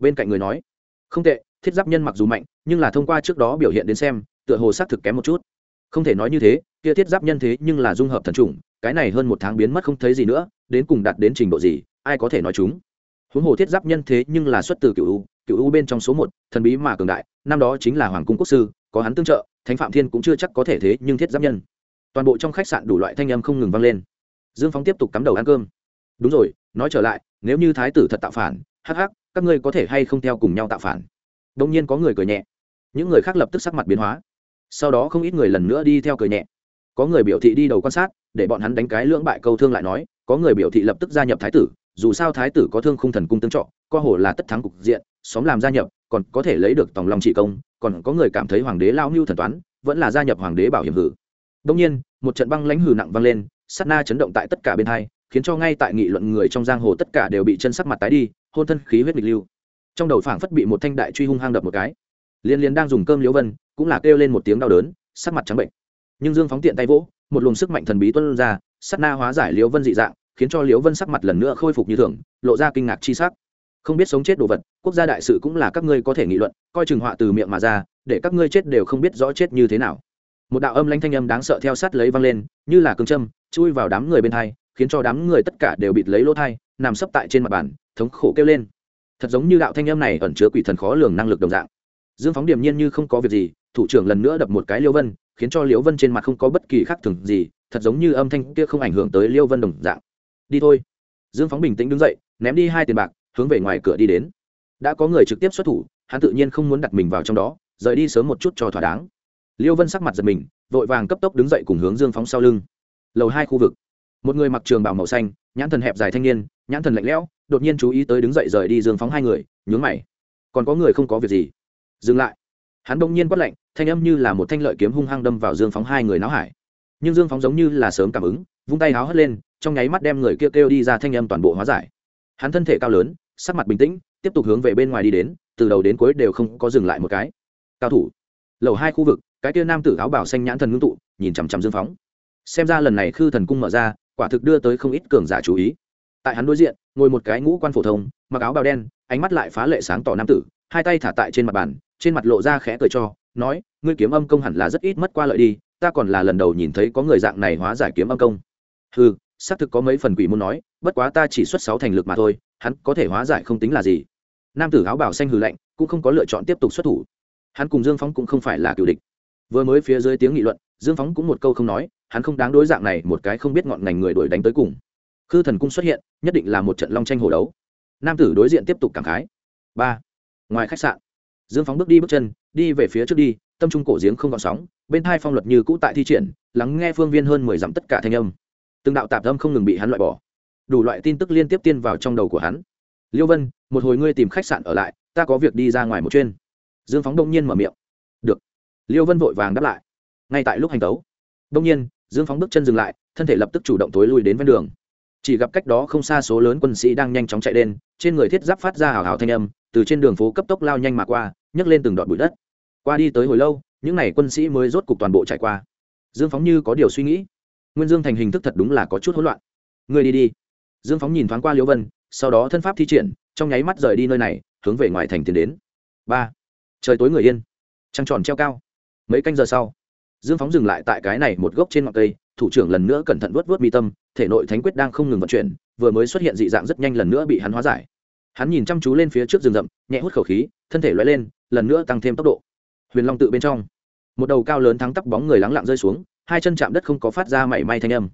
bên cạnh người nói, không tệ, thiết giáp nhân mặc dù mạnh, nhưng là thông qua trước đó biểu hiện đến xem, tựa hồ xác thực kém một chút. Không thể nói như thế, kia thiết giáp nhân thế nhưng là dung hợp thần trùng cái này hơn một tháng biến mất không thấy gì nữa, đến cùng đạt đến trình độ gì, ai có thể nói chúng. Huống hồ thiết giáp nhân thế nhưng là xuất từ cựu u cựu u bên trong số một, thần bí mà cường đại, năm đó chính là hoàng cung quốc sư, có hắn tương trợ, thánh phạm thiên cũng chưa chắc có thể thế nhưng thiết giáp nhân. Toàn bộ trong khách sạn đủ loại thanh âm không ngừng vang lên. Dương phóng tiếp tục cắm đầu ăn cơm. Đúng rồi, nói trở lại, nếu như thái tử thật tạo phản, hắc hắc các ngươi có thể hay không theo cùng nhau tạo phản? Đông nhiên có người cười nhẹ. Những người khác lập tức sắc mặt biến hóa. Sau đó không ít người lần nữa đi theo cười nhẹ. Có người biểu thị đi đầu quan sát, để bọn hắn đánh cái lưỡng bại câu thương lại nói, có người biểu thị lập tức gia nhập thái tử, dù sao thái tử có thương khung thần cung tương trọ co hồ là tất thắng cục diện, xóm làm gia nhập, còn có thể lấy được tòng lòng trị công, còn có người cảm thấy hoàng đế lao mưu thần toán, vẫn là gia nhập hoàng đế bảo hiểm hử. Đông nhiên, một trận băng lãnh hử nặng vang lên, sát na chấn động tại tất cả bên hai, khiến cho ngay tại nghị luận người trong giang hồ tất cả đều bị chân sắc mặt tái đi hôn thân khí huyết nghịch lưu. Trong đầu phảng phất bị một thanh đại truy hung hăng đập một cái. Liên liên đang dùng cơm liễu vân, cũng là kêu lên một tiếng đau đớn, sắc mặt trắng bệnh. Nhưng dương phóng tiện tay vỗ, một luồng sức mạnh thần bí tuân ra sát na hóa giải liễu vân dị dạng, khiến cho liễu vân sắc mặt lần nữa khôi phục như thường, lộ ra kinh ngạc chi sắc. Không biết sống chết đồ vật, quốc gia đại sự cũng là các ngươi có thể nghị luận, coi chừng họa từ miệng mà ra, để các ngươi chết đều không biết rõ chết như thế nào. Một đạo âm lãnh thanh âm đáng sợ theo sát lấy văng lên, như là cương châm, chui vào đám người bên thai khiến cho đám người tất cả đều bịt lấy lỗ thai, nằm sấp tại trên mặt bàn, thống khổ kêu lên. Thật giống như đạo thanh âm này ẩn chứa quỷ thần khó lường năng lực đồng dạng. Dương phóng điềm nhiên như không có việc gì, thủ trưởng lần nữa đập một cái liêu vân, khiến cho liêu vân trên mặt không có bất kỳ khác thường gì, thật giống như âm thanh kia không ảnh hưởng tới liêu vân đồng dạng. Đi thôi. Dương phóng bình tĩnh đứng dậy, ném đi hai tiền bạc, hướng về ngoài cửa đi đến. Đã có người trực tiếp xuất thủ, hắn tự nhiên không muốn đặt mình vào trong đó, rời đi sớm một chút cho thỏa đáng. Liêu vân sắc mặt giật mình, vội vàng cấp tốc đứng dậy cùng hướng dương phóng sau lưng. Lầu hai khu vực một người mặc trường bảo màu xanh nhãn thần hẹp dài thanh niên nhãn thần lạnh lẽo đột nhiên chú ý tới đứng dậy rời đi dương phóng hai người nhướng mày. Còn có người không có việc gì? Dừng lại. Hắn đông nhiên quát lạnh thanh âm như là một thanh lợi kiếm hung hăng đâm vào dương phóng hai người náo hải. Nhưng dương phóng giống như là sớm cảm ứng vung tay háo hất lên trong nháy mắt đem người kia kêu, kêu đi ra thanh âm toàn bộ hóa giải. Hắn thân thể cao lớn sắc mặt bình tĩnh tiếp tục hướng về bên ngoài đi đến từ đầu đến cuối đều không có dừng lại một cái. Cao thủ. Lầu hai khu vực cái kia nam tử áo bảo xanh nhãn thần ngưng tụ nhìn chằm chằm dương phóng. Xem ra lần này khư thần cung mở ra quả thực đưa tới không ít cường giả chú ý. Tại hắn đối diện, ngồi một cái ngũ quan phổ thông, mặc áo bào đen, ánh mắt lại phá lệ sáng tỏ nam tử, hai tay thả tại trên mặt bàn, trên mặt lộ ra khẽ cười cho, nói, ngươi kiếm âm công hẳn là rất ít mất qua lợi đi, ta còn là lần đầu nhìn thấy có người dạng này hóa giải kiếm âm công. Ừ xác thực có mấy phần quỷ muốn nói, bất quá ta chỉ xuất sáu thành lực mà thôi, hắn có thể hóa giải không tính là gì. Nam tử áo bảo xanh hừ lạnh, cũng không có lựa chọn tiếp tục xuất thủ. Hắn cùng dương phóng cũng không phải là cựu địch. Vừa mới phía dưới tiếng nghị luận dương phóng cũng một câu không nói, hắn không đáng đối dạng này một cái không biết ngọn ngành người đuổi đánh tới cùng. Khư thần cung xuất hiện, nhất định là một trận long tranh hồ đấu. Nam tử đối diện tiếp tục cảm khái. Ba. Ngoài khách sạn, dương phóng bước đi bước chân, đi về phía trước đi, tâm trung cổ giếng không còn sóng, bên hai phong luật như cũ tại thi triển, lắng nghe phương viên hơn mười dặm tất cả thanh âm. Từng đạo tạp âm không ngừng bị hắn loại bỏ. Đủ loại tin tức liên tiếp tiên vào trong đầu của hắn. Liêu vân, một hồi ngươi tìm khách sạn ở lại, ta có việc đi ra ngoài một chuyên dương phóng đông nhiên mở miệng. Được. Liêu vân vội vàng đáp lại ngay tại lúc hành tấu. Đông nhiên, dương phóng bước chân dừng lại, thân thể lập tức chủ động tối lui đến ven đường. Chỉ gặp cách đó không xa số lớn quân sĩ đang nhanh chóng chạy đen trên người thiết giáp phát ra hào hào thanh âm, từ trên đường phố cấp tốc lao nhanh mà qua, nhấc lên từng đoạn bụi đất. Qua đi tới hồi lâu, những n à y quân sĩ mới rốt cục toàn bộ chạy qua. Dương phóng như có điều suy nghĩ. Nguyên dương thành hình thức thật đúng là có chút hỗn loạn. Người đi đi. Dương phóng nhìn thoáng qua liễu vân, sau đó thân pháp thi triển, trong nháy mắt rời đi nơi này, hướng về ngoài thành tiến đến. Ba. Trời tối người yên. Trăng tròn treo cao. Mấy canh giờ sau dương phóng dừng lại tại cái này một gốc trên ngọn cây, thủ trưởng lần nữa cẩn thận vớt vớt mi tâm, thể nội thánh quyết đang không ngừng vận chuyển, vừa mới xuất hiện dị dạng rất nhanh lần nữa bị hắn hóa giải. Hắn nhìn chăm chú lên phía trước rừng rậm, nhẹ hút khẩu khí, thân thể loay lên, lần nữa tăng thêm tốc độ. Huyền long tự bên trong, một đầu cao lớn thắng tắp bóng người lắng lặng rơi xuống, hai chân chạm đất không có phát ra mảy may thanh âm.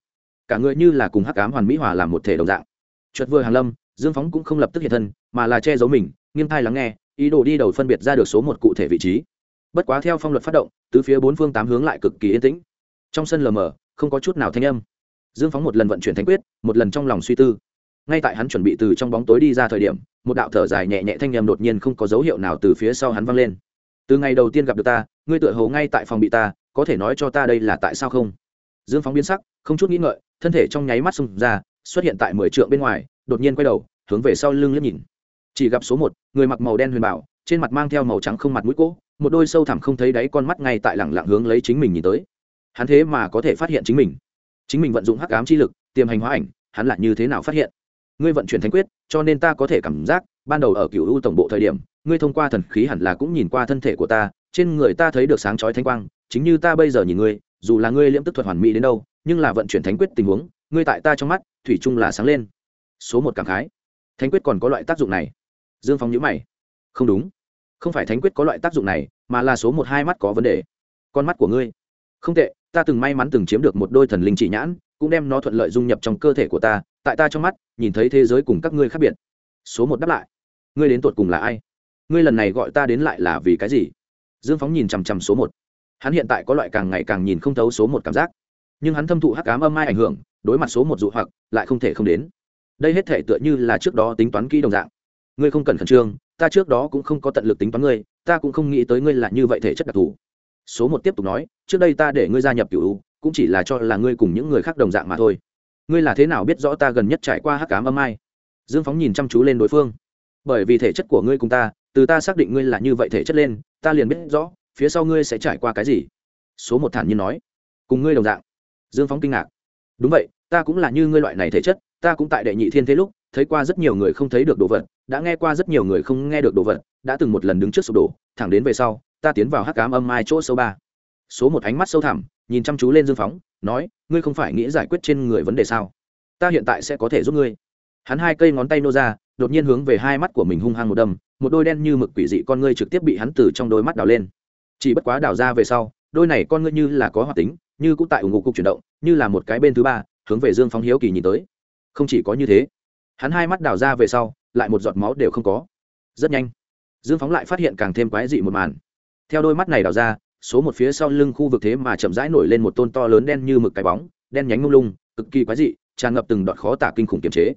Cả người như là cùng hắc ám hoàn mỹ hòa làm một thể đồng dạng. Chuột vừa hàng lâm, dương phóng cũng không lập tức hiện thân, mà là che giấu mình, nghiêng thai lắng nghe, ý đồ đi đầu phân biệt ra được số một cụ thể vị trí bất quá theo phong luật phát động từ phía bốn phương tám hướng lại cực kỳ yên tĩnh. Trong sân lờ mờ, không có chút nào thanh âm. Dương phóng một lần vận chuyển thánh quyết, một lần trong lòng suy tư. Ngay tại hắn chuẩn bị từ trong bóng tối đi ra thời điểm, một đạo thở dài nhẹ nhẹ thanh â đột nhiên không có dấu hiệu nào từ phía sau hắn vang lên. Từ ngày đầu tiên gặp được ta, ngươi tựa hầu ngay tại phòng bị ta, có thể nói cho ta đây là tại sao không? Dương phóng biến sắc, không chút nghĩ ngợi, thân thể trong nháy mắt xông ra, xuất hiện tại mười trượng bên ngoài, đột nhiên quay đầu, hướng về sau lưng liếc nhìn. Chỉ gặp số một, người mặc màu đen huyền bảo, trên mặt mang theo màu trắng không mặt mũi cỗ một đôi sâu thẳm không thấy đáy con mắt ngay tại lẳng lặng hướng lấy chính mình nhìn tới. Hắn thế mà có thể phát hiện chính mình. Chính mình vận dụng hắc ám chi lực, tiềm hành hóa ảnh, hắn lại như thế nào phát hiện? Ngươi vận chuyển thánh quyết, cho nên ta có thể cảm giác, ban đầu ở cựu u tổng bộ thời điểm, ngươi thông qua thần khí hẳn là cũng nhìn qua thân thể của ta, trên người ta thấy được sáng chói thanh quang, chính như ta bây giờ nhìn ngươi, dù là ngươi liễm tức thuật hoàn mỹ đến đâu, nhưng là vận chuyển thánh quyết tình huống, ngươi tại ta trong mắt, thủy chung là sáng lên. Số một cảm khái. Thánh quyết còn có loại tác dụng này. Dương phong nhữ mày. Không đúng không phải thánh quyết có loại tác dụng này, mà là số một hai mắt có vấn đề. Con mắt của ngươi. Không tệ, ta từng may mắn từng chiếm được một đôi thần linh chỉ nhãn, cũng đem nó thuận lợi dung nhập trong cơ thể của ta, tại ta trong mắt, nhìn thấy thế giới cùng các ngươi khác biệt. Số một đáp lại. Ngươi đến tột cùng là ai? Ngươi lần này gọi ta đến lại là vì cái gì? Dương phóng nhìn chằm chằm số một. Hắn hiện tại có loại càng ngày càng nhìn không thấu số một cảm giác. Nhưng hắn thâm thụ hắc cám âm mai ảnh hưởng, đối mặt số một dụ hoặc, lại không thể không đến. Đây hết thể tựa như là trước đó tính toán kỹ đồng dạng. Ngươi không cần khẩn trương ta trước đó cũng không có tận lực tính toán ngươi, ta cũng không nghĩ tới ngươi là như vậy thể chất đặc thù. Số một tiếp tục nói, trước đây ta để ngươi gia nhập cựu cũng chỉ là cho là ngươi cùng những người khác đồng dạng mà thôi. Ngươi là thế nào biết rõ ta gần nhất trải qua hắc cám âm ai? Dương phóng nhìn chăm chú lên đối phương. Bởi vì thể chất của ngươi cùng ta, từ ta xác định ngươi là như vậy thể chất lên, ta liền biết rõ, phía sau ngươi sẽ trải qua cái gì. Số một thản nhiên nói. Cùng ngươi đồng dạng. Dương phóng kinh ngạc. Đúng vậy, ta cũng là như ngươi loại này thể chất, ta cũng tại đệ nhị thiên thế lúc thấy qua rất nhiều người không thấy được đồ vật, đã nghe qua rất nhiều người không nghe được đồ vật, đã từng một lần đứng trước sụp đổ, thẳng đến về sau, ta tiến vào hắc cám âm mai chỗ sâu ba. Số một ánh mắt sâu thẳm, nhìn chăm chú lên dương phóng, nói, ngươi không phải nghĩ giải quyết trên người vấn đề sao? Ta hiện tại sẽ có thể giúp ngươi. Hắn hai cây ngón tay nô ra, đột nhiên hướng về hai mắt của mình hung hăng một đâm, một đôi đen như mực quỷ dị con ngươi trực tiếp bị hắn từ trong đôi mắt đào lên. Chỉ bất quá đào ra về sau, đôi này con ngươi như là có hoạt tính, như cũng tại ủng hộ cục chuyển động, như là một cái bên thứ ba, hướng về dương phóng hiếu kỳ nhìn tới. Không chỉ có như thế hắn hai mắt đào ra về sau, lại một giọt máu đều không có. Rất nhanh, dương phóng lại phát hiện càng thêm quái dị một màn. Theo đôi mắt này đào ra, số một phía sau lưng khu vực thế mà chậm rãi nổi lên một tôn to lớn đen như mực cái bóng, đen nhánh mông lung, cực kỳ quái dị, tràn ngập từng đoạn khó tả kinh khủng kiềm chế.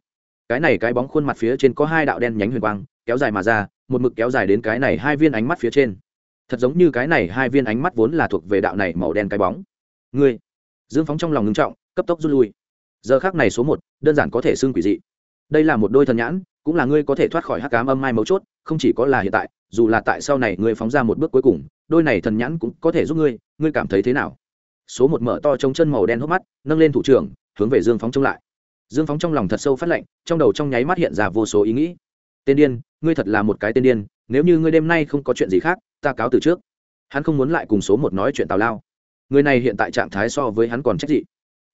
Cái này cái bóng khuôn mặt phía trên có hai đạo đen nhánh huyền quang, kéo dài mà ra, một mực kéo dài đến cái này hai viên ánh mắt phía trên. Thật giống như cái này hai viên ánh mắt vốn là thuộc về đạo này màu đen cái bóng. Ngươi! Dương phóng trong lòng ngưng trọng, cấp tốc rút lui. Giờ khác này số một, đơn giản có thể xưng quỷ dị đây là một đôi thần nhãn, cũng là ngươi có thể thoát khỏi hắc cám âm mai mấu chốt, không chỉ có là hiện tại, dù là tại sau này ngươi phóng ra một bước cuối cùng, đôi này thần nhãn cũng có thể giúp ngươi ngươi cảm thấy thế nào? Số một mở to trong chân màu đen hốc mắt, nâng lên thủ trưởng, hướng về dương phóng trông lại. Dương phóng trong lòng thật sâu phát lạnh trong đầu trong nháy mắt hiện ra vô số ý nghĩ. Tên điên, ngươi thật là một cái tên điên, nếu như ngươi đêm nay không có chuyện gì khác, ta cáo từ trước. Hắn không muốn lại cùng số một nói chuyện tào lao. Người này hiện tại trạng thái so với hắn còn trách dị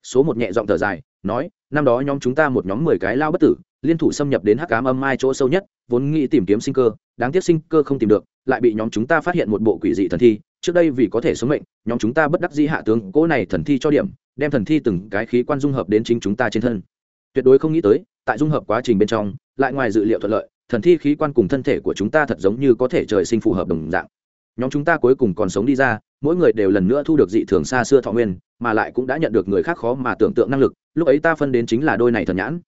số một nhẹ giọng thở dài, nói, năm đó nhóm chúng ta một nhóm mười cái lao bất tử, liên thủ xâm nhập đến hắc cám âm mai chỗ sâu nhất, vốn nghĩ tìm kiếm sinh cơ, đáng tiếc sinh cơ không tìm được, lại bị nhóm chúng ta phát hiện một bộ quỷ dị thần thi, trước đây vì có thể sống mệnh, nhóm chúng ta bất đắc dĩ hạ tướng cỗ này thần thi cho điểm, đem thần thi từng cái khí quan dung hợp đến chính chúng ta trên thân. Tuyệt đối không nghĩ tới, tại dung hợp quá trình bên trong, lại ngoài dự liệu thuận lợi, thần thi khí quan cùng thân thể của chúng ta thật giống như có thể trời sinh phù hợp đồng dạng. Nhóm chúng ta cuối cùng còn sống đi ra mỗi người đều lần nữa thu được dị thường xa xưa thọ nguyên, mà lại cũng đã nhận được người khác khó mà tưởng tượng năng lực, lúc ấy ta phân đến chính là đôi này thần nhãn.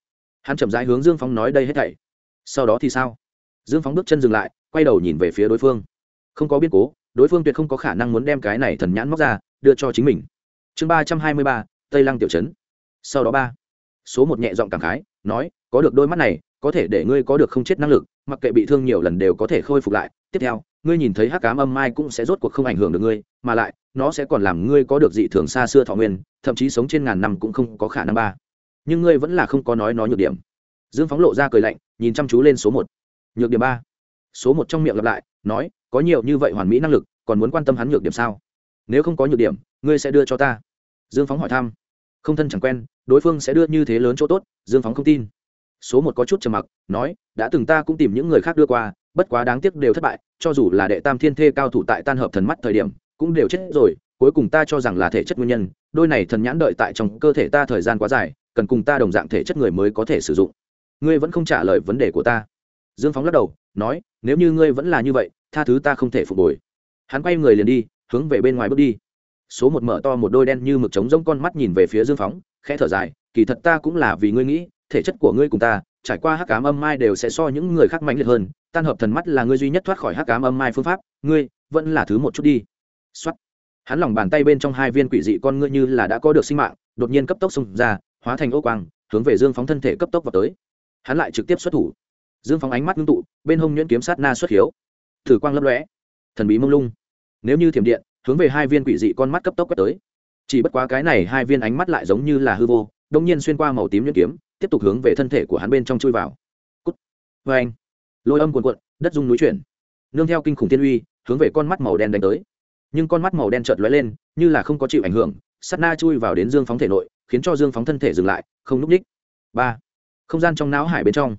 Hắn chậm rãi hướng dương phóng nói đây hết thảy. Sau đó thì sao? Dương phóng bước chân dừng lại, quay đầu nhìn về phía đối phương. Không có biến cố, đối phương tuyệt không có khả năng muốn đem cái này thần nhãn móc ra, đưa cho chính mình. Chương ba trăm hai mươi ba, tây lăng tiểu trấn. Sau đó ba số một nhẹ giọng cảm khái, nói, có được đôi mắt này, có thể để ngươi có được không chết năng lực, mặc kệ bị thương nhiều lần đều có thể khôi phục lại. Tiếp theo, ngươi nhìn thấy hắc cám âm mai cũng sẽ rốt cuộc không ảnh hưởng được ngươi, mà lại, nó sẽ còn làm ngươi có được dị thường xa xưa thọ nguyên, thậm chí sống trên ngàn năm cũng không có khả năng ba. Nhưng ngươi vẫn là không có nói nó nhược điểm. Dương phóng lộ ra cười lạnh, nhìn chăm chú lên số một. Nhược điểm ba. Số một trong miệng lặp lại, nói, có nhiều như vậy hoàn mỹ năng lực, còn muốn quan tâm hắn nhược điểm sao? Nếu không có nhược điểm, ngươi sẽ đưa cho ta. Dương phóng hỏi thăm không thân chẳng quen, đối phương sẽ đưa như thế lớn chỗ tốt, dương phóng không tin. Số một có chút trầm mặc, nói, đã từng ta cũng tìm những người khác đưa qua, bất quá đáng tiếc đều thất bại, cho dù là đệ tam thiên thê cao thủ tại tan hợp thần mắt thời điểm, cũng đều chết rồi, cuối cùng ta cho rằng là thể chất nguyên nhân, đôi này thần nhãn đợi tại trong cơ thể ta thời gian quá dài, cần cùng ta đồng dạng thể chất người mới có thể sử dụng. Ngươi vẫn không trả lời vấn đề của ta. Dương phóng lắc đầu, nói, nếu như ngươi vẫn là như vậy, tha thứ ta không thể phục hồi. Hắn quay người liền đi, hướng về bên ngoài bước đi số một mở to một đôi đen như mực trống rỗng con mắt nhìn về phía dương phóng, khẽ thở dài, kỳ thật ta cũng là vì ngươi nghĩ, thể chất của ngươi cùng ta, trải qua hắc cám âm mai đều sẽ so những người khác mạnh liệt hơn, tan hợp thần mắt là ngươi duy nhất thoát khỏi hắc cám âm mai phương pháp, ngươi vẫn là thứ một chút đi. Xuất hắn lòng bàn tay bên trong hai viên quỷ dị con ngươi như là đã có được sinh mạng, đột nhiên cấp tốc xông ra, hóa thành ô quang, hướng về dương phóng thân thể cấp tốc vào tới. Hắn lại trực tiếp xuất thủ. Dương phóng ánh mắt ngưng tụ, bên hông nhuyễn kiếm sát na xuất hiếu. Thử quang lấp lóe. Thần bí mông lung. Nếu như thiểm điện hướng về hai viên quỷ dị con mắt cấp tốc quét tới. Chỉ bất quá cái này hai viên ánh mắt lại giống như là hư vô đông nhiên xuyên qua màu tím nhuyễn kiếm, tiếp tục hướng về thân thể của hắn bên trong chui vào. Cút. Vê anh. Lôi âm cuồn cuộn, đất dung núi chuyển. Nương theo kinh khủng tiên uy, hướng về con mắt màu đen đánh tới. Nhưng con mắt màu đen chợt lóe lên, như là không có chịu ảnh hưởng sắt na chui vào đến dương phóng thể nội, khiến cho dương phóng thân thể dừng lại, không núp ních. Ba. Không gian trong não hải bên trong.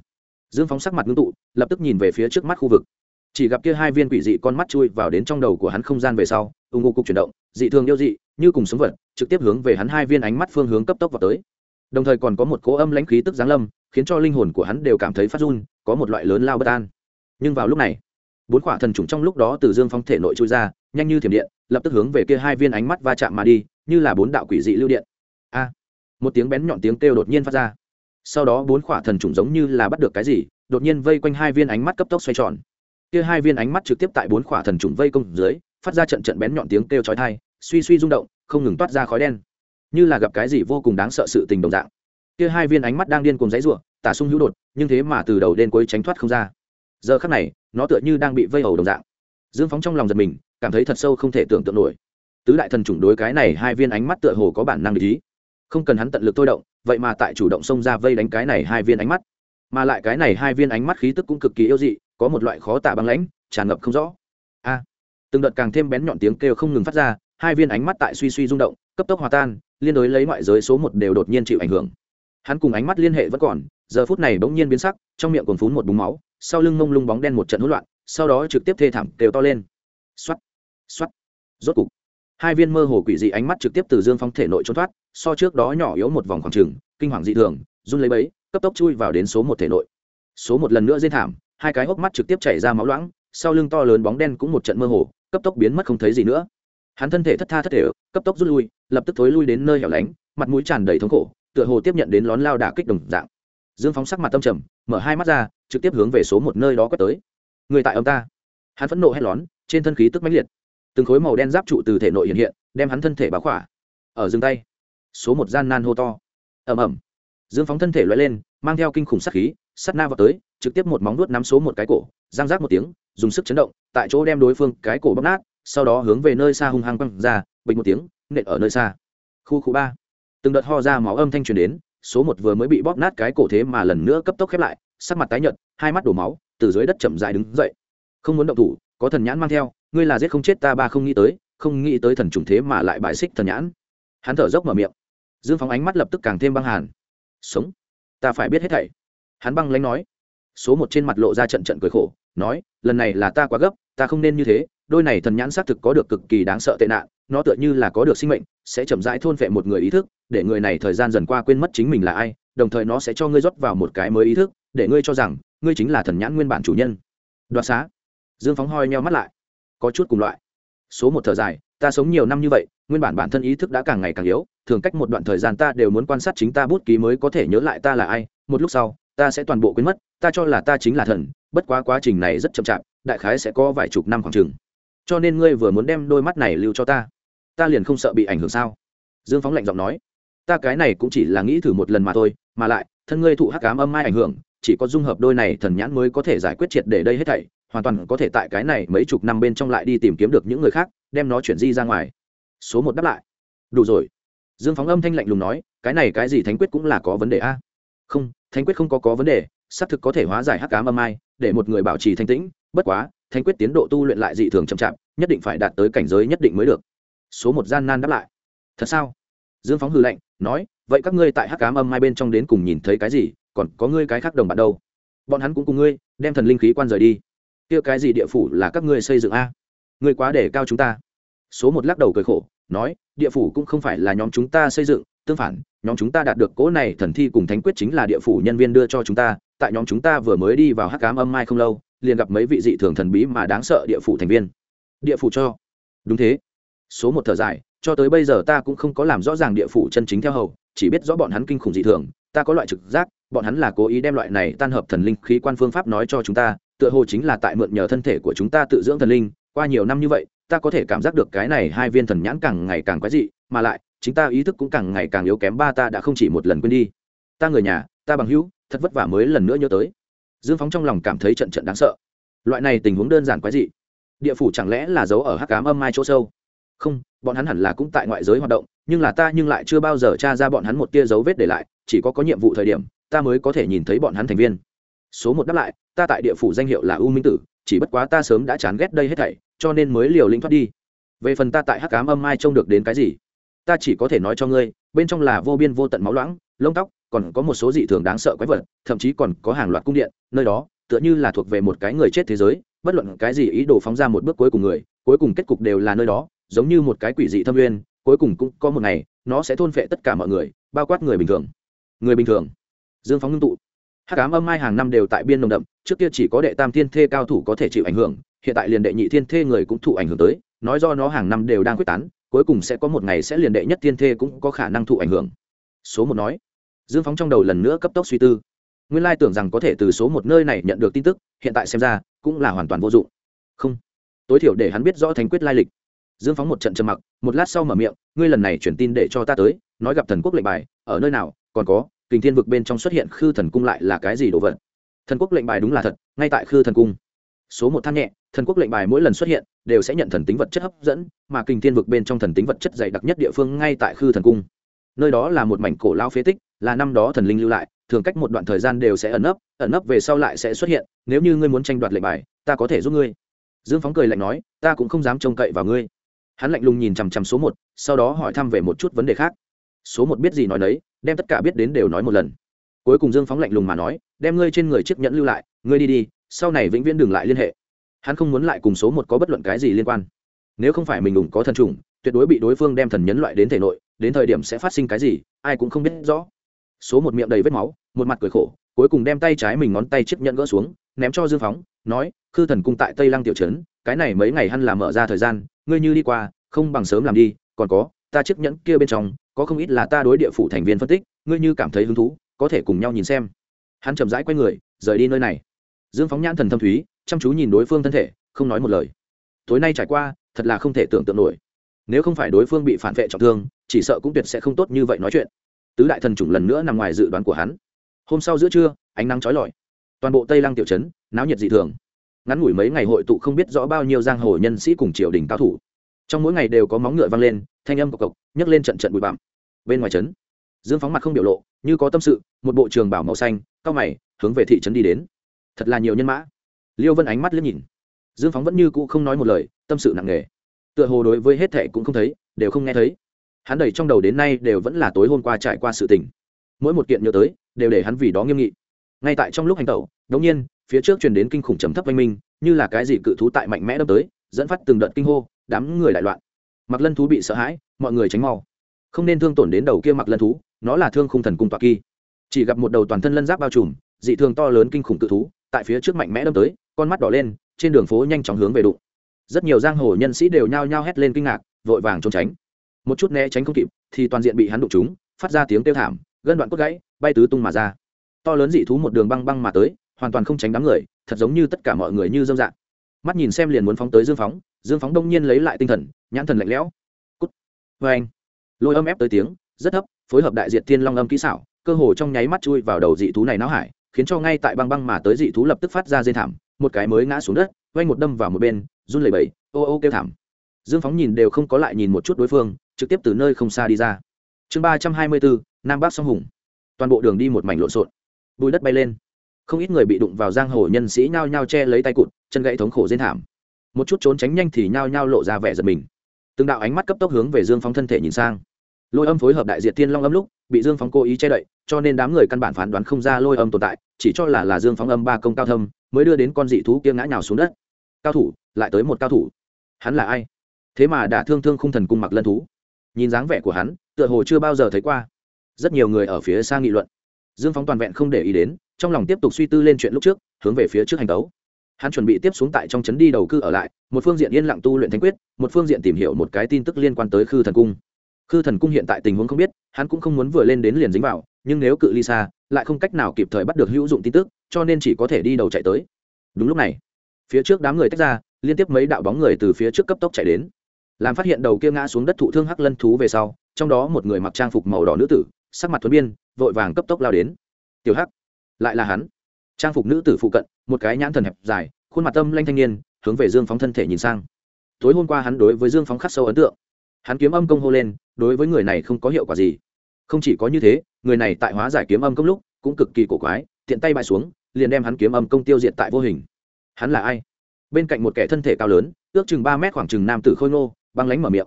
Dương phóng sắc mặt ngưng tụ, lập tức nhìn về phía trước mắt khu vực chỉ gặp kia hai viên quỷ dị con mắt chui vào đến trong đầu của hắn không gian về sau, ung ngô cục chuyển động, dị thường yêu dị, như cùng sống vật, trực tiếp hướng về hắn hai viên ánh mắt phương hướng cấp tốc vào tới. Đồng thời còn có một cỗ âm lãnh khí tức giáng lâm, khiến cho linh hồn của hắn đều cảm thấy phát run, có một loại lớn lao bất an. Nhưng vào lúc này, bốn quả thần trùng trong lúc đó từ dương phong thể nội chui ra, nhanh như thiểm điện, lập tức hướng về kia hai viên ánh mắt va chạm mà đi, như là bốn đạo quỷ dị lưu điện. A! Một tiếng bén nhọn tiếng kêu đột nhiên phát ra. Sau đó bốn quả thần trùng giống như là bắt được cái gì, đột nhiên vây quanh hai viên ánh mắt cấp tốc xoay tròn kia hai viên ánh mắt trực tiếp tại bốn khỏa thần trùng vây công dưới, phát ra trận trận bén nhọn tiếng kêu chói tai, suy suy rung động, không ngừng toát ra khói đen. Như là gặp cái gì vô cùng đáng sợ sự tình đồng dạng. Kia hai viên ánh mắt đang điên cuồng dãy rủa tả sung hữu đột, nhưng thế mà từ đầu đến cuối tránh thoát không ra. Giờ khắc này, nó tựa như đang bị vây hầu đồng dạng. Dương phóng trong lòng giật mình, cảm thấy thật sâu không thể tưởng tượng nổi. Tứ đại thần chủng đối cái này hai viên ánh mắt tựa hồ có bản năng để ý. Không cần hắn tận lực thôi động, vậy mà tại chủ động xông ra vây đánh cái này hai viên ánh mắt. Mà lại cái này hai viên ánh mắt khí tức cũng cực kỳ yêu dị có một loại khó tả băng lãnh, tràn ngập không rõ. A! Từng đợt càng thêm bén nhọn tiếng kêu không ngừng phát ra, hai viên ánh mắt tại suy suy rung động, cấp tốc hòa tan, liên đối lấy ngoại giới số một đều đột nhiên chịu ảnh hưởng. Hắn cùng ánh mắt liên hệ vẫn còn, giờ phút này bỗng nhiên biến sắc, trong miệng còn phún một búng máu, sau lưng mông lung bóng đen một trận hỗn loạn, sau đó trực tiếp thê thảm kêu to lên. Xoắt xoắt rốt cục, hai viên mơ hồ quỷ dị ánh mắt trực tiếp từ dương phong thể nội trốn thoát, so trước đó nhỏ yếu một vòng khoảng trừng kinh hoàng dị thường, run lấy bấy cấp tốc chui vào đến số một thể nội. Số một lần nữa dên thảm hai cái hốc mắt trực tiếp chảy ra máu loãng, sau lưng to lớn bóng đen cũng một trận mơ hồ, cấp tốc biến mất không thấy gì nữa. Hắn thân thể thất tha thất thể, cấp tốc rút lui, lập tức thối lui đến nơi hẻo lánh, mặt mũi tràn đầy thống khổ, tựa hồ tiếp nhận đến lón lao đả kích đồng dạng. Dương phóng sắc mặt tâm trầm, mở hai mắt ra, trực tiếp hướng về số một nơi đó quét tới. Người tại ông ta. Hắn phẫn nộ hét lón, trên thân khí tức mãnh liệt. Từng khối màu đen giáp trụ từ thể nội hiện hiện, đem hắn thân thể báo khỏa. Ở dừng tay, số một gian nan hô to. Ẩm ẩm dương phóng thân thể loay lên, mang theo kinh khủng sắc khí sắt na vào tới trực tiếp một móng nuốt nắm số một cái cổ giang rác một tiếng, dùng sức chấn động, tại chỗ đem đối phương cái cổ bóc nát, sau đó hướng về nơi xa hung hăng quăng ra bình một tiếng, nện ở nơi xa. Khu khu ba. Từng đợt ho ra máu âm thanh truyền đến, số một vừa mới bị bóp nát cái cổ thế mà lần nữa cấp tốc khép lại, sắc mặt tái nhợt, hai mắt đổ máu, từ dưới đất chậm dại đứng dậy. Không muốn động thủ, có thần nhãn mang theo, ngươi là giết không chết ta ba không nghĩ tới, không nghĩ tới thần trùng thế mà lại bại xích thần nhãn. Hắn thở dốc mở miệng. Dương phóng ánh mắt lập tức càng thêm băng hàn. Sống. Ta phải biết hết thảy. Hắn băng lánh nói số một trên mặt lộ ra trận trận cười khổ, nói, lần này là ta quá gấp, ta không nên như thế, đôi này thần nhãn xác thực có được cực kỳ đáng sợ tệ nạn, nó tựa như là có được sinh mệnh, sẽ chậm rãi thôn phệ một người ý thức, để người này thời gian dần qua quên mất chính mình là ai, đồng thời nó sẽ cho ngươi rót vào một cái mới ý thức, để ngươi cho rằng, ngươi chính là thần nhãn nguyên bản chủ nhân. Đoạt xá. Dương phóng hoi nheo mắt lại. Có chút cùng loại. Số một thở dài, ta sống nhiều năm như vậy, nguyên bản bản thân ý thức đã càng ngày càng yếu, thường cách một đoạn thời gian ta đều muốn quan sát chính ta bút ký mới có thể nhớ lại ta là ai. Một lúc sau ta sẽ toàn bộ quên mất, ta cho là ta chính là thần, bất quá quá trình này rất chậm chạp, đại khái sẽ có vài chục năm khoảng chừng. Cho nên ngươi vừa muốn đem đôi mắt này lưu cho ta ta liền không sợ bị ảnh hưởng sao? Dương phóng lạnh giọng nói. Ta cái này cũng chỉ là nghĩ thử một lần mà thôi, mà lại, thân ngươi thụ hắc cám âm mai ảnh hưởng, chỉ có dung hợp đôi này thần nhãn mới có thể giải quyết triệt để đây hết thảy, hoàn toàn có thể tại cái này mấy chục năm bên trong lại đi tìm kiếm được những người khác, đem nó chuyển di ra ngoài. Số một đáp lại. Đủ rồi. Dương phóng âm thanh lạnh lùng nói, cái này cái gì thánh quyết cũng là có vấn đề a. Không thánh quyết không có có vấn đề, xác thực có thể hóa giải hắc cám âm mai để một người bảo trì thanh tĩnh, bất quá, thánh quyết tiến độ tu luyện lại dị thường chậm chạp, nhất định phải đạt tới cảnh giới nhất định mới được. Số một gian nan đáp lại. Thật sao? Dương phóng hư lệnh nói, vậy các ngươi tại hắc cám âm mai bên trong đến cùng nhìn thấy cái gì, còn có ngươi cái khác đồng bạn đâu? Bọn hắn cũng cùng ngươi, đem thần linh khí quan rời đi. Kia cái gì địa phủ là các ngươi xây dựng a? Ngươi quá để cao chúng ta. Số một lắc đầu cười khổ, nói, địa phủ cũng không phải là nhóm chúng ta xây dựng tương phản, nhóm chúng ta đạt được cỗ này thần thi cùng thánh quyết chính là địa phủ nhân viên đưa cho chúng ta, tại nhóm chúng ta vừa mới đi vào hắc cám âm mai không lâu, liền gặp mấy vị dị thường thần bí mà đáng sợ địa phủ thành viên. Địa phủ cho. Đúng thế. Số một thở dài, cho tới bây giờ ta cũng không có làm rõ ràng địa phủ chân chính theo hầu, chỉ biết rõ bọn hắn kinh khủng dị thường, ta có loại trực giác, bọn hắn là cố ý đem loại này tan hợp thần linh khí quan phương pháp nói cho chúng ta, tựa hồ chính là tại mượn nhờ thân thể của chúng ta tự dưỡng thần linh, qua nhiều năm như vậy, ta có thể cảm giác được cái này hai viên thần nhãn càng ngày càng quái dị, mà lại chính ta ý thức cũng càng ngày càng yếu kém, ba ta đã không chỉ một lần quên đi. Ta người nhà, ta bằng hữu, thật vất vả mới lần nữa nhớ tới. Dương phóng trong lòng cảm thấy trận trận đáng sợ. Loại này tình huống đơn giản quái dị. Địa phủ chẳng lẽ là giấu ở hắc cám âm mai chỗ sâu? Không, bọn hắn hẳn là cũng tại ngoại giới hoạt động, nhưng là ta nhưng lại chưa bao giờ tra ra bọn hắn một tia dấu vết để lại, chỉ có có nhiệm vụ thời điểm, ta mới có thể nhìn thấy bọn hắn thành viên. Số một đáp lại, ta tại địa phủ danh hiệu là u minh tử, chỉ bất quá ta sớm đã chán ghét đây hết thảy, cho nên mới liều lĩnh thoát đi. Về phần ta tại hắc cám âm mai trông được đến cái gì ta chỉ có thể nói cho ngươi, bên trong là vô biên vô tận máu loãng, lông tóc, còn có một số dị thường đáng sợ quái vật, thậm chí còn có hàng loạt cung điện, nơi đó, tựa như là thuộc về một cái người chết thế giới, bất luận cái gì ý đồ phóng ra một bước cuối cùng người, cuối cùng kết cục đều là nơi đó, giống như một cái quỷ dị thâm uyên, cuối cùng cũng có một ngày, nó sẽ thôn phệ tất cả mọi người, bao quát người bình thường. Người bình thường. Dương phóng ngưng tụ. Hát cám âm mai hàng năm đều tại biên nồng đậm, trước kia chỉ có đệ tam thiên thê cao thủ có thể chịu ảnh hưởng, hiện tại liền đệ nhị thiên thê người cũng thụ ảnh hưởng tới, nói do nó hàng năm đều đang quyết tán cuối cùng sẽ có một ngày sẽ liền đệ nhất thiên thê cũng có khả năng thụ ảnh hưởng. Số một nói, dương phóng trong đầu lần nữa cấp tốc suy tư. Nguyên lai tưởng rằng có thể từ số một nơi này nhận được tin tức, hiện tại xem ra, cũng là hoàn toàn vô dụng. Không. Tối thiểu để hắn biết rõ thánh quyết lai lịch. Dương phóng một trận trầm mặc, một lát sau mở miệng, ngươi lần này chuyển tin để cho ta tới, nói gặp thần quốc lệnh bài, ở nơi nào, còn có, kình thiên vực bên trong xuất hiện khư thần cung lại là cái gì đồ vật? Thần quốc lệnh bài đúng là thật, ngay tại khư thần cung. Số một than nhẹ thần quốc lệnh bài mỗi lần xuất hiện đều sẽ nhận thần tính vật chất hấp dẫn, mà kinh thiên vực bên trong thần tính vật chất dày đặc nhất địa phương ngay tại khư thần cung. Nơi đó là một mảnh cổ lao phế tích, là năm đó thần linh lưu lại, thường cách một đoạn thời gian đều sẽ ẩn nấp ẩn nấp về sau lại sẽ xuất hiện, nếu như ngươi muốn tranh đoạt lệnh bài, ta có thể giúp ngươi. Dương phóng cười lạnh nói, ta cũng không dám trông cậy vào ngươi. Hắn lạnh lùng nhìn chằm chằm số một, sau đó hỏi thăm về một chút vấn đề khác. Số một biết gì nói đấy đem tất cả biết đến đều nói một lần. Cuối cùng dương phóng lạnh lùng mà nói, đem ngươi trên người chiếc nhẫn lưu lại, ngươi đi đi, sau này vĩnh viễn đừng lại liên hệ hắn không muốn lại cùng số một có bất luận cái gì liên quan. Nếu không phải mình đủng có thần trùng, tuyệt đối bị đối phương đem thần nhấn loại đến thể nội, đến thời điểm sẽ phát sinh cái gì, ai cũng không biết rõ. Số một miệng đầy vết máu, một mặt cười khổ, cuối cùng đem tay trái mình ngón tay chiếc nhẫn gỡ xuống, ném cho dương phóng, nói, khư thần cung tại tây lăng tiểu trấn, cái này mấy ngày hắn làm mở ra thời gian, ngươi như đi qua, không bằng sớm làm đi, còn có, ta chiếc nhẫn kia bên trong, có không ít là ta đối địa phủ thành viên phân tích, ngươi như cảm thấy hứng thú, có thể cùng nhau nhìn xem. Hắn chậm rãi q u a y người, rời đi nơi này. Dương phóng nhãn thần thâm thúy chăm chú nhìn đối phương thân thể, không nói một lời. Tối nay trải qua, thật là không thể tưởng tượng nổi. Nếu không phải đối phương bị phản vệ trọng thương, chỉ sợ cũng tuyệt sẽ không tốt như vậy nói chuyện. Tứ đại thần chủng lần nữa nằm ngoài dự đoán của hắn. Hôm sau giữa trưa, ánh nắng trói lọi. Toàn bộ tây lăng tiểu trấn, náo nhiệt dị thường. Ngắn ngủi mấy ngày hội tụ không biết rõ bao nhiêu giang hồ nhân sĩ cùng triều đình cao thủ. Trong mỗi ngày đều có móng ngựa vang lên, thanh âm cộc cộc, nhấc lên trận trận bụi bặm. Bên ngoài trấn, dương phóng mặt không biểu lộ, như có tâm sự, một bộ trường bảo màu xanh, cao mày, hướng về thị trấn đi đến. Thật là nhiều nhân mã liêu vân ánh mắt liếc nhìn. Dương phóng vẫn như cũ không nói một lời, tâm sự nặng nề. Tựa hồ đối với hết thệ cũng không thấy, đều không nghe thấy. Hắn đầy trong đầu đến nay đều vẫn là tối hôm qua trải qua sự tình. Mỗi một kiện nhớ tới, đều để hắn vì đó nghiêm nghị. Ngay tại trong lúc hành tẩu đống nhiên, phía trước truyền đến kinh khủng trầm thấp oanh minh, như là cái gì cự thú tại mạnh mẽ đâm tới, dẫn phát từng đợt kinh hô, đám người đại loạn. Mặc lân thú bị sợ hãi, mọi người tránh mau. Không nên thương tổn đến đầu kia mặc lân thú, nó là thương khung thần cung tọa kỳ. Chỉ gặp một đầu toàn thân lân giáp bao trùm, dị thường to lớn kinh khủng cự thú, tại phía trước mạnh mẽ đâm tới con mắt đỏ lên, trên đường phố nhanh chóng hướng về đụng. Rất nhiều giang hồ nhân sĩ đều nhao nhao hét lên kinh ngạc, vội vàng trốn tránh. Một chút né tránh không kịp, thì toàn diện bị hắn đụng trúng, phát ra tiếng kêu thảm, gân đoạn cốt gãy, bay tứ tung mà ra. To lớn dị thú một đường băng băng mà tới, hoàn toàn không tránh đám người, thật giống như tất cả mọi người như dâm dạng. Mắt nhìn xem liền muốn phóng tới dương phóng dương phóng đông nhiên lấy lại tinh thần, nhãn thần lạnh lẽo. Cút. Vê anh. Lôi âm ép tới tiếng, rất thấp, phối hợp đại diện thiên long âm kỹ xảo, cơ hồ trong nháy mắt chui vào đầu dị thú này náo hải, khiến cho ngay tại băng băng mà tới dị thú lập tức phát ra dây thảm một cái mới ngã xuống đất vay một đâm vào một bên, run lẩy bẩy, ô ô kêu thảm. Dương phóng nhìn đều không có lại nhìn một chút đối phương, trực tiếp từ nơi không xa đi ra. Chương ba trăm hai mươi bốn, nam bắc song hùng. Toàn bộ đường đi một mảnh lộn xộn. Bùi đất bay lên. Không ít người bị đụng vào giang hồ nhân sĩ nhao nhao che lấy tay cụt, chân gãy thống khổ dên thảm. Một chút trốn tránh nhanh thì nhao nhao lộ ra vẻ giật mình. Từng đạo ánh mắt cấp tốc hướng về dương phóng thân thể nhìn sang. Lôi âm phối hợp đại diệt tiên long âm lúc, bị dương phóng cố ý che đậy, cho nên đám người căn bản phán đoán không ra lôi âm tồn tại, chỉ cho là là dương phóng âm ba công cao thâm mới đưa đến con dị thú kia ngã nhào xuống đất. Cao thủ, lại tới một cao thủ. Hắn là ai? Thế mà đã thương thương khung thần cung mặc lân thú. Nhìn dáng vẻ của hắn, tựa hồ chưa bao giờ thấy qua. Rất nhiều người ở phía xa nghị luận. Dương phóng toàn vẹn không để ý đến, trong lòng tiếp tục suy tư lên chuyện lúc trước, hướng về phía trước hành tấu. Hắn chuẩn bị tiếp xuống tại trong trấn đi đầu cư ở lại, một phương diện yên lặng tu luyện thánh quyết, một phương diện tìm hiểu một cái tin tức liên quan tới khư thần cung. Khư thần cung hiện tại tình huống không biết, hắn cũng không muốn vừa lên đến liền dính vào, nhưng nếu cự ly xa, lại không cách nào kịp thời bắt được hữu dụng tin tức cho nên chỉ có thể đi đầu chạy tới. Đúng lúc này, phía trước đám người tách ra, liên tiếp mấy đạo bóng người từ phía trước cấp tốc chạy đến. Làm phát hiện đầu kia ngã xuống đất thụ thương hắc lân thú về sau, trong đó một người mặc trang phục màu đỏ nữ tử, sắc mặt thuần biên, vội vàng cấp tốc lao đến. Tiểu hắc. Lại là hắn. Trang phục nữ tử phụ cận, một cái nhãn thần hẹp dài, khuôn mặt tâm lanh thanh niên, hướng về dương phóng thân thể nhìn sang. Tối hôm qua hắn đối với dương phóng khắc sâu ấn tượng. Hắn kiếm âm công hô lên, đối với người này không có hiệu quả gì. Không chỉ có như thế, người này tại hóa giải kiếm âm công lúc, cũng cực kỳ cổ quái, tiện tay bại xuống liền đem hắn kiếm âm công tiêu diệt tại vô hình. Hắn là ai? Bên cạnh một kẻ thân thể cao lớn, ước chừng ba mét khoảng chừng nam tử khôi ngô, băng lánh mở miệng.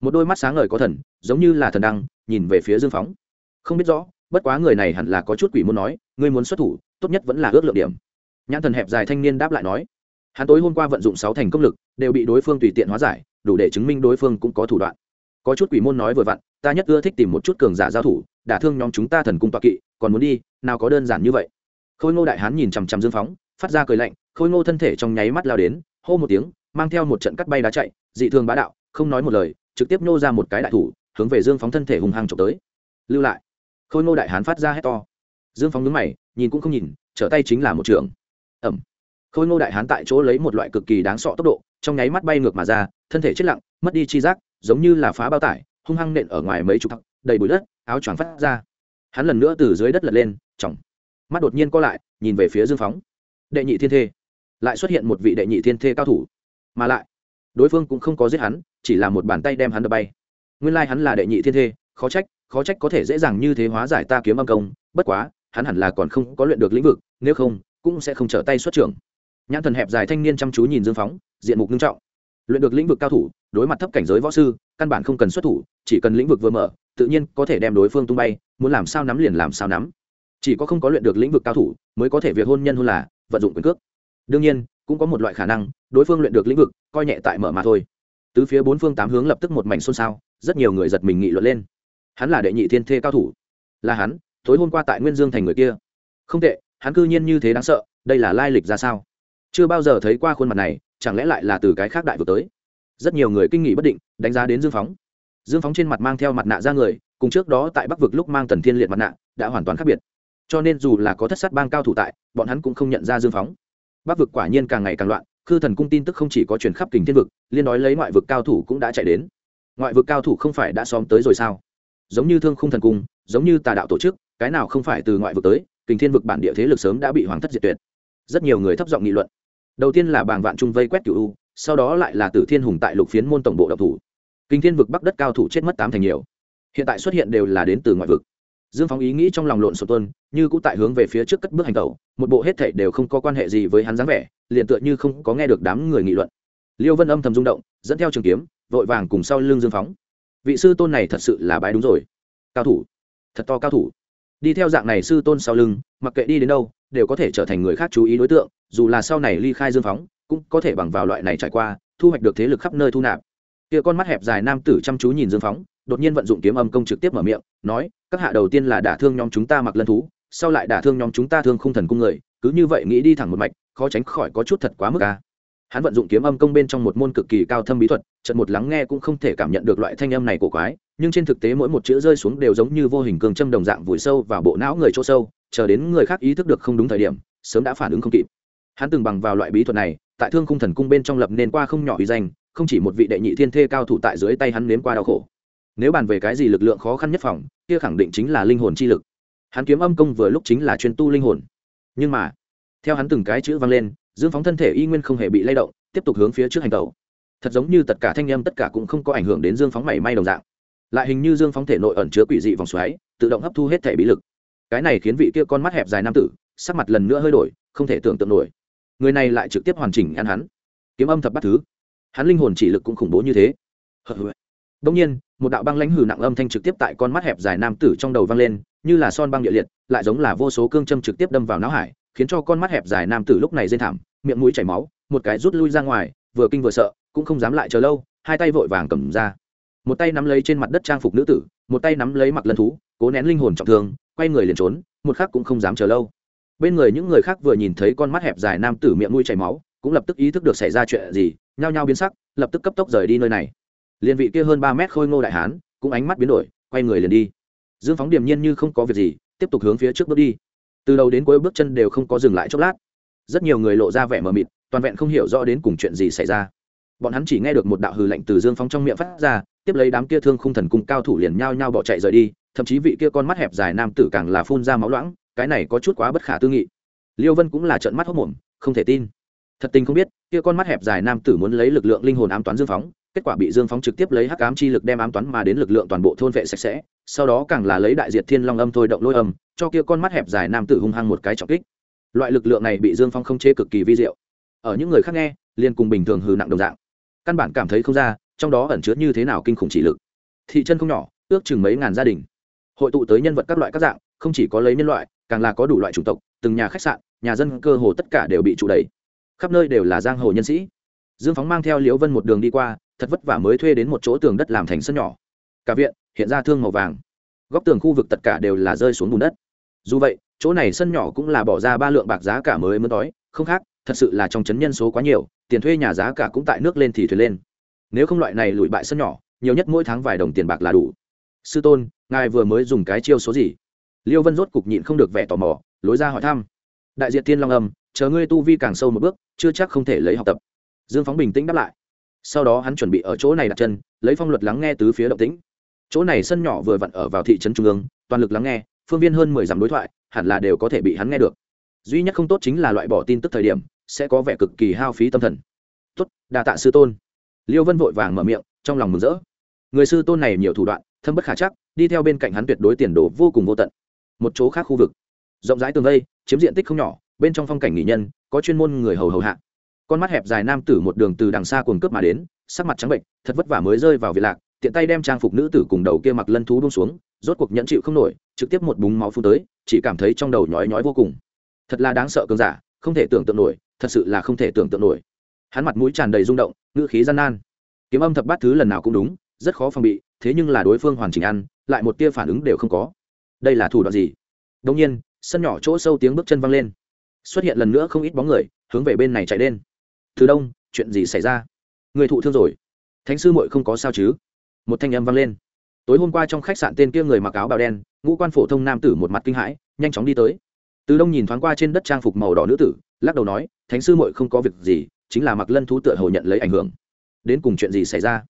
Một đôi mắt sáng ngời có thần, giống như là thần đăng, nhìn về phía dương phóng. Không biết rõ, bất quá người này hẳn là có chút quỷ muốn nói, ngươi muốn xuất thủ, tốt nhất vẫn là ước lượng điểm. Nhãn thần hẹp dài thanh niên đáp lại nói. Hắn tối hôm qua vận dụng sáu thành công lực, đều bị đối phương tùy tiện hóa giải, đủ để chứng minh đối phương cũng có thủ đoạn. Có chút quỷ môn nói vừa vặn, ta nhất ưa thích tìm một chút cường giả giao thủ, đả thương nhóm chúng ta thần cung toa kỵ, còn muốn đi, nào có đơn giản như vậy khôi ngô đại hán nhìn chằm chằm dương phóng, phát ra cười lạnh, khôi ngô thân thể trong nháy mắt lao đến, hô một tiếng, mang theo một trận cắt bay đá chạy, dị thường bá đạo, không nói một lời, trực tiếp nô ra một cái đại thủ, hướng về dương phóng thân thể hùng hăng trộm tới. Lưu lại. Khôi ngô đại hán phát ra hét to. Dương phóng nhướng mày, nhìn cũng không nhìn, trở tay chính là một trường. Ẩm. Khôi ngô đại hán tại chỗ lấy một loại cực kỳ đáng sọ tốc độ, trong nháy mắt bay ngược mà ra, thân thể chết lặng, mất đi chi giác, giống như là phá bao tải, hung hăng nện ở ngoài mấy chục thắc đầy bụi đất, áo choàng phát ra. Hắn lần nữa từ dưới đất lật lên chỏng mắt đột nhiên co lại, nhìn về phía dương phóng. Đệ nhị thiên thê. Lại xuất hiện một vị đệ nhị thiên thê cao thủ. Mà lại, đối phương cũng không có giết hắn, chỉ là một bàn tay đem hắn đập bay. Nguyên lai、like、hắn là đệ nhị thiên thê, khó trách khó trách có thể dễ dàng như thế hóa giải ta kiếm âm công, bất quá, hắn hẳn là còn không có luyện được lĩnh vực, nếu không, cũng sẽ không trở tay xuất trưởng. Nhãn thần hẹp dài thanh niên chăm chú nhìn dương phóng, diện mục nghiêm trọng. Luyện được lĩnh vực cao thủ, đối mặt thấp cảnh giới võ sư, căn bản không cần xuất thủ, chỉ cần lĩnh vực vừa mở, tự nhiên có thể đem đối phương tung bay, muốn làm sao nắm liền làm sao nắm chỉ có không có luyện được lĩnh vực cao thủ mới có thể việc hôn nhân hôn là, vận dụng quyền cước. Đương nhiên, cũng có một loại khả năng, đối phương luyện được lĩnh vực, coi nhẹ tại mở mà thôi. Tứ phía bốn phương tám hướng lập tức một mảnh xôn xao, rất nhiều người giật mình nghị luận lên. Hắn là đệ nhị thiên thê cao thủ. Là hắn, tối hôm qua tại nguyên dương thành người kia. Không tệ, hắn cư nhiên như thế đáng sợ, đây là lai lịch ra sao? Chưa bao giờ thấy qua khuôn mặt này, chẳng lẽ lại là từ cái khác đại vực tới? Rất nhiều người kinh nghị bất định, đánh giá đến dương phóng. Dương phóng trên mặt mang theo mặt nạ ra người, cùng trước đó tại bắc vực lúc mang tần thiên liệt mặt nạ, đã hoàn toàn khác biệt cho nên dù là có thất sát bang cao thủ tại, bọn hắn cũng không nhận ra dương phóng. Bắc vực quả nhiên càng ngày càng loạn, khư thần cung tin tức không chỉ có truyền khắp kình thiên vực, liên nói lấy ngoại vực cao thủ cũng đã chạy đến. Ngoại vực cao thủ không phải đã xóm tới rồi sao? Giống như thương khung thần cung, giống như tà đạo tổ chức, cái nào không phải từ ngoại vực tới, kình thiên vực bản địa thế lực sớm đã bị hoàng thất diệt tuyệt. Rất nhiều người thấp giọng nghị luận. Đầu tiên là bàng vạn trung vây quét cựu u, sau đó lại là tử thiên hùng tại lục phiến môn tổng bộ độc thủ. Kinh thiên vực bắc đất cao thủ chết mất tám thành nhiều. Hiện tại xuất hiện đều là đến từ ngoại vực dương phóng ý nghĩ trong lòng lộn sổ tuân như cũ tại hướng về phía trước cất bước hành tẩu, một bộ hết thảy đều không có quan hệ gì với hắn dáng vẻ, liền tựa như không có nghe được đám người nghị luận. Liêu vân âm thầm rung động, dẫn theo trường kiếm, vội vàng cùng sau lưng dương phóng vị sư tôn này thật sự là bái đúng rồi. Cao thủ. Thật to cao thủ. Đi theo dạng này sư tôn sau lưng, mặc kệ đi đến đâu, đều có thể trở thành người khác chú ý đối tượng, dù là sau này ly khai dương phóng cũng có thể bằng vào loại này trải qua, thu hoạch được thế lực khắp nơi thu nạp. Kia con mắt hẹp dài nam tử chăm chú nhìn dương phóng đột nhiên vận dụng kiếm âm công trực tiếp mở miệng, nói các hạ đầu tiên là đả thương nhóm chúng ta mặc lân thú, sau lại đả thương nhóm chúng ta thương không thần cung người, cứ như vậy nghĩ đi thẳng một mạch, khó tránh khỏi có chút thật quá mức ca hắn vận dụng kiếm âm công bên trong một môn cực kỳ cao thâm bí thuật trận một lắng nghe cũng không thể cảm nhận được loại thanh âm này của quái, nhưng trên thực tế mỗi một chữ rơi xuống đều giống như vô hình cường châm đồng dạng vùi sâu vào bộ não người chỗ sâu, chờ đến người khác ý thức được không đúng thời điểm, sớm đã phản ứng không kịp. Hắn từng bằng vào loại bí thuật này, tại thương khung thần cung bên trong lập nên qua không nhỏ uy danh, không chỉ một vị đệ nhị thiên thê cao thủ tại dưới tay hắn nếm qua đau khổ nếu bàn về cái gì lực lượng khó khăn nhất phòng, kia khẳng định chính là linh hồn chi lực. Hắn kiếm âm công vừa lúc chính là chuyên tu linh hồn. Nhưng mà, theo hắn từng cái chữ vang lên, dương phóng thân thể y nguyên không hề bị lay động, tiếp tục hướng phía trước hành tẩu. Thật giống như tất cả thanh â tất cả cũng không có ảnh hưởng đến dương phóng mảy may đồng dạng. Lại hình như dương phóng thể nội ẩn chứa quỷ dị vòng xoáy, tự động hấp thu hết thể bí lực. Cái này khiến vị kia con mắt hẹp dài nam tử, sắc mặt lần nữa hơi đổi, không thể tưởng tượng nổi. Người này lại trực tiếp hoàn chỉnh ăn hắn. Kiếm âm thập bắt thứ. Hắn linh hồn chỉ lực cũng khủng bố như thế. Đông nhiên một đạo băng lãnh hử nặng âm thanh trực tiếp tại con mắt hẹp dài nam tử trong đầu vang lên, như là son băng địa liệt, lại giống là vô số cương châm trực tiếp đâm vào não hải, khiến cho con mắt hẹp dài nam tử lúc này dên thảm, miệng mũi chảy máu, một cái rút lui ra ngoài, vừa kinh vừa sợ, cũng không dám lại chờ lâu, hai tay vội vàng cầm ra. Một tay nắm lấy trên mặt đất trang phục nữ tử, một tay nắm lấy mặc lân thú, cố nén linh hồn trọng thương, quay người liền trốn, một khắc cũng không dám chờ lâu. Bên người những người khác vừa nhìn thấy con mắt hẹp dài nam tử miệng mũi chảy máu, cũng lập tức ý thức được xảy ra chuyện gì, nhao nhao biến sắc, lập tức cấp tốc rời đi nơi này liền vị kia hơn ba mét khôi ngô đại hán, cũng ánh mắt biến đổi, quay người liền đi. Dương phóng điềm nhiên như không có việc gì, tiếp tục hướng phía trước bước đi. Từ đầu đến cuối bước chân đều không có dừng lại chốc lát. Rất nhiều người lộ ra vẻ mờ mịt, toàn vẹn không hiểu rõ đến cùng chuyện gì xảy ra. Bọn hắn chỉ nghe được một đạo hừ lạnh từ dương phóng trong miệng phát ra, tiếp lấy đám kia thương khung thần cung cao thủ liền nhao nhao bỏ chạy rời đi, thậm chí vị kia con mắt hẹp dài nam tử càng là phun ra máu loãng, cái này có chút quá bất khả tư nghị. Liêu vân cũng là trợn mắt hốc mồm, không thể tin thật tình không biết, kia con mắt hẹp dài nam tử muốn lấy lực lượng linh hồn ám toán dương phóng, kết quả bị dương phóng trực tiếp lấy hắc ám chi lực đem ám toán mà đến lực lượng toàn bộ thôn vệ sạch sẽ, sau đó càng là lấy đại diệt thiên long âm thôi động lôi âm, cho kia con mắt hẹp dài nam tử hung hăng một cái trọng kích. Loại lực lượng này bị dương phong không chế cực kỳ vi diệu. Ở những người khác nghe, liền cùng bình thường hừ nặng đồng dạng. Căn bản cảm thấy không ra, trong đó ẩn chứa như thế nào kinh khủng chỉ lực. Thị chân không nhỏ, ước chừng mấy ngàn gia đình. Hội tụ tới nhân vật các loại các dạng, không chỉ có lấy nhân loại, càng là có đủ loại chủng tộc, từng nhà khách sạn, nhà dân cơ hồ tất cả đều bị trụ đầy khắp nơi đều là giang hồ nhân sĩ. Dương phóng mang theo liễu vân một đường đi qua, thật vất vả mới thuê đến một chỗ tường đất làm thành sân nhỏ. Cả viện, hiện ra thương màu vàng. Góc tường khu vực tất cả đều là rơi xuống bùn đất. Dù vậy, chỗ này sân nhỏ cũng là bỏ ra ba lượng bạc giá cả mới mới đói, không khác, thật sự là trong chấn nhân số quá nhiều, tiền thuê nhà giá cả cũng tại nước lên thì thuyền lên. Nếu không loại này lùi bại sân nhỏ, nhiều nhất mỗi tháng vài đồng tiền bạc là đủ. Sư tôn, ngài vừa mới dùng cái chiêu số gì? Liêu vân rốt cục nhịn không được vẻ tò mò, lối ra hỏi thăm. Đại diện tiên long âm chờ ngươi tu vi càng sâu một bước, chưa chắc không thể lấy học tập. Dương phóng bình tĩnh đáp lại. Sau đó hắn chuẩn bị ở chỗ này đặt chân, lấy phong luật lắng nghe tứ phía động tĩnh. Chỗ này sân nhỏ vừa vặn ở vào thị trấn trung ương, toàn lực lắng nghe, phương viên hơn mười dặm đối thoại, hẳn là đều có thể bị hắn nghe được. Duy nhất không tốt chính là loại bỏ tin tức thời điểm, sẽ có vẻ cực kỳ hao phí tâm thần. Tốt, đa tạ sư tôn. Liêu vân vội vàng mở miệng, trong lòng mừng rỡ. Người sư tôn này nhiều thủ đoạn, thâm bất khả chắc, đi theo bên cạnh hắn tuyệt đối tiền đồ vô cùng vô tận. Một chỗ khác khu vực. Rộng rãi tường vây, chiếm diện tích không nhỏ bên trong phong cảnh nghỉ nhân, có chuyên môn người hầu hầu hạ. Con mắt hẹp dài nam tử một đường từ đằng xa cuồng cướp mà đến, sắc mặt trắng bệnh, thật vất vả mới rơi vào vị lạc, tiện tay đem trang phục nữ tử cùng đầu kia mặc lân thú bông xuống, rốt cuộc nhẫn chịu không nổi, trực tiếp một búng máu phun tới, chỉ cảm thấy trong đầu nhói nhói vô cùng. Thật là đáng sợ cơn giả, không thể tưởng tượng nổi, thật sự là không thể tưởng tượng nổi. Hắn mặt mũi tràn đầy rung động, ngữ khí gian nan. Kiếm âm thập bát thứ lần nào cũng đúng, rất khó phòng bị, thế nhưng là đối phương hoàn chỉnh ăn, lại một tia phản ứng đều không có. Đây là thủ đoạn gì? Đông nhiên, sân nhỏ chỗ sâu tiếng bước chân văng lên xuất hiện lần nữa không ít bóng người, hướng về bên này chạy lên. Từ đông, chuyện gì xảy ra? Người thụ thương rồi. Thánh sư muội không có sao chứ? Một thanh âm vang lên. Tối hôm qua trong khách sạn tên kia người mặc áo bào đen, ngũ quan phổ thông nam tử một mặt kinh hãi, nhanh chóng đi tới. Từ đông nhìn thoáng qua trên đất trang phục màu đỏ nữ tử, lắc đầu nói, thánh sư muội không có việc gì, chính là mặc lân thú tựa hồ nhận lấy ảnh hưởng. Đến cùng chuyện gì xảy ra?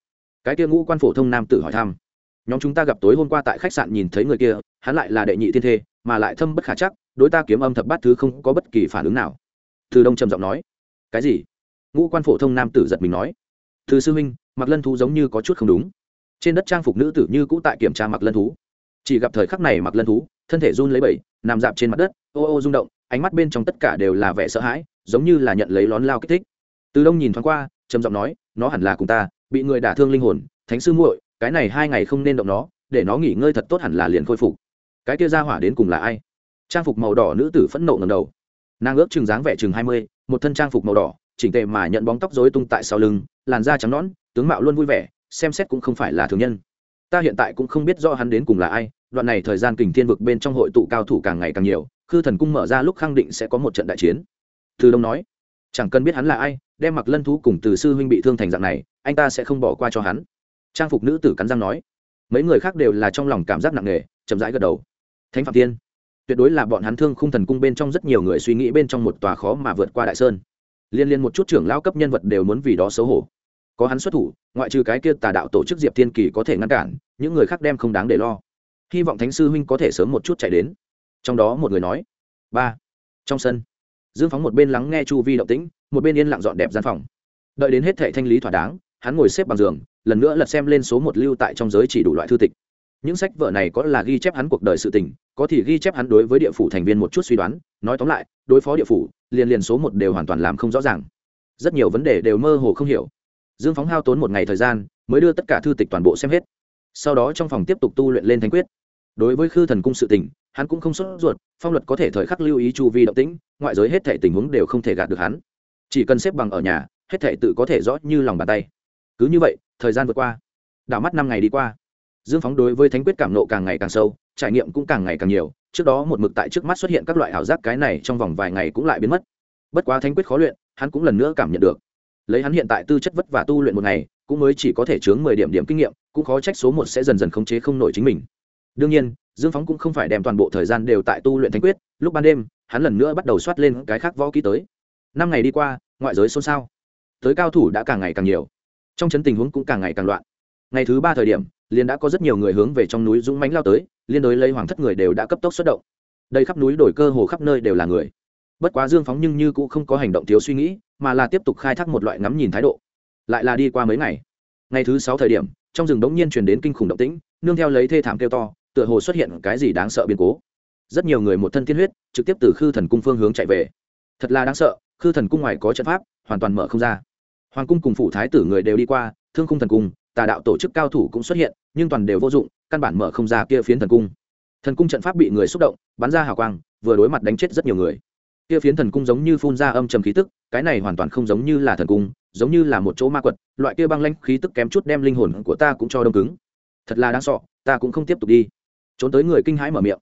Cái kia ngũ quan phổ thông nam tử hỏi thăm. Nhóm chúng ta gặp tối hôm qua tại khách sạn nhìn thấy người kia, hắn lại là đệ nhị thiên thê, mà lại thâm bất khả chắc đối ta kiếm âm thập bát thứ không có bất kỳ phản ứng nào. Từ đông trầm giọng nói, cái gì? Ngũ quan phổ thông nam tử giật mình nói, từ sư huynh mặc lân thú giống như có chút không đúng. Trên đất trang phục nữ tử như cũ tại kiểm tra mặc lân thú. Chỉ gặp thời khắc này mặc lân thú, thân thể run lấy bẩy, nằm dạp trên mặt đất, ô ô rung động, ánh mắt bên trong tất cả đều là vẻ sợ hãi, giống như là nhận lấy lón lao kích thích. Từ đông nhìn thoáng qua, trầm giọng nói, nó hẳn là cùng ta, bị người đả thương linh hồn, thánh sư muội, cái này hai ngày không nên động nó, để nó nghỉ ngơi thật tốt hẳn là liền khôi phục. Cái kia ra hỏa đến cùng là ai? Trang phục màu đỏ nữ tử phẫn nộ ngầm đầu. Nàng ước chừng dáng vẻ chừng hai mươi, một thân trang phục màu đỏ, chỉnh tề mà nhận bóng tóc rối tung tại sau lưng, làn da trắng nõn, tướng mạo luôn vui vẻ, xem xét cũng không phải là thường nhân. Ta hiện tại cũng không biết rõ hắn đến cùng là ai, đoạn này thời gian kình thiên vực bên trong hội tụ cao thủ càng ngày càng nhiều, khư thần cung mở ra lúc khẳng định sẽ có một trận đại chiến. Từ đông nói, chẳng cần biết hắn là ai, đem mặc lân thú cùng từ sư huynh bị thương thành dạng này, anh ta sẽ không bỏ qua cho hắn. Trang phục nữ tử cắn răng nói, mấy người khác đều là trong lòng cảm giác nặng nề, chậm rãi gật đầu. Thánh phạm tiên tuyệt đối là bọn hắn thương khung thần cung bên trong rất nhiều người suy nghĩ bên trong một tòa khó mà vượt qua đại sơn. Liên liên một chút trưởng lao cấp nhân vật đều muốn vì đó xấu hổ. Có hắn xuất thủ, ngoại trừ cái kia tà đạo tổ chức diệp thiên kỳ có thể ngăn cản, những người khác đem không đáng để lo. Hy vọng thánh sư huynh có thể sớm một chút chạy đến. Trong đó một người nói, ba, trong sân. Dương phóng một bên lắng nghe chu vi động tĩnh, một bên yên lặng dọn đẹp gian phòng. Đợi đến hết thệ thanh lý thỏa đáng, hắn ngồi xếp bằng giường, lần nữa lật xem lên số một lưu tại trong giới chỉ đủ loại thư tịch những sách vở này có là ghi chép hắn cuộc đời sự tình, có thì ghi chép hắn đối với địa phủ thành viên một chút suy đoán, nói tóm lại, đối phó địa phủ, liền liền số một đều hoàn toàn làm không rõ ràng. Rất nhiều vấn đề đều mơ hồ không hiểu. Dương phóng hao tốn một ngày thời gian, mới đưa tất cả thư tịch toàn bộ xem hết. Sau đó trong phòng tiếp tục tu luyện lên thánh quyết. Đối với khư thần cung sự tình, hắn cũng không sốt ruột, phong luật có thể thời khắc lưu ý chu vi động tĩnh, ngoại giới hết thể tình huống đều không thể gạt được hắn. Chỉ cần xếp bằng ở nhà, hết thể tự có thể rõ như lòng bàn tay. Cứ như vậy, thời gian vượt qua. Đảo mắt năm ngày đi qua dương phóng đối với thánh quyết cảm nộ càng ngày càng sâu, trải nghiệm cũng càng ngày càng nhiều, trước đó một mực tại trước mắt xuất hiện các loại ảo giác cái này trong vòng vài ngày cũng lại biến mất. Bất quá thánh quyết khó luyện, hắn cũng lần nữa cảm nhận được. Lấy hắn hiện tại tư chất vất và tu luyện một ngày, cũng mới chỉ có thể chướng mười điểm điểm kinh nghiệm, cũng khó trách số một sẽ dần dần khống chế không nổi chính mình. Đương nhiên, dương phóng cũng không phải đem toàn bộ thời gian đều tại tu luyện thánh quyết, lúc ban đêm, hắn lần nữa bắt đầu soát lên cái khác võ ký tới. Năm ngày đi qua, ngoại giới xôn xao, tới cao thủ đã càng ngày càng nhiều, trong chấn tình huống cũng càng ngày càng loạn. Ngày thứ ba thời điểm liền đã có rất nhiều người hướng về trong núi dũng mãnh lao tới, liên đối lấy hoàng thất người đều đã cấp tốc xuất động. Đây khắp núi đổi cơ hồ khắp nơi đều là người. Bất quá dương phóng nhưng như cũng không có hành động thiếu suy nghĩ, mà là tiếp tục khai thác một loại ngắm nhìn thái độ. Lại là đi qua mấy ngày ngày thứ sáu thời điểm, trong rừng đống nhiên truyền đến kinh khủng động tĩnh, nương theo lấy thê thảm kêu to, tựa hồ xuất hiện cái gì đáng sợ biến cố. Rất nhiều người một thân tiên huyết, trực tiếp từ khư thần cung phương hướng chạy về. Thật là đáng sợ, khư thần cung ngoài có trận pháp, hoàn toàn mở không ra. Hoàng cung cùng phủ thái tử người đều đi qua, thương khung thần cung tà đạo tổ chức cao thủ cũng xuất hiện, nhưng toàn đều vô dụng, căn bản mở không ra kia phiến thần cung. Thần cung trận pháp bị người xúc động, bắn ra hào quang, vừa đối mặt đánh chết rất nhiều người. Kia phiến thần cung giống như phun ra âm trầm khí tức, cái này hoàn toàn không giống như là thần cung, giống như là một chỗ ma quật, loại kia băng lanh khí tức kém chút đem linh hồn của ta cũng cho đông cứng. Thật là đáng sợ, ta cũng không tiếp tục đi. Trốn tới người kinh hãi mở miệng.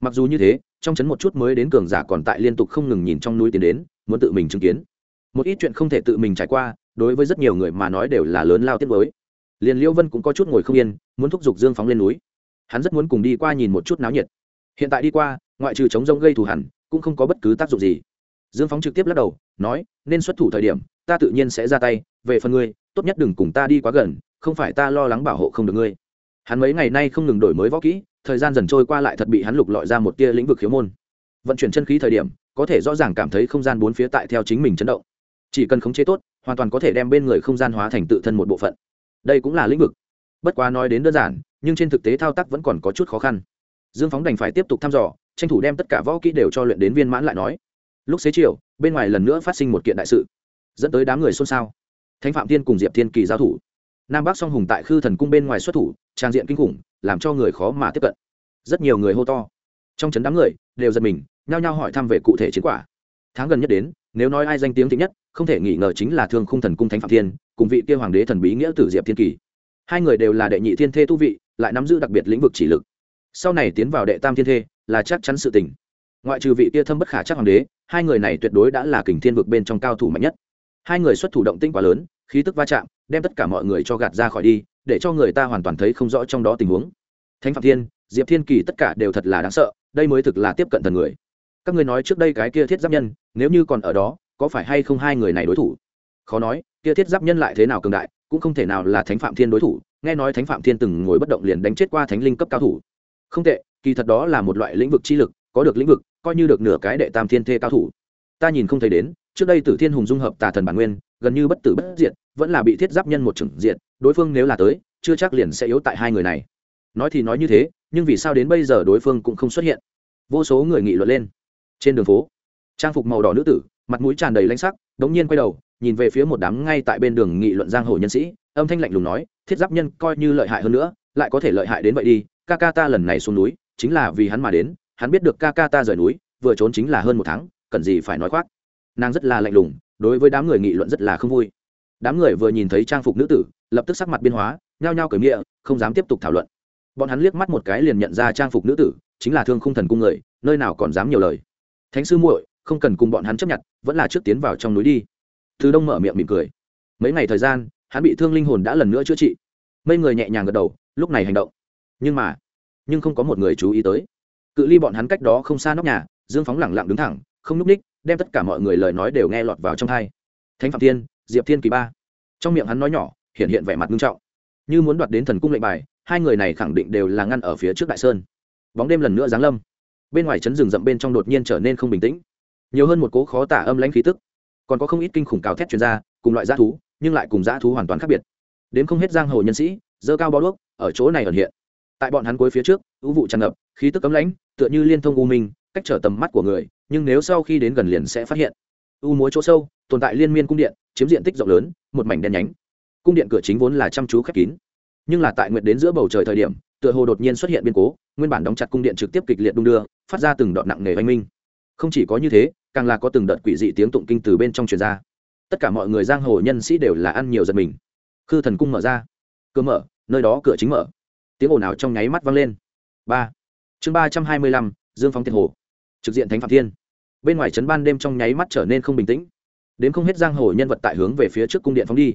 Mặc dù như thế, trong chấn một chút mới đến cường giả còn tại liên tục không ngừng nhìn trong núi tiến đến, muốn tự mình chứng kiến. Một ít chuyện không thể tự mình trải qua, đối với rất nhiều người mà nói đều là lớn lao tiết với liền liễu vân cũng có chút ngồi không yên, muốn thúc giục dương phóng lên núi. Hắn rất muốn cùng đi qua nhìn một chút náo nhiệt. Hiện tại đi qua, ngoại trừ chống rông gây thù hẳn, cũng không có bất cứ tác dụng gì. Dương phóng trực tiếp lắc đầu, nói, nên xuất thủ thời điểm, ta tự nhiên sẽ ra tay, về phần ngươi, tốt nhất đừng cùng ta đi quá gần, không phải ta lo lắng bảo hộ không được ngươi. Hắn mấy ngày nay không ngừng đổi mới võ kỹ, thời gian dần trôi qua lại thật bị hắn lục lọi ra một tia lĩnh vực khiếu môn. Vận chuyển chân khí thời điểm, có thể rõ ràng cảm thấy không gian bốn phía tại theo chính mình chấn động. Chỉ cần khống chế tốt, hoàn toàn có thể đem bên người không gian hóa thành tự thân một bộ phận đây cũng là lĩnh vực. Bất quá nói đến đơn giản, nhưng trên thực tế thao tác vẫn còn có chút khó khăn. Dương phóng đành phải tiếp tục thăm dò, tranh thủ đem tất cả võ kỹ đều cho luyện đến viên mãn lại nói. Lúc xế chiều, bên ngoài lần nữa phát sinh một kiện đại sự, dẫn tới đám người xôn xao. Thánh phạm thiên cùng diệp thiên kỳ giao thủ. Nam bắc song hùng tại khư thần cung bên ngoài xuất thủ, trang diện kinh khủng, làm cho người khó mà tiếp cận. Rất nhiều người hô to. Trong chấn đám người, đều giật mình, nhao nhao hỏi thăm về cụ thể chiến quả. Tháng gần nhất đến, nếu nói ai danh tiếng thịnh nhất, không thể nghi ngờ chính là thương khung thần cung thánh phạm thiên cùng vị kia hoàng đế thần bí nghĩa tử diệp thiên kỳ. Hai người đều là đệ nhị thiên thê tu vị, lại nắm giữ đặc biệt lĩnh vực chỉ lực. Sau này tiến vào đệ tam thiên thê, là chắc chắn sự tình. Ngoại trừ vị kia thâm bất khả chắc hoàng đế, hai người này tuyệt đối đã là kình thiên vực bên trong cao thủ mạnh nhất. Hai người xuất thủ động tinh quá lớn, khí tức va chạm, đem tất cả mọi người cho gạt ra khỏi đi, để cho người ta hoàn toàn thấy không rõ trong đó tình huống. Thánh phạm thiên, diệp thiên kỳ tất cả đều thật là đáng sợ, đây mới thực là tiếp cận thần người. Các ngươi nói trước đây cái kia thiết giáp nhân, nếu như còn ở đó, có phải hay không hai người này đối thủ? Khó nói, kia thiết giáp nhân lại thế nào cường đại, cũng không thể nào là thánh phạm thiên đối thủ, nghe nói thánh phạm thiên từng ngồi bất động liền đánh chết qua thánh linh cấp cao thủ. Không tệ, kỳ thật đó là một loại lĩnh vực chi lực, có được lĩnh vực, coi như được nửa cái đệ tam thiên thê cao thủ. Ta nhìn không thấy đến, trước đây tử thiên hùng dung hợp tà thần bản nguyên, gần như bất tử bất diệt, vẫn là bị thiết giáp nhân một trừng diện đối phương nếu là tới, chưa chắc liền sẽ yếu tại hai người này. Nói thì nói như thế, nhưng vì sao đến bây giờ đối phương cũng không xuất hiện? Vô số người nghị luận lên. Trên đường phố, trang phục màu đỏ nữ tử mặt mũi tràn đầy lanh sắc, đống nhiên quay đầu, nhìn về phía một đám ngay tại bên đường nghị luận giang hồ nhân sĩ, âm thanh lạnh lùng nói, thiết giáp nhân coi như lợi hại hơn nữa, lại có thể lợi hại đến vậy đi, ca ca ta lần này xuống núi, chính là vì hắn mà đến, hắn biết được ca ca ta rời núi, vừa trốn chính là hơn một tháng, cần gì phải nói khoác. Nàng rất là lạnh lùng, đối với đám người nghị luận rất là không vui. Đám người vừa nhìn thấy trang phục nữ tử, lập tức sắc mặt biên hóa, nhao nhao cởi nghĩa không dám tiếp tục thảo luận. Bọn hắn liếc mắt một cái liền nhận ra trang phục nữ tử, chính là thương khung thần cung người, nơi nào còn dám nhiều lời. Thánh sư muội không cần cùng bọn hắn chấp nhận, vẫn là trước tiến vào trong núi đi. Thứ đông mở miệng mỉm cười. Mấy ngày thời gian, hắn bị thương linh hồn đã lần nữa chữa trị. Mấy người nhẹ nhàng gật đầu, lúc này hành động. Nhưng mà, nhưng không có một người chú ý tới. Cự ly bọn hắn cách đó không xa nóc nhà, dương phóng lẳng lặng đứng thẳng, không núp ních, đem tất cả mọi người lời nói đều nghe lọt vào trong thai thánh phạm thiên, diệp thiên kỳ ba. Trong miệng hắn nói nhỏ, hiện hiện vẻ mặt nghiêm trọng. Như muốn đoạt đến thần cung lệnh bài, hai người này khẳng định đều là ngăn ở phía trước đại sơn. Bóng đêm lần nữa giáng lâm. Bên ngoài chấn rừng rậm bên trong đột nhiên trở nên không bình tĩnh nhiều hơn một cố khó tả âm lãnh khí tức. Còn có không ít kinh khủng cáo thét chuyên gia cùng loại g thú, nhưng lại cùng g thú hoàn toàn khác biệt. Đến không hết giang hồ nhân sĩ, dơ cao bao đuốc, ở chỗ này ẩn hiện. Tại bọn hắn cuối phía trước ưu vụ tràn ngập, khí tức cấm lãnh, tựa như liên thông u minh, cách trở tầm mắt của người, nhưng nếu sau khi đến gần liền sẽ phát hiện. U múa chỗ sâu, tồn tại liên miên cung điện, chiếm diện tích rộng lớn, một mảnh đen nhánh. Cung điện cửa chính vốn là chăm chú khép kín. Nhưng là tại nguyệt đến giữa bầu trời thời điểm, tựa hồ đột nhiên xuất hiện biên cố, nguyên bản đóng chặt cung điện trực tiếp kịch liệt đung đưa, phát ra từng đoạn nặng nề oanh minh. Không chỉ có như thế càng là có từng đợt quỷ dị tiếng tụng kinh từ bên trong truyền ra. Tất cả mọi người giang hồ nhân sĩ đều là ăn nhiều giật mình. Khư thần cung mở ra. Cửa mở, nơi đó cửa chính mở. Tiếng ồn ào trong nháy mắt vang lên. Ba. Chương ba trăm hai mươi lăm, dương phóng tiền hồ. Trực diện thánh phạm thiên. Bên ngoài trấn ban đêm trong nháy mắt trở nên không bình tĩnh. Đến không hết giang hồ nhân vật tại hướng về phía trước cung điện phóng đi.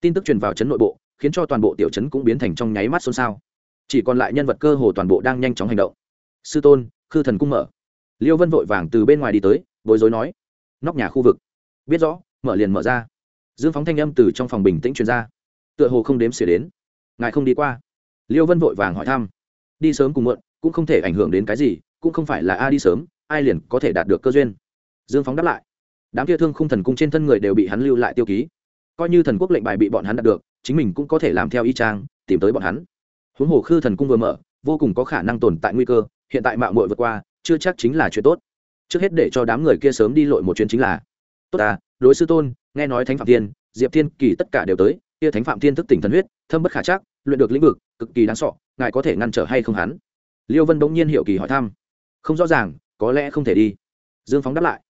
Tin tức truyền vào trấn nội bộ, khiến cho toàn bộ tiểu trấn cũng biến thành trong nháy mắt xôn xao. Chỉ còn lại nhân vật cơ hồ toàn bộ đang nhanh chóng hành động. Sư tôn, khư thần cung mở. Liêu vân vội vàng từ bên ngoài đi tới bối rối nói, nóc nhà khu vực. Biết rõ. Mở liền mở ra. Dương phóng thanh âm từ trong phòng bình tĩnh truyền ra. Tựa hồ không đếm xỉa đến. Ngài không đi qua. Liêu vân vội vàng hỏi thăm. Đi sớm cùng muộn, cũng không thể ảnh hưởng đến cái gì, cũng không phải là a đi sớm, ai liền có thể đạt được cơ duyên. Dương phóng đáp lại. Đám kia thương khung thần cung trên thân người đều bị hắn lưu lại tiêu ký. Coi như thần quốc lệnh bài bị bọn hắn đạt được, chính mình cũng có thể làm theo y trang tìm tới bọn hắn. Huống hồ khư thần cung vừa mở, vô cùng có khả năng tồn tại nguy cơ, hiện tại mạo muội vượt qua, chưa chắc chính là chuyện tốt trước hết để cho đám người kia sớm đi lội một chuyến chính là, tốt à đối sư tôn, nghe nói thánh phạm thiên, diệp thiên, kỳ tất cả đều tới, kia thánh phạm thiên thức tỉnh thần huyết, thâm bất khả chắc, luyện được lĩnh vực, cực kỳ đáng sọ ngài có thể ngăn trở hay không hắn? Liêu vân bỗng nhiên hiệu kỳ hỏi thăm. Không rõ ràng, có lẽ không thể đi. Dương phóng đáp lại.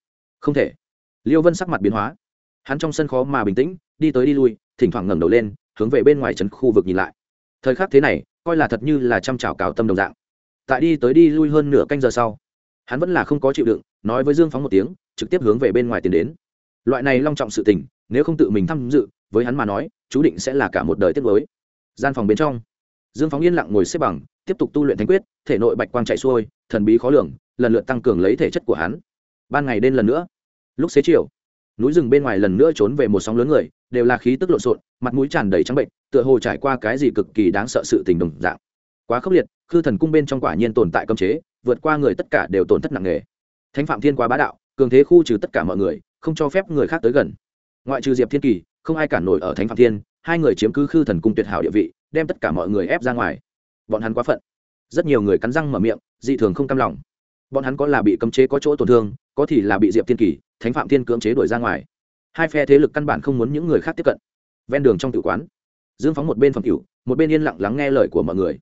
Không thể. Liêu vân sắc mặt biến hóa. Hắn trong sân khó mà bình tĩnh, đi tới đi lui, thỉnh thoảng ngẩng đầu lên, hướng về bên ngoài trấn khu vực nhìn lại. Thời khắc thế này, coi là thật như là chăm chảo cào tâm đồng dạng. Tại đi tới đi lui hơn nửa canh giờ sau hắn vẫn là không có chịu đựng, nói với dương phóng một tiếng, trực tiếp hướng về bên ngoài tiến đến. Loại này long trọng sự tình, nếu không tự mình tham dự, với hắn mà nói, chú định sẽ là cả một đời tiết mới gian phòng bên trong, dương phóng yên lặng ngồi xếp bằng, tiếp tục tu luyện thánh quyết, thể nội bạch quang chạy xuôi, thần bí khó lường, lần lượt tăng cường lấy thể chất của hắn. Ban ngày đêm lần nữa, lúc xế chiều, núi rừng bên ngoài lần nữa trốn về một sóng lớn người, đều là khí tức lộn xộn, mặt mũi tràn đầy trắng bệnh, tựa hồ trải qua cái gì cực kỳ đáng sợ sự tình đồng dạng. Quá khốc liệt, khư thần cung bên trong quả nhiên tồn tại cấm chế vượt qua người tất cả đều tổn thất nặng nề. Thánh phạm thiên quá bá đạo, cường thế khu trừ tất cả mọi người, không cho phép người khác tới gần. Ngoại trừ diệp thiên kỳ, không ai cản nổi ở thánh phạm thiên, hai người chiếm cứ khư thần cung tuyệt hảo địa vị, đem tất cả mọi người ép ra ngoài. Bọn hắn quá phận. Rất nhiều người cắn răng mở miệng, dị thường không cam lòng. Bọn hắn có là bị cấm chế có chỗ tổn thương, có thì là bị diệp thiên kỳ, thánh phạm thiên cưỡng chế đuổi ra ngoài. Hai phe thế lực căn bản không muốn những người khác tiếp cận. Ven đường trong tử quán, dương phóng một bên phòng cửu, một bên yên lặng lắng nghe lời của mọi người.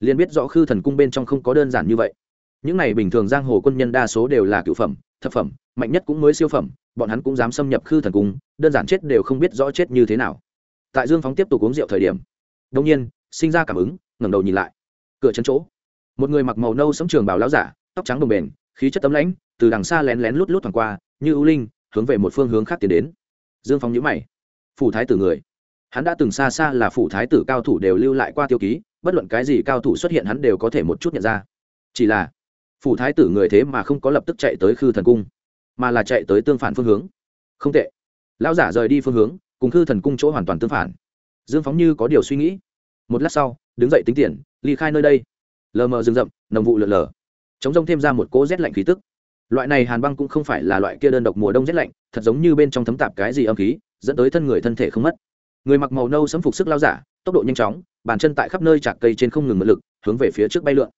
Liền biết rõ khư thần cung bên trong không có đơn giản như vậy những này bình thường giang hồ quân nhân đa số đều là cựu phẩm, thập phẩm, mạnh nhất cũng mới siêu phẩm, bọn hắn cũng dám xâm nhập khư thần cung, đơn giản chết đều không biết rõ chết như thế nào. Tại dương phóng tiếp tục uống rượu thời điểm đông nhiên, sinh ra cảm ứng, ngẩng đầu nhìn lại. Cửa chân chỗ, một người mặc màu nâu sống trường bào láo giả, tóc trắng đồng bền khí chất tấm lãnh, từ đằng xa lén lén lút lút thoảng qua, như ưu linh, hướng về một phương hướng khác tiến đến. Dương phóng nhữ mày. Phủ thái tử người. Hắn đã từng xa xa là phủ thái tử cao thủ đều lưu lại qua tiêu ký, bất luận cái gì cao thủ xuất hiện hắn đều có thể một chút nhận ra. Chỉ là phủ thái tử người thế mà không có lập tức chạy tới khư thần cung, mà là chạy tới tương phản phương hướng. Không tệ. Lão giả rời đi phương hướng, cùng khư thần cung chỗ hoàn toàn tương phản. Dương phóng như có điều suy nghĩ. Một lát sau, đứng dậy tính tiền, ly khai nơi đây. Lờ mờ rừng rậm, nồng vụ lượn lờ. Chống rông thêm ra một cỗ rét lạnh khí tức. Loại này hàn băng cũng không phải là loại kia đơn độc mùa đông rét lạnh, thật giống như bên trong thấm tạp cái gì âm khí, dẫn tới thân người thân thể không mất. Người mặc màu nâu sấm phục sức lao giả, tốc độ nhanh chóng, bàn chân tại khắp nơi chạc cây trên không ngừng mật lực, hướng về phía trước bay lượn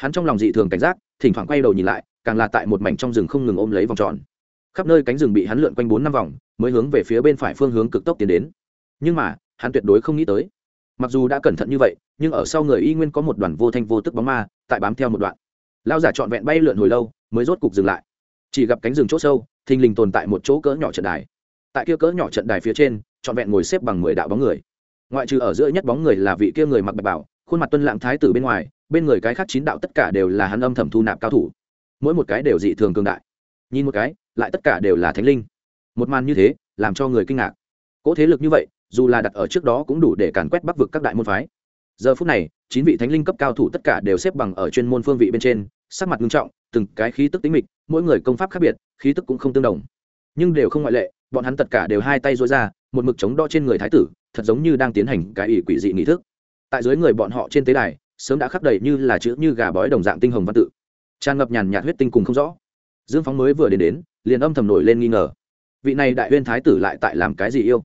hắn trong lòng dị thường cảnh giác, thỉnh thoảng quay đầu nhìn lại, càng là tại một mảnh trong rừng không ngừng ôm lấy vòng tròn. Khắp nơi cánh rừng bị hắn lượn quanh bốn năm vòng, mới hướng về phía bên phải phương hướng cực tốc tiến đến. Nhưng mà, hắn tuyệt đối không nghĩ tới. Mặc dù đã cẩn thận như vậy, nhưng ở sau người y nguyên có một đoàn vô thanh vô tức bóng ma, tại bám theo một đoạn. Lao giả trọn vẹn bay lượn hồi lâu, mới rốt cục dừng lại. Chỉ gặp cánh rừng chỗ sâu, thình lình tồn tại một chỗ cỡ nhỏ trận đài. Tại kia cỡ nhỏ trận đài phía trên, trọn vẹn ngồi xếp bằng mười đạo bóng người. Ngoại trừ ở giữa nhất bóng người là vị kia người mặc bạch bảo, khuôn mặt tuân lãng thái tử bên ngoài bên người cái khác chín đạo tất cả đều là hắn âm thầm thu nạp cao thủ. Mỗi một cái đều dị thường cường đại. Nhìn một cái, lại tất cả đều là thánh linh. Một màn như thế, làm cho người kinh ngạc. Cỗ thế lực như vậy, dù là đặt ở trước đó cũng đủ để càn quét bắc vực các đại môn phái. Giờ phút này, chín vị thánh linh cấp cao thủ tất cả đều xếp bằng ở chuyên môn phương vị bên trên, sắc mặt nghiêm trọng, từng cái khí tức tính mịch, mỗi người công pháp khác biệt, khí tức cũng không tương đồng. Nhưng đều không ngoại lệ, bọn hắn tất cả đều hai tay dối ra, một mực chống đo trên người thái tử, thật giống như đang tiến hành cái ỷ quỷ dị nghị thức. Tại dưới người bọn họ trên tế đài sớm đã khắc đầy như là chữ như gà bói đồng dạng tinh hồng văn tự. Tràn ngập nhàn nhạt huyết tinh cùng không rõ. Dương phóng mới vừa đến đến, liền âm thầm nổi lên nghi ngờ. Vị này đại huyên thái tử lại tại làm cái gì yêu?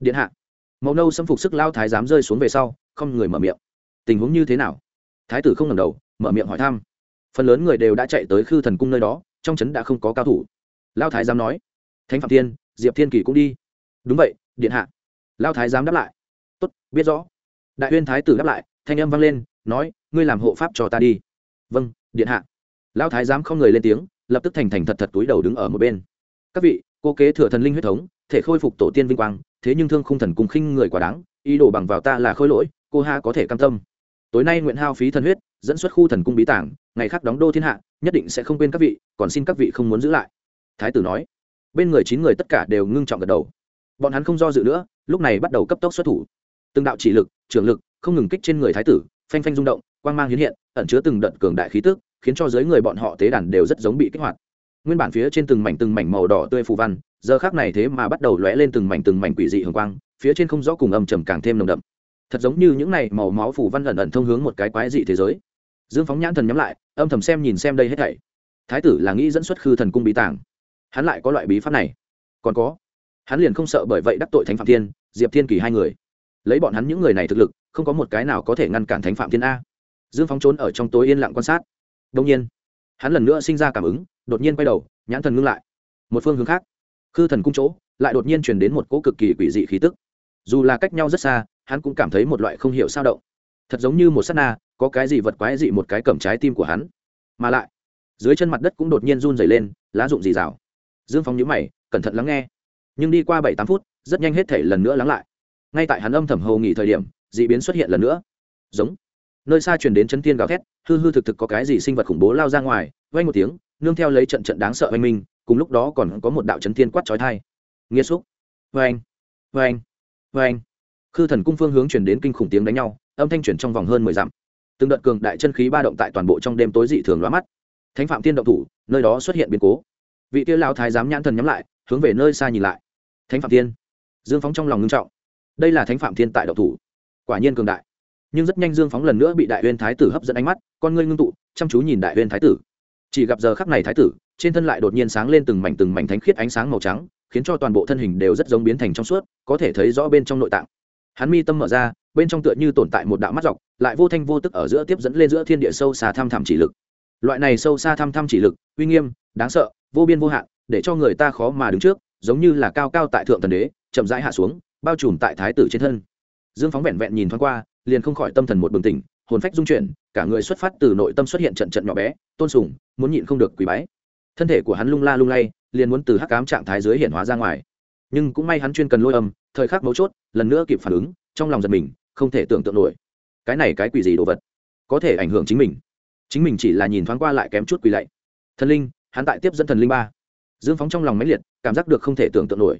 Điện hạ. Màu nâu xâm phục sức lao thái dám rơi xuống về sau, không người mở miệng. Tình huống như thế nào? Thái tử không ngẩng đầu, mở miệng hỏi thăm. Phần lớn người đều đã chạy tới khư thần cung nơi đó, trong trấn đã không có cao thủ. Lao thái dám nói. Thánh phạm thiên, diệp thiên kỳ cũng đi. Đúng vậy, điện hạ. Lao thái dám đáp lại. Tốt, biết rõ. Đại huyên thái tử đáp lại, thanh âm vang lên nói, ngươi làm hộ pháp cho ta đi. Vâng điện hạ. Lão thái giám không người lên tiếng, lập tức thành thành thật thật túi đầu đứng ở một bên. Các vị, cô kế thừa thần linh huyết thống, thể khôi phục tổ tiên vinh quang, thế nhưng thương không thần cùng khinh người quá đáng, ý đồ bằng vào ta là khôi lỗi, cô ha có thể cam tâm. Tối nay nguyện hao phí thần huyết, dẫn xuất khu thần cung bí tảng, ngày khác đóng đô thiên hạ, nhất định sẽ không quên các vị, còn xin các vị không muốn giữ lại. Thái tử nói. Bên người chín người tất cả đều ngưng trọng gật đầu. Bọn hắn không do dự nữa, lúc này bắt đầu cấp tốc xuất thủ. Từng đạo chỉ lực, trưởng lực, không ngừng kích trên người thái tử phanh phanh rung động, quang mang hiến hiện, ẩn chứa từng đợt cường đại khí tức, khiến cho giới người bọn họ tế đàn đều rất giống bị kích hoạt. Nguyên bản phía trên từng mảnh từng mảnh màu đỏ tươi phù văn, giờ khác này thế mà bắt đầu lóe lên từng mảnh từng mảnh quỷ dị hồng quang, phía trên không rõ cùng âm trầm càng thêm nồng đậm. Thật giống như những này màu máu phù văn ẩn ẩn thông hướng một cái quái dị thế giới. Dương phóng nhãn thần nhắm lại, âm thầm xem nhìn xem đây hết thảy. Thái tử là nghĩ dẫn xuất khư thần cung bí tàng. Hắn lại có loại bí pháp này. Còn có, hắn liền không sợ bởi vậy đắc tội thánh phạm thiên, diệp thiên kỳ hai người lấy bọn hắn những người này thực lực, không có một cái nào có thể ngăn cản thánh phạm thiên a. Dương phóng trốn ở trong tối yên lặng quan sát. Đông nhiên, hắn lần nữa sinh ra cảm ứng, đột nhiên quay đầu, nhãn thần ngưng lại. Một phương hướng khác, khư thần cung chỗ, lại đột nhiên chuyển đến một cỗ cực kỳ quỷ dị khí tức. Dù là cách nhau rất xa, hắn cũng cảm thấy một loại không hiểu sao động. Thật giống như một s á t na, có cái gì vật quái dị một cái cầm trái tim của hắn. Mà lại, dưới chân mặt đất cũng đột nhiên run dày lên, lá rụng dì rào dương phóng nhữ mày, cẩn thận lắng nghe. Nhưng đi qua bảy tám phút, rất nhanh hết thể lần nữa lắng lại ngay tại hắn âm thầm hầu nghỉ thời điểm d ị biến xuất hiện lần nữa. Giống. Nơi xa truyền đến chân tiên gào thét, hư hư thực thực có cái gì sinh vật khủng bố lao ra ngoài vay một tiếng, nương theo lấy trận trận đáng sợ oanh minh, cùng lúc đó còn có một đạo chấn tiên quát trói thai nghĩa xúc. Vang vang vang khư thần cung phương hướng chuyển đến kinh khủng tiếng đánh nhau, âm thanh chuyển trong vòng hơn mười dặm. Từng đợt cường đại chân khí ba động tại toàn bộ trong đêm tối dị thường lóa mắt. Thánh phạm tiên động thủ, nơi đó xuất hiện biến cố. Vị tia lao thái giám nhãn thần nhắm lại, hướng về nơi xa nhìn lại. Thánh phạm tiên dương phóng trong lòng ngưng trọng đây là thánh phạm thiên tại động thủ. Quả nhiên cường đại. Nhưng rất nhanh dương phóng lần nữa bị đại huyên thái tử hấp dẫn ánh mắt, con ngươi ngưng tụ, chăm chú nhìn đại huyên thái tử. Chỉ gặp giờ khắc này thái tử, trên thân lại đột nhiên sáng lên từng mảnh từng mảnh thánh khiết ánh sáng màu trắng, khiến cho toàn bộ thân hình đều rất giống biến thành trong suốt, có thể thấy rõ bên trong nội tạng. Hắn mi tâm mở ra, bên trong tựa như tồn tại một đạo mắt dọc, lại vô thanh vô tức ở giữa tiếp dẫn lên giữa thiên địa sâu xa thăm thẳm chỉ lực. Loại này sâu xa thăm thăm chỉ lực, uy nghiêm, đáng sợ, vô biên vô hạn, để cho người ta khó mà đứng trước, giống như là cao cao tại thượng thần đế, chậm rãi hạ xuống bao trùm tại thái tử trên thân. Dương phóng vẹn vẹn nhìn thoáng qua, liền không khỏi tâm thần một bừng tỉnh, hồn phách dung chuyển, cả người xuất phát từ nội tâm xuất hiện trận trận nhỏ bé, tôn sùng, muốn nhịn không được quỳ bái. Thân thể của hắn lung la lung lay, liền muốn từ hắc cám trạng thái dưới hiển hóa ra ngoài. Nhưng cũng may hắn chuyên cần lôi âm, thời khắc mấu chốt, lần nữa kịp phản ứng, trong lòng giật mình, không thể tưởng tượng nổi. Cái này cái quỷ gì đồ vật? Có thể ảnh hưởng chính mình. Chính mình chỉ là nhìn thoáng qua lại kém chút quỳ lạy. Thần linh, hắn tại tiếp dẫn thần linh ba. Dương phóng trong lòng máy liệt, cảm giác được không thể tưởng tượng nổi.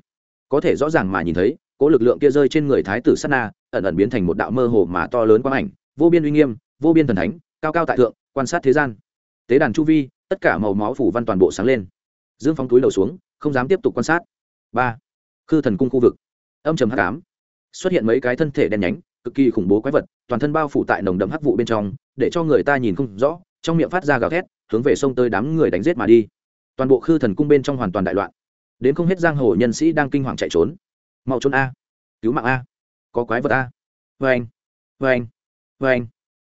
Có thể rõ ràng mà nhìn thấy cỗ lực lượng kia rơi trên người thái tử sát na, ẩn ẩn biến thành một đạo mơ hồ mà to lớn quang ảnh, vô biên uy nghiêm, vô biên thần thánh, cao cao tại thượng, quan sát thế gian. Tế đàn chu vi, tất cả màu máu phủ văn toàn bộ sáng lên. Dương phóng túi đầu xuống, không dám tiếp tục quan sát. Ba. Khư thần cung khu vực. Âm trầm hắc ám. Xuất hiện mấy cái thân thể đen nhánh, cực kỳ khủng bố quái vật, toàn thân bao phủ tại nồng đậm hắc vụ bên trong, để cho người ta nhìn không rõ, trong miệng phát ra gào thét, hướng về sông tới đám người đánh giết mà đi. Toàn bộ khư thần cung bên trong hoàn toàn đại loạn. Đến không hết giang hồ nhân sĩ đang kinh hoàng chạy trốn mau trốn a. Cứu mạng a. Có quái vật a. Vê anh. Vê anh. Vê anh.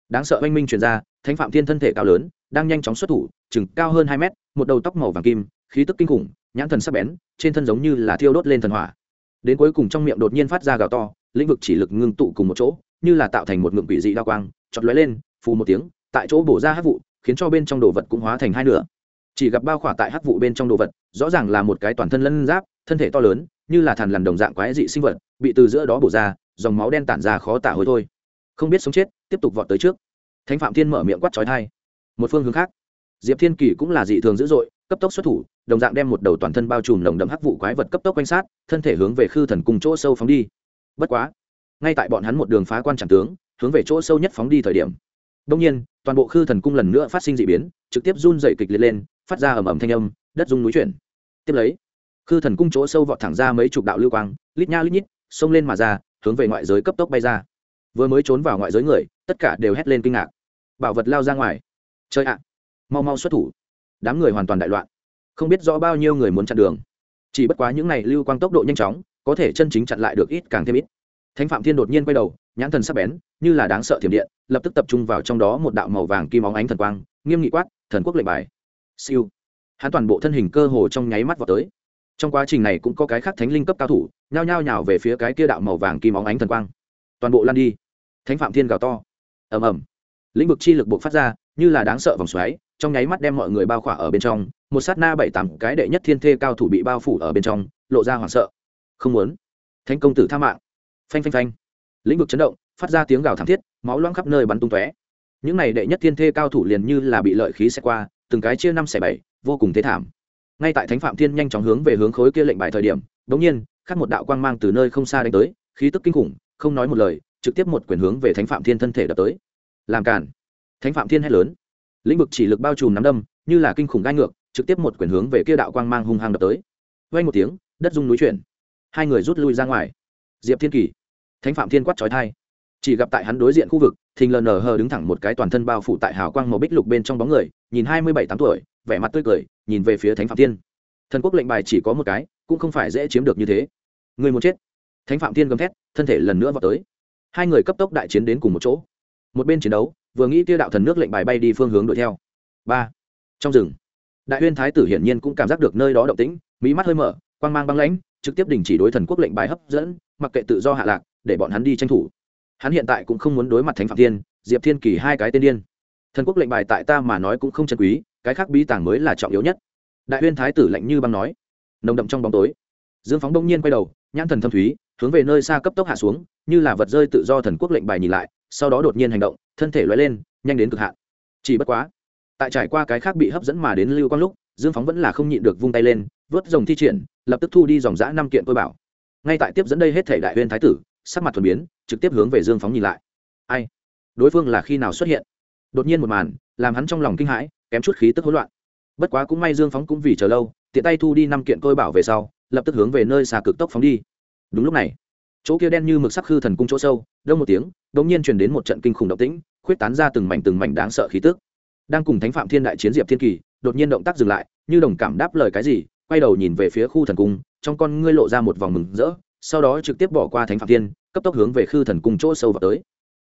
Đáng sợ oanh minh chuyển ra, thánh phạm thiên thân thể cao lớn, đang nhanh chóng xuất thủ, chừng cao hơn hai mét, một đầu tóc màu vàng kim, khí tức kinh khủng, nhãn thần sắc bén, trên thân giống như là thiêu đốt lên thần hỏa. Đến cuối cùng trong miệng đột nhiên phát ra gào to, lĩnh vực chỉ lực ngưng tụ cùng một chỗ, như là tạo thành một ngưỡng quỷ dị đa quang chọt lóe lên, phù một tiếng, tại chỗ bổ ra hát vụ, khiến cho bên trong đồ vật cũng hóa thành hai nửa. Chỉ gặp bao khỏa tại hát vụ bên trong đồ vật, rõ ràng là một cái toàn thân lân giáp, thân thể to lớn như là thằn lằn đồng dạng quái dị sinh vật, bị từ giữa đó bổ ra, dòng máu đen tản ra khó tả hối thôi. Không biết sống chết, tiếp tục vọt tới trước. Thánh phạm thiên mở miệng quát trói thai một phương hướng khác. Diệp thiên kỳ cũng là dị thường dữ dội, cấp tốc xuất thủ, đồng dạng đem một đầu toàn thân bao trùm nồng đậm hắc vụ quái vật cấp tốc quanh sát, thân thể hướng về khư thần cùng chỗ sâu phóng đi. Bất quá, ngay tại bọn hắn một đường phá quan tràng tướng, hướng về chỗ sâu nhất phóng đi thời điểm đông nhiên, toàn bộ khư thần cung lần nữa phát sinh d ị biến, trực tiếp run dậy kịch liệt lên, phát ra ầm ầm thanh âm, đất rung núi chuyển. Tiếp lấy khư thần cung chỗ sâu vọt thẳng ra mấy chục đạo lưu quang, lít nha lít nhít, xông lên mà ra, hướng về ngoại giới cấp tốc bay ra. Vừa mới trốn vào ngoại giới người, tất cả đều hét lên kinh ngạc. Bảo vật lao ra ngoài. Chơi ạ! Mau mau xuất thủ. Đám người hoàn toàn đại loạn. Không biết rõ bao nhiêu người muốn chặn đường. Chỉ bất quá những n à y lưu quang tốc độ nhanh chóng, có thể chân chính chặn lại được ít càng thêm ít. Thánh phạm thiên đột nhiên quay đầu, nhãn thần sắp bén, như là đáng sợ thiểm điện, lập tức tập trung vào trong đó một đạo màu vàng kim óng ánh thần quang, nghiêm nghị quát, thần quốc lệnh bài. Siêu. Hắn toàn bộ thân hình cơ hồ trong nháy mắt vào tới trong quá trình này cũng có cái khác thánh linh cấp cao thủ, nhao nhao nhào về phía cái kia đạo màu vàng kim óng ánh thần quang. Toàn bộ lan đi. Thánh phạm thiên gào to. Ầm ầm. Lĩnh vực chi lực buộc phát ra, như là đáng sợ vòng xoáy, trong nháy mắt đem mọi người bao khỏa ở bên trong, một sát na bảy tám cái đệ nhất thiên thê cao thủ bị bao phủ ở bên trong, lộ ra hoảng sợ. Không muốn. Thánh công tử tha mạng. Phanh phanh phanh. Lĩnh vực chấn động, phát ra tiếng gào thảm thiết, máu loãng khắp nơi bắn tung tóe. Những này đệ nhất thiên thê cao thủ liền như là bị lợi khí xe qua, từng cái chia năm xẻ bảy, vô cùng thế thảm ngay tại thánh phạm thiên nhanh chóng hướng về hướng khối kia lệnh bài thời điểm đống nhiên, khắc một đạo quang mang từ nơi không xa đánh tới, khí tức kinh khủng, không nói một lời, trực tiếp một quyền hướng về thánh phạm thiên thân thể đập tới. Làm cản. Thánh phạm thiên hét lớn. Lĩnh vực chỉ lực bao trùm nắm đâm, như là kinh khủng gai ngược, trực tiếp một quyền hướng về kia đạo quang mang hung hăng đập tới. Vay một tiếng, đất rung núi chuyển. Hai người rút lui ra ngoài. Diệp thiên kỳ. Thánh phạm thiên quát trói thai chỉ gặp tại hắn đối diện khu vực, thình lờ nờ hờ đứng thẳng một cái toàn thân bao phủ tại hào quang màu bích lục bên trong bóng người, nhìn hai mươi bảy tám tuổi vẻ mặt tươi cười, nhìn về phía thánh phạm thiên. Thần quốc lệnh bài chỉ có một cái, cũng không phải dễ chiếm được như thế. Người muốn chết. Thánh phạm thiên gầm thét, thân thể lần nữa vào tới. Hai người cấp tốc đại chiến đến cùng một chỗ. Một bên chiến đấu, vừa nghĩ tiêu đạo thần nước lệnh bài bay đi phương hướng đuổi theo. Ba. Trong rừng, đại huyên thái tử hiển nhiên cũng cảm giác được nơi đó động tĩnh mỹ mắt hơi mở, quang mang băng lãnh, trực tiếp đình chỉ đối thần quốc lệnh bài hấp dẫn, mặc kệ tự do hạ lạc, để bọn hắn đi tranh thủ. Hắn hiện tại cũng không muốn đối mặt thánh phạm thiên, diệp thiên kỳ hai cái tên điên. Thần quốc lệnh bài tại ta mà nói cũng không chân quý cái khác bí tàng mới là trọng yếu nhất. Đại huyên thái tử lạnh như băng nói. Nồng đậm trong bóng tối, dương phóng đông nhiên quay đầu, nhãn thần thâm thúy, hướng về nơi xa cấp tốc hạ xuống, như là vật rơi tự do thần quốc lệnh bài nhìn lại, sau đó đột nhiên hành động, thân thể loay lên, nhanh đến cực hạn. Chỉ bất quá, tại trải qua cái khác bị hấp dẫn mà đến lưu quang lúc, dương phóng vẫn là không nhịn được vung tay lên, vớt dòng thi triển, lập tức thu đi dòng giã năm kiện tôi bảo. Ngay tại tiếp dẫn đây hết thể đại huyên thái tử, sắc mặt thuần biến, trực tiếp hướng về dương phóng nhìn lại. Ai? Đối phương là khi nào xuất hiện? Đột nhiên một màn, làm hắn trong lòng kinh hãi kém chút khí tức hỗn loạn. Bất quá cũng may dương phóng cũng vì chờ lâu, tiện tay thu đi năm kiện tôi bảo về sau, lập tức hướng về nơi xà cực tốc phóng đi. Đúng lúc này, chỗ kia đen như mực sắc khư thần cung chỗ sâu, đông một tiếng đ ỗ n g nhiên truyền đến một trận kinh khủng động tĩnh, khuyết tán ra từng mảnh từng mảnh đáng sợ khí tức. Đang cùng thánh phạm thiên đại chiến diệp thiên kỳ, đột nhiên động tác dừng lại, như đồng cảm đáp lời cái gì, quay đầu nhìn về phía khu thần cung, trong con ngươi lộ ra một vòng mừng rỡ, sau đó trực tiếp bỏ qua thánh phạm thiên, cấp tốc hướng về khư thần cung chỗ sâu vào tới.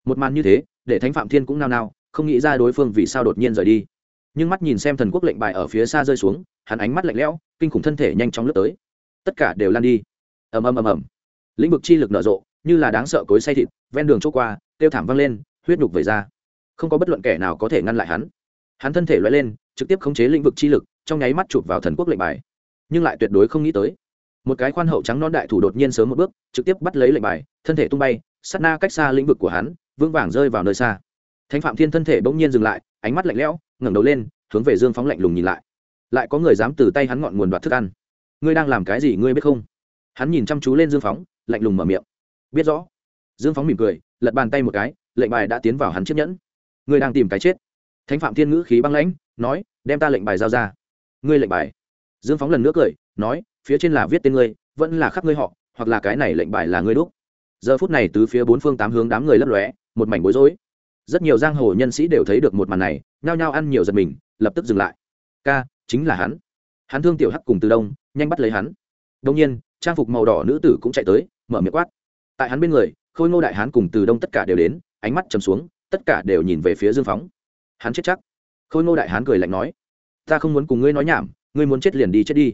Một màn như thế, để thánh phạm thiên cũng nao nao, không nghĩ ra đối phương vì sao đột nhiên rời đi nhưng mắt nhìn xem thần quốc lệnh bài ở phía xa rơi xuống, hắn ánh mắt lạnh lẽo, kinh khủng thân thể nhanh chóng lướt tới. Tất cả đều lan đi. Ầm ầm ầm ầm. Lĩnh vực chi lực nở rộ, như là đáng sợ cối say thịt, ven đường chỗ qua tiêu thảm văng lên, huyết nhục về ra. Không có bất luận kẻ nào có thể ngăn lại hắn. Hắn thân thể loay lên, trực tiếp khống chế lĩnh vực chi lực, trong nháy mắt chụp vào thần quốc lệnh bài. Nhưng lại tuyệt đối không nghĩ tới. Một cái khoan hậu trắng non đại thủ đột nhiên sớm một bước, trực tiếp bắt lấy lệnh bài, thân thể tung bay, sát na cách xa lĩnh vực của hắn, vững vàng rơi vào nơi xa. Thánh phạm thiên thân thể bỗng nhiên dừng lại, ánh mắt lạnh lẽo ngẩng đầu lên, hướng về dương phóng lạnh lùng nhìn lại. Lại có người dám từ tay hắn ngọn nguồn đoạt thức ăn. Ngươi đang làm cái gì ngươi biết không? Hắn nhìn chăm chú lên dương phóng, lạnh lùng mở miệng. Biết rõ. Dương phóng mỉm cười, lật bàn tay một cái, lệnh bài đã tiến vào hắn chiếc nhẫn. Ngươi đang tìm cái chết. Thánh phạm thiên ngữ khí băng lãnh, nói, đem ta lệnh bài giao ra. Ngươi lệnh bài. Dương phóng lần nữa cười, nói, phía trên là viết tên ngươi, vẫn là khắc ngươi họ, hoặc là cái này lệnh bài là ngươi đúc. Giờ phút này từ phía bốn phương tám hướng đám người lấp lóe, một mảnh bối rối rất nhiều giang hồ nhân sĩ đều thấy được một màn này, nhao nhao ăn nhiều giật mình, lập tức dừng lại. Ca, chính là hắn. Hắn thương tiểu hắc cùng từ đông, nhanh bắt lấy hắn. Đông nhiên, trang phục màu đỏ nữ tử cũng chạy tới, mở miệng quát. Tại hắn bên người, khôi ngô đại hán cùng từ đông tất cả đều đến, ánh mắt chầm xuống, tất cả đều nhìn về phía dương phóng. Hắn chết chắc. Khôi ngô đại hán cười lạnh nói. Ta không muốn cùng ngươi nói nhảm, ngươi muốn chết liền đi chết đi.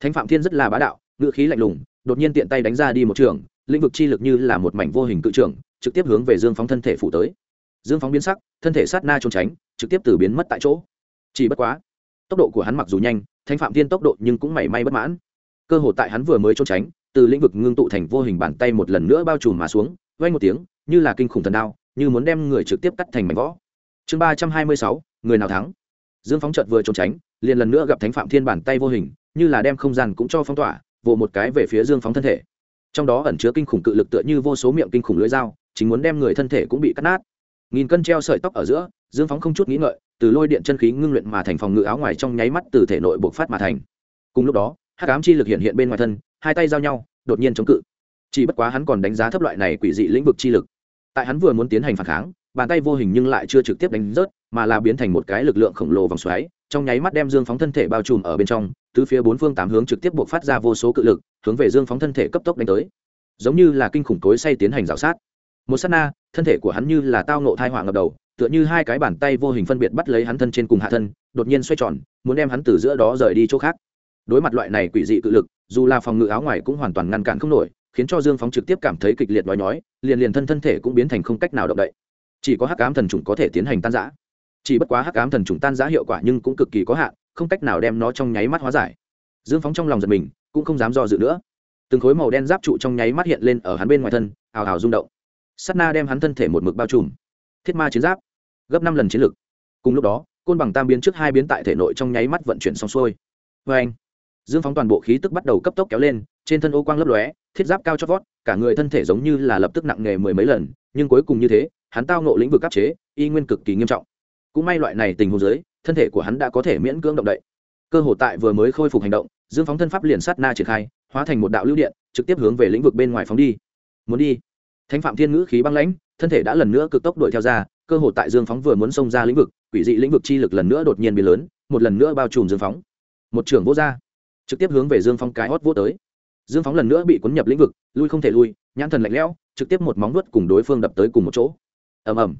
Thánh phạm thiên rất là bá đạo ngựa khí lạnh lùng, đột nhiên tiện tay đánh ra đi một trường, lĩnh vực chi lực như là một mảnh vô hình cự trường, trực tiếp hướng về dương phóng thân thể phủ tới dương phóng biến sắc, thân thể sát na trốn tránh, trực tiếp từ biến mất tại chỗ. Chỉ bất quá, tốc độ của hắn mặc dù nhanh, thanh phạm thiên tốc độ nhưng cũng mảy may bất mãn. Cơ hội tại hắn vừa mới trốn tránh, từ lĩnh vực ngưng tụ thành vô hình bàn tay một lần nữa bao trùm mà xuống vay một tiếng, như là kinh khủng thần đao, như muốn đem người trực tiếp cắt thành mảnh võ chương ba trăm hai mươi sáu, người nào thắng? Dương phóng trợt vừa trốn tránh, liền lần nữa gặp thánh phạm thiên bàn tay vô hình, như là đem không gian cũng cho phong tỏa, vồ một cái về phía dương phóng thân thể. Trong đó ẩn chứa kinh khủng cự lực tựa như vô số miệng kinh khủng lưỡi dao, chính muốn đem người thân thể cũng bị cắt nát nghìn cân treo sợi tóc ở giữa, dương phóng không chút nghĩ ngợi, từ lôi điện chân khí ngưng luyện mà thành phòng ngự áo ngoài trong nháy mắt từ thể nội bộc phát mà thành. Cùng lúc đó, hắc ám chi lực hiện hiện bên ngoài thân, hai tay giao nhau, đột nhiên chống cự. Chỉ bất quá hắn còn đánh giá thấp loại này quỷ dị lĩnh vực chi lực. Tại hắn vừa muốn tiến hành phản kháng, bàn tay vô hình nhưng lại chưa trực tiếp đánh rớt, mà là biến thành một cái lực lượng khổng lồ vòng xoáy, trong nháy mắt đem dương phóng thân thể bao trùm ở bên trong từ phía bốn phương tám hướng trực tiếp buộc phát ra vô số cự lực, hướng về dương phóng thân thể cấp tốc đánh tới. Giống như là kinh khủng cối say tiến hành rào sát. Một s á t na thân thể của hắn như là tao nộ thai họa ngập đầu, tựa như hai cái bàn tay vô hình phân biệt bắt lấy hắn thân trên cùng hạ thân, đột nhiên xoay tròn, muốn đem hắn từ giữa đó rời đi chỗ khác. Đối mặt loại này quỷ dị cự lực, dù là phòng ngự áo ngoài cũng hoàn toàn ngăn cản không nổi, khiến cho dương phóng trực tiếp cảm thấy kịch liệt nói nhói, liền liền thân thân thể cũng biến thành không cách nào động đậy. Chỉ có hắc ám thần trùng có thể tiến hành tan giã chỉ bất quá hắc ám thần trùng tan giã hiệu quả nhưng cũng cực kỳ có hạn, không cách nào đem nó trong nháy mắt hóa giải. Dương phóng trong lòng giật mình, cũng không dám do dự nữa. Từng khối màu đen giáp trụ trong nháy mắt hiện lên ở hắn bên ngoài thân, ào ào rung động sắt na đem hắn thân thể một mực bao trùm. Thiết ma chiến giáp, gấp năm lần chiến lực. Cùng lúc đó, côn bằng tam biến trước hai biến tại thể nội trong nháy mắt vận chuyển xong xuôi. Vê anh, dương phóng toàn bộ khí tức bắt đầu cấp tốc kéo lên, trên thân ô quang lấp lóe, thiết giáp cao chót vót, cả người thân thể giống như là lập tức nặng nề mười mấy lần, nhưng cuối cùng như thế, hắn tao nộ lĩnh vực áp chế, y nguyên cực kỳ nghiêm trọng. Cũng may loại này tình huống dưới, thân thể của hắn đã có thể miễn cưỡng động đậy. Cơ hội tại vừa mới khôi phục hành động, dương phóng thân pháp liền sát na triển khai, hóa thành một đạo lưu điện, trực tiếp hướng về lĩnh vực bên ngoài phóng đi. Muốn đi thánh phạm thiên ngữ khí băng lãnh, thân thể đã lần nữa cực tốc đuổi theo ra, cơ hội tại dương phóng vừa muốn xông ra lĩnh vực, quỷ dị lĩnh vực chi lực lần nữa đột nhiên biến lớn, một lần nữa bao trùm dương phóng. Một trưởng vô r trực tiếp hướng về dương phóng cái hót vô tới. Dương phóng lần nữa bị cuốn nhập lĩnh vực, lui không thể lui, nhãn thần lạnh lẽo, trực tiếp một móng vuốt cùng đối phương đập tới cùng một chỗ. Ầm ầm.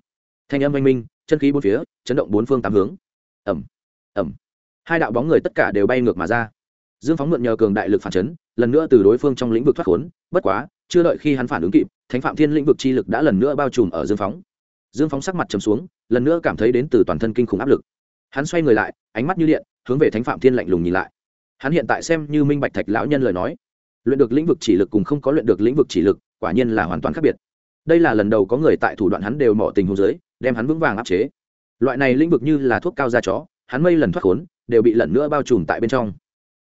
Thanh âm oanh minh, chân khí bốn phía, chấn động bốn phương tám hướng. Ầm. Ầm. Hai đạo bóng người tất cả đều bay ngược mà ra. Dương phóng mượn nhờ cường đại lực phản chấn, lần nữa từ đối phương trong lĩnh vực thoát khốn, bất quá, chưa đợi khi hắn phản ứng kịp thánh phạm thiên lĩnh vực chi lực đã lần nữa bao trùm ở dương phóng. Dương phóng sắc mặt trầm xuống, lần nữa cảm thấy đến từ toàn thân kinh khủng áp lực. Hắn xoay người lại, ánh mắt như điện, hướng về thánh phạm thiên lạnh lùng nhìn lại. Hắn hiện tại xem như minh bạch thạch lão nhân lời nói. Luyện được lĩnh vực chỉ lực cùng không có luyện được lĩnh vực chỉ lực, quả nhiên là hoàn toàn khác biệt. Đây là lần đầu có người tại thủ đoạn hắn đều mỏ tình hồ dưới, đem hắn vững vàng áp chế. Loại này lĩnh vực như là thuốc cao da chó, hắn mây lần thoát khốn, đều bị lần nữa bao trùm tại bên trong.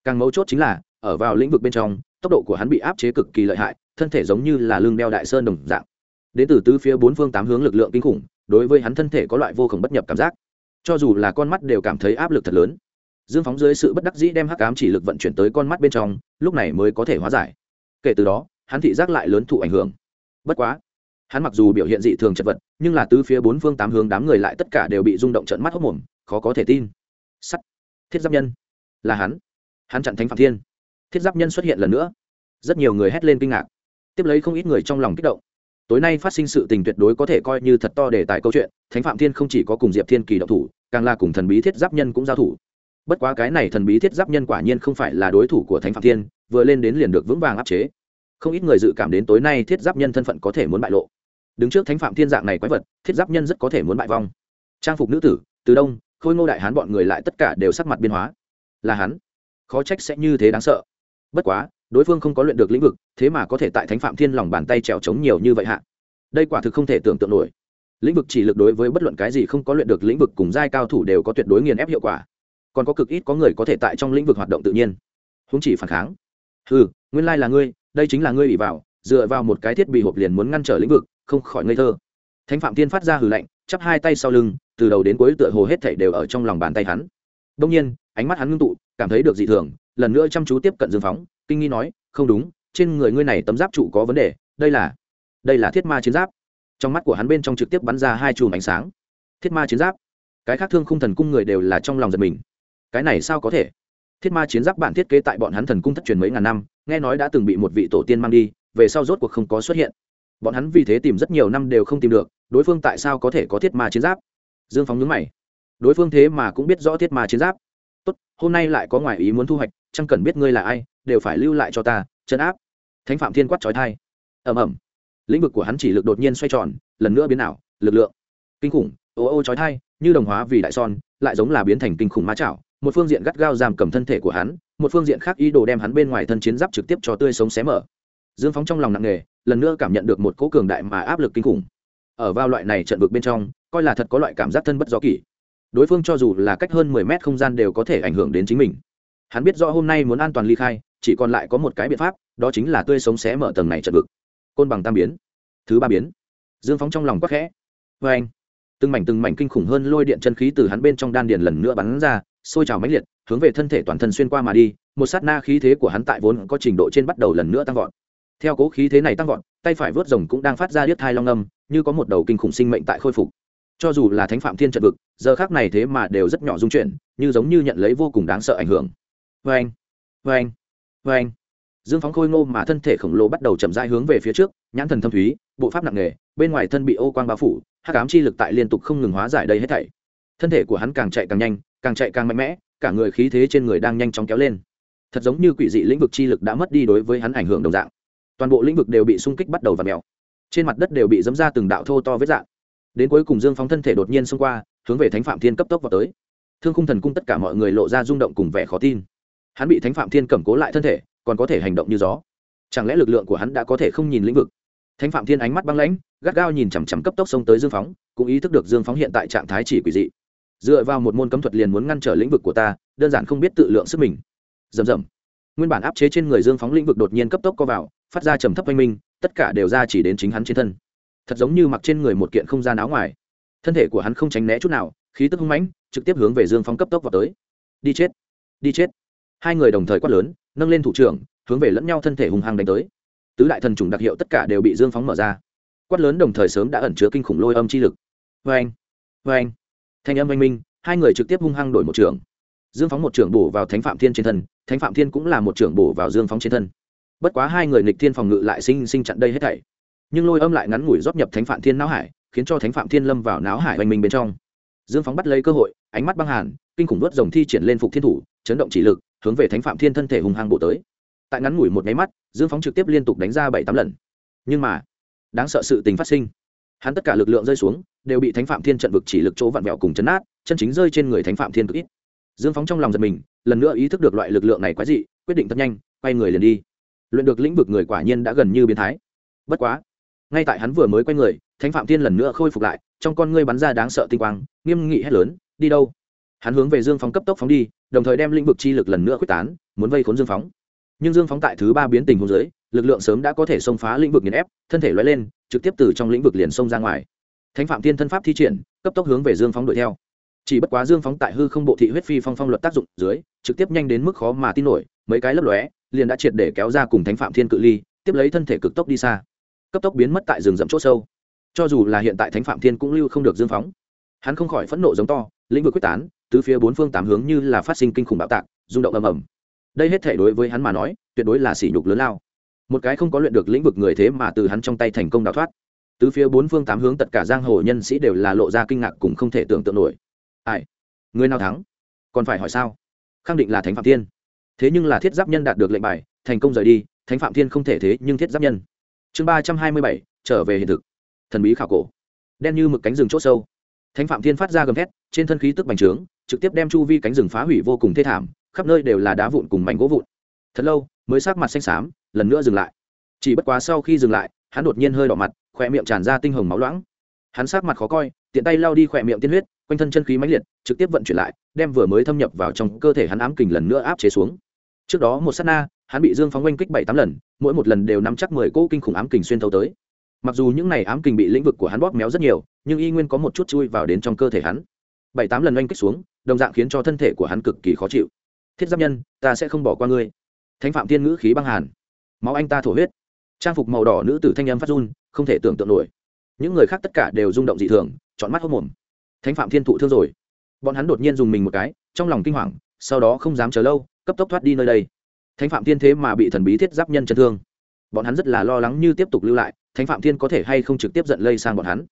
Càng mấu chốt chính là, ở vào lĩnh vực bên trong tốc độ của hắn bị áp chế cực kỳ lợi hại, thân thể giống như là lương đeo đại sơn đồng dạng. Đến từ tứ phía bốn phương tám hướng lực lượng kinh khủng, đối với hắn thân thể có loại vô cùng bất nhập cảm giác. Cho dù là con mắt đều cảm thấy áp lực thật lớn. Dương phóng dưới sự bất đắc dĩ đem hắc cám chỉ lực vận chuyển tới con mắt bên trong, lúc này mới có thể hóa giải. Kể từ đó, hắn thị giác lại lớn thụ ảnh hưởng. Bất quá, hắn mặc dù biểu hiện dị thường chật vật, nhưng là tứ phía bốn phương tám hướng đám người lại tất cả đều bị rung động trận mắt hốc mồm, khó có thể tin. Sắt. Thiết giáp nhân. Là hắn. Hắn chặn thánh phạm thiên thiết giáp nhân xuất hiện lần nữa. Rất nhiều người hét lên kinh ngạc. Tiếp lấy không ít người trong lòng kích động. Tối nay phát sinh sự tình tuyệt đối có thể coi như thật to để tại câu chuyện, thánh phạm thiên không chỉ có cùng diệp thiên kỳ độc thủ, càng là cùng thần bí thiết giáp nhân cũng giao thủ. Bất quá cái này thần bí thiết giáp nhân quả nhiên không phải là đối thủ của thánh phạm thiên, vừa lên đến liền được vững vàng áp chế. Không ít người dự cảm đến tối nay thiết giáp nhân thân phận có thể muốn bại lộ. Đứng trước thánh phạm thiên dạng này quái vật, thiết giáp nhân rất có thể muốn bại vong. Trang phục nữ tử, từ đông, khôi ngô đại hán bọn người lại tất cả đều sắc mặt biên hóa. Là hắn. Khó trách sẽ như thế đáng sợ bất quá, đối phương không có luyện được lĩnh vực, thế mà có thể tại thánh phạm thiên lòng bàn tay trèo trống nhiều như vậy hạ. Đây quả thực không thể tưởng tượng nổi. Lĩnh vực chỉ lực đối với bất luận cái gì không có luyện được lĩnh vực cùng giai cao thủ đều có tuyệt đối nghiền ép hiệu quả. Còn có cực ít có người có thể tại trong lĩnh vực hoạt động tự nhiên. Húng chỉ phản kháng. Ừ nguyên lai là ngươi, đây chính là ngươi bị vào, dựa vào một cái thiết bị hộp liền muốn ngăn trở lĩnh vực, không khỏi ngây thơ. Thánh phạm tiên phát ra hừ lạnh, chắp hai tay sau lưng, từ đầu đến cuối tựa hồ hết thảy đều ở trong lòng bàn tay hắn. Đông nhiên, ánh mắt hắn ngưng tụ, cảm thấy được dị thường lần nữa chăm chú tiếp cận dương phóng, kinh nghi nói, không đúng, trên người ngươi này tấm giáp trụ có vấn đề, đây là đây là thiết ma chiến giáp. Trong mắt của hắn bên trong trực tiếp bắn ra hai chùm ánh sáng. Thiết ma chiến giáp. Cái khác thương khung thần cung người đều là trong lòng giật mình. Cái này sao có thể? Thiết ma chiến giáp bản thiết kế tại bọn hắn thần cung thất truyền mấy ngàn năm, nghe nói đã từng bị một vị tổ tiên mang đi, về sau rốt cuộc không có xuất hiện. Bọn hắn vì thế tìm rất nhiều năm đều không tìm được, đối phương tại sao có thể có thiết ma chiến giáp? Dương phóng nhướng mày. Đối phương thế mà cũng biết rõ thiết ma chiến giáp tốt, hôm nay lại có ngoại ý muốn thu hoạch chẳng cần biết ngươi là ai, đều phải lưu lại cho ta chấn áp. Thánh phạm thiên quát trói thai ẩm ẩm lĩnh vực của hắn chỉ lực đột nhiên xoay tròn, lần nữa biến ảo, lực lượng kinh khủng, ô ô trói thai như đồng hóa vì đại son, lại giống là biến thành kinh khủng ma chảo, một phương diện gắt gao giam cầm thân thể của hắn, một phương diện khác ý đồ đem hắn bên ngoài thân chiến giáp trực tiếp cho tươi sống xé mở. Dương phóng trong lòng nặng nề, lần nữa cảm nhận được một cỗ cường đại mà áp lực kinh khủng. Ở vào loại này trận vực bên trong, coi là thật có loại cảm giác thân bất do kỷ đối phương cho dù là cách hơn mười mét không gian đều có thể ảnh hưởng đến chính mình. Hắn biết rõ hôm nay muốn an toàn ly khai, chỉ còn lại có một cái biện pháp, đó chính là tươi sống xé mở tầng này trận vực. Côn bằng tam biến. Thứ ba biến. Dương phóng trong lòng quắc khẽ. Vê anh, từng mảnh từng mảnh kinh khủng hơn lôi điện chân khí từ hắn bên trong đan điền lần nữa bắn ra, sôi trào mãnh liệt, hướng về thân thể toàn thân xuyên qua mà đi, một sát na khí thế của hắn tại vốn có trình độ trên bắt đầu lần nữa tăng vọt. Theo cố khí thế này tăng vọt, tay phải vớt rồng cũng đang phát ra điếc thai long âm, như có một đầu kinh khủng sinh mệnh tại khôi phục cho dù là thánh phạm thiên trận vực, giờ khác này thế mà đều rất nhỏ dung chuyển, như giống như nhận lấy vô cùng đáng sợ ảnh hưởng. Vê anh vê anh vê anh dương phóng khôi ngô mà thân thể khổng lồ bắt đầu chậm rãi hướng về phía trước, nhãn thần thâm thúy, bộ pháp nặng nề, bên ngoài thân bị ô quang bao phủ, hắc ám chi lực tại liên tục không ngừng hóa giải đây hết thảy. Thân thể của hắn càng chạy càng nhanh, càng chạy càng mạnh mẽ, cả người khí thế trên người đang nhanh chóng kéo lên. Thật giống như quỷ dị lĩnh vực chi lực đã mất đi đối với hắn ảnh hưởng đồng dạng. Toàn bộ lĩnh vực đều bị xung kích bắt đầu và mèo. Trên mặt đất đều bị dấm ra từng đạo thô to vết dạng đến cuối cùng dương phóng thân thể đột nhiên xông qua, hướng về thánh phạm thiên cấp tốc vào tới. Thương khung thần cung tất cả mọi người lộ ra rung động cùng vẻ khó tin. Hắn bị thánh phạm thiên cầm cố lại thân thể, còn có thể hành động như gió. Chẳng lẽ lực lượng của hắn đã có thể không nhìn lĩnh vực? Thánh phạm thiên ánh mắt băng lãnh, gắt gao nhìn chằm chằm cấp tốc xông tới dương phóng, cũng ý thức được dương phóng hiện tại trạng thái chỉ quỷ dị. Dựa vào một môn cấm thuật liền muốn ngăn trở lĩnh vực của ta, đơn giản không biết tự lượng sức mình. Rầm rầm. Nguyên bản áp chế trên người dương phóng lĩnh vực đột nhiên cấp tốc co vào, phát ra trầm thấp oanh minh, tất cả đều ra chỉ đến chính hắn trên thân thật giống như mặc trên người một kiện không gian áo ngoài. Thân thể của hắn không tránh né chút nào, khí tức hung mãnh, trực tiếp hướng về dương phóng cấp tốc vào tới. Đi chết đi chết. Hai người đồng thời quát lớn, nâng lên thủ trưởng, hướng về lẫn nhau thân thể hung hăng đánh tới. Tứ đại thần trùng đặc hiệu tất cả đều bị dương phóng mở ra. Quát lớn đồng thời sớm đã ẩn chứa kinh khủng lôi âm chi lực. Vê anh vê anh thanh âm oanh minh, hai người trực tiếp hung hăng đổi một trưởng. Dương phóng một trưởng bổ vào thánh phạm thiên trên thân, thánh phạm thiên cũng là một trưởng bổ vào dương phóng trên thân. Bất quá hai người nghịch thiên phòng ngự lại sinh sinh chặn đây hết thảy nhưng lôi âm lại ngắn ngủi rót nhập thánh phạm thiên não hải, khiến cho thánh phạm thiên lâm vào não hải hoành minh bên trong. Dương phóng bắt lấy cơ hội, ánh mắt băng hàn, kinh khủng đốt dòng thi triển lên phục thiên thủ, chấn động chỉ lực, hướng về thánh phạm thiên thân thể hùng hăng bổ tới. Tại ngắn ngủi một nháy mắt, dương phóng trực tiếp liên tục đánh ra bảy tám lần. Nhưng mà, đáng sợ sự tình phát sinh. Hắn tất cả lực lượng rơi xuống, đều bị thánh phạm thiên trận vực chỉ lực chỗ vặn vẹo cùng chấn át, chân chính rơi trên người thánh phạm thiên cực ít. Dương phóng trong lòng giật mình, lần nữa ý thức được loại lực lượng này quái dị, quyết định thật nhanh, quay người liền đi. Luyện được lĩnh vực người quả nhiên đã gần như biến thái. Bất quá ngay tại hắn vừa mới quay người, thánh phạm thiên lần nữa khôi phục lại, trong con ngươi bắn ra đáng sợ tinh quang, nghiêm nghị hét lớn, đi đâu? Hắn hướng về dương phóng cấp tốc phóng đi, đồng thời đem lĩnh vực chi lực lần nữa quyết tán, muốn vây khốn dương phóng. Nhưng dương phóng tại thứ ba biến tình hôn giới, lực lượng sớm đã có thể xông phá lĩnh vực nghiền ép, thân thể loay lên, trực tiếp từ trong lĩnh vực liền xông ra ngoài. Thánh phạm thiên thân pháp thi triển, cấp tốc hướng về dương phóng đuổi theo. Chỉ bất quá dương phóng tại hư không bộ thị huyết phi phong phong luật tác dụng dưới, trực tiếp nhanh đến mức khó mà tin nổi, mấy cái lấp lóe, liền đã triệt để kéo ra cùng thánh phạm thiên cự ly, tiếp lấy thân thể cực tốc đi xa cấp tốc biến mất tại rừng rậm c h ỗ sâu. Cho dù là hiện tại thánh phạm thiên cũng lưu không được dương phóng. Hắn không khỏi phẫn nộ giống to, lĩnh vực quyết tán từ phía bốn phương tám hướng như là phát sinh kinh khủng bạo tạc, rung động ầm ầm. Đây hết thể đối với hắn mà nói, tuyệt đối là sỉ nhục lớn lao. Một cái không có luyện được lĩnh vực người thế mà từ hắn trong tay thành công đào thoát. Từ phía bốn phương tám hướng tất cả giang hồ nhân sĩ đều là lộ ra kinh ngạc cùng không thể tưởng tượng nổi. Ai? Người nào thắng? Còn phải hỏi sao? Khẳng định là thánh phạm thiên. Thế nhưng là thiết giáp nhân đạt được lệnh bài, thành công rời đi, thánh phạm thiên không thể thế nhưng thiết giáp nhân chương ba trăm hai mươi bảy, trở về hiện thực. Thần bí khảo cổ. Đen như mực cánh rừng c h ỗ sâu. Thánh phạm thiên phát ra gầm thét, trên thân khí tức bành trướng, trực tiếp đem chu vi cánh rừng phá hủy vô cùng thê thảm, khắp nơi đều là đá vụn cùng mảnh gỗ vụn. Thật lâu, mới sát mặt xanh xám, lần nữa dừng lại. Chỉ bất quá sau khi dừng lại, hắn đột nhiên hơi đỏ mặt khỏe miệng tràn ra tinh hồng máu loãng. Hắn sát mặt khó coi, tiện tay lao đi khỏe miệng tiên huyết, quanh thân chân khí mãnh liệt, trực tiếp vận chuyển lại, đem vừa mới thâm nhập vào trong cơ thể hắn ám kình lần nữa áp chế xuống. Trước đó một s á t na hắn bị dương phóng oanh kích bảy tám lần, mỗi một lần đều nắm chắc mười cỗ kinh khủng ám kình xuyên thấu tới. Mặc dù những n à y ám kình bị lĩnh vực của hắn bóp méo rất nhiều, nhưng y nguyên có một chút chui vào đến trong cơ thể hắn. Bảy tám lần oanh kích xuống, đồng dạng khiến cho thân thể của hắn cực kỳ khó chịu. Thiết giáp nhân, ta sẽ không bỏ qua ngươi. Thánh phạm thiên ngữ khí băng hàn. Máu anh ta thổ huyết. Trang phục màu đỏ nữ tử thanh âm phát run, không thể tưởng tượng nổi. Những người khác tất cả đều rung động dị thường chọn mắt hốc mồm thánh phạm thiên thụ thương rồi. Bọn hắn đột nhiên dùng mình một cái, trong lòng kinh hoàng, sau đó không dám chờ lâu, cấp tốc thoát đi nơi đây thánh phạm thiên thế mà bị thần bí thiết giáp nhân chấn thương. Bọn hắn rất là lo lắng như tiếp tục lưu lại, thánh phạm thiên có thể hay không trực tiếp giận lây sang bọn hắn.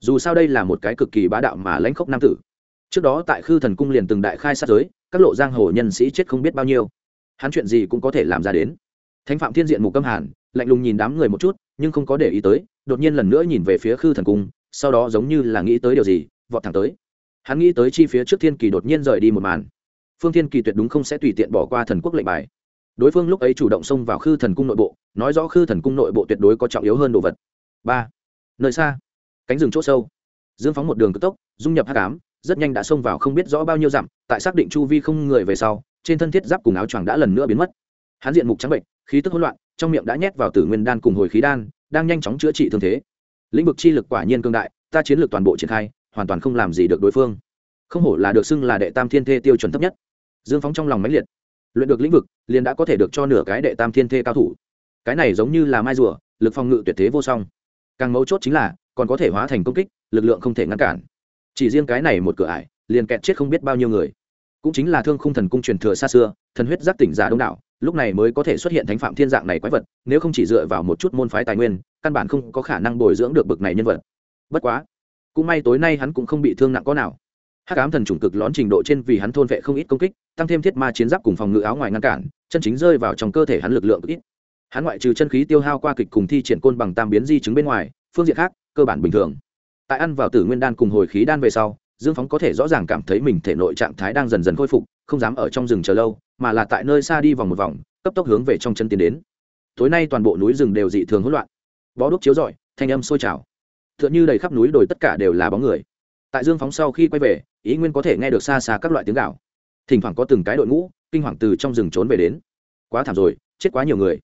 Dù sao đây là một cái cực kỳ bá đạo mà lãnh khốc nam tử. Trước đó tại khư thần cung liền từng đại khai sát giới, các lộ giang hồ nhân sĩ chết không biết bao nhiêu. Hắn chuyện gì cũng có thể làm ra đến. Thánh phạm thiên diện mục câm hàn lạnh lùng nhìn đám người một chút, nhưng không có để ý tới, đột nhiên lần nữa nhìn về phía khư thần cung, sau đó giống như là nghĩ tới điều gì, vọt thẳng tới. Hắn nghĩ tới chi phía trước thiên kỳ đột nhiên rời đi một màn. Phương thiên kỳ tuyệt đúng không sẽ tùy tiện bỏ qua thần quốc lệnh bài đối phương lúc ấy chủ động xông vào khư thần cung nội bộ, nói rõ khư thần cung nội bộ tuyệt đối có trọng yếu hơn đồ vật. Ba, nơi xa, cánh rừng c h ỗ sâu. Dương phóng một đường cực tốc, dung nhập h tám rất nhanh đã xông vào không biết rõ bao nhiêu dặm, tại xác định chu vi không người về sau, trên thân thiết giáp cùng áo choàng đã lần nữa biến mất. Hắn diện mục trắng bệnh, khí tức hỗn loạn, trong miệng đã nhét vào tử nguyên đan cùng hồi khí đan, đang nhanh chóng chữa trị thương thế. Lĩnh vực chi lực quả nhiên cương đại, ta chiến lược toàn bộ triển khai, hoàn toàn không làm gì được đối phương. Không hổ là được xưng là đệ tam thiên thê tiêu chuẩn thấp nhất. Dương phóng trong lòng mãnh liệt luyện được lĩnh vực, liền đã có thể được cho nửa cái đệ tam thiên thê cao thủ. Cái này giống như là mai rùa, lực phòng ngự tuyệt thế vô song. Càng mấu chốt chính là, còn có thể hóa thành công kích, lực lượng không thể ngăn cản. Chỉ riêng cái này một cửa ải, liền kẹt chết không biết bao nhiêu người. Cũng chính là thương khung thần cung truyền thừa xa xưa, thần huyết giác tỉnh giả đông đảo, lúc này mới có thể xuất hiện thánh phạm thiên dạng này quái vật, nếu không chỉ dựa vào một chút môn phái tài nguyên, căn bản không có khả năng bồi dưỡng được bực này nhân vật. Bất quá, cũng may tối nay hắn cũng không bị thương nặng có nào hắc ám thần chủng cực lón trình độ trên vì hắn thôn vệ không ít công kích, tăng thêm thiết ma chiến giáp cùng phòng ngự áo ngoài ngăn cản, chân chính rơi vào trong cơ thể hắn lực lượng ít. Hắn ngoại trừ chân khí tiêu hao qua kịch cùng thi triển côn bằng tam biến di chứng bên ngoài, phương diện khác, cơ bản bình thường. Tại ăn vào tử nguyên đan cùng hồi khí đan về sau, dương phóng có thể rõ ràng cảm thấy mình thể nội trạng thái đang dần dần khôi phục, không dám ở trong rừng chờ lâu, mà là tại nơi xa đi vòng một vòng, cấp tốc hướng về trong chân tiến đến. Tối nay toàn bộ núi rừng đều dị thường hỗn loạn. Bó đúc chiếu rọi, thanh âm sôi trào. T h ư ợ n h ư đầy khắp núi đồi tất cả đều là bóng người tại dương phóng sau khi quay về, ý nguyên có thể nghe được xa xa các loại tiếng gạo. Thỉnh thoảng có từng cái đội ngũ, kinh hoàng từ trong rừng trốn về đến. Quá thảm rồi, chết quá nhiều người.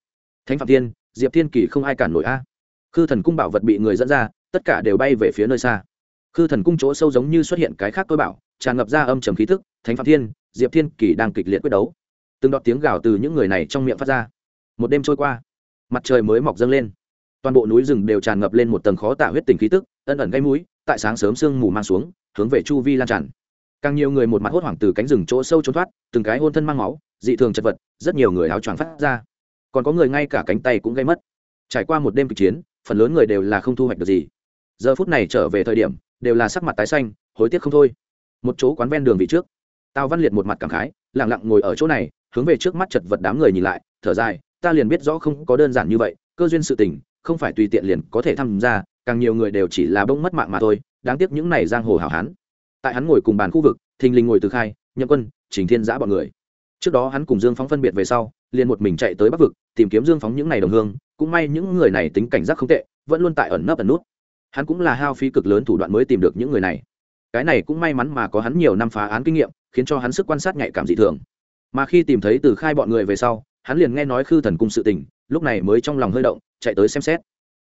Thánh phạm tiên diệp thiên kỳ không ai cản nổi a. Khư thần cung bảo vật bị người dẫn ra, tất cả đều bay về phía nơi xa. Khư thần cung chỗ sâu giống như xuất hiện cái khác tôi bảo, tràn ngập ra âm trầm khí thức thánh phạm thiên, diệp thiên kỳ đang kịch liệt quyết đấu. Từng đọt tiếng gào từ những người này trong miệng phát ra. Một đêm trôi qua, mặt trời mới mọc dâng lên. Toàn bộ núi rừng đều tràn ngập lên một tầng khó tả huyết tình khí tức ân ẩn gây mũi tại sáng sớm sương mù mang xuống, hướng về chu vi lan tràn. Càng nhiều người một mặt hốt hoảng từ cánh rừng chỗ sâu trốn thoát, từng cái hôn thân mang máu, dị thường chật vật, rất nhiều người áo choàng phát ra. Còn có người ngay cả cánh tay cũng gây mất. Trải qua một đêm kịch chiến, phần lớn người đều là không thu hoạch được gì. Giờ phút này trở về thời điểm, đều là sắc mặt tái xanh, hối tiếc không thôi. Một chỗ quán ven đường vị trước tao văn liệt một mặt cảm khái lẳng lặng ngồi ở chỗ này, hướng về trước mắt chật vật đám người nhìn lại, thở dài, ta liền biết rõ không có đơn giản như vậy, cơ duyên sự tình, không phải tùy tiện liền có thể tham gia càng nhiều người đều chỉ là bông mất mạng mà thôi, đáng tiếc những này giang hồ hảo hán. Tại hắn ngồi cùng bàn khu vực, thình lình ngồi từ khai, nhậm quân, trình thiên giã bọn người. Trước đó hắn cùng dương phóng phân biệt về sau, liền một mình chạy tới bắc vực, tìm kiếm dương phóng những này đồng hương, cũng may những người này tính cảnh giác không tệ, vẫn luôn tại ẩn nấp ẩn nút. Hắn cũng là hao phí cực lớn thủ đoạn mới tìm được những người này. Cái này cũng may mắn mà có hắn nhiều năm phá án kinh nghiệm, khiến cho hắn sức quan sát nhạy cảm dị thường. Mà khi tìm thấy từ khai bọn người về sau, hắn liền nghe nói khư thần cung sự tình, lúc này mới trong lòng hơi động, chạy tới xem xét.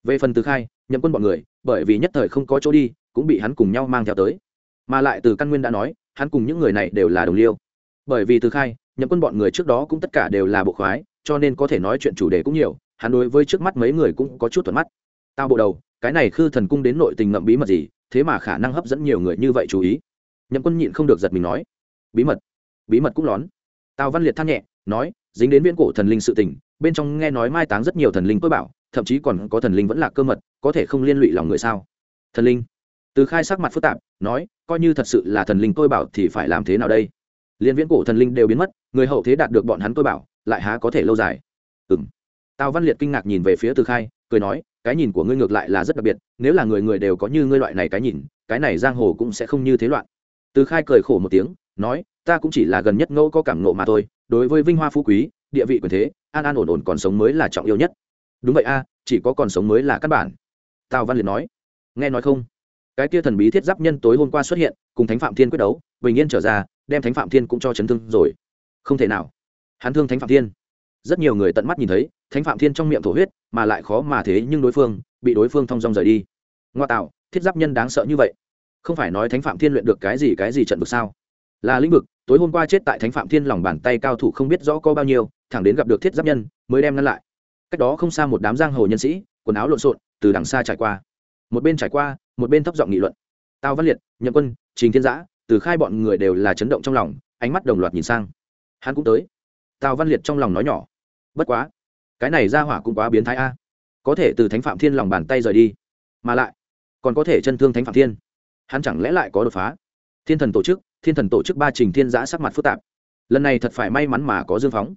Về phần từ khai nhậm quân bọn người, bởi vì nhất thời không có chỗ đi, cũng bị hắn cùng nhau mang theo tới. Mà lại từ căn nguyên đã nói, hắn cùng những người này đều là đồng liêu. Bởi vì từ khai, nhậm quân bọn người trước đó cũng tất cả đều là bộ khoái, cho nên có thể nói chuyện chủ đề cũng nhiều, hắn đối với trước mắt mấy người cũng có chút thuận mắt. Tao bộ đầu, cái này khư thần cung đến nội tình ngậm bí mật gì, thế mà khả năng hấp dẫn nhiều người như vậy chú ý. Nhậm quân nhịn không được giật mình nói, bí mật bí mật cũng lón. Tào văn liệt than nhẹ, nói, dính đến viễn cổ thần linh sự tình, bên trong nghe nói mai táng rất nhiều thần linh tôi bảo thậm chí còn có thần linh vẫn là cơ mật, có thể không liên lụy lòng người sao? Thần linh. Từ khai sắc mặt phức tạp, nói, coi như thật sự là thần linh tôi bảo thì phải làm thế nào đây? Liên viễn cổ thần linh đều biến mất, người hậu thế đạt được bọn hắn tôi bảo, lại há có thể lâu dài? Ừ m tào văn liệt kinh ngạc nhìn về phía từ khai, cười nói, cái nhìn của ngươi ngược lại là rất đặc biệt, nếu là người người đều có như ngươi loại này cái nhìn, cái này giang hồ cũng sẽ không như thế loạn. Từ khai cười khổ một tiếng, nói, ta cũng chỉ là gần nhất ngẫu có cảm nộ mà thôi, đối với vinh hoa phú quý, địa vị quyền thế, an an ổn ổn còn sống mới là trọng yêu nhất đúng vậy a, chỉ có còn sống mới là căn bản. Tào văn liệt nói. Nghe nói không? Cái kia thần bí thiết giáp nhân tối hôm qua xuất hiện, cùng thánh phạm thiên quyết đấu, bình yên trở ra, đem thánh phạm thiên cũng cho chấn thương rồi. Không thể nào. Hắn thương thánh phạm thiên. Rất nhiều người tận mắt nhìn thấy, thánh phạm thiên trong miệng thổ huyết, mà lại khó mà thế nhưng đối phương, bị đối phương thong dong rời đi. Ngoa tạo, thiết giáp nhân đáng sợ như vậy. Không phải nói thánh phạm thiên luyện được cái gì cái gì trận vực sao? Là lĩnh vực, tối hôm qua chết tại thánh phạm thiên lòng bàn tay cao thủ không biết rõ có bao nhiêu, thẳng đến gặp được thiết giáp nhân, mới đem ngăn lại cách đó không xa một đám giang hồ nhân sĩ, quần áo lộn xộn, từ đằng xa trải qua. Một bên trải qua, một bên thấp giọng nghị luận. Tào văn liệt, nhậm quân, trình thiên giã, từ khai bọn người đều là chấn động trong lòng, ánh mắt đồng loạt nhìn sang. Hắn cũng tới. Tào văn liệt trong lòng nói nhỏ. Bất quá, cái này ra hỏa cũng quá biến thái a. Có thể từ thánh phạm thiên lòng bàn tay rời đi, mà lại còn có thể chân thương thánh phạm thiên. Hắn chẳng lẽ lại có đột phá? Thiên thần tổ chức, thiên thần tổ chức ba trình thiên giã sắc mặt phức tạp. Lần này thật phải may mắn mà có dương phóng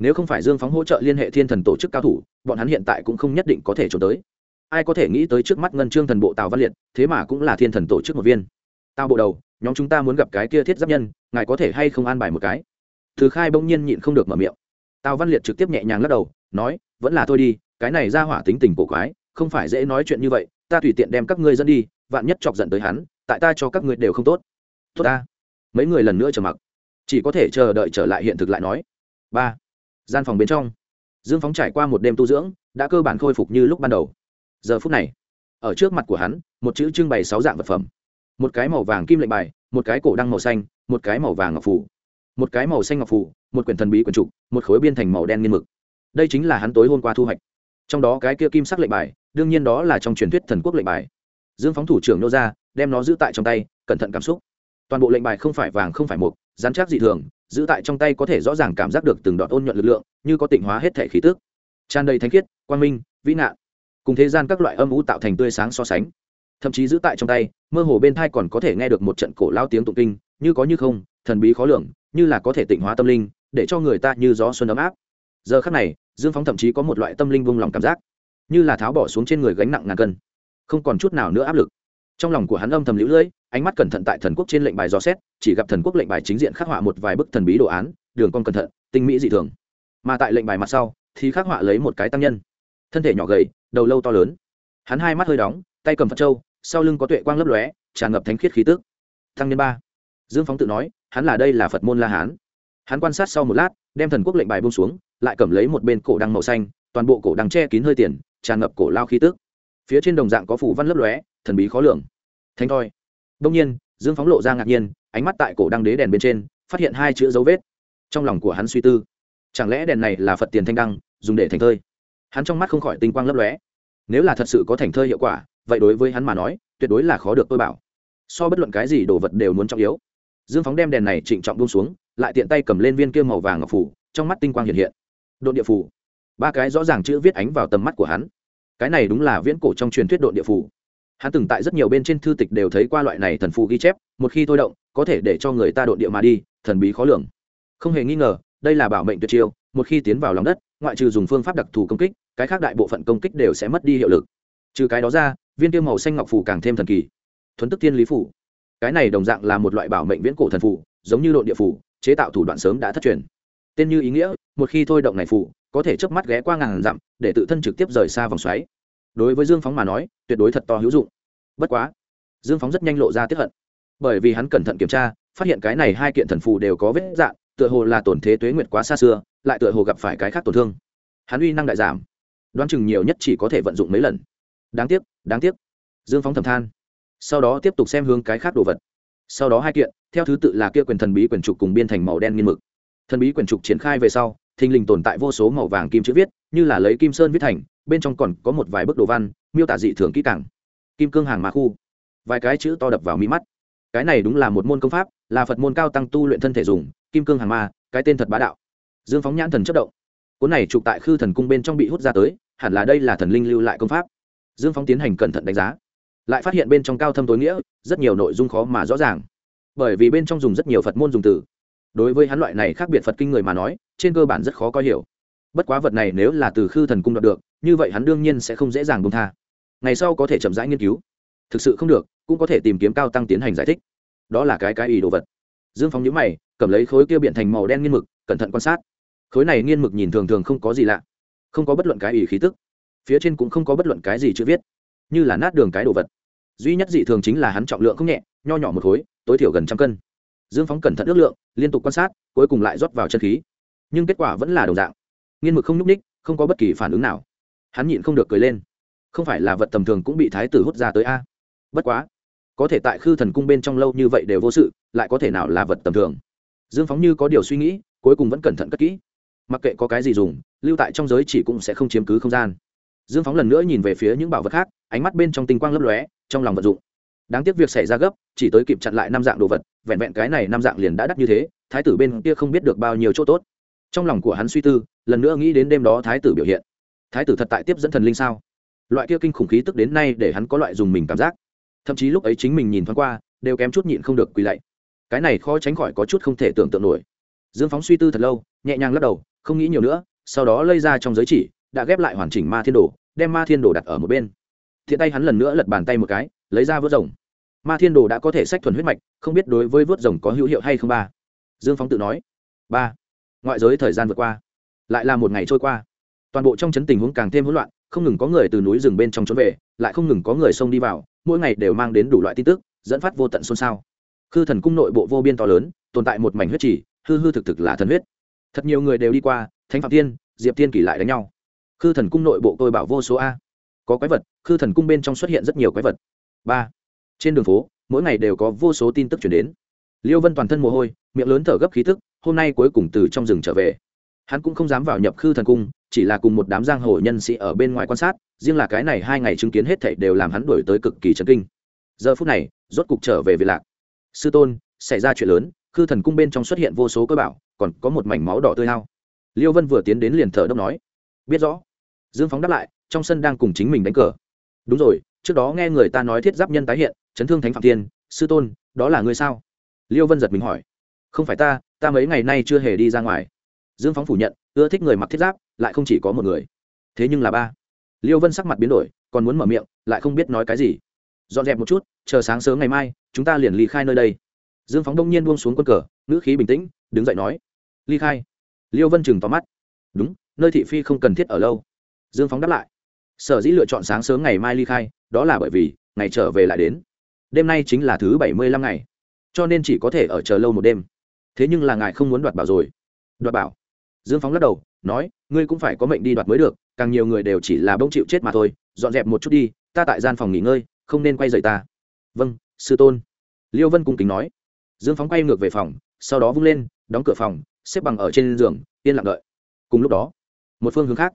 nếu không phải dương phóng hỗ trợ liên hệ thiên thần tổ chức cao thủ, bọn hắn hiện tại cũng không nhất định có thể trốn tới. Ai có thể nghĩ tới trước mắt ngân trương thần bộ tào văn liệt, thế mà cũng là thiên thần tổ chức một viên. Tao bộ đầu, nhóm chúng ta muốn gặp cái kia thiết giáp nhân, ngài có thể hay không an bài một cái? Thứ khai bỗng nhiên nhịn không được mở miệng. Tào văn liệt trực tiếp nhẹ nhàng lắc đầu, nói, vẫn là thôi đi, cái này ra hỏa tính tình cổ quái, không phải dễ nói chuyện như vậy, ta tùy tiện đem các ngươi dẫn đi, vạn nhất chọc giận tới hắn, tại ta cho các ngươi đều không tốt. Tốt ta. Mấy người lần nữa chờ mặc, chỉ có thể chờ đợi trở lại hiện thực lại nói. Ba gian phòng bên trong. Dương phóng trải qua một đêm tu dưỡng, đã cơ bản khôi phục như lúc ban đầu. Giờ phút này, ở trước mặt của hắn, một chữ trưng bày sáu dạng vật phẩm. Một cái màu vàng kim lệnh bài, một cái cổ đăng màu xanh, một cái màu vàng ngọc phủ một cái màu xanh ngọc phủ một quyển thần bí quyển trục, một khối biên thành màu đen nghiên mực. Đây chính là hắn tối hôm qua thu hoạch. Trong đó cái kia kim sắc lệnh bài, đương nhiên đó là trong truyền thuyết thần quốc lệnh bài. Dương phóng thủ trưởng nô ra, đem nó giữ tại trong tay, cẩn thận cảm xúc. Toàn bộ lệnh bài không phải vàng, không phải mục dán chắc dị thường giữ tại trong tay có thể rõ ràng cảm giác được từng đoạn ôn nhuận lực lượng, như có tịnh hóa hết thể khí tức. Tràn đầy thanh khiết, quang minh, vĩ nạn. Cùng thế gian các loại âm u tạo thành tươi sáng so sánh. Thậm chí giữ tại trong tay, mơ hồ bên thai còn có thể nghe được một trận cổ lao tiếng tụng kinh, như có như không, thần bí khó lường, như là có thể tịnh hóa tâm linh, để cho người ta như gió xuân ấm áp. Giờ khắc này, dương phóng thậm chí có một loại tâm linh vung lòng cảm giác, như là tháo bỏ xuống trên người gánh nặng ngàn cân. Không còn chút nào nữa áp lực trong lòng của hắn âm thầm lũ lưỡi, ánh mắt cẩn thận tại thần quốc trên lệnh bài dò xét, chỉ gặp thần quốc lệnh bài chính diện khắc họa một vài bức thần bí đồ án, đường con cẩn thận, tinh mỹ dị thường. Mà tại lệnh bài mặt sau, thì khắc họa lấy một cái tăng nhân. Thân thể nhỏ gầy, đầu lâu to lớn. Hắn hai mắt hơi đóng, tay cầm phật trâu sau lưng có tuệ quang lấp lóe, tràn ngập thánh khiết khí tức. Tăng nhân ba. Dương phóng tự nói, hắn là đây là phật môn la hán. Hắn quan sát sau một lát, đem thần quốc lệnh bài bông xuống, lại cầm lấy một bên cổ đăng màu xanh, toàn bộ cổ đăng che kín hơi tiền, tràn ngập cổ lao khí tức. Phía trên đồng dạng có phủ văn lấp lóe thần bí khó lường. Thánh thoi. Đông nhiên, dương phóng lộ ra ngạc nhiên, ánh mắt tại cổ đăng đế đèn bên trên, phát hiện hai chữ dấu vết. Trong lòng của hắn suy tư, chẳng lẽ đèn này là phật tiền thanh đăng, dùng để thành thơi? Hắn trong mắt không khỏi tinh quang lấp lóe. Nếu là thật sự có thành thơi hiệu quả, vậy đối với hắn mà nói, tuyệt đối là khó được tôi bảo. So bất luận cái gì đồ vật đều muốn trọng yếu. Dương phóng đem đèn này trịnh trọng buông xuống, lại tiện tay cầm lên viên kia màu vàng ngọc phủ, trong mắt tinh quang hiện hiện. Độn địa phủ. Ba cái rõ ràng chữ viết ánh vào tầm mắt của hắn. Cái này đúng là viễn cổ trong truyền thuyết độn địa phủ hắn từng tại rất nhiều bên trên thư tịch đều thấy qua loại này thần phù ghi chép, một khi thôi động, có thể để cho người ta đột địa mà đi, thần bí khó lường. Không hề nghi ngờ, đây là bảo mệnh tuyệt chiêu, một khi tiến vào lòng đất, ngoại trừ dùng phương pháp đặc thù công kích, cái khác đại bộ phận công kích đều sẽ mất đi hiệu lực. Trừ cái đó ra, viên tiêu màu xanh ngọc phủ càng thêm thần kỳ. Thuấn tức tiên lý phủ cái này đồng dạng là một loại bảo mệnh viễn cổ thần phủ giống như đội địa phủ chế tạo thủ đoạn sớm đã thất truyền. Tên như ý nghĩa, một khi thôi động này phủ có thể chớp mắt ghé qua ngàn dặm, để tự thân trực tiếp rời xa vòng xoáy đối với dương phóng mà nói, tuyệt đối thật to hữu dụng. Bất quá, dương phóng rất nhanh lộ ra tiếp hận. Bởi vì hắn cẩn thận kiểm tra, phát hiện cái này hai kiện thần phù đều có vết dạn tựa hồ là tổn thế tuế nguyệt quá xa xưa, lại tựa hồ gặp phải cái khác tổn thương. Hắn uy năng đại giảm. Đoán chừng nhiều nhất chỉ có thể vận dụng mấy lần. Đáng tiếc đáng tiếc. Dương phóng thầm than. Sau đó tiếp tục xem hướng cái khác đồ vật. Sau đó hai kiện, theo thứ tự là kia quyền thần bí quyền trục cùng biên thành màu đen nghiên mực. Thần bí quyền trục triển khai về sau, thình lình tồn tại vô số màu vàng kim chữ viết, như là lấy kim sơn viết thành bên trong còn có một vài bức đồ văn, miêu tả dị thường kỹ càng. Kim cương hàng mã khu. Vài cái chữ to đập vào mi mắt. Cái này đúng là một môn công pháp, là phật môn cao tăng tu luyện thân thể dùng, kim cương hàng ma, cái tên thật bá đạo. Dương phóng nhãn thần chất động. Cuốn này chụp tại khư thần cung bên trong bị hút ra tới, hẳn là đây là thần linh lưu lại công pháp. Dương phóng tiến hành cẩn thận đánh giá. Lại phát hiện bên trong cao thâm tối nghĩa, rất nhiều nội dung khó mà rõ ràng. Bởi vì bên trong dùng rất nhiều phật môn dùng từ. Đối với hắn loại này khác biệt phật kinh người mà nói, trên cơ bản rất khó có hiểu bất quá vật này nếu là từ khư thần cung đoạt được, như vậy hắn đương nhiên sẽ không dễ dàng bông tha. Ngày sau có thể chậm rãi nghiên cứu. Thực sự không được, cũng có thể tìm kiếm cao tăng tiến hành giải thích. Đó là cái cái ý đồ vật. Dương phóng nhữ mày, cầm lấy khối kia biện thành màu đen nghiên mực, cẩn thận quan sát. Khối này nghiên mực nhìn thường thường không có gì lạ. Không có bất luận cái ý khí tức. Phía trên cũng không có bất luận cái gì chữ viết. Như là nát đường cái đồ vật. Duy nhất dị thường chính là hắn trọng lượng không nhẹ, nho nhỏ một khối, tối thiểu gần trăm cân. Dương phóng cẩn thận ước lượng, liên tục quan sát, cuối cùng lại rót vào chân khí. Nhưng kết quả vẫn là đồng dạng nghiên mực không nhúc ních không có bất kỳ phản ứng nào. Hắn nhịn không được cười lên. Không phải là vật tầm thường cũng bị thái tử hút ra tới a? Bất quá, có thể tại khư thần cung bên trong lâu như vậy đều vô sự, lại có thể nào là vật tầm thường? Dương phóng như có điều suy nghĩ, cuối cùng vẫn cẩn thận cất kỹ. Mặc kệ có cái gì dùng, lưu tại trong giới chỉ cũng sẽ không chiếm cứ không gian. Dương phóng lần nữa nhìn về phía những bảo vật khác, ánh mắt bên trong tinh quang lấp lóe, trong lòng vật dụng. Đáng tiếc việc xảy ra gấp, chỉ tới kịp chặn lại năm dạng đồ vật, vẹn vẹn cái này năm dạng liền đã đắt như thế, thái tử bên kia không biết được bao nhiêu chỗ tốt trong lòng của hắn suy tư, lần nữa nghĩ đến đêm đó thái tử biểu hiện. Thái tử thật tại tiếp dẫn thần linh sao? Loại kia kinh khủng khí tức đến nay để hắn có loại dùng mình cảm giác. Thậm chí lúc ấy chính mình nhìn thoáng qua, đều kém chút nhịn không được quỳ lạy. Cái này khó tránh khỏi có chút không thể tưởng tượng nổi. Dương phóng suy tư thật lâu, nhẹ nhàng lắc đầu, không nghĩ nhiều nữa, sau đó lây ra trong giới chỉ, đã ghép lại hoàn chỉnh ma thiên đồ, đem ma thiên đồ đặt ở một bên. Thiện tay hắn lần nữa lật bàn tay một cái, lấy ra vớt rồng. Ma thiên đồ đã có thể sách thuần huyết mạch, không biết đối với vớt rồng có hữu hiệu hay không ba? Dương phóng tự nói. Ba ngoại giới thời gian vượt qua, lại là một ngày trôi qua. Toàn bộ trong chấn tình huống càng thêm hỗn loạn, không ngừng có người từ núi rừng bên trong trốn về, lại không ngừng có người xông đi vào, mỗi ngày đều mang đến đủ loại tin tức, dẫn phát vô tận xôn xao. Khư thần cung nội bộ vô biên to lớn, tồn tại một mảnh huyết trì, hư hư thực thực là thần huyết. Thật nhiều người đều đi qua, thánh phạm tiên, diệp tiên kỷ lại đánh nhau. Khư thần cung nội bộ tôi bảo vô số a. Có quái vật, khư thần cung bên trong xuất hiện rất nhiều quái vật. Ba. Trên đường phố, mỗi ngày đều có vô số tin tức chuyển đến. Liêu vân toàn thân mồ hôi, miệng lớn thở gấp khí tức hôm nay cuối cùng từ trong rừng trở về. Hắn cũng không dám vào nhập khư thần cung, chỉ là cùng một đám giang hồ nhân sĩ ở bên ngoài quan sát, riêng là cái này hai ngày chứng kiến hết thảy đều làm hắn đổi tới cực kỳ chấn kinh. Giờ phút này, rốt cục trở về việt lạc. Sư tôn, xảy ra chuyện lớn, khư thần cung bên trong xuất hiện vô số cơ bảo, còn có một mảnh máu đỏ tươi hao. Liêu vân vừa tiến đến liền thở đốc nói, biết rõ. Dương phóng đáp lại, trong sân đang cùng chính mình đánh cờ. Đúng rồi, trước đó nghe người ta nói thiết giáp nhân tái hiện, chấn thương thánh phạm tiên, sư tôn, đó là người sao? Liêu vân giật mình hỏi không phải ta ta mấy ngày nay chưa hề đi ra ngoài. Dương phóng phủ nhận, ưa thích người mặc thiết giáp, lại không chỉ có một người. Thế nhưng là ba. Liêu vân sắc mặt biến đổi, còn muốn mở miệng, lại không biết nói cái gì. Dọn dẹp một chút, chờ sáng sớm ngày mai, chúng ta liền ly khai nơi đây. Dương phóng đông nhiên buông xuống quân cờ, ngữ khí bình tĩnh, đứng dậy nói. Ly khai. Liêu vân chừng tóm mắt. Đúng, nơi thị phi không cần thiết ở lâu. Dương phóng đáp lại. Sở dĩ lựa chọn sáng sớm ngày mai ly khai, đó là bởi vì, ngày trở về lại đến. Đêm nay chính là thứ bảy mươi lăm ngày. Cho nên chỉ có thể ở chờ lâu một đêm thế nhưng là ngài không muốn đoạt bảo rồi. Đoạt bảo? Dương phóng lắc đầu, nói, ngươi cũng phải có mệnh đi đoạt mới được, càng nhiều người đều chỉ là bông chịu chết mà thôi, dọn dẹp một chút đi, ta tại gian phòng nghỉ ngơi, không nên quay dậy ta. Vâng sư tôn. Liêu vân cung kính nói. Dương phóng quay ngược về phòng, sau đó vung lên, đóng cửa phòng, xếp bằng ở trên giường, yên lặng đợi. Cùng lúc đó, một phương hướng khác.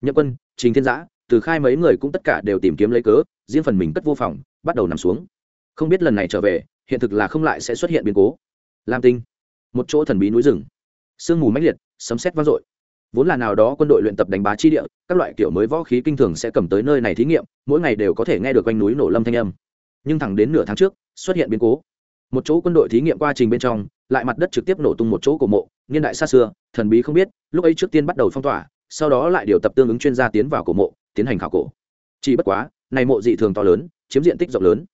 Nhậm quân, trình thiên giã, từ khai mấy người cũng tất cả đều tìm kiếm lấy cớ, riêng phần mình cất vô phòng, bắt đầu nằm xuống. Không biết lần này trở về, hiện thực là không lại sẽ xuất hiện biến cố. Lam tinh một chỗ thần bí núi rừng. Sương mù mãnh liệt, sấm sét vang dội. Vốn là nào đó quân đội luyện tập đánh bá chi địa, các loại kiểu mới võ khí kinh thường sẽ cầm tới nơi này thí nghiệm, mỗi ngày đều có thể nghe được quanh núi nổ lâm thanh âm. Nhưng thẳng đến nửa tháng trước, xuất hiện biến cố. Một chỗ quân đội thí nghiệm quá trình bên trong, lại mặt đất trực tiếp nổ tung một chỗ cổ mộ, niên đại xa xưa, thần bí không biết, lúc ấy trước tiên bắt đầu phong tỏa, sau đó lại điều tập tương ứng chuyên gia tiến vào cổ mộ, tiến hành khảo cổ. Chỉ bất quá, này mộ dị thường to lớn, chiếm diện tích rộng lớn.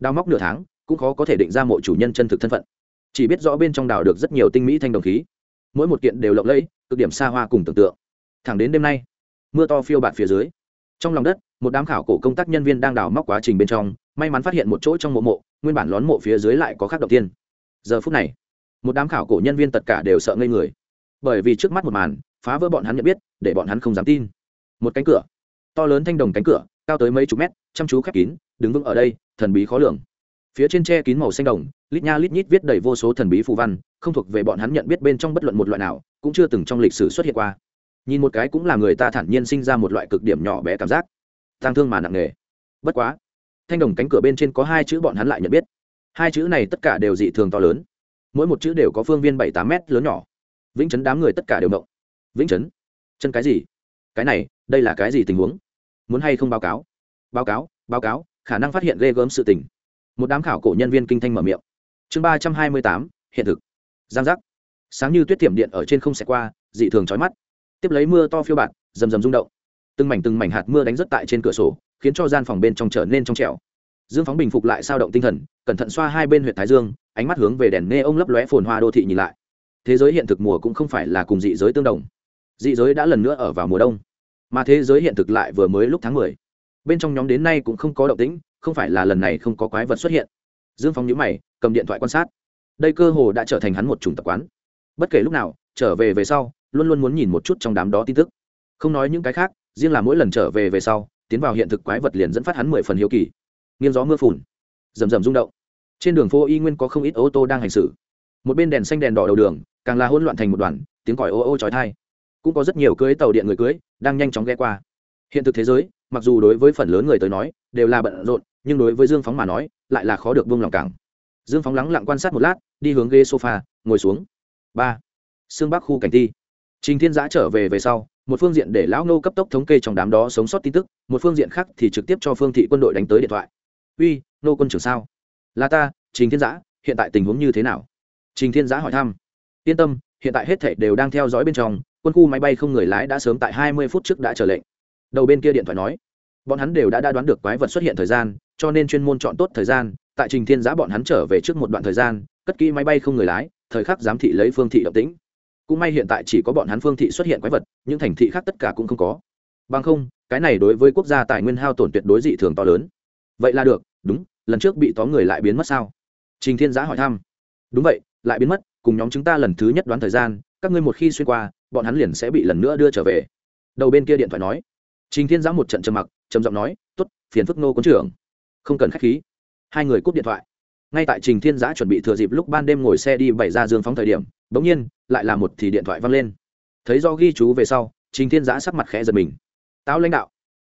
Đào móc nửa tháng, cũng khó có thể định ra mộ chủ nhân chân thực thân phận chỉ biết rõ bên trong đào được rất nhiều tinh mỹ thanh đồng khí. Mỗi một kiện đều lộng lẫy, cực điểm xa hoa cùng tưởng tượng. Thẳng đến đêm nay, mưa to phiêu bạt phía dưới. Trong lòng đất, một đám khảo cổ công tác nhân viên đang đào móc quá trình bên trong, may mắn phát hiện một chỗ trong mộ mộ, nguyên bản lón mộ phía dưới lại có khác đầu tiên giờ phút này, một đám khảo cổ nhân viên tất cả đều sợ ngây người. Bởi vì trước mắt một màn, phá vỡ bọn hắn nhận biết, để bọn hắn không dám tin. Một cánh cửa, to lớn thanh đồng cánh cửa, cao tới mấy chục mét, chăm chú khép kín, đứng vững ở đây, thần bí khó lường phía trên tre kín màu xanh đồng, lít nha lít nhít viết đầy vô số thần bí phù văn, không thuộc về bọn hắn nhận biết bên trong bất luận một loại nào, cũng chưa từng trong lịch sử xuất hiện qua. Nhìn một cái cũng là người ta thản nhiên sinh ra một loại cực điểm nhỏ bé cảm giác. Tang thương mà nặng nề. Bất quá, thanh đồng cánh cửa bên trên có hai chữ bọn hắn lại nhận biết. Hai chữ này tất cả đều dị thường to lớn. Mỗi một chữ đều có phương viên bảy tám mét lớn nhỏ. Vĩnh chấn đám người tất cả đều động. Vĩnh chấn? Chân cái gì? Cái này, đây là cái gì tình huống? Muốn hay không báo cáo? Báo cáo báo cáo, khả năng phát hiện ghê gớm sự tình một đám khảo cổ nhân viên kinh thanh mở miệng. Chương ba trăm hai mươi tám, hiện thực. Giang giác. Sáng như tuyết tiệm điện ở trên không xẹt qua, dị thường trói mắt. Tiếp lấy mưa to phiêu bạt, rầm rầm rung động. Từng mảnh từng mảnh hạt mưa đánh rất tại trên cửa sổ, khiến cho gian phòng bên trong trở nên trong trẻo. Dương phóng bình phục lại sao động tinh thần, cẩn thận xoa hai bên huyện thái dương, ánh mắt hướng về đèn nê ông lấp lóe phồn hoa đô thị nhìn lại. Thế giới hiện thực mùa cũng không phải là cùng dị giới tương đồng. Dị giới đã lần nữa ở vào mùa đông, mà thế giới hiện thực lại vừa mới lúc tháng mười. Bên trong nhóm đến nay cũng không có động tĩnh không phải là lần này không có quái vật xuất hiện. Dương Phong nhữ mày, cầm điện thoại quan sát. Đây cơ hồ đã trở thành hắn một chủng tập quán. Bất kể lúc nào, trở về về sau, luôn luôn muốn nhìn một chút trong đám đó tin tức. Không nói những cái khác, riêng là mỗi lần trở về về sau, tiến vào hiện thực quái vật liền dẫn phát hắn mười phần hiếu kỳ. Nghiêng gió mưa phùn, rầm rầm rung động. Trên đường phố y nguyên có không ít ô tô đang hành xử. Một bên đèn xanh đèn đỏ đầu đường, càng là hỗn loạn thành một đoàn, tiếng còi ô ô trói thai cũng có rất nhiều cưới tàu điện người cưới, đang nhanh chóng ghé qua. Hiện thực thế giới, mặc dù đối với phần lớn người tới nói, đều là bận rộn nhưng đối với dương phóng mà nói lại là khó được buông lòng cảng. Dương phóng lắng lặng quan sát một lát đi hướng ghế sofa ngồi xuống. Ba. Xương bắc khu cảnh ti trình thiên giã trở về về sau một phương diện để lão nô cấp tốc thống kê trong đám đó sống sót tin tức một phương diện khác thì trực tiếp cho phương thị quân đội đánh tới điện thoại. Uy nô quân trưởng sao? Là ta trình thiên giã hiện tại tình huống như thế nào? Trình thiên giã hỏi thăm. Yên tâm hiện tại hết thảy đều đang theo dõi bên trong quân khu máy bay không người lái đã sớm tại hai mươi phút trước đã trở lệnh. Đầu bên kia điện thoại nói. Bọn hắn đều đã, đã đoán được quái vật xuất hiện thời gian cho nên chuyên môn chọn tốt thời gian, tại trình thiên giã bọn hắn trở về trước một đoạn thời gian, cất kỹ máy bay không người lái, thời khắc giám thị lấy phương thị động tĩnh. Cũng may hiện tại chỉ có bọn hắn phương thị xuất hiện quái vật, những thành thị khác tất cả cũng không có. Bằng không, cái này đối với quốc gia tài nguyên hao tổn tuyệt đối dị thường to lớn. Vậy là được, đúng, lần trước bị tóm người lại biến mất sao? Trình thiên giã hỏi thăm. Đúng vậy, lại biến mất, cùng nhóm chúng ta lần thứ nhất đoán thời gian, các ngươi một khi xuyên qua, bọn hắn liền sẽ bị lần nữa đưa trở về. Đầu bên kia điện thoại nói. Trình thiên giã một trận trầm mặc, trầm giọng nói t ố t phiền phức nô quân trưởng không cần k h á c h khí. Hai người cúp điện thoại. Ngay tại trình thiên giã chuẩn bị thừa dịp lúc ban đêm ngồi xe đi bày ra dương phóng thời điểm, bỗng nhiên, lại là một thì điện thoại văng lên. Thấy do ghi chú về sau, trình thiên giã sắc mặt khẽ giật mình. Táo lãnh đạo,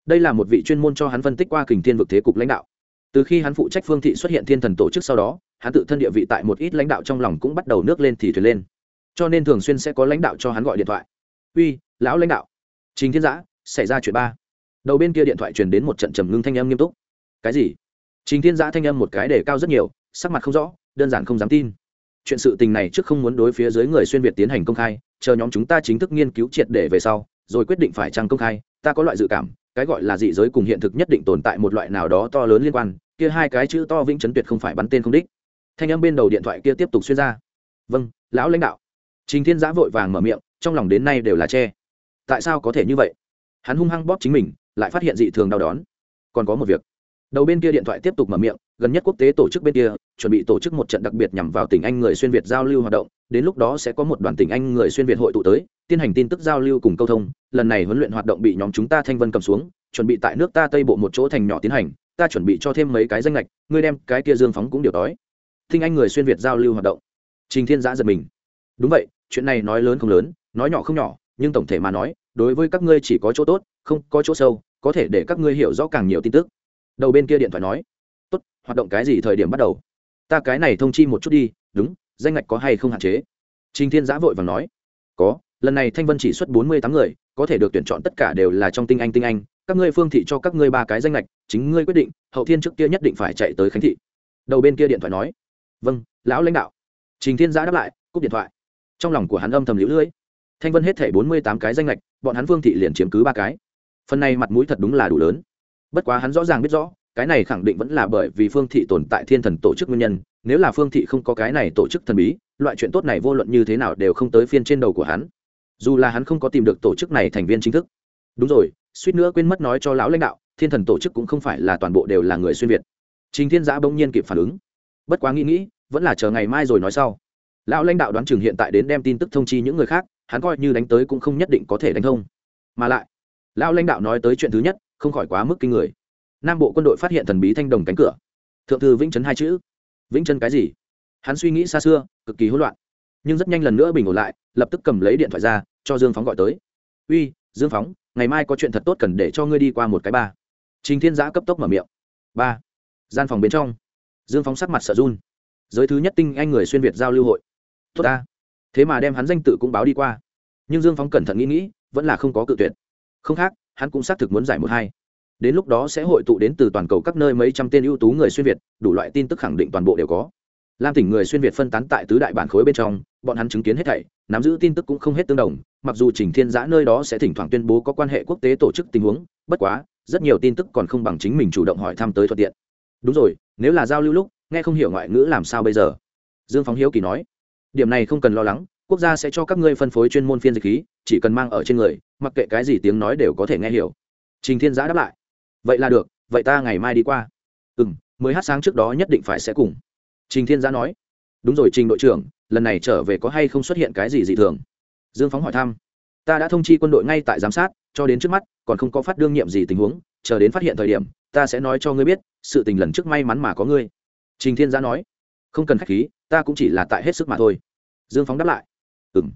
đây là một vị chuyên môn cho hắn phân tích qua kình thiên vực thế cục lãnh đạo. Từ khi hắn phụ trách phương thị xuất hiện thiên thần tổ chức sau đó, hắn tự thân địa vị tại một ít lãnh đạo trong lòng cũng bắt đầu nước lên thì thuyền lên. Cho nên thường xuyên sẽ có lãnh đạo cho hắn gọi điện thoại. Uy, lão lãnh đạo. Trình thiên giã, xảy ra chuyện ba. Đầu bên kia điện thoại truyền đến một trận trầm ngưng thanh âm nghiêm túc cái gì? Trình thiên giã thanh âm một cái để cao rất nhiều, sắc mặt không rõ, đơn giản không dám tin. Chuyện sự tình này trước không muốn đối phía dưới người xuyên việt tiến hành công khai, chờ nhóm chúng ta chính thức nghiên cứu triệt để về sau, rồi quyết định phải trăng công khai, ta có loại dự cảm, cái gọi là dị giới cùng hiện thực nhất định tồn tại một loại nào đó to lớn liên quan, kia hai cái chữ to vĩnh chấn tuyệt không phải bắn tên không đích. Thanh âm bên đầu điện thoại kia tiếp tục xuyên ra. Vâng lão lãnh đạo. Trình thiên giã vội vàng mở miệng, trong lòng đến nay đều là che. Tại sao có thể như vậy? Hắn hung hăng bóp chính mình, lại phát hiện dị thường đau đón còn có một việc đầu bên kia điện thoại tiếp tục mở miệng, gần nhất quốc tế tổ chức bên kia, chuẩn bị tổ chức một trận đặc biệt nhằm vào tỉnh anh người xuyên việt giao lưu hoạt động, đến lúc đó sẽ có một đoàn tỉnh anh người xuyên việt hội tụ tới, tiến hành tin tức giao lưu cùng câu thông, lần này huấn luyện hoạt động bị nhóm chúng ta thanh vân cầm xuống, chuẩn bị tại nước ta tây bộ một chỗ thành nhỏ tiến hành, ta chuẩn bị cho thêm mấy cái danh lệch ngươi đem cái kia dương phóng cũng điều đói thinh anh người xuyên việt giao lưu hoạt động. Trình thiên giã giật mình. Đúng vậy, chuyện này nói lớn không lớn, nói nhỏ không nhỏ, nhưng tổng thể mà nói, đối với các ngươi chỉ có chỗ tốt, không có chỗ sâu, có thể để các ngươi hiểu rõ càng nhiều tin tức đầu bên kia điện thoại nói, tốt, hoạt động cái gì thời điểm bắt đầu? Ta cái này thông chi một chút đi, đúng, danh ngạch có hay không hạn chế? Trình thiên giã vội và nói, có, lần này thanh vân chỉ xuất bốn mươi tám người, có thể được tuyển chọn tất cả đều là trong tinh anh tinh anh, các ngươi phương thị cho các ngươi ba cái danh lệch chính ngươi quyết định, hậu thiên trước kia nhất định phải chạy tới khánh thị. Đầu bên kia điện thoại nói vâng lão lãnh đạo. Trình thiên giã đáp lại, cúp điện thoại. Trong lòng của hắn âm thầm lũ lưỡi thanh vân hết thể bốn mươi tám cái danh lệch bọn hắn phương thị liền chiếm cứ ba cái. Phần này mặt mũi thật đúng là đủ lớn bất quá hắn rõ ràng biết rõ, cái này khẳng định vẫn là bởi vì phương thị tồn tại thiên thần tổ chức nguyên nhân, nếu là phương thị không có cái này tổ chức thần bí, loại chuyện tốt này vô luận như thế nào đều không tới phiên trên đầu của hắn. Dù là hắn không có tìm được tổ chức này thành viên chính thức. Đúng rồi, suýt nữa quên mất nói cho lão lãnh đạo, thiên thần tổ chức cũng không phải là toàn bộ đều là người xuyên việt. Trình thiên giã bỗng nhiên kịp phản ứng. Bất quá nghĩ nghĩ, vẫn là chờ ngày mai rồi nói sau. Lão lãnh đạo đoán chừng hiện tại đến đem tin tức thông chi những người khác, hắn coi như đánh tới cũng không nhất định có thể đánh thông. Mà lại, lão lãnh đạo nói tới chuyện thứ nhất không khỏi quá mức kinh người. Nam bộ quân đội phát hiện thần bí thanh đồng cánh cửa. Thượng thư vĩnh trấn hai chữ. Vĩnh trấn cái gì? Hắn suy nghĩ xa xưa, cực kỳ hỗn loạn. Nhưng rất nhanh lần nữa bình ổn lại, lập tức cầm lấy điện thoại ra, cho dương phóng gọi tới. Uy, dương phóng, ngày mai có chuyện thật tốt cần để cho ngươi đi qua một cái ba. Trình thiên giã cấp tốc mở miệng. Ba. Gian phòng bên trong, dương phóng sắc mặt sợ run. Giới thứ nhất tinh anh người xuyên việt giao lưu hội. Tốt ta. Thế mà đem hắn danh tự cũng báo đi qua. Nhưng dương phóng cẩn thận nghĩ nghĩ, vẫn là không có cự tuyệt. Không khác hắn cũng xác thực muốn giải một hai. Đến lúc đó sẽ hội tụ đến từ toàn cầu các nơi mấy trăm tên ưu tú người xuyên việt, đủ loại tin tức khẳng định toàn bộ đều có. Lam tỉnh người xuyên việt phân tán tại tứ đại bản khối bên trong, bọn hắn chứng kiến hết thảy, nắm giữ tin tức cũng không hết tương đồng, mặc dù trình thiên giã nơi đó sẽ thỉnh thoảng tuyên bố có quan hệ quốc tế tổ chức tình huống, bất quá, rất nhiều tin tức còn không bằng chính mình chủ động hỏi thăm tới thuận tiện. Đúng rồi, nếu là giao lưu lúc, nghe không hiểu ngoại ngữ làm sao bây giờ? Dương phóng hiếu kỳ nói. Điểm này không cần lo lắng quốc gia sẽ cho các ngươi phân phối chuyên môn phiên dịch khí, chỉ cần mang ở trên người, mặc kệ cái gì tiếng nói đều có thể nghe hiểu. Trình thiên giã đáp lại. Vậy là được, vậy ta ngày mai đi qua. Ừ m mới hát sáng trước đó nhất định phải sẽ cùng. Trình thiên giã nói. Đúng rồi, trình đội trưởng, lần này trở về có hay không xuất hiện cái gì dị thường? Dương phóng hỏi thăm. Ta đã thông chi quân đội ngay tại giám sát, cho đến trước mắt, còn không có phát đương nhiệm gì tình huống, chờ đến phát hiện thời điểm, ta sẽ nói cho ngươi biết, sự tình lần trước may mắn mà có ngươi. Trình thiên giã nói. Không cần k h á c h khí, ta cũng chỉ là tại hết sức mà thôi. Dương phóng đáp lại ừ m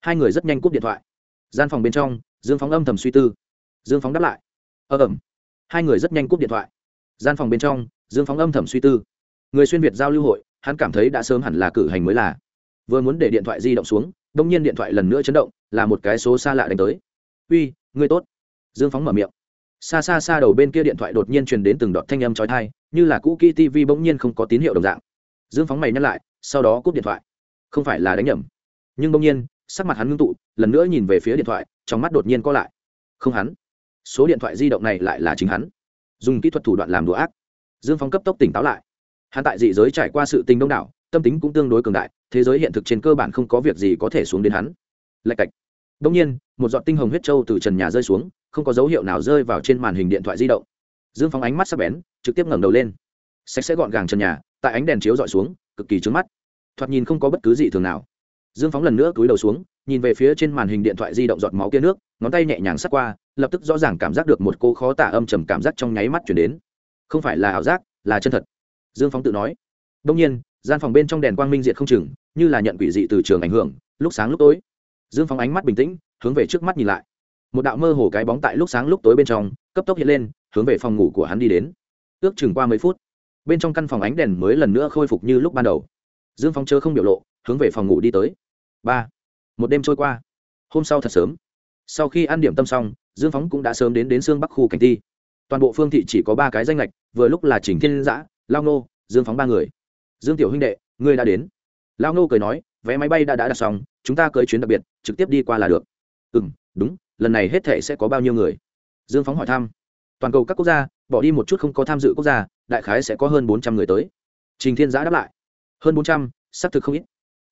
hai người rất nhanh cúp điện thoại. Gian phòng bên trong, dương phóng âm thầm suy tư. Dương phóng đáp lại. Ờ, Ơ ẩm hai người rất nhanh cúp điện thoại. Gian phòng bên trong, dương phóng âm thầm suy tư. Người xuyên việt giao lưu hội, hắn cảm thấy đã sớm hẳn là cử hành mới là. Vừa muốn để điện thoại di động xuống đ ỗ n g nhiên điện thoại lần nữa chấn động, là một cái số xa lạ đánh tới. Uy ngươi tốt. Dương phóng mở miệng. Xa xa xa đầu bên kia điện thoại đột nhiên truyền đến từng đoạn thanh âm trói thai như là cũ kỹ tv bỗng nhiên không có tín hiệu đồng dạng. Dương phóng mày nhắc lại, sau đó cúp điện thoại. Không phải là đánh nhầm nhưng bỗng nhiên, sắc mặt hắn ngưng tụ, lần nữa nhìn về phía điện thoại, trong mắt đột nhiên co lại. Không hắn. Số điện thoại di động này lại là chính hắn. Dùng kỹ thuật thủ đoạn làm đồ ác. Dương phong cấp tốc tỉnh táo lại. Hắn tại dị giới trải qua sự tình đông đảo, tâm tính cũng tương đối cường đại, thế giới hiện thực trên cơ bản không có việc gì có thể xuống đến hắn. Lạch cạch. Đông nhiên, một giọt tinh hồng huyết trâu từ trần nhà rơi xuống, không có dấu hiệu nào rơi vào trên màn hình điện thoại di động. Dương phong ánh mắt sắc bén, trực tiếp ngẩng đầu lên. Sạch sẽ gọn gàng trần nhà, tại ánh đèn chiếu dọi xuống, cực kỳ trướng mắt. Thoạt nhìn không có bất cứ gì thường nào dương phóng lần nữa cúi đầu xuống, nhìn về phía trên màn hình điện thoại di động giọt máu kia nước, ngón tay nhẹ nhàng sắt qua, lập tức rõ ràng cảm giác được một cô khó tả âm trầm cảm giác trong nháy mắt chuyển đến. Không phải là ảo giác, là chân thật. Dương phóng tự nói. Đông nhiên, gian phòng bên trong đèn quang minh diệt không chừng, như là nhận quỷ dị từ trường ảnh hưởng, lúc sáng lúc tối. Dương phóng ánh mắt bình tĩnh, hướng về trước mắt nhìn lại. Một đạo mơ hồ cái bóng tại lúc sáng lúc tối bên trong, cấp tốc hiện lên, hướng về phòng ngủ của hắn đi đến. Ước chừng qua mấy phút, bên trong căn phòng ánh đèn mới lần nữa khôi phục như lúc ban đầu. Dương phóng chớ không biểu lộ, hướng về phòng ngủ đi tới ba một đêm trôi qua hôm sau thật sớm sau khi ăn điểm tâm xong dương phóng cũng đã sớm đến đến xương bắc khu cảnh ti toàn bộ phương thị chỉ có ba cái danh lệch vừa lúc là chỉnh thiên giã lao nô dương phóng ba người dương tiểu huynh đệ ngươi đã đến lao nô cười nói vé máy bay đã đã đặt xong chúng ta cưới chuyến đặc biệt trực tiếp đi qua là được ừ m đúng lần này hết thể sẽ có bao nhiêu người dương phóng hỏi thăm toàn cầu các quốc gia bỏ đi một chút không có tham dự quốc gia đại khái sẽ có hơn bốn trăm người tới trình thiên giã đáp lại hơn bốn trăm, xác thực không ít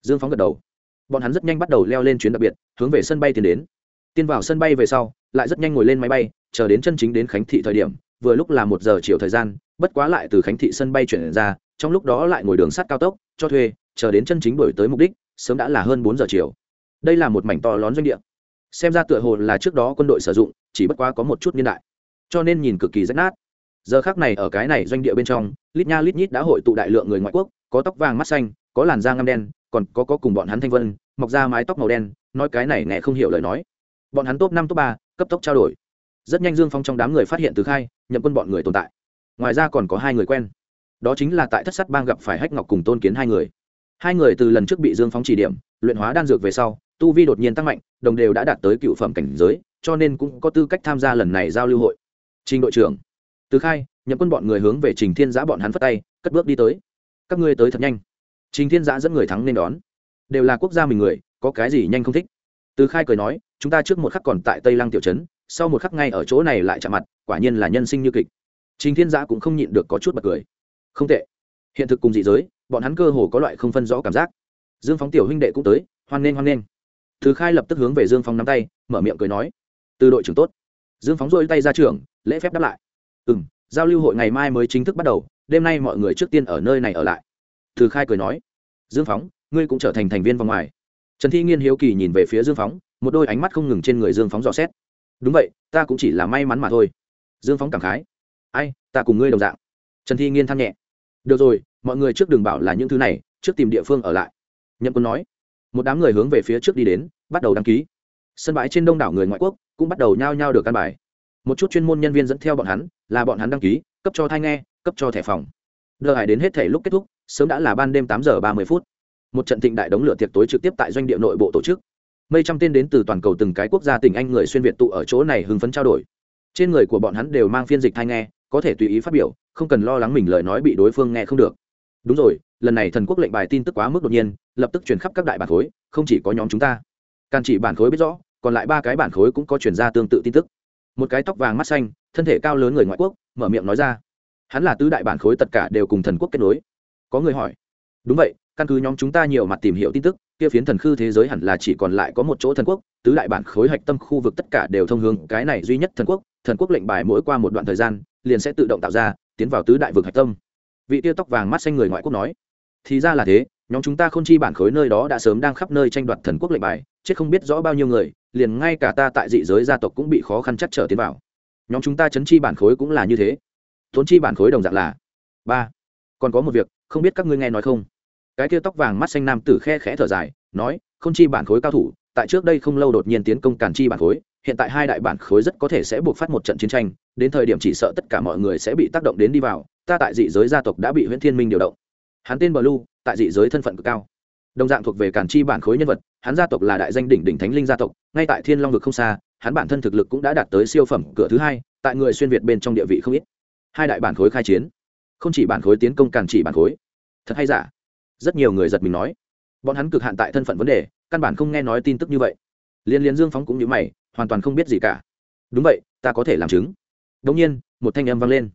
dương phóng gật đầu bọn hắn rất nhanh bắt đầu leo lên chuyến đặc biệt, hướng về sân bay tiến đến. Tiên vào sân bay về sau, lại rất nhanh ngồi lên máy bay, chờ đến chân chính đến khánh thị thời điểm, vừa lúc là một giờ chiều thời gian, bất quá lại từ khánh thị sân bay chuyển ra, trong lúc đó lại ngồi đường sắt cao tốc, cho thuê, chờ đến chân chính đổi tới mục đích, sớm đã là hơn bốn giờ chiều. Đây là một mảnh to lón doanh địa. Xem ra tựa hồ là trước đó quân đội sử dụng, chỉ bất quá có một chút niên đại. Cho nên nhìn cực kỳ rách nát. Giờ khác này ở cái này doanh địa bên trong, lít nha lít nhít đã hội tụ đại lượng người ngoại quốc, có tóc vàng mắt xanh, có làn da ngăm đen còn có có cùng bọn hắn thanh vân, mọc ra mái tóc màu đen, nói cái này nghe không hiểu lời nói. Bọn hắn top năm, top ba, cấp tốc trao đổi. Rất nhanh dương phong trong đám người phát hiện từ khai, nhậm quân bọn người tồn tại. Ngoài ra còn có hai người quen. Đó chính là tại thất sắt bang gặp phải hách ngọc cùng tôn kiến hai người. Hai người từ lần trước bị dương phong chỉ điểm, luyện hóa đan dược về sau, tu vi đột nhiên tăng mạnh, đồng đều đã đạt tới cựu phẩm cảnh giới, cho nên cũng có tư cách tham gia lần này giao lưu hội. Trình đội trưởng, từ khai, nhậm quân bọn người hướng về trình thiên giã bọn hắn phất tay, cất bước đi tới. Các ngươi tới thật nhanh trình thiên giã dẫn người thắng nên đón. Đều là quốc gia mình người, có cái gì nhanh không thích. Từ khai cười nói, chúng ta trước một khắc còn tại tây lăng tiểu trấn, sau một khắc ngay ở chỗ này lại chạm mặt, quả nhiên là nhân sinh như kịch. Trình thiên giã cũng không nhịn được có chút bật cười. Không tệ. Hiện thực cùng dị giới, bọn hắn cơ hồ có loại không phân rõ cảm giác. Dương phóng tiểu huynh đệ cũng tới, hoan nghênh hoan nghênh. Từ khai lập tức hướng về dương phóng nắm tay, mở miệng cười nói, từ đội trưởng tốt. Dương phóng rôi tay ra trường lễ phép đáp lại ừ m giao lưu hội ngày mai mới chính thức bắt đầu, đêm nay mọi người trước tiên ở nơi này ở lại. Từ khai cười nói dương phóng, ngươi cũng trở thành thành viên vòng ngoài. Trần thi nghiên hiếu kỳ nhìn về phía dương phóng, một đôi ánh mắt không ngừng trên người dương phóng dò xét. Đúng vậy, ta cũng chỉ là may mắn mà thôi. Dương phóng cảm khái. Ai, ta cùng ngươi đồng dạng. Trần thi nghiên than nhẹ. Được rồi, mọi người trước đừng bảo là những thứ này, trước tìm địa phương ở lại. Nhậm quân nói. Một đám người hướng về phía trước đi đến, bắt đầu đăng ký. Sân bãi trên đông đảo người ngoại quốc cũng bắt đầu nhao nhao được căn bài. Một chút chuyên môn nhân viên dẫn theo bọn hắn, là bọn hắn đăng ký, cấp cho thai nghe, cấp cho thẻ phòng. Đợi hải đến hết thể lúc kết thúc sớm đã là ban đêm tám giờ ba mươi phút. Một trận thịnh đại đống lửa tiệc tối trực tiếp tại doanh địa nội bộ tổ chức. Mây trăm tên đến từ toàn cầu từng cái quốc gia tỉnh anh người xuyên việt tụ ở chỗ này hưng phấn trao đổi. Trên người của bọn hắn đều mang phiên dịch thai nghe, có thể tùy ý phát biểu, không cần lo lắng mình lời nói bị đối phương nghe không được. Đúng rồi, lần này thần quốc lệnh bài tin tức quá mức đột nhiên, lập tức truyền khắp các đại bản khối, không chỉ có nhóm chúng ta. Càn chỉ bản khối biết rõ, còn lại ba cái bản khối cũng có chuyển ra tương tự tin tức. Một cái tóc vàng mắt xanh, thân thể cao lớn người ngoại quốc, mở miệng nói ra. Hắn là tứ đại bản khối tất cả đều cùng thần quốc kết nối có người hỏi. Đúng vậy, căn cứ nhóm chúng ta nhiều mặt tìm hiểu tin tức, kia phiến thần khư thế giới hẳn là chỉ còn lại có một chỗ thần quốc, tứ đại bản khối hạch tâm khu vực tất cả đều thông hướng cái này duy nhất thần quốc thần quốc lệnh bài mỗi qua một đoạn thời gian, liền sẽ tự động tạo ra, tiến vào tứ đại vực hạch tâm. Vị tiêu tóc vàng mắt xanh người ngoại quốc nói. Thì ra là thế, nhóm chúng ta không chi bản khối nơi đó đã sớm đang khắp nơi tranh đoạt thần quốc lệnh bài, chết không biết rõ bao nhiêu người, liền ngay cả ta tại dị giới gia tộc cũng bị khó khăn chắc trở tiến vào. Nhóm chúng ta chấn chi bản khối cũng là như thế. Tốn chi bản khối đồng dạng là ba. Còn có một việc không biết các ngươi nghe nói không? Cái kia tóc vàng mắt xanh nam tử khe khẽ thở dài, nói, không chi bản khối cao thủ, tại trước đây không lâu đột nhiên tiến công càn chi bản khối, hiện tại hai đại bản khối rất có thể sẽ buộc phát một trận chiến tranh, đến thời điểm chỉ sợ tất cả mọi người sẽ bị tác động đến đi vào, ta tại dị giới gia tộc đã bị huyễn thiên minh điều động. Hắn tên blue, tại dị giới thân phận cực cao. Đồng dạng thuộc về càn chi bản khối nhân vật, hắn gia tộc là đại danh đỉnh đỉnh thánh linh gia tộc, ngay tại thiên long vực không xa, hắn bản thân thực lực cũng đã đạt tới siêu phẩm cửa thứ hai, tại người xuyên việt bên trong địa vị không ít. Hai đại bản khối khai chiến không chỉ bản khối tiến công càn chỉ bản khối. Thật hay giả? Rất nhiều người giật mình nói. Bọn hắn cực hạn tại thân phận vấn đề, căn bản không nghe nói tin tức như vậy. Liên liên dương phóng cũng như mày, hoàn toàn không biết gì cả. Đúng vậy, ta có thể làm chứng. Đông nhiên, một thanh âm vang lên.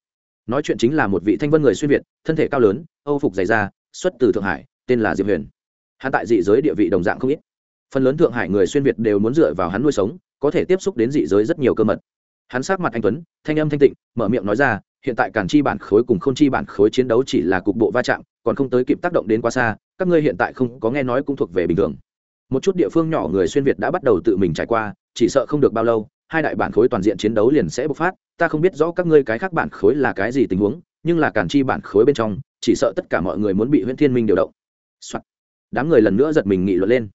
Nói chuyện chính là một vị thanh vân người xuyên việt, thân thể cao lớn, âu phục dày da, xuất từ thượng hải, tên là diệp huyền. Hắn tại dị giới địa vị đồng dạng không ít. Phần lớn thượng hải người xuyên việt đều muốn dựa vào hắn nuôi sống, có thể tiếp xúc đến dị giới rất nhiều cơ mật. Hắn sát mặt anh tuấn, thanh âm thanh tịnh, mở miệng nói ra hiện tại cản chi bản khối cùng không chi bản khối chiến đấu chỉ là cục bộ va chạm, còn không tới kịp tác động đến quá xa, các ngươi hiện tại không có nghe nói cũng thuộc về bình thường. Một chút địa phương nhỏ người xuyên việt đã bắt đầu tự mình trải qua, chỉ sợ không được bao lâu, hai đại bản khối toàn diện chiến đấu liền sẽ bộc phát, ta không biết rõ các ngươi cái khác bản khối là cái gì tình huống, nhưng là cản chi bản khối bên trong, chỉ sợ tất cả mọi người muốn bị huyễn thiên minh điều động、Soạn. đám người lần nữa giật mình nghị luận lên.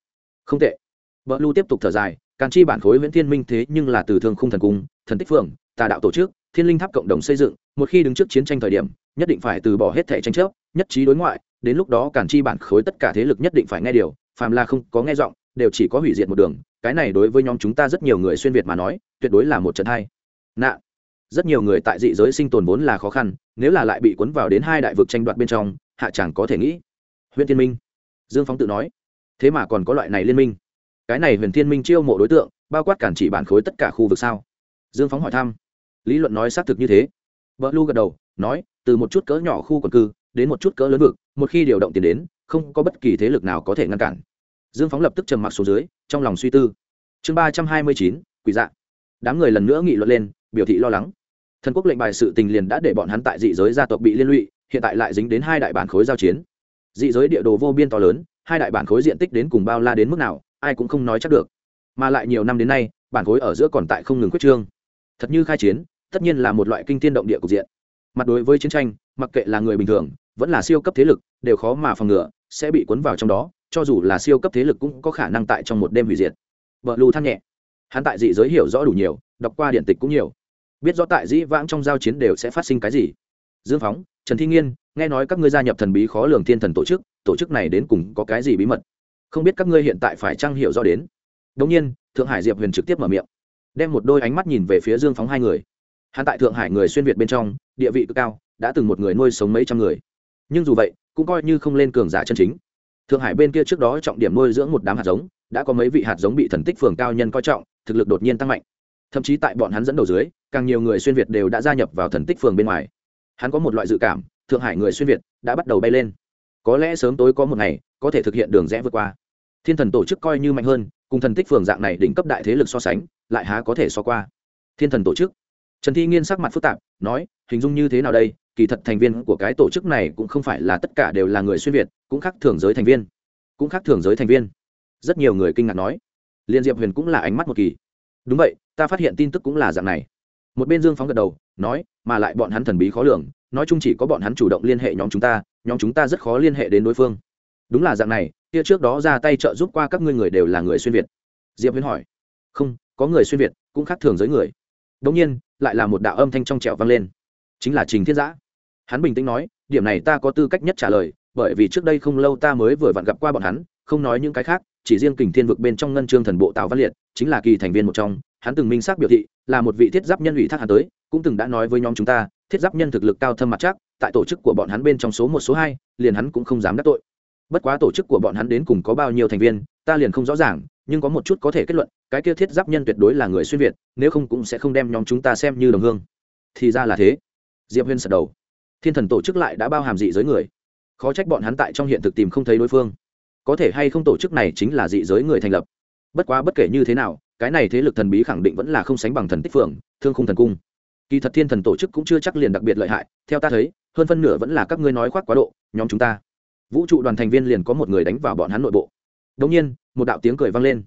Không tệ. Vợ lưu tiếp tục thở dài cản chi bản khối huyễn thiên minh thế nhưng là từ thương khung thần cung, thần tích phượng, tà đạo tổ chức, thiên linh tháp cộng đồng xây dựng một khi đứng trước chiến tranh thời điểm, nhất định phải từ bỏ hết thẻ tranh chấp, nhất trí đối ngoại, đến lúc đó cản chi bản khối tất cả thế lực nhất định phải nghe điều, phàm là không có nghe giọng, đều chỉ có hủy diệt một đường, cái này đối với nhóm chúng ta rất nhiều người xuyên việt mà nói, tuyệt đối là một trận hay. Nạn rất nhiều người tại dị giới sinh tồn vốn là khó khăn, nếu là lại bị cuốn vào đến hai đại vực tranh đoạt bên trong, hạ chẳng có thể nghĩ. Huyện thiên minh. Dương phóng tự nói. Thế mà còn có loại này liên minh. Cái này huyền thiên minh chiêu mộ đối tượng, bao quát cản chỉ bản khối tất cả khu vực sao? Dương phóng hỏi thăm. Lý luận nói xác thực như thế vợ lu gật đầu, nói, từ một chút cỡ nhỏ khu quần cư, đến một chút cỡ lớn vực, một khi điều động tiền đến, không có bất kỳ thế lực nào có thể ngăn cản. Dương phóng lập tức trầm mặc xuống dưới, trong lòng suy tư. Chương ba trăm hai mươi chín, quỷ dạ. Đám người lần nữa nghị luận lên, biểu thị lo lắng. Thần quốc lệnh bài sự tình liền đã để bọn hắn tại dị giới gia tộc bị liên lụy, hiện tại lại dính đến hai đại bản khối giao chiến. Dị giới địa đồ vô biên to lớn, hai đại bản khối diện tích đến cùng bao la đến mức nào, ai cũng không nói chắc được. Mà lại nhiều năm đến nay, bản khối ở giữa còn tại không ngừng quyết trương. Thật như khai chiến tất nhiên là một loại kinh tiên động địa cục diện. Mặt đối với chiến tranh, mặc kệ là người bình thường, vẫn là siêu cấp thế lực, đều khó mà phòng ngừa, sẽ bị cuốn vào trong đó, cho dù là siêu cấp thế lực cũng có khả năng tại trong một đêm hủy diệt. Vợ lù than nhẹ. Hắn tại dị giới hiểu rõ đủ nhiều, đọc qua điện tịch cũng nhiều. Biết rõ tại dĩ vãng trong giao chiến đều sẽ phát sinh cái gì. Dương phóng, trần thi nghiên, nghe nói các ngươi gia nhập thần bí khó lường thiên thần tổ chức tổ chức này đến cùng có cái gì bí mật? Không biết các ngươi hiện tại phải trang hiểu rõ đến? Đống nhiên, thượng hải diệp huyền trực tiếp mở miệng, đem một đôi ánh mắt nhìn về phía dương phóng hai người hắn tại thượng hải người xuyên việt bên trong, địa vị cực cao, đã từng một người nuôi sống mấy trăm người. Nhưng dù vậy, cũng coi như không lên cường giả chân chính. Thượng hải bên kia trước đó trọng điểm nuôi dưỡng một đám hạt giống, đã có mấy vị hạt giống bị thần tích phường cao nhân coi trọng, thực lực đột nhiên tăng mạnh. Thậm chí tại bọn hắn dẫn đầu dưới, càng nhiều người xuyên việt đều đã gia nhập vào thần tích phường bên ngoài. Hắn có một loại dự cảm, thượng hải người xuyên việt đã bắt đầu bay lên. Có lẽ sớm tối có một ngày, có thể thực hiện đường rẽ vượt qua. Thiên thần tổ chức coi như mạnh hơn, cùng thần tích phường dạng này đỉnh cấp đại thế lực so sánh, lại há có thể so qua. Thiên thần tổ chức trần thi nghiên sắc mặt phức tạp, nói, hình dung như thế nào đây? Kỳ thật thành viên của cái tổ chức này cũng không phải là tất cả đều là người xuyên việt, cũng khác thường giới thành viên. Cũng khác thường giới thành viên. Rất nhiều người kinh ngạc nói, liên diệp huyền cũng là ánh mắt một kỳ. Đúng vậy, ta phát hiện tin tức cũng là dạng này. Một bên dương phóng gật đầu, nói, mà lại bọn hắn thần bí khó lường, nói chung chỉ có bọn hắn chủ động liên hệ nhóm chúng ta, nhóm chúng ta rất khó liên hệ đến đối phương. Đúng là dạng này, kia trước đó ra tay trợ giúp qua các ngươi người đều là người xuyên việt. Diệp huyền hỏi, không, có người xuyên việt, cũng khác thường giới người. Đ ỗ n g nhiên lại là một đạo âm thanh trong trẻo vang lên. Chính là trình thiết giã. Hắn bình tĩnh nói, điểm này ta có tư cách nhất trả lời, bởi vì trước đây không lâu ta mới vừa vặn gặp qua bọn hắn, không nói những cái khác, chỉ riêng kình thiên vực bên trong ngân trương thần bộ tào văn liệt, chính là kỳ thành viên một trong, hắn từng minh xác biểu thị, là một vị thiết giáp nhân ủy thác hắn tới, cũng từng đã nói với nhóm chúng ta, thiết giáp nhân thực lực cao thâm mặt chắc, tại tổ chức của bọn hắn bên trong số một, số hai, liền hắn cũng không dám đắc tội. Bất quá tổ chức của bọn hắn đến cùng có bao nhiêu thành viên, ta liền không rõ ràng nhưng có một chút có thể kết luận, cái kia thiết giáp nhân tuyệt đối là người xuyên việt, nếu không cũng sẽ không đem nhóm chúng ta xem như đồng hương. Thì ra là thế. Diệp huyên sật đầu. Thiên thần tổ chức lại đã bao hàm dị giới người. Khó trách bọn hắn tại trong hiện thực tìm không thấy đối phương. Có thể hay không tổ chức này chính là dị giới người thành lập. Bất quá bất kể như thế nào, cái này thế lực thần bí khẳng định vẫn là không sánh bằng thần tích phượng, thương khung thần cung. Kỳ thật thiên thần tổ chức cũng chưa chắc liền đặc biệt lợi hại, theo ta thấy, hơn phân nửa vẫn là các ngươi nói khoác quá độ, nhóm chúng ta. Vũ trụ đoàn thành viên liền có một người đánh vào bọn hắn nội bộ đột nhiên, một đạo tiếng cười vang lên.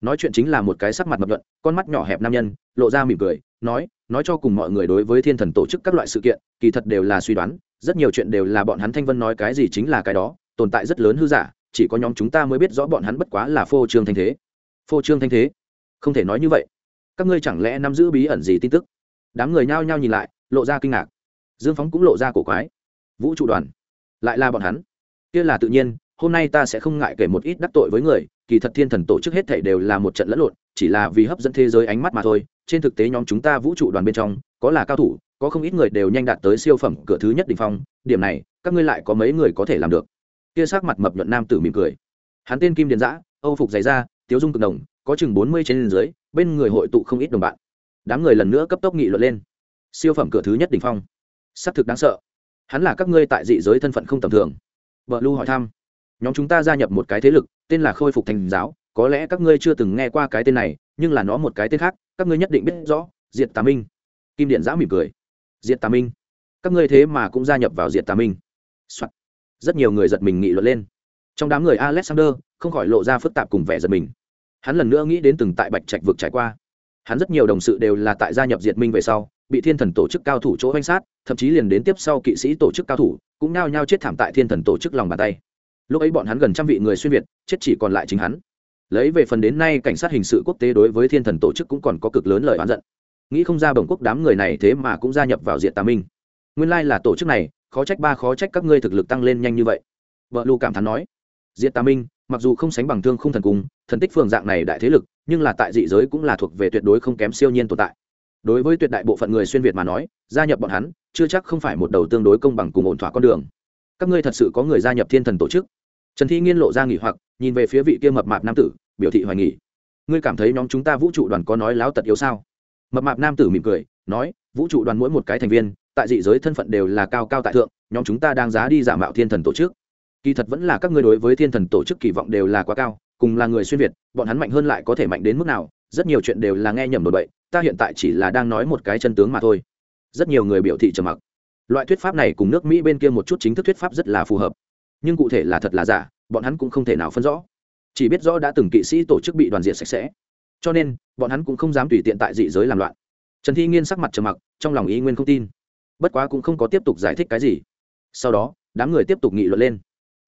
Nói chuyện chính là một cái sắc mặt mập luận con mắt nhỏ hẹp nam nhân, lộ ra mỉm cười, nói nói cho cùng mọi người đối với thiên thần tổ chức các loại sự kiện, kỳ thật đều là suy đoán, rất nhiều chuyện đều là bọn hắn thanh vân nói cái gì chính là cái đó, tồn tại rất lớn hư giả, chỉ có nhóm chúng ta mới biết rõ bọn hắn bất quá là phô trương thanh thế. Phô trương thanh thế? Không thể nói như vậy. Các ngươi chẳng lẽ nắm giữ bí ẩn gì tin tức? Đám người nhao nhao nhìn lại, lộ ra kinh ngạc. Dương phóng cũng lộ ra cổ quái. Vũ trụ đoàn, lại là bọn hắn. Kia là tự nhiên hôm nay ta sẽ không ngại kể một ít đắc tội với người, kỳ thật thiên thần tổ chức hết thảy đều là một trận lẫn lộn, chỉ là vì hấp dẫn thế giới ánh mắt mà thôi. Trên thực tế nhóm chúng ta vũ trụ đoàn bên trong, có là cao thủ, có không ít người đều nhanh đạt tới siêu phẩm cửa thứ nhất đỉnh phong. Điểm này, các ngươi lại có mấy người có thể làm được? Kia sắc mặt mập nhuận nam tử mỉm cười. Hắn tên kim điền giã âu phục dày da tiếu dung cực đồng, có chừng bốn mươi trên dưới, bên người hội tụ không ít đồng bạn. Đám người lần nữa cấp tốc nghị luận lên. Siêu phẩm cửa thứ nhất đỉnh phong. S ắ c thực đáng sợ. Hắn là các ngươi tại dị giới thân phận không tầm thường. Vợ lưu hỏi thăm nhóm chúng ta gia nhập một cái thế lực, tên là khôi phục thành giáo. Có lẽ các ngươi chưa từng nghe qua cái tên này, nhưng là nó một cái tên khác, các ngươi nhất định biết rõ, diệt tà minh. Kim điện giã mỉm cười. Diệt tà minh. Các ngươi thế mà cũng gia nhập vào diệt tà minh、Soạn. rất nhiều người giật mình nghị luận lên. Trong đám người alexander, không khỏi lộ ra phức tạp cùng vẻ giật mình. Hắn lần nữa nghĩ đến từng tại bạch trạch vực trải qua. Hắn rất nhiều đồng sự đều là tại gia nhập diệt minh về sau, bị thiên thần tổ chức cao thủ chỗ oanh sát, thậm chí liền đến tiếp sau kỵ sĩ tổ chức cao thủ, cũng nao nhao chết thảm tại thiên thần tổ chức lòng bàn tay lúc ấy bọn hắn gần trăm vị người xuyên việt, chết chỉ còn lại chính hắn. Lấy về phần đến nay cảnh sát hình sự quốc tế đối với thiên thần tổ chức cũng còn có cực lớn lời oán giận. Nghĩ không ra bồng quốc đám người này thế mà cũng gia nhập vào diện tà minh. Nguyên lai là tổ chức này, khó trách ba khó trách các ngươi thực lực tăng lên nhanh như vậy. Vợ lu cảm thán nói diện tà minh, mặc dù không sánh bằng thương không thần cung, thần tích phường dạng này đại thế lực, nhưng là tại dị giới cũng là thuộc về tuyệt đối không kém siêu nhiên tồn tại. Đối với tuyệt đại bộ phận người xuyên việt mà nói, gia nhập bọn hắn, chưa chắc không phải một đầu tương đối công bằng cùng ổn thỏa con đường. Các ngươi thật sự có người gia nhập thiên thần tổ chức? Trần thi nghiên lộ ra nghỉ hoặc, nhìn về phía vị kia mập mạp nam tử, biểu thị hoài nghỉ. Ngươi cảm thấy nhóm chúng ta vũ trụ đoàn có nói láo tật yếu sao? Mập mạp nam tử mỉm cười, nói, vũ trụ đoàn mỗi một cái thành viên, tại dị giới thân phận đều là cao cao tại thượng, nhóm chúng ta đang giá đi giả mạo thiên thần tổ chức. Kỳ thật vẫn là các ngươi đối với thiên thần tổ chức kỳ vọng đều là quá cao, cùng là người xuyên việt, bọn hắn mạnh hơn lại có thể mạnh đến mức nào, rất nhiều chuyện đều là nghe nhầm đồn bậy, ta hiện tại chỉ là đang nói một cái chân tướng mà thôi. Rất nhiều người biểu thị trầm mặc. Loại thuyết pháp này cùng nước mỹ bên kia một chút chính thức thuyết pháp rất là phù hợp nhưng cụ thể là thật là giả, bọn hắn cũng không thể nào phân rõ. Chỉ biết rõ đã từng kỵ sĩ tổ chức bị đoàn diện sạch sẽ. Cho nên, bọn hắn cũng không dám tùy tiện tại dị giới làm loạn. Trần thi nghiên sắc mặt trầm mặc, trong lòng ý nguyên không tin. Bất quá cũng không có tiếp tục giải thích cái gì. Sau đó, đám người tiếp tục nghị luận lên.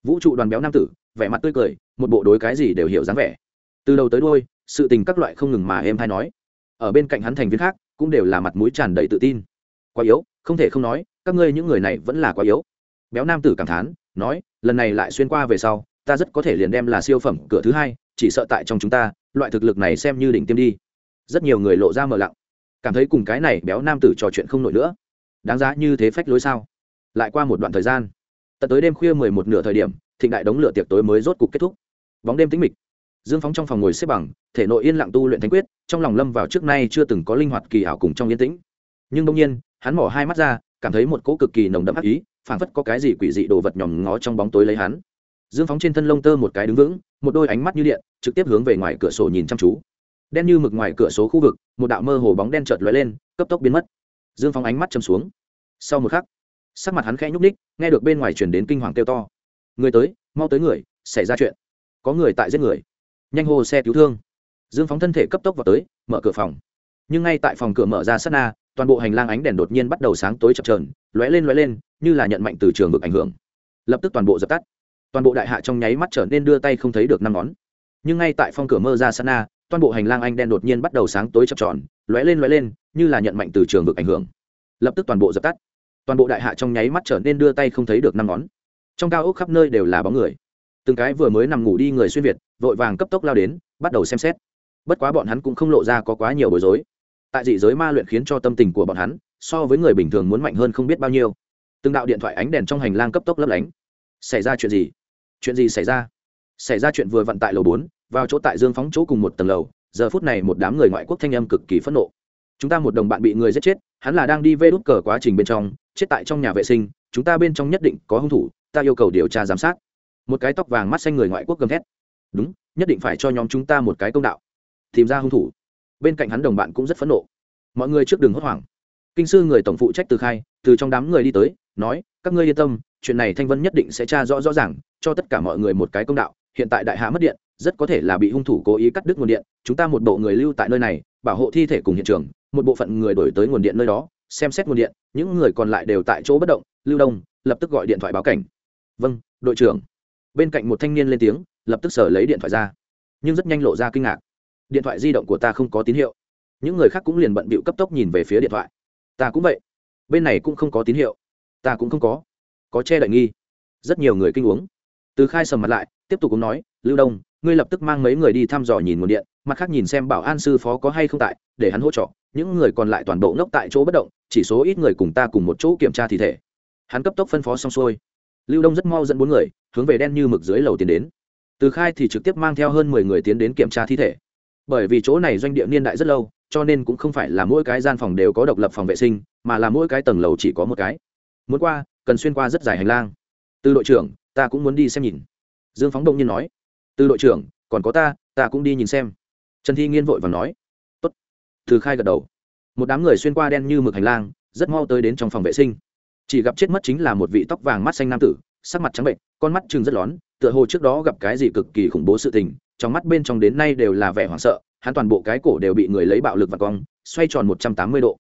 Vũ trụ đoàn béo nam tử, vẻ mặt tươi cười, một bộ đối cái gì đều hiểu dáng vẻ. Từ đầu tới đôi sự tình các loại không ngừng mà em hay nói. Ở bên cạnh hắn thành viên khác, cũng đều là mặt mũi tràn đầy tự tin. Quá yếu, không thể không nói, các ngươi những người này vẫn là quá yếu. Béo nam tử cảm thán, nói lần này lại xuyên qua về sau, ta rất có thể liền đem là siêu phẩm cửa thứ hai, chỉ sợ tại trong chúng ta, loại thực lực này xem như đỉnh tiêm đi. Rất nhiều người lộ ra mờ lặng. Cảm thấy cùng cái này béo nam tử trò chuyện không nổi nữa. Đáng giá như thế phách lối sao? Lại qua một đoạn thời gian. Tận tới đêm khuya mười một nửa thời điểm, thịnh đại đống lửa tiệc tối mới rốt cục kết thúc. Bóng đêm tĩnh mịch. Dương phóng trong phòng ngồi xếp bằng, thể nội yên lặng tu luyện thánh quyết, trong lòng lâm vào trước nay chưa từng có linh hoạt kỳ ảo cùng trong yên tĩnh. Nhưng đông nhiên, hắn mỏ hai mắt ra, cảm thấy một cỗ cực kỳ nồng đậm ác ý phảng phất có cái gì quỷ dị đồ vật nhòm ngó trong bóng tối lấy hắn. Dương phóng trên thân lông tơ một cái đứng vững, một đôi ánh mắt như điện, trực tiếp hướng về ngoài cửa sổ nhìn chăm chú. Đen như mực ngoài cửa số khu vực, một đạo mơ hồ bóng đen chợt lóe lên, cấp tốc biến mất. Dương phóng ánh mắt châm xuống. Sau một khắc, sắc mặt hắn khẽ nhúc ních nghe được bên ngoài chuyển đến kinh hoàng kêu to. Người tới, mau tới người, xảy ra chuyện. Có người tại giết người. Nhanh hồ xe cứu thương. Dương phóng thân thể cấp tốc vào tới, mở cửa phòng. Nhưng ngay tại phòng cửa mở ra sát na, toàn bộ hành lang ánh đèn đột nhiên bắt đầu sáng tối chập trờn lóe lên lóe lên như là nhận mạnh từ trường vực ảnh hưởng. Lập tức toàn bộ dập tắt. Toàn bộ đại hạ trong nháy mắt trở nên đưa tay không thấy được năm ngón. Nhưng ngay tại phong cửa mơ ra Sana, toàn bộ hành lang anh đen đột nhiên bắt đầu sáng tối chập tròn lóe lên lóe lên như là nhận mạnh từ trường vực ảnh hưởng. Lập tức toàn bộ dập tắt. Toàn bộ đại hạ trong nháy mắt trở nên đưa tay không thấy được năm ngón. Trong cao ốc khắp nơi đều là bóng người. Từng cái vừa mới nằm ngủ đi người xuyên việt vội vàng cấp tốc lao đến bắt đầu xem xét. Bất quá bọn hắn cũng không lộ ra có quá nhiều bối rối. Tại dị giới ma luyện khiến cho tâm tình của bọn hắn so với người bình thường muốn mạnh hơn không biết bao nhiêu từng đạo điện thoại ánh đèn trong hành lang cấp tốc lấp lánh. Xảy ra chuyện gì? Chuyện gì xảy ra? Xảy ra chuyện vừa vận tại lầu bốn, vào chỗ tại dương phóng chỗ cùng một tầng lầu, giờ phút này một đám người ngoại quốc thanh âm cực kỳ phẫn nộ. Chúng ta một đồng bạn bị người giết chết, hắn là đang đi vê đút cờ quá trình bên trong, chết tại trong nhà vệ sinh, chúng ta bên trong nhất định có hung thủ, ta yêu cầu điều tra giám sát. Một cái tóc vàng mắt xanh người ngoại quốc gầm thét. Đúng, nhất định phải cho nhóm chúng ta một cái công đạo. Tìm ra hung thủ. Bên cạnh hắn đồng bạn cũng rất phẫn nộ. Mọi người trước đường hốt hoảng. Kinh sư người tổng phụ trách từ khai, từ trong đám người đi tới nói, các ngươi yên tâm, chuyện này thanh vân nhất định sẽ tra rõ rõ ràng, cho tất cả mọi người một cái công đạo, hiện tại đại hạ mất điện, rất có thể là bị hung thủ cố ý cắt đứt nguồn điện, chúng ta một bộ người lưu tại nơi này, bảo hộ thi thể cùng hiện trường, một bộ phận người đổi tới nguồn điện nơi đó, xem xét nguồn điện, những người còn lại đều tại chỗ bất động, lưu đông lập tức gọi điện thoại báo cảnh. Vâng đội trưởng. Bên cạnh một thanh niên lên tiếng, lập tức sở lấy điện thoại ra. Nhưng rất nhanh lộ ra kinh ngạc. Điện thoại di động của ta không có tín hiệu. Những người khác cũng liền bận bịu cấp tốc nhìn về phía điện thoại. Ta cũng vậy. Bên này cũng không có tín hiệu ta cũng không có. Có che đậy nghi. Rất nhiều người kinh uống. Từ khai sầm mặt lại, tiếp tục cũng nói, lưu đông, ngươi lập tức mang mấy người đi thăm dò nhìn nguồn điện, mặt khác nhìn xem bảo an sư phó có hay không tại, để hắn hỗ trợ. Những người còn lại toàn bộ ngốc tại chỗ bất động, chỉ số ít người cùng ta cùng một chỗ kiểm tra thi thể. Hắn cấp tốc phân phó xong xuôi. Lưu đông rất mau dẫn bốn người, hướng về đen như mực dưới lầu tiến đến. Từ khai thì trực tiếp mang theo hơn mười người tiến đến kiểm tra thi thể. Bởi vì chỗ này doanh địa niên đại rất lâu, cho nên cũng không phải là mỗi cái gian phòng đều có độc lập phòng vệ sinh, mà là mỗi cái tầng lầu chỉ có một cái muốn qua, cần xuyên qua rất dài hành lang. Từ đội trưởng, ta cũng muốn đi xem nhìn. Dương phóng đông nhiên nói. Từ đội trưởng, còn có ta ta cũng đi nhìn xem. Trần thi nghiên vội và nói. Tốt. Từ khai gật đầu. Một đám người xuyên qua đen như mực hành lang, rất mau tới đến trong phòng vệ sinh. Chỉ gặp chết mất chính là một vị tóc vàng mắt xanh nam tử, sắc mặt trắng bệnh, con mắt chừng rất lón, tựa hồ trước đó gặp cái gì cực kỳ khủng bố sự tình, trong mắt bên trong đến nay đều là vẻ hoảng sợ, hắn toàn bộ cái cổ đều bị người lấy bạo lực và cong, xoay tròn một trăm tám mươi độ.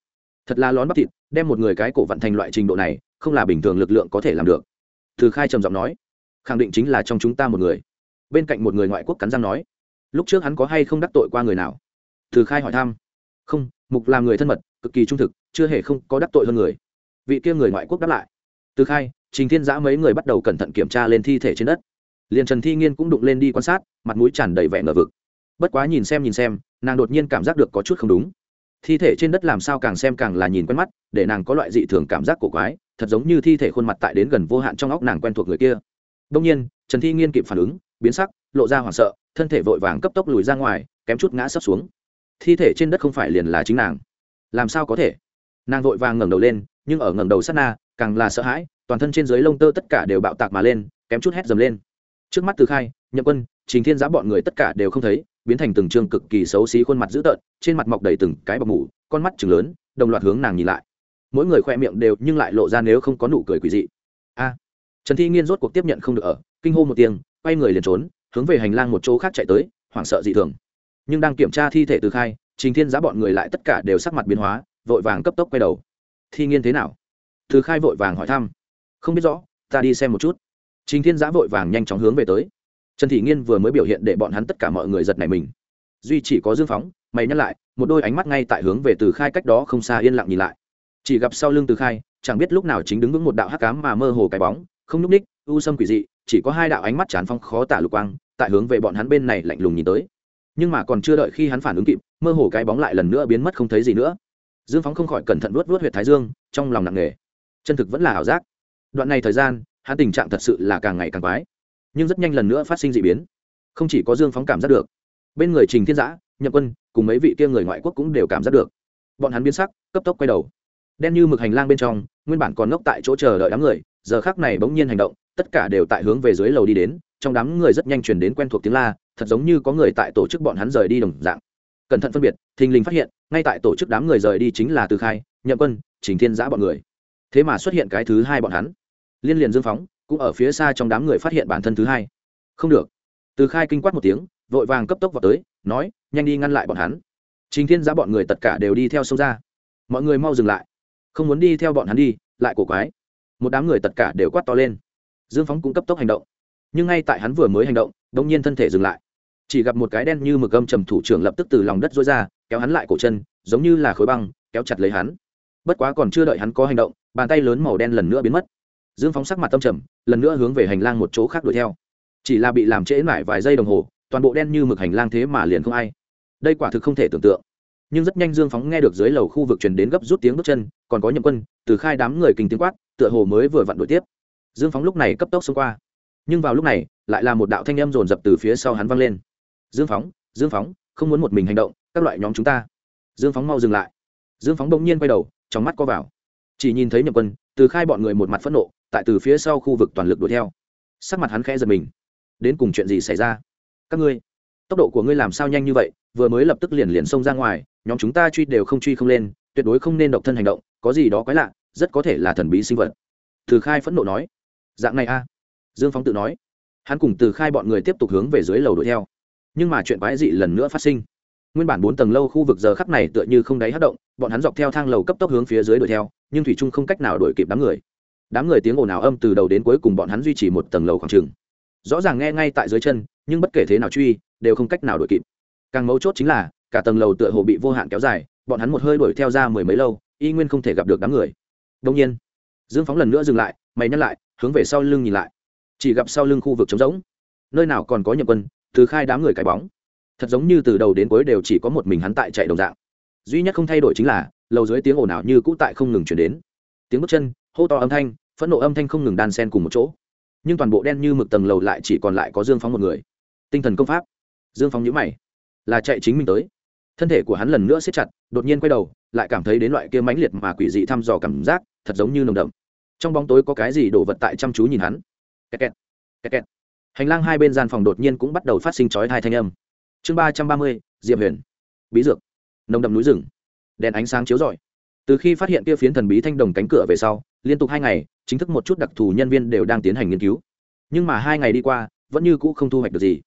Thật là lón bắp thịt, đem một người cái cổ vận thành loại trình độ này không là bình thường lực lượng có thể làm được. Từ khai trầm giọng nói, khẳng định chính là trong chúng ta một người. Bên cạnh một người ngoại quốc cắn răng nói, lúc trước hắn có hay không đắc tội qua người nào? Từ khai hỏi thăm, không, mục là người thân mật, cực kỳ trung thực, chưa hề không có đắc tội hơn người. Vị kia người ngoại quốc đáp lại, từ khai, trình thiên giã mấy người bắt đầu cẩn thận kiểm tra lên thi thể trên đất. Liền trần thi nghiên cũng đụng lên đi quan sát, mặt mũi tràn đầy vẻ ngờ vực. Bất quá nhìn xem nhìn xem, nàng đột nhiên cảm giác được có chút không đúng. Thi thể trên đất làm sao càng xem càng là nhìn quen mắt, để nàng có loại dị thường cảm giác cổ quái thật giống như thi thể khuôn mặt tại đến gần vô hạn trong óc nàng quen thuộc người kia. Đông nhiên, trần thi nghiên kịp phản ứng, biến sắc, lộ ra hoảng sợ, thân thể vội vàng cấp tốc lùi ra ngoài, kém chút ngã sấp xuống. Thi thể trên đất không phải liền là chính nàng. Làm sao có thể? Nàng vội vàng ngẩng đầu lên, nhưng ở ngẩng đầu sát na, càng là sợ hãi, toàn thân trên dưới lông tơ tất cả đều bạo tạc mà lên, kém chút hét dầm lên. Trước mắt từ khai, nhậm quân, trình thiên giã bọn người tất cả đều không thấy, biến thành từng trương cực kỳ xấu xí khuôn mặt dữ tợn, trên mặt mọc đầy từng cái bọc mủ, con mắt chừng lớn, đồng loạt hướng nàng nhìn lại mỗi người khoe miệng đều nhưng lại lộ ra nếu không có nụ cười quỷ dị. A. Trần thi nghiên rốt cuộc tiếp nhận không được ở, kinh hô một tiếng, quay người liền trốn, hướng về hành lang một chỗ khác chạy tới, hoảng sợ dị thường. Nhưng đang kiểm tra thi thể từ khai, trình thiên giá bọn người lại tất cả đều sắc mặt biến hóa, vội vàng cấp tốc quay đầu. Thi nghiên thế nào? Từ khai vội vàng hỏi thăm. Không biết rõ, ta đi xem một chút. Trình thiên giá vội vàng nhanh chóng hướng về tới. Trần thị nghiên vừa mới biểu hiện để bọn hắn tất cả mọi người giật này mình. Duy chỉ có dương phóng, mày nhắc lại, một đôi ánh mắt ngay tại hướng về từ khai cách đó không xa yên lặng nhìn lại chỉ gặp sau lưng từ khai, chẳng biết lúc nào chính đứng vững một đạo hắc cám mà mơ hồ cái bóng, không n ú c ních u sâm quỷ dị, chỉ có hai đạo ánh mắt chán phong khó tả lục quang, tại hướng về bọn hắn bên này lạnh lùng nhìn tới. Nhưng mà còn chưa đợi khi hắn phản ứng kịp, mơ hồ cái bóng lại lần nữa biến mất không thấy gì nữa. Dương phóng không khỏi cẩn thận vuốt vuốt h u y ệ t thái dương, trong lòng nặng nề. Chân thực vẫn là ảo giác. Đoạn này thời gian, hắn tình trạng thật sự là càng ngày càng quái. Nhưng rất nhanh lần nữa phát sinh d ị biến. Không chỉ có dương phóng cảm giác được, bên người trình thiên giã, nhậm quân, cùng mấy vị kia người ngoại quốc cũng đều cảm giác được. Bọn hắn biến sắc, cấp tốc quay đầu đen như mực hành lang bên trong, nguyên bản còn ngốc tại chỗ chờ đợi đám người, giờ khác này bỗng nhiên hành động, tất cả đều tại hướng về dưới lầu đi đến, trong đám người rất nhanh chuyển đến quen thuộc tiếng la, thật giống như có người tại tổ chức bọn hắn rời đi đồng dạng. Cẩn thận phân biệt, thình lình phát hiện, ngay tại tổ chức đám người rời đi chính là từ khai, nhậm quân, trình thiên giã bọn người. Thế mà xuất hiện cái thứ hai bọn hắn. Liên liền dương phóng, cũng ở phía xa trong đám người phát hiện bản thân thứ hai. Không được. Từ khai kinh quát một tiếng, vội vàng cấp tốc vào tới, nói, nhanh đi ngăn lại bọn hắn. Trình thiên giã bọn người tất cả đều đi theo sông ra. Mọi người mau dừng lại không muốn đi theo bọn hắn đi, lại cổ quái. Một đám người tất cả đều quát to lên. Dương phóng cũng cấp tốc hành động. Nhưng ngay tại hắn vừa mới hành động đông nhiên thân thể dừng lại. Chỉ gặp một cái đen như mực gâm trầm thủ trưởng lập tức từ lòng đất dối ra, kéo hắn lại cổ chân, giống như là khối băng, kéo chặt lấy hắn. Bất quá còn chưa đợi hắn có hành động, bàn tay lớn màu đen lần nữa biến mất. Dương phóng sắc mặt tâm trầm, lần nữa hướng về hành lang một chỗ khác đuổi theo. Chỉ là bị làm trễ mãi vài giây đồng hồ, toàn bộ đen như mực hành lang thế mà liền không ai. Đây quả thực không thể tưởng tượng nhưng rất nhanh dương phóng nghe được dưới lầu khu vực truyền đến gấp rút tiếng bước chân, còn có nhậm quân, từ khai đám người kinh tiếng quát, tựa hồ mới vừa vặn đuổi tiếp. Dương phóng lúc này cấp tốc xông qua. Nhưng vào lúc này, lại là một đạo thanh âm rồn rập từ phía sau hắn văng lên. Dương phóng dương phóng, không muốn một mình hành động, các loại nhóm chúng ta. Dương phóng mau dừng lại. Dương phóng bỗng nhiên quay đầu, trong mắt co vào. Chỉ nhìn thấy nhậm quân, từ khai bọn người một mặt phẫn nộ, tại từ phía sau khu vực toàn lực đuổi theo. Sắc mặt hắn khẽ giật mình. Đến cùng chuyện gì xảy ra? Các ngươi tốc độ của ngươi làm sao nhanh như vậy, vừa mới lập tức liền liền xông ra ngoài, nhóm chúng ta truy đều không truy không lên, tuyệt đối không nên độc thân hành động, có gì đó quái lạ, rất có thể là thần bí sinh vật. Từ khai phẫn nộ nói. Dạng này a dương phóng tự nói. Hắn cùng từ khai bọn người tiếp tục hướng về dưới lầu đuổi theo. Nhưng mà chuyện quái dị lần nữa phát sinh. Nguyên bản bốn tầng lâu khu vực giờ khắp này tựa như không đáy hát động, bọn hắn dọc theo thang lầu cấp tốc hướng phía dưới đuổi theo, nhưng thủy trung không cách nào đuổi kịp đám người. Đám người tiếng ồn ào âm từ đầu đến cuối cùng bọn hắn duy trì một tầng lầu khoảng trừng rõ ràng nghe ngay tại dưới chân nhưng bất kể thế nào truy, đều không cách nào đuổi kịp. Càng mấu chốt chính là, cả tầng lầu tựa hồ bị vô hạn kéo dài, bọn hắn một hơi đuổi theo ra mười mấy lâu, y nguyên không thể gặp được đám người. Đông nhiên, dương phóng lần nữa dừng lại, mày nhắc lại, hướng về sau lưng nhìn lại. Chỉ gặp sau lưng khu vực trống rỗng, nơi nào còn có nhậm quân, từ khai đám người cái bóng. Thật giống như từ đầu đến cuối đều chỉ có một mình hắn tại chạy đồng dạng. Duy nhất không thay đổi chính là, lầu dưới tiếng ồn ào như cũ tại không ngừng chuyển đến. Tiếng bước chân, hô to âm thanh, phẫn nộ âm thanh không ngừng đan sen cùng một chỗ. Nhưng toàn bộ đen như mực tầng lầu lại chỉ còn lại có dương phóng một người tinh thần công pháp. Dương phóng nhữ mày. Là chạy chính mình tới. Thân thể của hắn lần nữa siết chặt đột nhiên quay đầu lại cảm thấy đến loại kia mãnh liệt mà quỷ dị thăm dò cảm giác thật giống như nồng đậm. Trong bóng tối có cái gì đổ vật tại chăm chú nhìn hắn? Kẹt kẹt, kẹt kẹt. hành lang hai bên gian phòng đột nhiên cũng bắt đầu phát sinh chói hai thanh âm. Chương ba trăm ba mươi diệp huyền. Bí dược. Nồng đậm núi rừng. Đèn ánh sáng chiếu rọi. Từ khi phát hiện kia phiến thần bí thanh đồng cánh cửa về sau liên tục hai ngày chính thức một chút đặc thù nhân viên đều đang tiến hành nghiên cứu. Nhưng mà hai ngày đi qua vẫn như cũ không thu hoạch được gì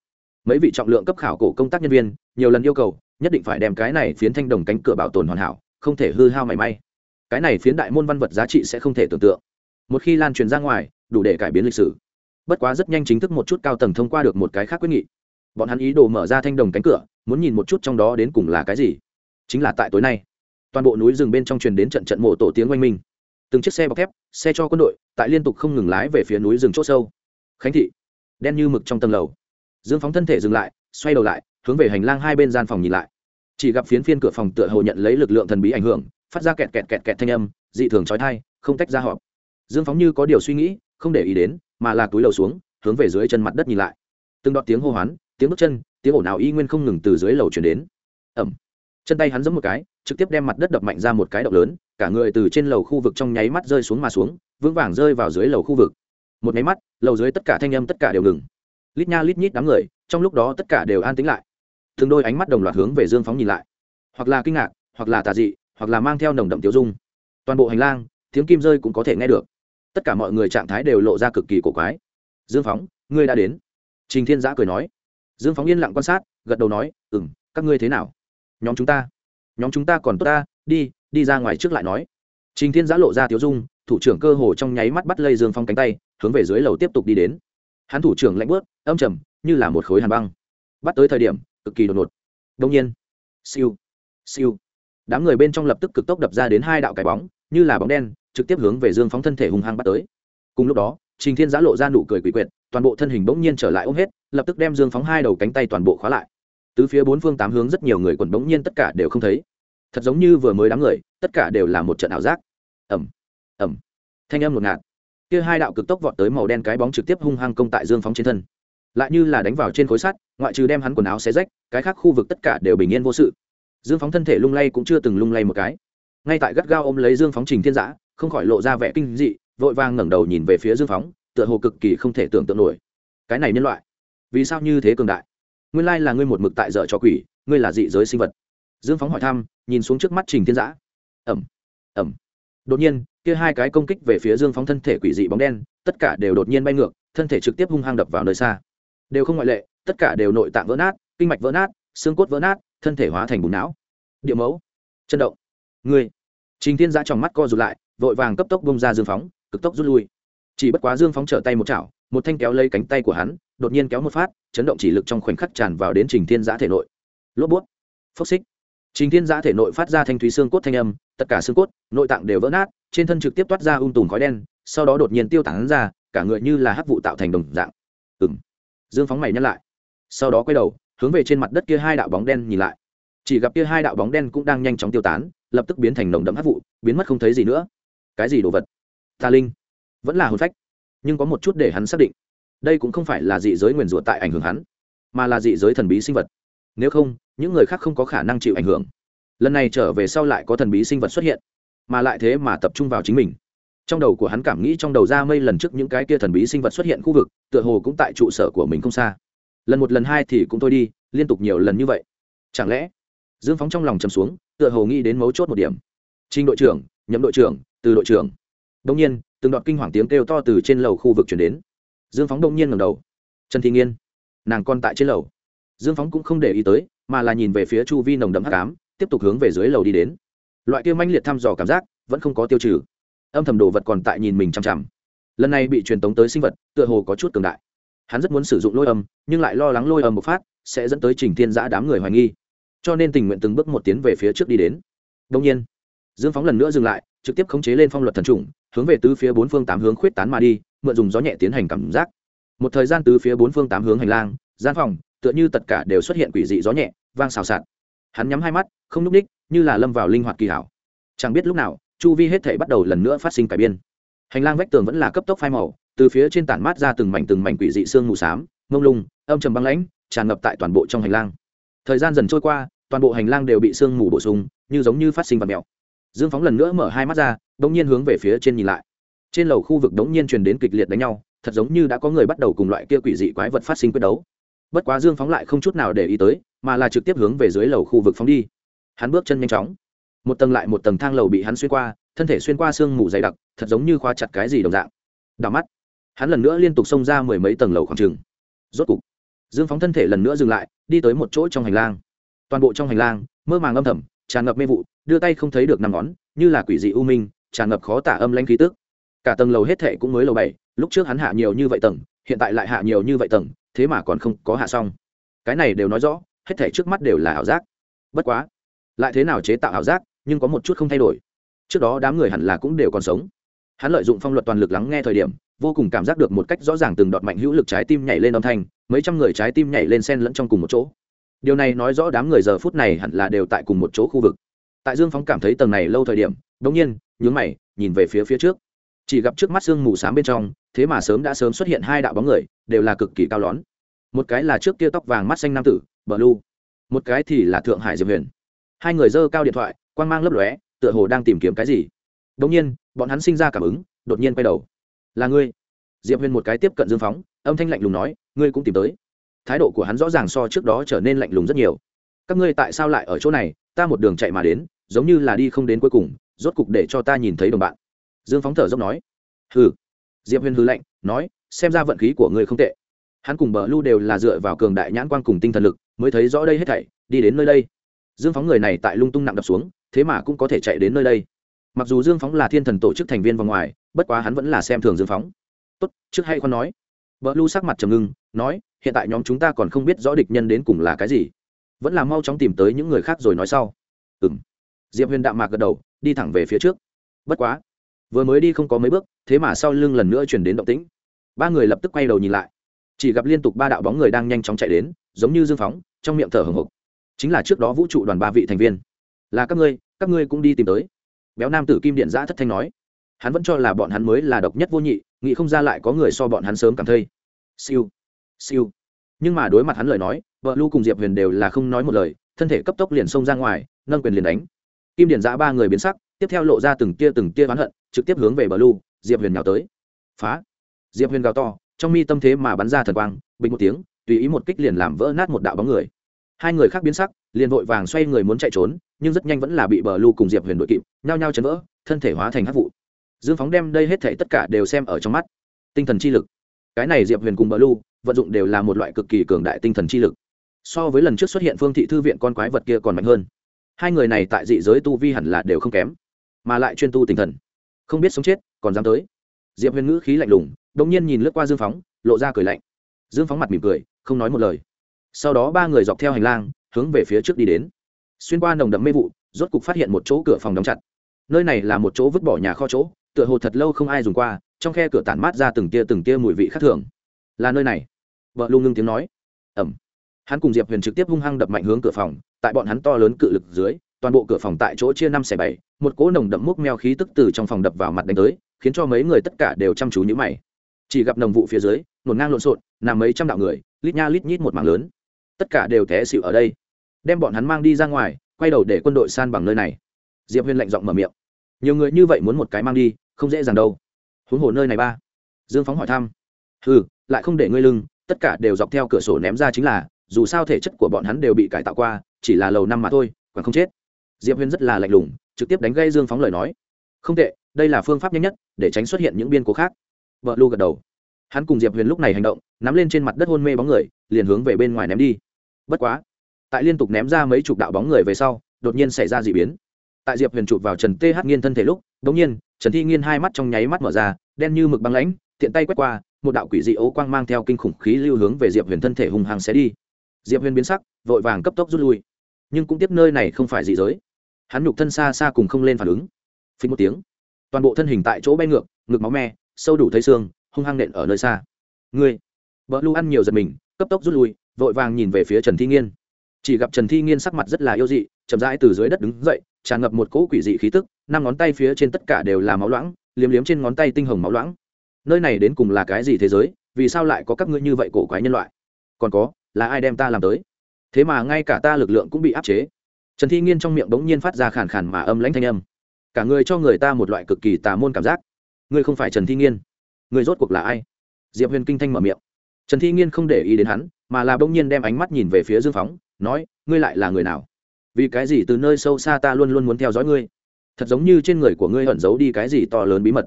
mấy vị trọng lượng cấp khảo cổ công tác nhân viên, nhiều lần yêu cầu, nhất định phải đem cái này phiến thanh đồng cánh cửa bảo tồn hoàn hảo, không thể hư hao mảy may. Cái này phiến đại môn văn vật giá trị sẽ không thể tưởng tượng. Một khi lan truyền ra ngoài, đủ để cải biến lịch sử. Bất quá rất nhanh chính thức một chút cao tầng thông qua được một cái khác quyết nghị. Bọn hắn ý đồ mở ra thanh đồng cánh cửa, muốn nhìn một chút trong đó đến cùng là cái gì. Chính là tại tối nay, toàn bộ núi rừng bên trong truyền đến trận trận mộ tổ tiếng oanh minh. Từng chiếc xe bọc thép, xe cho quân đội, tại liên tục không ngừng lái về phía núi rừng c h ỗ sâu. Khánh thị, đen như mực trong tầng lầu dương phóng thân thể dừng lại, xoay đầu lại, hướng về hành lang hai bên gian phòng nhìn lại. Chỉ gặp phiến phiên cửa phòng tựa hồ nhận lấy lực lượng thần bí ảnh hưởng, phát ra kẹt kẹt kẹt kẹt thanh âm, dị thường trói thai không tách ra họp. Dương phóng như có điều suy nghĩ, không để ý đến, mà là túi lầu xuống, hướng về dưới chân mặt đất nhìn lại. Từng đọt tiếng hô hoán, tiếng bước chân, tiếng ồn ào y nguyên không ngừng từ dưới lầu chuyển đến. Ẩm. Chân tay hắn giấm một cái, trực tiếp đem mặt đất đập mạnh ra một cái động lớn, cả người từ trên lầu khu vực trong nháy mắt rơi xuống mà xuống, vững vàng rơi vào dưới lầu khu vực. Một nháy mắt, lầu dưới tất cả thanh âm tất cả đều ngừng lít nha lít nhít đám người, trong lúc đó tất cả đều an tĩnh lại. Thường đôi ánh mắt đồng loạt hướng về dương phóng nhìn lại. Hoặc là kinh ngạc, hoặc là tà dị, hoặc là mang theo nồng đậm tiêu dung. Toàn bộ hành lang, tiếng kim rơi cũng có thể nghe được. Tất cả mọi người trạng thái đều lộ ra cực kỳ cổ quái. Dương phóng, ngươi đã đến. Trình thiên giã cười nói. Dương phóng yên lặng quan sát, gật đầu nói ừ m các ngươi thế nào? Nhóm chúng ta. Nhóm chúng ta còn tốt ta, đi đi ra ngoài trước lại nói. Trình thiên giã lộ ra tiếu dung, thủ trưởng cơ hồ trong nháy mắt bắt lây dương phong cánh tay, hướng về dưới lầu tiếp tục đi đến hắn thủ trưởng lạnh bớt âm trầm, như là một khối hàn băng. Bắt tới thời điểm, cực kỳ đột ngột. Đông nhiên, siêu siêu. Đám người bên trong lập tức cực tốc đập ra đến hai đạo cái bóng, như là bóng đen, trực tiếp hướng về dương phóng thân thể hùng hăng bắt tới. Cùng lúc đó, trình thiên giã lộ ra nụ cười quỷ quyệt, toàn bộ thân hình bỗng nhiên trở lại ôm hết, lập tức đem dương phóng hai đầu cánh tay toàn bộ khóa lại. Từ phía bốn phương tám hướng rất nhiều người quần bỗng nhiên tất cả đều không thấy. Thật giống như vừa mới đám người, tất cả đều là một trận ảo giác. Ẩm ẩm thanh âm ngột ngạt kia hai đạo cực tốc vọt tới màu đen cái bóng trực tiếp hung hăng công tại dương phóng trên thân. Lại như là đánh vào trên khối sắt, ngoại trừ đem hắn quần áo xé rách, cái khác khu vực tất cả đều bình yên vô sự. Dương phóng thân thể lung lay cũng chưa từng lung lay một cái. Ngay tại gắt gao ôm lấy dương phóng trình thiên giã không khỏi lộ ra vẻ kinh dị, vội vàng ngẩng đầu nhìn về phía dương phóng, tựa hồ cực kỳ không thể tưởng tượng nổi. Cái này nhân loại, vì sao như thế cường đại? Nguyên lai là ngươi một mực tại dở cho quỷ, ngươi là dị giới sinh vật. Dương phóng hỏi thăm, nhìn xuống trước mắt trình thiên giã ẩm ẩm đột nhiên, kia hai cái công kích về phía dương phóng thân thể quỷ dị bóng đen, tất cả đều đột nhiên bay ngược, thân thể trực tiếp hung hăng đập vào nơi xa. Đều không ngoại lệ, tất cả đều nội tạng vỡ nát, kinh mạch vỡ nát, xương cốt vỡ nát, thân thể hóa thành bùn não. Địa mẫu. Chân động. Người. Trình thiên giã trong mắt co rụt lại, vội vàng cấp tốc bông ra dương phóng cực tốc rút lui. Chỉ bất quá dương phóng trở tay một chảo, một thanh kéo lấy cánh tay của hắn, đột nhiên kéo một phát, chấn động chỉ lực trong khoảnh khắc tràn vào đến trình thiên giã thể nội. Lốp bút. Phốc xích trình thiên giã thể nội phát ra thanh thúy xương cốt thanh âm, tất cả xương cốt, nội tạng đều vỡ nát, trên thân trực tiếp toát ra ung tùm khói đen, sau đó đột nhiên tiêu tán ra, cả người như là hắc vụ tạo thành đồng dạng. Ừm. dương phóng mày nhăn lại. Sau đó quay đầu, hướng về trên mặt đất kia hai đạo bóng đen nhìn lại. Chỉ gặp kia hai đạo bóng đen cũng đang nhanh chóng tiêu tán, lập tức biến thành nồng đậm hắc vụ, biến mất không thấy gì nữa. Cái gì đồ vật? Ta linh. Vẫn là hồn phách. Nhưng có một chút để hắn xác định. Đây cũng không phải là dị giới nguyền rủa tại ảnh hưởng hắn, mà là dị giới thần bí sinh vật. Nếu không những người khác không có khả năng chịu ảnh hưởng. Lần này trở về sau lại có thần bí sinh vật xuất hiện, mà lại thế mà tập trung vào chính mình. Trong đầu của hắn cảm nghĩ trong đầu ra mây lần trước những cái kia thần bí sinh vật xuất hiện khu vực, tựa hồ cũng tại trụ sở của mình không xa. Lần một lần hai thì cũng thôi đi, liên tục nhiều lần như vậy. Chẳng lẽ, dương phóng trong lòng chầm xuống, tựa hồ nghĩ đến mấu chốt một điểm. Trình đội trưởng, nhậm đội trưởng, từ đội trưởng. Đông nhiên, từng đoạn kinh hoàng tiếng kêu to từ trên lầu khu vực chuyển đến. Dương phóng đông nhiên ngầm đầu. Trần thị nghiên, nàng còn tại trên lầu. Dương phóng cũng không để ý tới mà là nhìn về phía chu vi nồng đậm hắc ám, tiếp tục hướng về dưới lầu đi đến. Loại kia manh liệt thăm dò cảm giác vẫn không có tiêu trừ. Âm thầm đồ vật còn tại nhìn mình chằm chằm. Lần này bị truyền tống tới sinh vật, tựa hồ có chút cường đại. Hắn rất muốn sử dụng lôi âm, nhưng lại lo lắng lôi âm một phát, sẽ dẫn tới trình thiên giã đám người hoài nghi. Cho nên tình nguyện từng bước một tiến về phía trước đi đến. Đông nhiên, dương phóng lần nữa dừng lại, trực tiếp khống chế lên phong luật thần trùng, hướng về tứ phía bốn phương tám hướng khuyết tán mà đi, mượn dùng gió nhẹ tiến hành cảm giác. Một thời gian tứ phía bốn phương tám hướng hành lang, gian phòng tựa như tất cả đều xuất hiện quỷ dị gió nhẹ, vang xào xạc. Hắn nhắm hai mắt, không n ú c ních, như là lâm vào linh hoạt kỳ hảo. Chẳng biết lúc nào, chu vi hết thể bắt đầu lần nữa phát sinh cải biên. Hành lang vách tường vẫn là cấp tốc phai màu, từ phía trên tản mát ra từng mảnh từng mảnh quỷ dị xương mù s á m lung, âm trầm băng lãnh, tràn ngập tại toàn bộ trong hành lang. Thời gian dần trôi qua, toàn bộ hành lang đều bị sương mù bổ sung, như giống như phát sinh vật mèo. Dương phóng lần nữa mở hai mắt ra đ ỗ n g nhiên hướng về phía trên nhìn lại. Trên lầu khu vực đ ỗ n g nhiên truyền đến kịch liệt đánh nhau, thật giống như đã có người bắt đầu cùng loại kia quỷ dị quái vật phát sinh quyết đấu bất quá dương phóng lại không chút nào để ý tới, mà là trực tiếp hướng về dưới lầu khu vực phóng đi. Hắn bước chân nhanh chóng. Một tầng lại một tầng thang lầu bị hắn xuyên qua, thân thể xuyên qua sương mù dày đặc, thật giống như khóa chặt cái gì đồng dạng. Đào mắt, hắn lần nữa liên tục xông ra mười mấy tầng lầu khoảng trừng rốt cục, dương phóng thân thể lần nữa dừng lại, đi tới một chỗ trong hành lang. Toàn bộ trong hành lang, mơ màng âm thầm, tràn ngập mê vụ, đưa tay không thấy được năm ngón, như là quỷ dị u minh, tràn ngập khó tả âm lanh khí tức. Cả tầng lầu hết thệ cũng mới lầu bảy, lúc trước hắn hạ nhiều như vậy tầng hiện tại lại hạ nhiều như vậy tầng, thế mà còn không có hạ xong. Cái này đều nói rõ, hết thể trước mắt đều là ảo giác. Bất quá, lại thế nào chế tạo ảo giác, nhưng có một chút không thay đổi. Trước đó đám người hẳn là cũng đều còn sống. Hắn lợi dụng phong luật toàn lực lắng nghe thời điểm, vô cùng cảm giác được một cách rõ ràng từng đọt mạnh hữu lực trái tim nhảy lên âm thanh, mấy trăm người trái tim nhảy lên sen lẫn trong cùng một chỗ. Điều này nói rõ đám người giờ phút này hẳn là đều tại cùng một chỗ khu vực. Tại dương phóng cảm thấy tầng này lâu thời điểm đ nhiên, nhướng mày, nhìn về phía phía trước. Chỉ gặp trước mắt sương mù s á m bên trong thế mà sớm đã sớm xuất hiện hai đạo bóng người, đều là cực kỳ cao lón. Một cái là trước kia tóc vàng mắt xanh nam tử bờ lu một cái thì là thượng hải diệp huyền. Hai người dơ cao điện thoại quan g mang lấp lóe, tựa hồ đang tìm kiếm cái gì. Đ ỗ n g nhiên, bọn hắn sinh ra cảm ứng, đột nhiên quay đầu. Là ngươi. Diệp huyền một cái tiếp cận dương phóng, âm thanh lạnh lùng nói, ngươi cũng tìm tới. Thái độ của hắn rõ ràng so trước đó trở nên lạnh lùng rất nhiều. Các ngươi tại sao lại ở chỗ này? Ta một đường chạy mà đến, giống như là đi không đến cuối cùng, rốt cục để cho ta nhìn thấy đồng bạn. Dương phóng thở dốc nói. Hừ diệp huyền hư lệnh, nói xem ra vận khí của ngươi không tệ. Hắn cùng bờ lưu đều là dựa vào cường đại nhãn quan cùng tinh thần lực mới thấy rõ đây hết thảy đi đến nơi đây. Dương phóng người này tại lung tung nặng đập xuống thế mà cũng có thể chạy đến nơi đây. Mặc dù dương phóng là thiên thần tổ chức thành viên vào ngoài bất quá hắn vẫn là xem thường dương phóng. Tốt trước hay con nói. Bờ lưu sắc mặt trầm ngưng nói hiện tại nhóm chúng ta còn không biết rõ địch nhân đến cùng là cái gì. Vẫn là mau chóng tìm tới những người khác rồi nói sau. Ừ m diệp huyền đạm mạc gật đầu đi thẳng về phía trước. Bất quá vừa mới đi không có mấy bước, thế mà sau lưng lần nữa chuyển đến động tĩnh. Ba người lập tức quay đầu nhìn lại. Chỉ gặp liên tục ba đạo bóng người đang nhanh chóng chạy đến, giống như dương phóng, trong miệng thở hồng hộc. Chính là trước đó vũ trụ đoàn ba vị thành viên. Là các ngươi các ngươi cũng đi tìm tới. Béo nam tử kim điện giã thất thanh nói. Hắn vẫn cho là bọn hắn mới là độc nhất vô nhị, nghĩ không ra lại có người so bọn hắn sớm cảm thây siêu siêu. Nhưng mà đối mặt hắn lời nói, vợ lu cùng diệp huyền đều là không nói một lời, thân thể cấp tốc liền xông ra ngoài, nâng quyền liền đánh. Kim điện giã ba người biến sắc, tiếp theo lộ ra từng tia từng tia oán hận trực tiếp hướng về bờ lu, diệp huyền nhào tới. Phá. Diệp huyền gào to, trong mi tâm thế mà bắn ra thần quang, bình một tiếng, tùy ý một kích liền làm vỡ nát một đạo bóng người. Hai người khác biến sắc, liền vội vàng xoay người muốn chạy trốn, nhưng rất nhanh vẫn là bị bờ lu cùng diệp huyền đội kịp, nhao nhao chấn vỡ, thân thể hóa thành hát vụ. Dương phóng đem đây hết thể tất cả đều xem ở trong mắt. Tinh thần chi lực. Cái này diệp huyền cùng bờ lu, vận dụng đều là một loại cực kỳ cường đại tinh thần chi lực. So với lần trước xuất hiện phương thị thư viện con quái vật kia còn mạnh hơn. Hai người này tại dị giới tu vi hẳn là đều không kém, mà lại chuyên tu tinh thần không biết sống chết, còn dám tới. Diệp huyền ngữ khí lạnh lùng đ ỗ n g nhiên nhìn lướt qua dương phóng, lộ ra cười lạnh. Dương phóng mặt mỉm cười, không nói một lời. Sau đó ba người dọc theo hành lang, hướng về phía trước đi đến. Xuyên qua nồng đậm mê vụ, rốt cục phát hiện một chỗ cửa phòng đóng chặt. Nơi này là một chỗ vứt bỏ nhà kho chỗ, tựa hồ thật lâu không ai dùng qua, trong khe cửa tản mát ra từng tia từng tia mùi vị khác thường. Là nơi này. Vợ lu ngưng tiếng nói. Ẩm. Hắn cùng diệp huyền trực tiếp hung hăng đập mạnh hướng cửa phòng, tại bọn hắn to lớn cự lực dưới toàn bộ cửa phòng tại chỗ chia năm xẻ bảy, một cỗ nồng đậm múc meo khí tức từ trong phòng đập vào mặt đánh tới, khiến cho mấy người tất cả đều chăm chú nhữ mày. Chỉ gặp nồng vụ phía dưới ngổn ngang lộn xộn, nằm mấy trăm đạo người, lít nha lít nhít một mảng lớn. Tất cả đều té xịu ở đây. Đem bọn hắn mang đi ra ngoài, quay đầu để quân đội san bằng nơi này. Diệp Huyên lạnh giọng mở miệng. Nhiều người như vậy muốn một cái mang đi, không dễ dàng đâu. Huống hồ nơi này ba. Dương phóng hỏi thăm. Ừ lại không để ngươi lưng, tất cả đều dọc theo cửa sổ ném ra chính là, dù sao thể chất của bọn hắn đều bị cải tạo qua, chỉ là lầu năm mà thôi, còn không chết diệp huyền rất là lạnh lùng, trực tiếp đánh gây dương phóng lời nói. Không tệ, đây là phương pháp nhanh nhất để tránh xuất hiện những biên cố khác. Vợ lu gật đầu. Hắn cùng diệp huyền lúc này hành động, nắm lên trên mặt đất hôn mê bóng người, liền hướng về bên ngoài ném đi. Bất quá, tại liên tục ném ra mấy chục đạo bóng người về sau, đột nhiên xảy ra d ị biến. Tại diệp huyền chụp vào trần th nghiên thân thể lúc đ ỗ n g nhiên, trần thi nghiên hai mắt trong nháy mắt mở ra, đen như mực băng lãnh, tiện tay quét qua, một đạo quỷ dị ấu quang mang theo kinh khủng khí lưu hướng về diệp huyền thân thể hung hăng xé đi. Diệp huyền biến sắc, vội vàng cấp tốc rút lui. Nhưng cũng tiếp nơi này không phải dị giới hắn nhục thân xa xa cùng không lên phản ứng. Phí một tiếng, toàn bộ thân hình tại chỗ bay ngược, ngực máu me, sâu đủ thấy xương, hung hăng nện ở nơi xa. Ngươi vợ lu ăn nhiều giật mình, cấp tốc rút lui, vội vàng nhìn về phía trần thi nghiên. Chỉ gặp trần thi nghiên sắc mặt rất là yêu dị, chậm rãi từ dưới đất đứng dậy, tràn ngập một cỗ quỷ dị khí tức, năm ngón tay phía trên tất cả đều là máu loãng, liếm liếm trên ngón tay tinh hồng máu loãng. Nơi này đến cùng là cái gì thế giới, vì sao lại có các ngươi như vậy cổ quái nhân loại? Còn có, là ai đem ta làm tới? Thế mà ngay cả ta lực lượng cũng bị áp chế trần thi nghiên trong miệng bỗng nhiên phát ra khàn khàn mà âm lãnh thanh âm. Cả người cho người ta một loại cực kỳ tà môn cảm giác. Ngươi không phải trần thi nghiên. Người rốt cuộc là ai? Diệp huyền kinh thanh mở miệng. Trần thi nghiên không để ý đến hắn, mà là bỗng nhiên đem ánh mắt nhìn về phía dương phóng, nói, ngươi lại là người nào? Vì cái gì từ nơi sâu xa ta luôn luôn muốn theo dõi ngươi? Thật giống như trên người của ngươi ẩn giấu đi cái gì to lớn bí mật.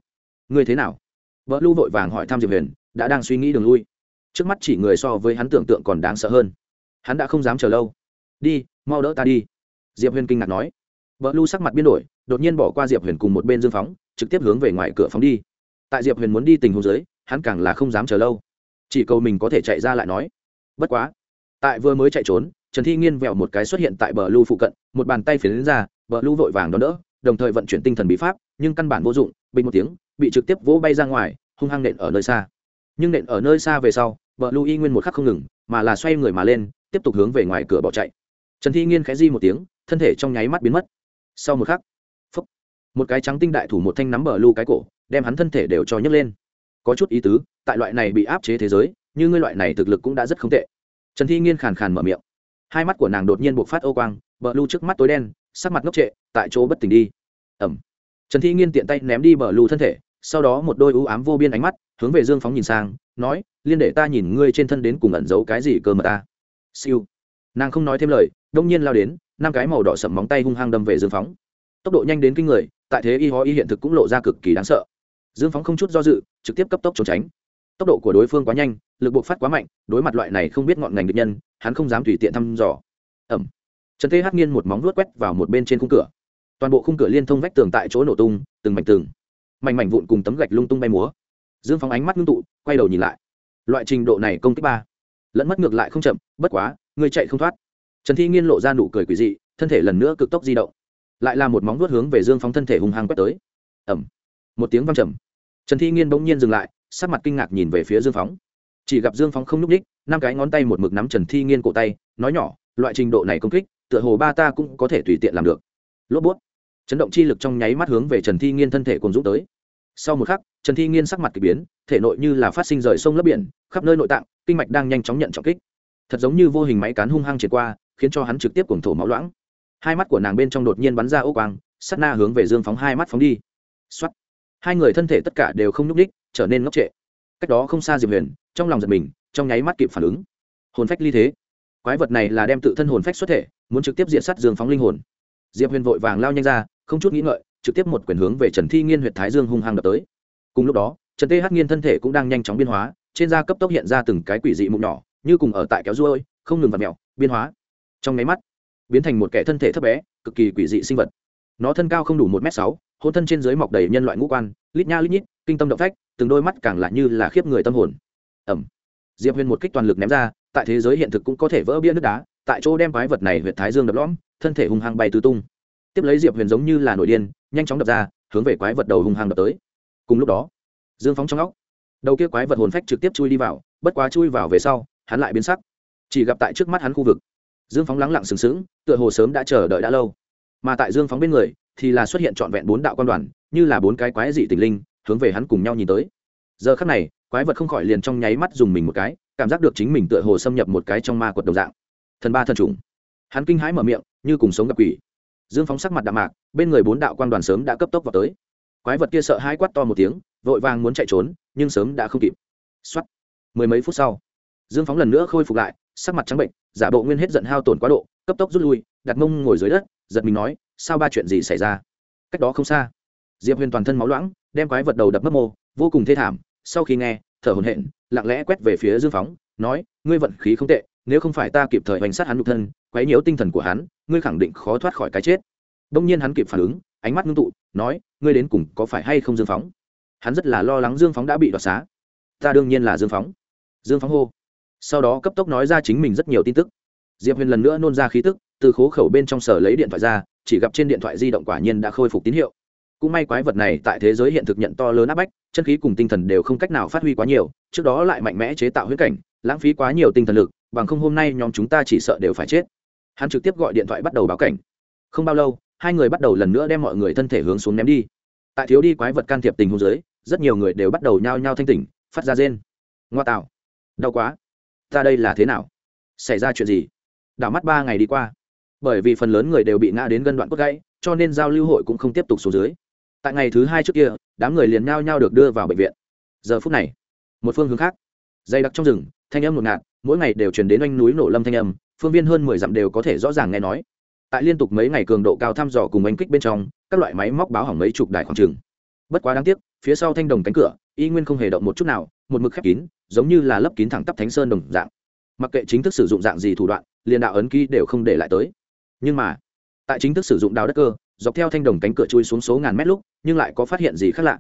Ngươi thế nào? Vợ lưu vội vàng hỏi thăm diệp huyền, đã đang suy nghĩ đường lui. Trước mắt chỉ người so với hắn tưởng tượng còn đáng sợ hơn. Hắn đã không dám chờ lâu. Đi, mau đỡ ta đi diệp huyền kinh ngạc nói. Vợ Lu sắc mặt biến đổi, đột nhiên bỏ qua diệp huyền cùng một bên dương phóng, trực tiếp hướng về ngoài cửa phóng đi. Tại diệp huyền muốn đi tình hồ dưới, hắn càng là không dám chờ lâu. Chỉ cầu mình có thể chạy ra lại nói. Bất quá, tại vừa mới chạy trốn, trần thi nghiên vẹo một cái xuất hiện tại bờ lưu phụ cận, một bàn tay phiến ra bờ lưu vội vàng đón đỡ, đồng thời vận chuyển tinh thần bí pháp, nhưng căn bản vô dụng, bình một tiếng, bị trực tiếp vỗ bay ra ngoài, hung hăng nện ở nơi xa. Nhưng nện ở nơi xa về sau Bờ lưu y nguyên một khắc không ngừng, mà là xoay người mà lên, tiếp tục hướng về ngoài cửa bỏ chạy trần thi nghiên khẽ di một tiếng thân thể trong nháy mắt biến mất. Sau một khắc phốc, một cái trắng tinh đại thủ một thanh nắm bờ lưu cái cổ đem hắn thân thể đều cho nhấc lên. Có chút ý tứ tại loại này bị áp chế thế giới như ngươi loại này thực lực cũng đã rất không tệ. Trần thi nghiên khàn khàn mở miệng. Hai mắt của nàng đột nhiên buộc phát ô quang bờ lưu trước mắt tối đen sắc mặt ngốc trệ tại chỗ bất tỉnh đi. Ẩm. Trần thi nghiên tiện tay ném đi bờ lưu thân thể sau đó một đôi ưu ám vô biên ánh mắt hướng về dương phóng nhìn sang nói liên để ta nhìn ngươi trên thân đến cùng ẩn giấu cái gì cơ mà ta? Siêu. Nàng không nói thêm lời đông nhiên lao đến, năm cái màu đỏ sậm móng tay hung hăng đâm về dương phóng. Tốc độ nhanh đến kinh người, tại thế y ho y hiện thực cũng lộ ra cực kỳ đáng sợ. Dương phóng không chút do dự, trực tiếp cấp tốc trốn tránh. Tốc độ của đối phương quá nhanh, lực buộc phát quá mạnh, đối mặt loại này không biết ngọn ngành được nhân, hắn không dám tùy tiện thăm dò. Ẩm trần thế hát nghiên một móng vuốt quét vào một bên trên khung cửa. Toàn bộ khung cửa liên thông vách tường tại chỗ nổ tung, từng mảnh tường mảnh mảnh vụn cùng tấm gạch lung tung bay múa. Dương phóng ánh mắt ngưng tụ, quay đầu nhìn lại. Loại trình độ này công kích ba. Lẫn mất ngược lại không chậm, bất quá ngươi chạy không thoát trần thi nghiên lộ ra nụ cười quỷ dị, thân thể lần nữa cực tốc di động. Lại là một móng vuốt hướng về dương phóng thân thể hung hăng quét tới. Ẩm một tiếng văng trầm. Trần thi nghiên bỗng nhiên dừng lại, sắc mặt kinh ngạc nhìn về phía dương phóng chỉ gặp dương phóng không n ú c ních năm cái ngón tay một mực nắm trần thi nghiên cổ tay, nói nhỏ, loại trình độ này công kích, tựa hồ ba ta cũng có thể tùy tiện làm được. Lốp bút. Chấn động chi lực trong nháy mắt hướng về trần thi nghiên thân thể cùng dũng tới. Sau một khắc, trần thi nghiên sắc mặt k ỳ biến, thể nội như là phát sinh rời sông lấp biển, khắp nơi nội tạng, kinh mạch đang nhanh chóng nhận trọng kích. Thật giống như vô hình máy cán hung hăng triệt qua khiến cho hắn trực tiếp cuồng thổ máu loãng. Hai mắt của nàng bên trong đột nhiên bắn ra ô quang sắt na hướng về dương phóng hai mắt phóng đi. X hai người thân thể tất cả đều không nhúc ních trở nên ngốc trệ. Cách đó không xa diệp huyền, trong lòng giật mình, trong nháy mắt kịp phản ứng. Hồn phách ly thế. Quái vật này là đem tự thân hồn phách xuất thể, muốn trực tiếp diện sát dương phóng linh hồn. Diệp huyền vội vàng lao nhanh ra, không chút nghĩ ngợi, trực tiếp một quyền hướng về trần thi nghiên huyện thái dương hung hăng đập tới. Cùng lúc đó, trần tê hát nghiên thân thể cũng đang nhanh chóng biên hóa, trên da cấp tốc hiện ra từng cái quỷ dị mụn nhỏ, như cùng ở tại kéo ruôi, không ngừng vặt mẹo biên hóa trong nháy mắt, biến thành một kẻ thân thể thấp bé, cực kỳ quỷ dị sinh vật. Nó thân cao không đủ một m sáu, hôn thân trên dưới mọc đầy nhân loại ngũ quan, lít nha lít nhít, kinh tâm động phách, từng đôi mắt càng lại như là khiếp người tâm hồn. Ẩm diệp huyền một kích toàn lực ném ra, tại thế giới hiện thực cũng có thể vỡ bia nước đá, tại chỗ đem quái vật này huyện thái dương đập lõm, thân thể hung hăng bay tứ tung. Tiếp lấy diệp huyền giống như là nổi điên, nhanh chóng đập ra, hướng về quái vật đầu hung hăng đập tới. Cùng lúc đó, dương phóng trong óc, đầu kia quái vật hồn phách trực tiếp chui đi vào, bất quá chui vào về sau, hắn lại biến sắc. Chỉ gặp tại trước mắt hắn khu vực dương phóng lắng lặng sừng sững, tựa hồ sớm đã chờ đợi đã lâu. Mà tại dương phóng bên người, thì là xuất hiện trọn vẹn bốn đạo quan đoàn, như là bốn cái quái dị tình linh, hướng về hắn cùng nhau nhìn tới. Giờ khắc này, quái vật không khỏi liền trong nháy mắt dùng mình một cái, cảm giác được chính mình tựa hồ xâm nhập một cái trong ma quật đồng dạng. Thần ba thần trùng. Hắn kinh hãi mở miệng, như cùng sống gặp quỷ. Dương phóng sắc mặt đạm mạc, bên người bốn đạo quan đoàn sớm đã cấp tốc vào tới. Quái vật kia sợ hãi quát to một tiếng, vội vàng muốn chạy trốn, nhưng sớm đã không kịp. Xuất mười mấy phút sau, dương phóng lần nữa khôi phục lại, sắc mặt trắng bệnh giả bộ nguyên hết giận hao tổn quá độ, cấp tốc rút lui, đặt mông ngồi dưới đất, giật mình nói, sao ba chuyện gì xảy ra? Cách đó không xa, diệp huyền toàn thân máu loãng, đem quái vật đầu đập mất mô, vô cùng thê thảm, sau khi nghe, thở hồn hện lặng lẽ quét về phía dương phóng, nói, ngươi vận khí không tệ, nếu không phải ta kịp thời hoành sát hắn nhục thân, quấy nhiễu tinh thần của hắn, ngươi khẳng định khó thoát khỏi cái chết. Đông nhiên hắn kịp phản ứng, ánh mắt ngưng tụ, nói, ngươi đến cùng có phải hay không dương phóng? Hắn rất là lo lắng dương phóng đã bị đoạt xá. Ta đương nhiên là dương phóng. Dương phóng hô sau đó cấp tốc nói ra chính mình rất nhiều tin tức. Diệp huyền lần nữa nôn ra khí tức, từ khố khẩu bên trong sở lấy điện thoại ra, chỉ gặp trên điện thoại di động quả nhiên đã khôi phục tín hiệu. Cũng may quái vật này tại thế giới hiện thực nhận to lớn áp bách, chân khí cùng tinh thần đều không cách nào phát huy quá nhiều, trước đó lại mạnh mẽ chế tạo huyết cảnh, lãng phí quá nhiều tinh thần lực, bằng không hôm nay nhóm chúng ta chỉ sợ đều phải chết. Hắn trực tiếp gọi điện thoại bắt đầu báo cảnh. Không bao lâu, hai người bắt đầu lần nữa đem mọi người thân thể hướng xuống ném đi. Tại thiếu đi quái vật can thiệp tình huống giới rất nhiều người đều bắt đầu nhao nhao thanh tỉnh, phát ra rên. Ngoa tạo. Đau quá ta đây là thế nào? Xảy ra chuyện gì? Đảo mắt ba ngày đi qua. Bởi vì phần lớn người đều bị ngã đến gân đoạn cốt gãy, cho nên giao lưu hội cũng không tiếp tục xuống dưới. Tại ngày thứ hai trước kia, đám người liền nhao nhao được đưa vào bệnh viện. Giờ phút này, một phương hướng khác. Dày đặc trong rừng, thanh âm ngột ngạt, mỗi ngày đều chuyển đến oanh núi nổ lâm thanh âm, phương viên hơn mười dặm đều có thể rõ ràng nghe nói. Tại liên tục mấy ngày cường độ cao thăm dò cùng oanh kích bên trong, các loại máy móc báo hỏng mấy chục đài khoảng trừng bất quá đáng tiếc, phía sau thanh đồng cánh cửa, y nguyên không hề động một chút nào một mực khép kín, giống như là lấp kín thẳng tắp thánh sơn đồng dạng. Mặc kệ chính thức sử dụng dạng gì thủ đoạn, liền đạo ấn ký đều không để lại tới. Nhưng mà, tại chính thức sử dụng đào đất cơ, dọc theo thanh đồng cánh cửa chui xuống số ngàn mét lúc, nhưng lại có phát hiện gì khác lạ.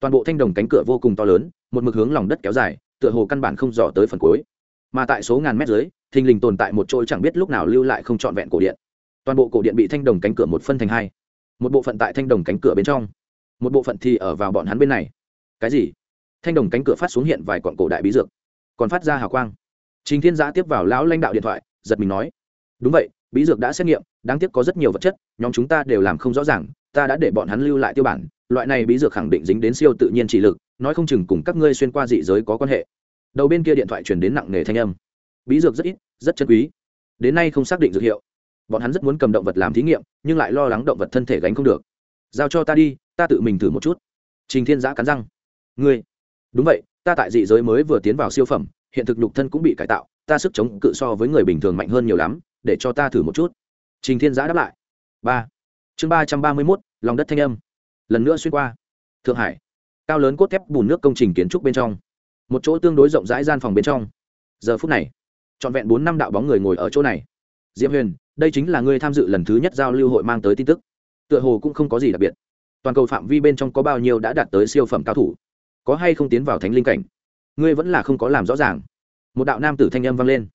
Toàn bộ thanh đồng cánh cửa vô cùng to lớn, một mực hướng lòng đất kéo dài, tựa hồ căn bản không dò tới phần cuối. Mà tại số ngàn mét dưới, thình lình tồn tại một chỗ chẳng biết lúc nào lưu lại không trọn vẹn cổ điện. Toàn bộ cổ điện bị thanh đồng cánh cửa một phân thành hai. Một bộ phận tại thanh đồng cánh cửa bên trong, một bộ phận thì ở vào bọn hắn bên này. Cái gì? Thanh đồng cánh cửa phát xuống hiện vài quọn cổ đại bí dược, còn phát ra hào quang. Trình thiên giã tiếp vào lão lãnh đạo điện thoại, giật mình nói, đúng vậy, bí dược đã xét nghiệm, đáng tiếc có rất nhiều vật chất, nhóm chúng ta đều làm không rõ ràng, ta đã để bọn hắn lưu lại tiêu bản, loại này bí dược khẳng định dính đến siêu tự nhiên chỉ lực, nói không chừng cùng các ngươi xuyên qua dị giới có quan hệ. Đầu bên kia điện thoại truyền đến nặng nề thanh âm, bí dược rất ít, rất chân quý. Đến nay không xác định dược hiệu. Bọn hắn rất muốn cầm động vật làm thí nghiệm, nhưng lại lo lắng động vật thân thể gánh không được. Giao cho ta đi, ta tự mình thử một chút. Trình thiên giã cắn răng, ngươi đúng vậy, ta tại dị giới mới vừa tiến vào siêu phẩm, hiện thực nhục thân cũng bị cải tạo, ta sức chống cự so với người bình thường mạnh hơn nhiều lắm, để cho ta thử một chút. Trình thiên giã đáp lại. Ba. Chương ba trăm ba mươi mốt, lòng đất thanh âm. Lần nữa xuyên qua. Thượng hải. Cao lớn cốt thép bùn nước công trình kiến trúc bên trong. Một chỗ tương đối rộng rãi gian phòng bên trong. Giờ phút này, trọn vẹn bốn năm đạo bóng người ngồi ở chỗ này. Diễm huyền, đây chính là ngươi tham dự lần thứ nhất giao lưu hội mang tới tin tức. Tựa hồ cũng không có gì đặc biệt. Toàn cầu phạm vi bên trong có bao nhiêu đã đạt tới siêu phẩm cao thủ? Có hay không tiến vào thánh linh cảnh? Ngươi vẫn là không có làm rõ ràng. Một đạo nam tử thanh âm vang lên.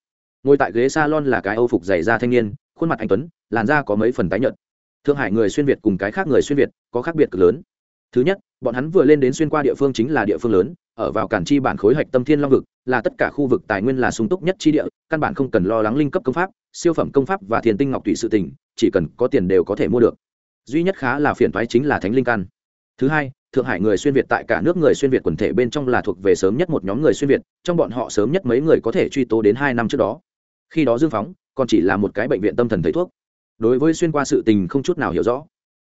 Ngồi tại ghế s a lon là cái âu phục dày da thanh niên, khuôn mặt anh tuấn, làn da có mấy phần tái nhợt. Thượng hải người xuyên việt cùng cái khác người xuyên việt có khác biệt cực lớn. Thứ nhất, bọn hắn vừa lên đến xuyên qua địa phương chính là địa phương lớn, ở vào cản chi bản khối hạch tâm thiên long vực, là tất cả khu vực tài nguyên là sung túc nhất chi địa, căn bản không cần lo lắng linh cấp công pháp, siêu phẩm công pháp và thiền tinh ngọc tùy sự tình, chỉ cần có tiền đều có thể mua được. Duy nhất khá là phiền thoái chính là thánh linh căn. Thứ hai thượng hải người xuyên việt tại cả nước người xuyên việt quần thể bên trong là thuộc về sớm nhất một nhóm người xuyên việt, trong bọn họ sớm nhất mấy người có thể truy tố đến hai năm trước đó. Khi đó dương phóng còn chỉ là một cái bệnh viện tâm thần thầy thuốc. Đối với xuyên qua sự tình không chút nào hiểu rõ.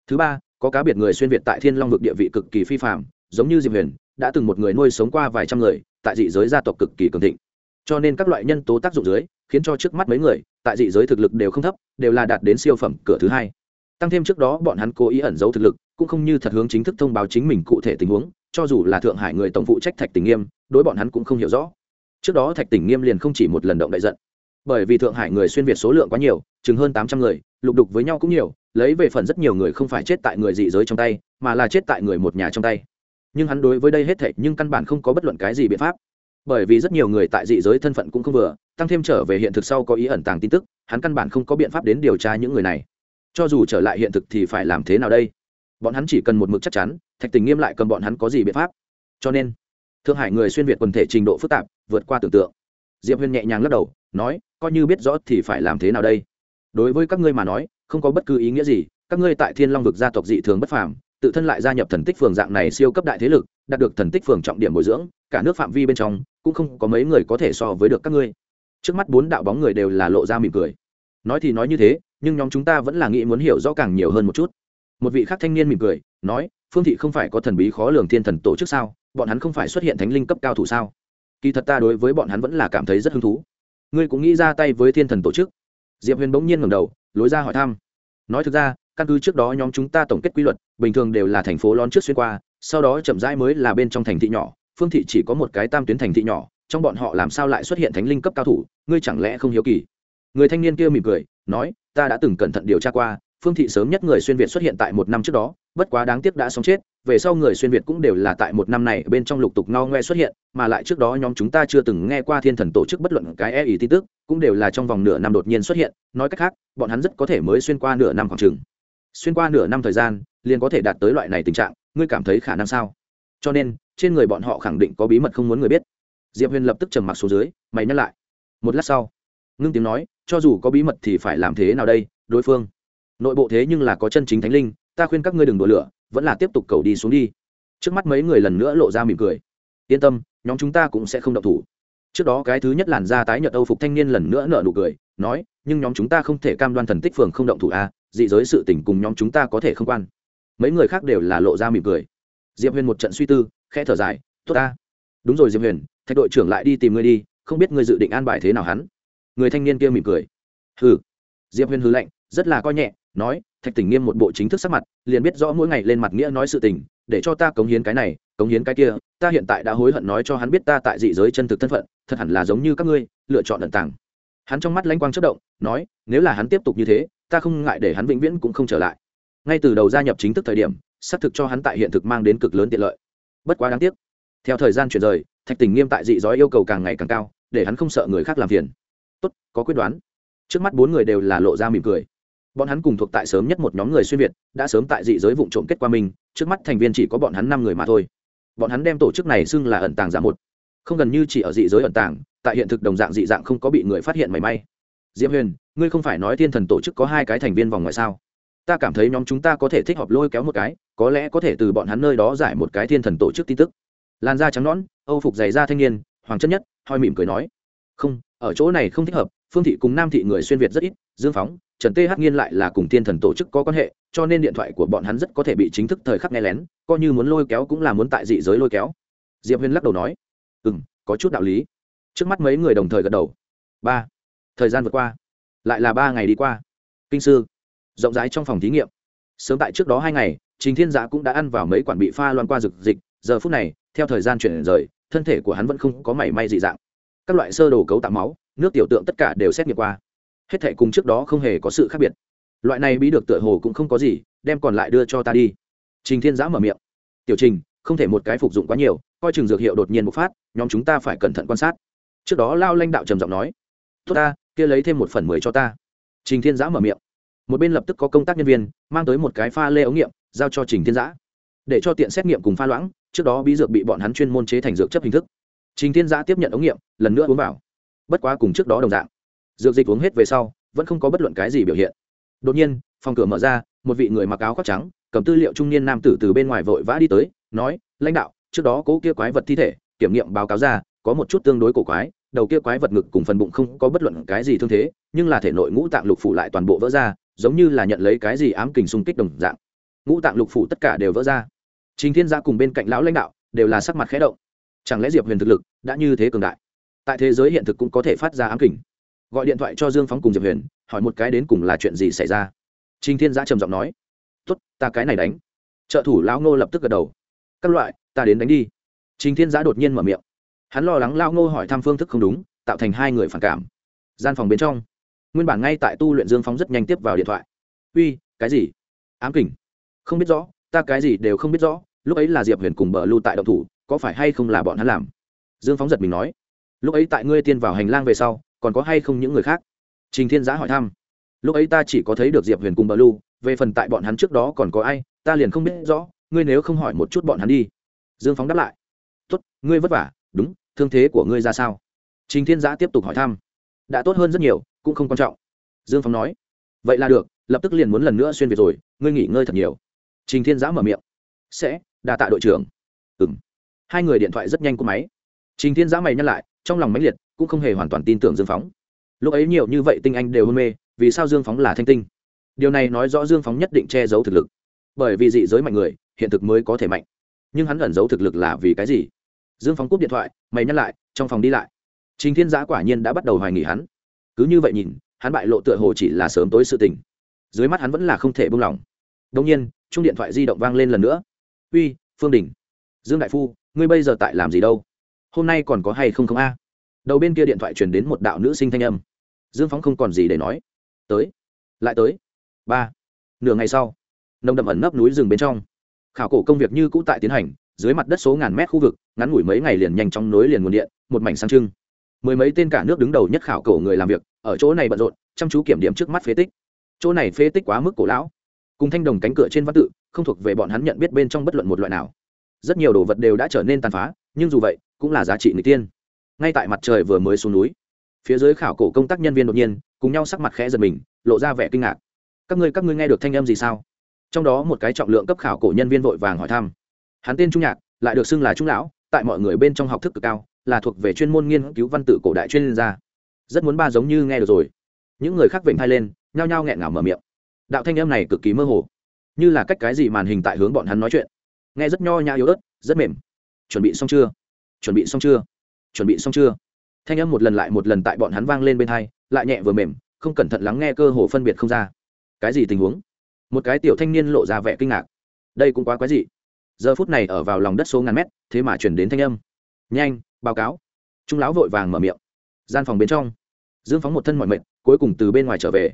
Thứ ba, có cá biệt người xuyên việt tại thiên long vực địa vị cực kỳ phi phạm giống như diệp huyền, đã từng một người nuôi sống qua vài trăm người, tại dị giới gia tộc cực kỳ cường thịnh. Cho nên các loại nhân tố tác dụng dưới, khiến cho trước mắt mấy người, tại dị giới thực lực đều không thấp, đều là đạt đến siêu phẩm cửa thứ hai. Tăng thêm trước đó bọn hắn cố ý ẩn giấu thực lực cũng không như thật hướng chính thức thông báo chính mình cụ thể tình huống, cho dù là thượng hải người tổng phụ trách thạch tình nghiêm, đối bọn hắn cũng không hiểu rõ. Trước đó thạch tình nghiêm liền không chỉ một lần động đại giận. Bởi vì thượng hải người xuyên việt số lượng quá nhiều, chừng hơn tám trăm người, lục đục với nhau cũng nhiều, lấy về phần rất nhiều người không phải chết tại người dị giới trong tay, mà là chết tại người một nhà trong tay. Nhưng hắn đối với đây hết thệ nhưng căn bản không có bất luận cái gì biện pháp. Bởi vì rất nhiều người tại dị giới thân phận cũng không vừa, tăng thêm trở về hiện thực sau có ý ẩn tàng tin tức, hắn căn bản không có biện pháp đến điều tra những người này. Cho dù trở lại hiện thực thì phải làm thế nào đây? Bọn hắn chỉ cần một mực chắc chắn, thạch tình nghiêm lại cầm bọn hắn có gì biện pháp. Cho nên, thượng hải người xuyên việt quần thể trình độ phức tạp, vượt qua tưởng tượng. Diệp huyền nhẹ nhàng lắc đầu, nói, coi như biết rõ thì phải làm thế nào đây? Đối với các ngươi mà nói, không có bất cứ ý nghĩa gì, các ngươi tại thiên long vực gia tộc dị thường bất phàm, tự thân lại gia nhập thần tích phường dạng này siêu cấp đại thế lực, đạt được thần tích phường trọng điểm bồi dưỡng, cả nước phạm vi bên trong, cũng không có mấy người có thể so với được các ngươi. Trước mắt bốn đạo bóng người đều là lộ ra mỉm cười. Nói thì nói như thế, nhưng nhóm chúng ta vẫn là nghĩ muốn hiểu rõ càng nhiều hơn một chút một vị khác thanh niên mỉm cười, nói, phương thị không phải có thần bí khó lường thiên thần tổ chức sao? Bọn hắn không phải xuất hiện thánh linh cấp cao thủ sao? Kỳ thật ta đối với bọn hắn vẫn là cảm thấy rất hứng thú. Ngươi cũng nghĩ ra tay với thiên thần tổ chức? Diệp huyền bỗng nhiên ngầm đầu, lối ra hỏi thăm. Nói thực ra, căn cứ trước đó nhóm chúng ta tổng kết quy luật, bình thường đều là thành phố lon trước xuyên qua, sau đó chậm rãi mới là bên trong thành thị nhỏ. Phương thị chỉ có một cái tam tuyến thành thị nhỏ, trong bọn họ làm sao lại xuất hiện thánh linh cấp cao thủ? Ngươi chẳng lẽ không hiếu kỳ? Người thanh niên kia mỉm cười, nói, ta đã từng cẩn thận điều tra qua phương thị sớm nhất người xuyên việt xuất hiện tại một năm trước đó, bất quá đáng tiếc đã sống chết, về sau người xuyên việt cũng đều là tại một năm này bên trong lục tục no ngoe xuất hiện, mà lại trước đó nhóm chúng ta chưa từng nghe qua thiên thần tổ chức bất luận cái e ý tin tức, cũng đều là trong vòng nửa năm đột nhiên xuất hiện, nói cách khác, bọn hắn rất có thể mới xuyên qua nửa năm khoảng chừng. Xuyên qua nửa năm thời gian, liền có thể đạt tới loại này tình trạng, ngươi cảm thấy khả năng sao? Cho nên, trên người bọn họ khẳng định có bí mật không muốn người biết. Diệp huyền lập tức trầm mặc xuống dưới, mày nhắc lại. Một lát sau, ngưng tiếng nói, cho dù có bí mật thì phải làm thế nào đây, đối phương? Nội bộ thế nhưng là có chân chính thánh linh ta khuyên các ngươi đừng đổ lửa vẫn là tiếp tục cầu đi xuống đi. Trước mắt mấy người lần nữa lộ ra mỉm cười. Yên tâm nhóm chúng ta cũng sẽ không động thủ. Trước đó cái thứ nhất làn da tái nhợt âu phục thanh niên lần nữa nợ nụ cười nói nhưng nhóm chúng ta không thể cam đoan thần tích phường không động thủ a à, dị giới sự tình cùng nhóm chúng ta có thể không quan. Mấy người khác đều là lộ ra mỉm cười. Diệp huyền một trận suy tư khẽ thở dài tốt ta. Đúng rồi diệp huyền thạch đội trưởng lại đi tìm ngươi đi không biết ngươi dự định an bài thế nào hắn. Người thanh niên kia mỉm cười. Hừ. Diệp huyền hư lạnh rất là coi nhẹ nói, thạch tỉnh nghiêm một bộ chính thức sắc mặt, liền biết rõ mỗi ngày lên mặt nghĩa nói sự tình, để cho ta cống hiến cái này, cống hiến cái kia, ta hiện tại đã hối hận nói cho hắn biết ta tại dị giới chân thực thân phận, thật hẳn là giống như các ngươi, lựa chọn ẩn tàng. Hắn trong mắt lãnh quang chất động, nói, nếu là hắn tiếp tục như thế, ta không ngại để hắn vĩnh viễn cũng không trở lại. Ngay từ đầu gia nhập chính thức thời điểm, xác thực cho hắn tại hiện thực mang đến cực lớn tiện lợi. Bất quá đáng tiếc, theo thời gian chuyển rời, thạch tình nghiêm tại dị giới yêu cầu càng ngày càng cao, để hắn không sợ người khác làm phiền. Tốt, có quyết đoán. Trước mắt bốn người đều là lộ ra mỉm cười bọn hắn cùng thuộc tại sớm nhất một nhóm người xuyên việt, đã sớm tại dị giới vụ trộm kết qua mình, trước mắt thành viên chỉ có bọn hắn năm người mà thôi. Bọn hắn đem tổ chức này xưng là ẩn tàng giả một. Không gần như chỉ ở dị giới ẩn tàng, tại hiện thực đồng dạng dị dạng không có bị người phát hiện mảy may. Diễm huyền, ngươi không phải nói thiên thần tổ chức có hai cái thành viên vòng ngoài sao? Ta cảm thấy nhóm chúng ta có thể thích hợp lôi kéo một cái, có lẽ có thể từ bọn hắn nơi đó giải một cái thiên thần tổ chức tin tức. Làn da trắng nõn, âu phục dày da thanh niên, hoàng chất nhất, hoi mỉm cười nói. Không, ở chỗ này không thích hợp, phương thị cùng nam thị người xuyên việt rất ít, dương phóng trần th nghiên lại là cùng thiên thần tổ chức có quan hệ, cho nên điện thoại của bọn hắn rất có thể bị chính thức thời khắc nghe lén, coi như muốn lôi kéo cũng là muốn tại dị giới lôi kéo. Diệp huyên lắc đầu nói ừ m có chút đạo lý. Trước mắt mấy người đồng thời gật đầu. Ba, thời gian vượt qua, lại là ba ngày đi qua. Kinh sư, rộng rãi trong phòng thí nghiệm. Sớm tại trước đó hai ngày, trình thiên giã cũng đã ăn vào mấy quản bị pha loan qua rực dịch, giờ phút này, theo thời gian chuyển rời, thân thể của hắn vẫn không có mảy may dị dạng. Các loại sơ đồ cấu tạo máu, nước tiểu tượng tất cả đều xét nghiệm qua hết thể cùng trước đó không hề có sự khác biệt. Loại này bí được tựa hồ cũng không có gì, đem còn lại đưa cho ta đi. Trình thiên giã mở miệng. Tiểu trình, không thể một cái phục dụng quá nhiều, coi chừng dược hiệu đột nhiên bộc phát, nhóm chúng ta phải cẩn thận quan sát. Trước đó lao lãnh đạo trầm giọng nói. Tốt ta, kia lấy thêm một phần mười cho ta. Trình thiên giã mở miệng. Một bên lập tức có công tác nhân viên, mang tới một cái pha lê ống nghiệm, giao cho trình thiên giã. Để cho tiện xét nghiệm cùng pha loãng, trước đó bí dược bị bọn hắn chuyên môn chế thành dược chấp hình thức. Trình thiên giã tiếp nhận ống nghiệm, lần nữa uống vào. Bất quá cùng trước đó đồng dạng dược dịch uống hết về sau, vẫn không có bất luận cái gì biểu hiện. Đột nhiên, phòng cửa mở ra, một vị người mặc áo khoác trắng, cầm tư liệu trung niên nam tử từ bên ngoài vội vã đi tới, nói, lãnh đạo, trước đó cố kia quái vật thi thể, kiểm nghiệm báo cáo ra, có một chút tương đối cổ quái, đầu kia quái vật ngực cùng phần bụng không có bất luận cái gì thương thế, nhưng là thể nội ngũ tạng lục phủ lại toàn bộ vỡ ra, giống như là nhận lấy cái gì ám kình xung kích đồng dạng. Ngũ tạng lục phủ tất cả đều vỡ ra. Chính thiên gia cùng bên cạnh lão lãnh đạo đều là sắc mặt khẽ động. Chẳng lẽ diệp huyền thực lực đã như thế cường đại? Tại thế giới hiện thực cũng có thể phát ra ám kình gọi điện thoại cho dương phóng cùng diệp huyền, hỏi một cái đến cùng là chuyện gì xảy ra. Trình thiên giã trầm giọng nói, tốt, ta cái này đánh. Trợ thủ lão ngô lập tức gật đầu, các loại, ta đến đánh đi. Trình thiên giã đột nhiên mở miệng, hắn lo lắng lão ngô hỏi thăm phương thức không đúng, tạo thành hai người phản cảm. Gian phòng bên trong, nguyên bản ngay tại tu luyện dương phóng rất nhanh tiếp vào điện thoại. Uy, cái gì? Ám kình? Không biết rõ, ta cái gì đều không biết rõ, lúc ấy là diệp huyền cùng bờ lưu tại động thủ, có phải hay không là bọn hắn làm? Dương phóng giật mình nói, lúc ấy tại ngươi tiên vào hành lang về sau còn có hay không những người khác? Trình thiên giã hỏi thăm. Lúc ấy ta chỉ có thấy được diệp huyền cùng bờ lu, về phần tại bọn hắn trước đó còn có ai, ta liền không biết rõ, ngươi nếu không hỏi một chút bọn hắn đi. Dương phóng đáp lại. Tốt, ngươi vất vả, đúng, thương thế của ngươi ra sao? Trình thiên giã tiếp tục hỏi thăm. Đã tốt hơn rất nhiều, cũng không quan trọng. Dương phóng nói. Vậy là được, lập tức liền muốn lần nữa xuyên việt rồi, ngươi nghỉ ngơi thật nhiều. Trình thiên giã mở miệng. Sẽ, đa tạ đội trưởng. Ừng hai người điện thoại rất nhanh của máy. Trình thiên giã mày nhắc lại, trong lòng mãnh liệt cũng không hề hoàn toàn tin tưởng dương phóng. Lúc ấy nhiều như vậy tinh anh đều hôn mê, vì sao dương phóng là thanh tinh? Điều này nói rõ dương phóng nhất định che giấu thực lực. Bởi vì dị giới mạnh người, hiện thực mới có thể mạnh. Nhưng hắn ẩn giấu thực lực là vì cái gì? Dương phóng cúp điện thoại, mày nhắc lại, trong phòng đi lại. Chính thiên giã quả nhiên đã bắt đầu hoài nghỉ hắn. Cứ như vậy nhìn, hắn bại lộ tựa hồ chỉ là sớm tối sự tình. Dưới mắt hắn vẫn là không thể buông lỏng. Đông nhiên chung điện thoại di động vang lên lần nữa. Uy, phương đình. Dương đại phu, ngươi bây giờ tại làm gì đâu? Hôm nay còn có hay không không a? Đầu bên kia điện thoại truyền đến một đạo nữ sinh thanh âm. Dương phóng không còn gì để nói. Tới. Lại tới. Ba. Nửa ngày sau, nồng đậm ẩn nấp núi rừng bên trong. Khảo cổ công việc như cũ tại tiến hành, dưới mặt đất số ngàn mét khu vực, ngắn ngủi mấy ngày liền nhanh chóng nối liền nguồn điện, một mảnh sang trưng. Mười mấy tên cả nước đứng đầu nhất khảo cổ người làm việc, ở chỗ này bận rộn, chăm chú kiểm điểm trước mắt phế tích. Chỗ này phế tích quá mức cổ lão. Cùng thanh đồng cánh cửa trên văn tự, không thuộc về bọn hắn nhận biết bên trong bất luận một loại nào. Rất nhiều đồ vật đều đã trở nên tàn phá, nhưng dù vậy, cũng là giá trị người tiên ngay tại mặt trời vừa mới xuống núi. Phía dưới khảo cổ công tác nhân viên đột nhiên, cùng nhau sắc mặt khẽ giật mình, lộ ra vẻ kinh ngạc. Các ngươi các ngươi nghe được thanh âm gì sao? Trong đó một cái trọng lượng cấp khảo cổ nhân viên vội vàng hỏi thăm. Hắn tên trung nhạc, lại được xưng là trung lão, tại mọi người bên trong học thức cực cao, là thuộc về chuyên môn nghiên cứu văn tự cổ đại chuyên gia. Rất muốn ba giống như nghe được rồi. Những người khác vểnh hai lên, nhao nhao nghẹn ngào mở miệng. Đạo thanh âm này cực kỳ mơ hồ, như là cách cái gì màn hình tại hướng bọn hắn nói chuyện. Nghe rất nho nhã yếu ớt, rất mềm. Chuẩn bị xong chưa? Chuẩn bị xong chưa? Chuẩn bị xong chưa? Thanh âm một lần lại một lần tại bọn hắn vang lên bên hai, lại nhẹ vừa mềm, không cẩn thận lắng nghe cơ hồ phân biệt không ra. Cái gì tình huống? Một cái tiểu thanh niên lộ ra vẻ kinh ngạc. Đây cũng quá quái dị. Giờ phút này ở vào lòng đất số ngàn mét, thế mà chuyển đến thanh âm. Nhanh, báo cáo. Trung lão vội vàng mở miệng. Gian phòng bên trong, dương phóng một thân mọi mệnh cuối cùng từ bên ngoài trở về.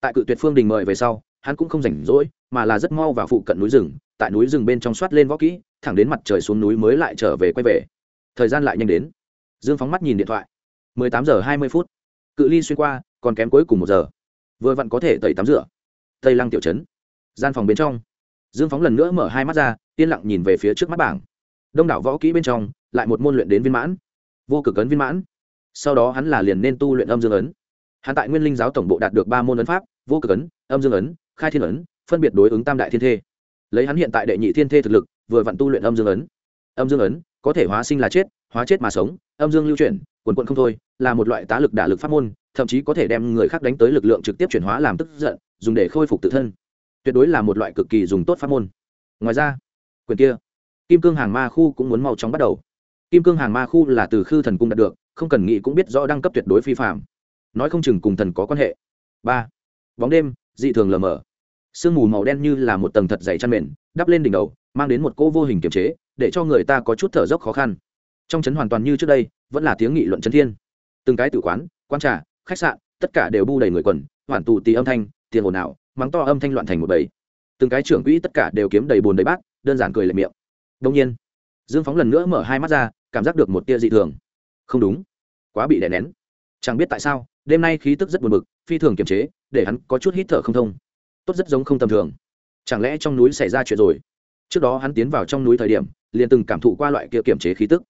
Tại cự tuyệt phương đình mời về sau, hắn cũng không rảnh rỗi, mà là rất mau vào phụ cận núi rừng, tại núi rừng bên trong soát lên võ kỹ, thẳng đến mặt trời xuống núi mới lại trở về quay về. Thời gian lại nhanh đến dương phóng mắt nhìn điện thoại. Mười tám giờ hai mươi phút. Cự ly xuyên qua, còn kém cuối cùng một giờ. Vừa vặn có thể tẩy tắm rửa. Tây lăng tiểu trấn. Gian phòng bên trong. Dương phóng lần nữa mở hai mắt ra, yên lặng nhìn về phía trước mắt bảng. Đông đảo võ kỹ bên trong, lại một môn luyện đến viên mãn. Vô cực ấn viên mãn. Sau đó hắn là liền nên tu luyện âm dương ấn. Hắn tại nguyên linh giáo tổng bộ đạt được ba môn ấn pháp, vô cực ấn, âm dương ấn, khai thiên ấn, phân biệt đối ứng tam đại thiên thê. Lấy hắn hiện tại đệ nhị thiên thê thực lực, vừa vặn tu luyện âm dương ấn. Âm dương ấn có thể hóa sinh là chết, hóa chết mà sống, âm dương lưu chuyển, quần quận không thôi, là một loại tá lực đả lực pháp môn, thậm chí có thể đem người khác đánh tới lực lượng trực tiếp chuyển hóa làm tức giận, dùng để khôi phục tự thân. Tuyệt đối là một loại cực kỳ dùng tốt pháp môn. Ngoài ra, quyền kia, kim cương hàng ma khu cũng muốn mau chóng bắt đầu. Kim cương hàng ma khu là từ khư thần cung đạt được, không cần nghĩ cũng biết rõ đăng cấp tuyệt đối phi phạm. Nói không chừng cùng thần có quan hệ. Ba, bóng đêm, dị thường lờ mờ. Sương mù màu đen như là một tầng thật dày chăn mền, đắp lên đỉnh đầu mang đến một cỗ vô hình kiềm chế, để cho người ta có chút thở dốc khó khăn. Trong trấn hoàn toàn như trước đây, vẫn là tiếng nghị luận trấn thiên. Từng cái tử quán quan trà, khách sạn, tất cả đều bu đầy người quần, hoàn tù tì âm thanh, tiền ồn ào, mắng to âm thanh loạn thành một bầy. Từng cái trưởng quỹ tất cả đều kiếm đầy bồn đầy bát, đơn giản cười lệ miệng. Đông nhiên, dương phóng lần nữa mở hai mắt ra, cảm giác được một tia dị thường. Không đúng, quá bị đè nén. Chẳng biết tại sao, đêm nay khí tức rất buồn bực, phi thường kiềm chế, để hắn có chút hít thở không thông. Tốt rất giống không tầm thường. Chẳng lẽ trong núi xảy ra chuyện rồi? Trước đó hắn tiến vào trong núi thời điểm, liền từng cảm thụ qua loại kia kiểm chế khí tức.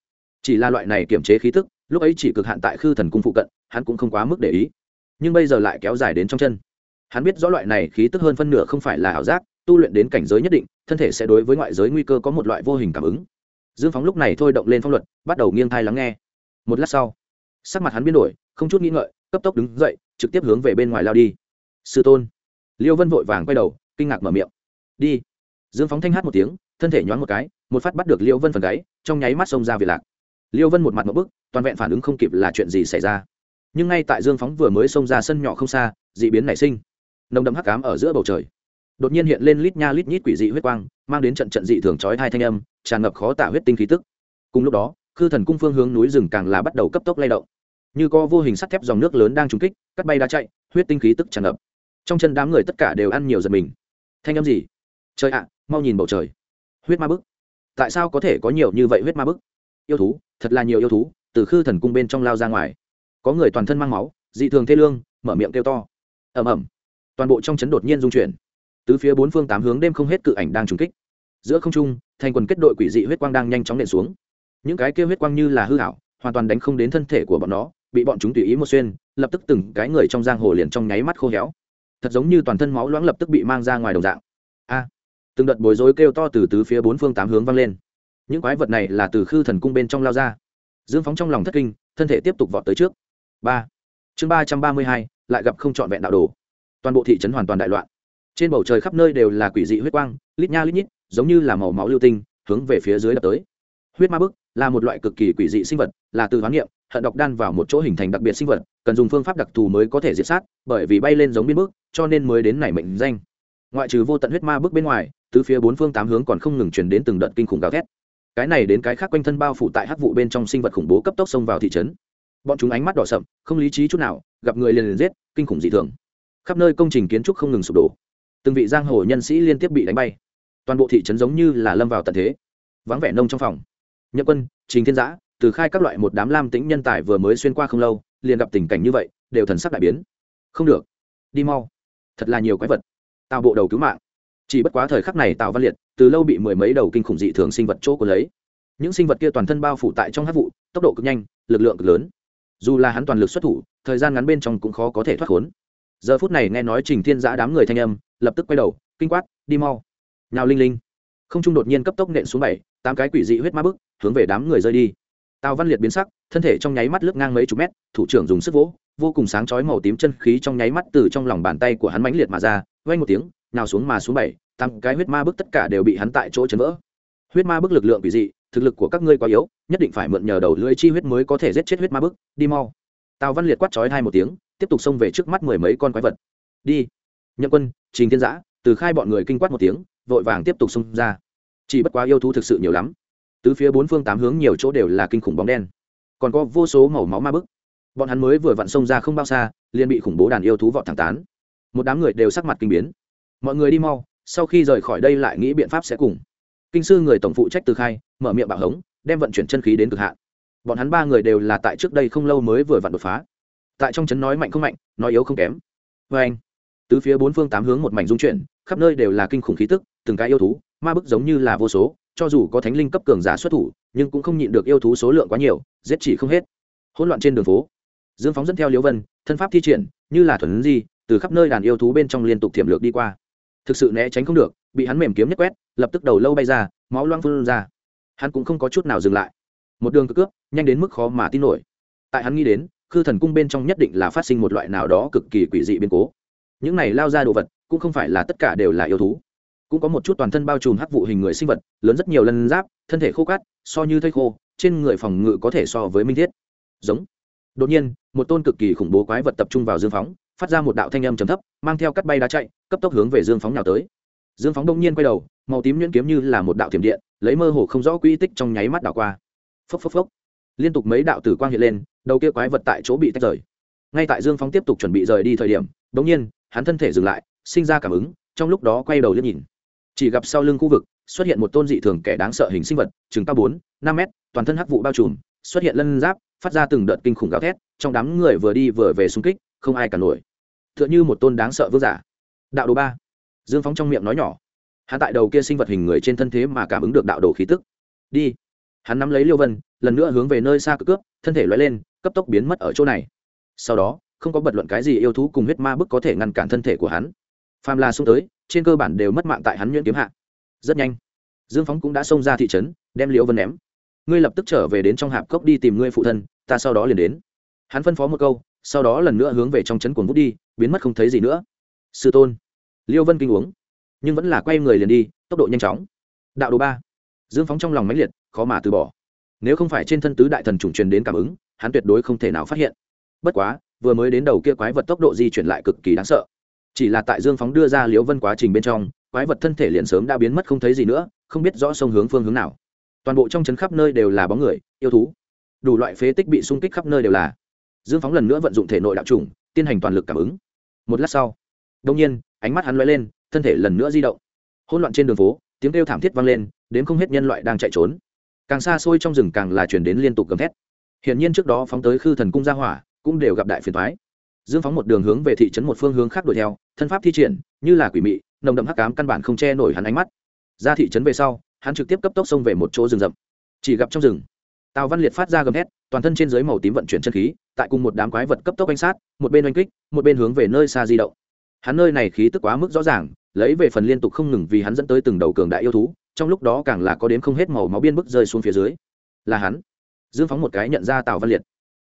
Chỉ là loại này kiểm chế khí tức, lúc ấy chỉ cực hạn tại khư thần cung phụ cận, hắn cũng không quá mức để ý. Nhưng bây giờ lại kéo dài đến trong chân. Hắn biết rõ loại này khí tức hơn phân nửa không phải là ảo giác, tu luyện đến cảnh giới nhất định, thân thể sẽ đối với ngoại giới nguy cơ có một loại vô hình cảm ứng. Dương phóng lúc này thôi động lên phong luật, bắt đầu nghiêng thai lắng nghe. Một lát sau, sắc mặt hắn biến đổi, không chút nghĩ ngợi, cấp tốc đứng dậy, trực tiếp hướng về bên ngoài lao đi. Sư tôn. Liêu vân vội vàng quay đầu, kinh ngạc mở miệng. Đi dương phóng thanh hát một tiếng, thân thể nhoáng một cái, một phát bắt được liêu vân phần gáy, trong nháy mắt xông ra việt lạc. Liêu vân một mặt một bức, toàn vẹn phản ứng không kịp là chuyện gì xảy ra. Nhưng ngay tại dương phóng vừa mới xông ra sân nhỏ không xa, d ị biến nảy sinh. Nồng đậm hắc cám ở giữa bầu trời. Đột nhiên hiện lên lít nha lít nhít quỷ dị huyết quang, mang đến trận trận dị thường trói hai thanh âm, tràn ngập khó tả huyết tinh khí tức. Cùng lúc đó, khư thần cung phương hướng núi rừng càng là bắt đầu cấp tốc lay động. Như có vô hình sắt thép dòng nước lớn đang trúng kích, cắt bay đá chạy, huyết tinh khí tức tràn ngập. Trong chân đám người tất cả đều ăn nhiều giật mình. Thanh âm gì? Trời ạ mau nhìn bầu trời. Huyết ma bức. Tại sao có thể có nhiều như vậy huyết ma bức? Yêu thú, thật là nhiều yêu thú, từ khư thần cung bên trong lao ra ngoài. Có người toàn thân mang máu, dị thường thê lương, mở miệng kêu to. Ẩm ẩm toàn bộ trong chấn đột nhiên dung chuyển. Từ phía bốn phương tám hướng đêm không hết cự ảnh đang trùng kích. Giữa không trung, thành quần kết đội quỷ dị huyết quang đang nhanh chóng nện xuống. Những cái kêu huyết quang như là hư hảo hoàn toàn đánh không đến thân thể của bọn nó, bị bọn chúng tùy ý một xuyên, lập tức từng cái người trong giang hồ liền trong nháy mắt khô héo. Thật giống như toàn thân máu loãng lập tức bị mang ra ngoài đồng dạng. A! Từng đợt bối rối kêu to từ tứ phía bốn phương tám hướng vang lên. Những quái vật này là từ khư thần cung bên trong lao ra. Dương phóng trong lòng thất kinh, thân thể tiếp tục vọt tới trước. Ba. Chương ba trăm ba mươi hai, lại gặp không trọn vẹn đạo đồ. Toàn bộ thị trấn hoàn toàn đại loạn. Trên bầu trời khắp nơi đều là quỷ dị huyết quang, lít nha lít nhít, giống như là màu máu lưu tinh, hướng về phía dưới đập tới. Huyết ma bức là một loại cực kỳ quỷ dị sinh vật, là từ hoán niệm, hận độc đan vào một chỗ hình thành đặc biệt sinh vật, cần dùng phương pháp đặc thù mới có thể diệt sát, bởi vì bay lên giống biên bức, cho nên mới đến nảy mệnh danh. Ngoại trừ vô tận huyết ma bức bên ngoài từ phía bốn phương tám hướng còn không ngừng truyền đến từng đợt kinh khủng gào thét. Cái này đến cái khác quanh thân bao phủ tại hắc vụ bên trong sinh vật khủng bố cấp tốc xông vào thị trấn. Bọn chúng ánh mắt đỏ sậm, không lý trí chút nào, gặp người liền liền giết, kinh khủng dị thường. Khắp nơi công trình kiến trúc không ngừng sụp đổ. Từng vị giang hồ nhân sĩ liên tiếp bị đánh bay. Toàn bộ thị trấn giống như là lâm vào tận thế. Vắng vẻ nông trong phòng. Nhậm quân, trình thiên giã, từ khai các loại một đám lam tĩnh nhân tài vừa mới xuyên qua không lâu, liền gặp tình cảnh như vậy, đều thần sắc đại biến. Không được. Đi mau. Thật là nhiều quái vật. Tạo bộ đầu cứu mạng chỉ bất quá thời khắc này tào văn liệt, từ lâu bị mười mấy đầu kinh khủng dị thường sinh vật chỗ của lấy. Những sinh vật kia toàn thân bao phủ tại trong hát vụ, tốc độ cực nhanh, lực lượng cực lớn. Dù là hắn toàn lực xuất thủ, thời gian ngắn bên trong cũng khó có thể thoát khốn. Giờ phút này nghe nói trình thiên giã đám người thanh âm, lập tức quay đầu, kinh quát, đi mau. Nhào linh linh. Không trung đột nhiên cấp tốc nện xuống bảy, tám cái quỷ dị huyết ma bức, hướng về đám người rơi đi. Tào văn liệt biến sắc, thân thể trong nháy mắt lướt ngang mấy chục mét, thủ trưởng dùng sức vỗ vô cùng sáng chói màu tím chân khí trong nháy mắt từ trong lòng bàn tay của hắn mãnh liệt mà ra vay một tiếng, nào xuống mà xuống bảy, tám cái huyết ma bức tất cả đều bị hắn tại chỗ chấn vỡ. Huyết ma bức lực lượng quỷ dị, thực lực của các ngươi quá yếu, nhất định phải mượn nhờ đầu lưỡi chi huyết mới có thể giết chết huyết ma bức, đi mau. Tào văn liệt quát chói hai một tiếng, tiếp tục xông về trước mắt mười mấy con quái vật. Đi. Nhậm quân, trình thiên giã, từ khai bọn người kinh quát một tiếng, vội vàng tiếp tục xông ra. Chỉ bất quá yêu thú thực sự nhiều lắm. Từ phía bốn phương tám hướng nhiều chỗ đều là kinh khủng bóng đen. Còn có vô số màu máu ma bức bọn hắn mới vừa vặn xông ra không bao xa, liền bị khủng bố đàn yêu thú vọt thẳng tán. Một đám người đều sắc mặt kinh biến. Mọi người đi mau, sau khi rời khỏi đây lại nghĩ biện pháp sẽ cùng. Kinh sư người tổng phụ trách từ khai, mở miệng bạo hống, đem vận chuyển chân khí đến cực hạn. Bọn hắn ba người đều là tại trước đây không lâu mới vừa vặn đột phá. Tại trong trấn nói mạnh không mạnh, nói yếu không kém. Vê anh, tứ phía bốn phương tám hướng một mảnh dung chuyển, khắp nơi đều là kinh khủng khí tức, từng cái yêu thú, ma bức giống như là vô số, cho dù có thánh linh cấp cường giả xuất thủ, nhưng cũng không nhịn được yêu thú số lượng quá nhiều, giết chỉ không hết. Hỗn loạn trên đường phố dương phóng dẫn theo liễu vân, thân pháp thi triển, như là thuần di, từ khắp nơi đàn yêu thú bên trong liên tục thiểm lược đi qua. Thực sự né tránh không được, bị hắn mềm kiếm nhất quét, lập tức đầu lâu bay ra, máu loang phun ra. Hắn cũng không có chút nào dừng lại. Một đường cướp nhanh đến mức khó mà tin nổi. Tại hắn nghĩ đến, khư thần cung bên trong nhất định là phát sinh một loại nào đó cực kỳ quỷ dị biến cố. Những này lao ra đồ vật, cũng không phải là tất cả đều là yêu thú. Cũng có một chút toàn thân bao trùm hắc vụ hình người sinh vật, lớn rất nhiều lần giáp, thân thể khô cát, so như thây khô, trên người phòng ngự có thể so với minh thiết. Giống. Đột nhiên một tôn cực kỳ khủng bố quái vật tập trung vào dương phóng, phát ra một đạo thanh âm trầm thấp, mang theo cắt bay đá chạy, cấp tốc hướng về dương phóng nào tới. Dương phóng đông nhiên quay đầu, màu tím nhuyễn kiếm như là một đạo thiểm điện, lấy mơ hồ không rõ quy tích trong nháy mắt đảo qua. Phốc phốc phốc. Liên tục mấy đạo tử quang hiện lên, đầu kia quái vật tại chỗ bị tách rời. Ngay tại dương phóng tiếp tục chuẩn bị rời đi thời điểm đông nhiên, hắn thân thể dừng lại, sinh ra cảm ứng, trong lúc đó quay đầu liếc nhìn. Chỉ gặp sau lưng khu vực, xuất hiện một tôn dị thường kẻ đáng sợ hình sinh vật, chừng cao bốn, năm mét, toàn thân hắc vụ bao trùm, xuất hiện lân giáp phát ra từng đợt kinh khủng gào thét, trong đám người vừa đi vừa về xung kích, không ai cả nổi. T h ư ợ n h ư một tôn đáng sợ vương giả. Đạo đồ ba. Dương phóng trong miệng nói nhỏ. Hắn tại đầu kia sinh vật hình người trên thân thế mà cảm ứng được đạo đồ khí tức. Đi. Hắn nắm lấy liêu vân, lần nữa hướng về nơi xa cực cướp, thân thể loay lên, cấp tốc biến mất ở chỗ này. Sau đó, không có bật luận cái gì yêu thú cùng huyết ma bức có thể ngăn cản thân thể của hắn. Phàm là xung tới, trên cơ bản đều mất mạng tại hắn nhuyễn kiếm hạ. Rất nhanh, dương phóng cũng đã xông ra thị trấn, đem liễu vân ném ngươi lập tức trở về đến trong hạp cốc đi tìm ngươi phụ thân, ta sau đó liền đến. Hắn phân phó một câu, sau đó lần nữa hướng về trong trấn cuồng vút đi, biến mất không thấy gì nữa. Sư tôn. Liêu vân kinh uống, nhưng vẫn là quay người liền đi, tốc độ nhanh chóng. Đạo đồ ba. Dương phóng trong lòng mãnh liệt, khó mà từ bỏ. Nếu không phải trên thân tứ đại thần chủng truyền đến cảm ứng, hắn tuyệt đối không thể nào phát hiện. Bất quá, vừa mới đến đầu kia quái vật tốc độ di chuyển lại cực kỳ đáng sợ. Chỉ là tại dương phóng đưa ra liễu vân quá trình bên trong, quái vật thân thể liền sớm đã biến mất không thấy gì nữa, không biết rõ sông hướng phương hướng nào toàn bộ trong trấn khắp nơi đều là bóng người, yêu thú. Đủ loại phế tích bị xung kích khắp nơi đều là. Dương phóng lần nữa vận dụng thể nội đạo trùng tiến hành toàn lực cảm ứng. Một lát sau đông nhiên, ánh mắt hắn lóe lên, thân thể lần nữa di động. Hỗn loạn trên đường phố, tiếng kêu thảm thiết vang lên, đến không hết nhân loại đang chạy trốn. Càng xa xôi trong rừng càng là chuyển đến liên tục gầm thét. Hiển nhiên trước đó phóng tới khư thần cung gia hỏa, cũng đều gặp đại phiền thoái dương phóng một đường hướng về thị trấn một phương hướng khác đuổi theo, thân pháp thi triển, như là quỷ mị, nồng đậm hắc cám căn bản không che nổi hắn ánh mắt. Ra thị trấn về sau hắn trực tiếp cấp tốc xông về một chỗ rừng rậm. Chỉ gặp trong rừng tào văn liệt phát ra gầm hét, toàn thân trên dưới màu tím vận chuyển chân khí tại cùng một đám quái vật cấp tốc oanh sát một bên oanh kích một bên hướng về nơi xa di động. Hắn nơi này khí tức quá mức rõ ràng lấy về phần liên tục không ngừng vì hắn dẫn tới từng đầu cường đại yêu thú trong lúc đó càng là có đến không hết màu máu biên bức rơi xuống phía dưới. Là hắn. Dương phóng một cái nhận ra tào văn liệt.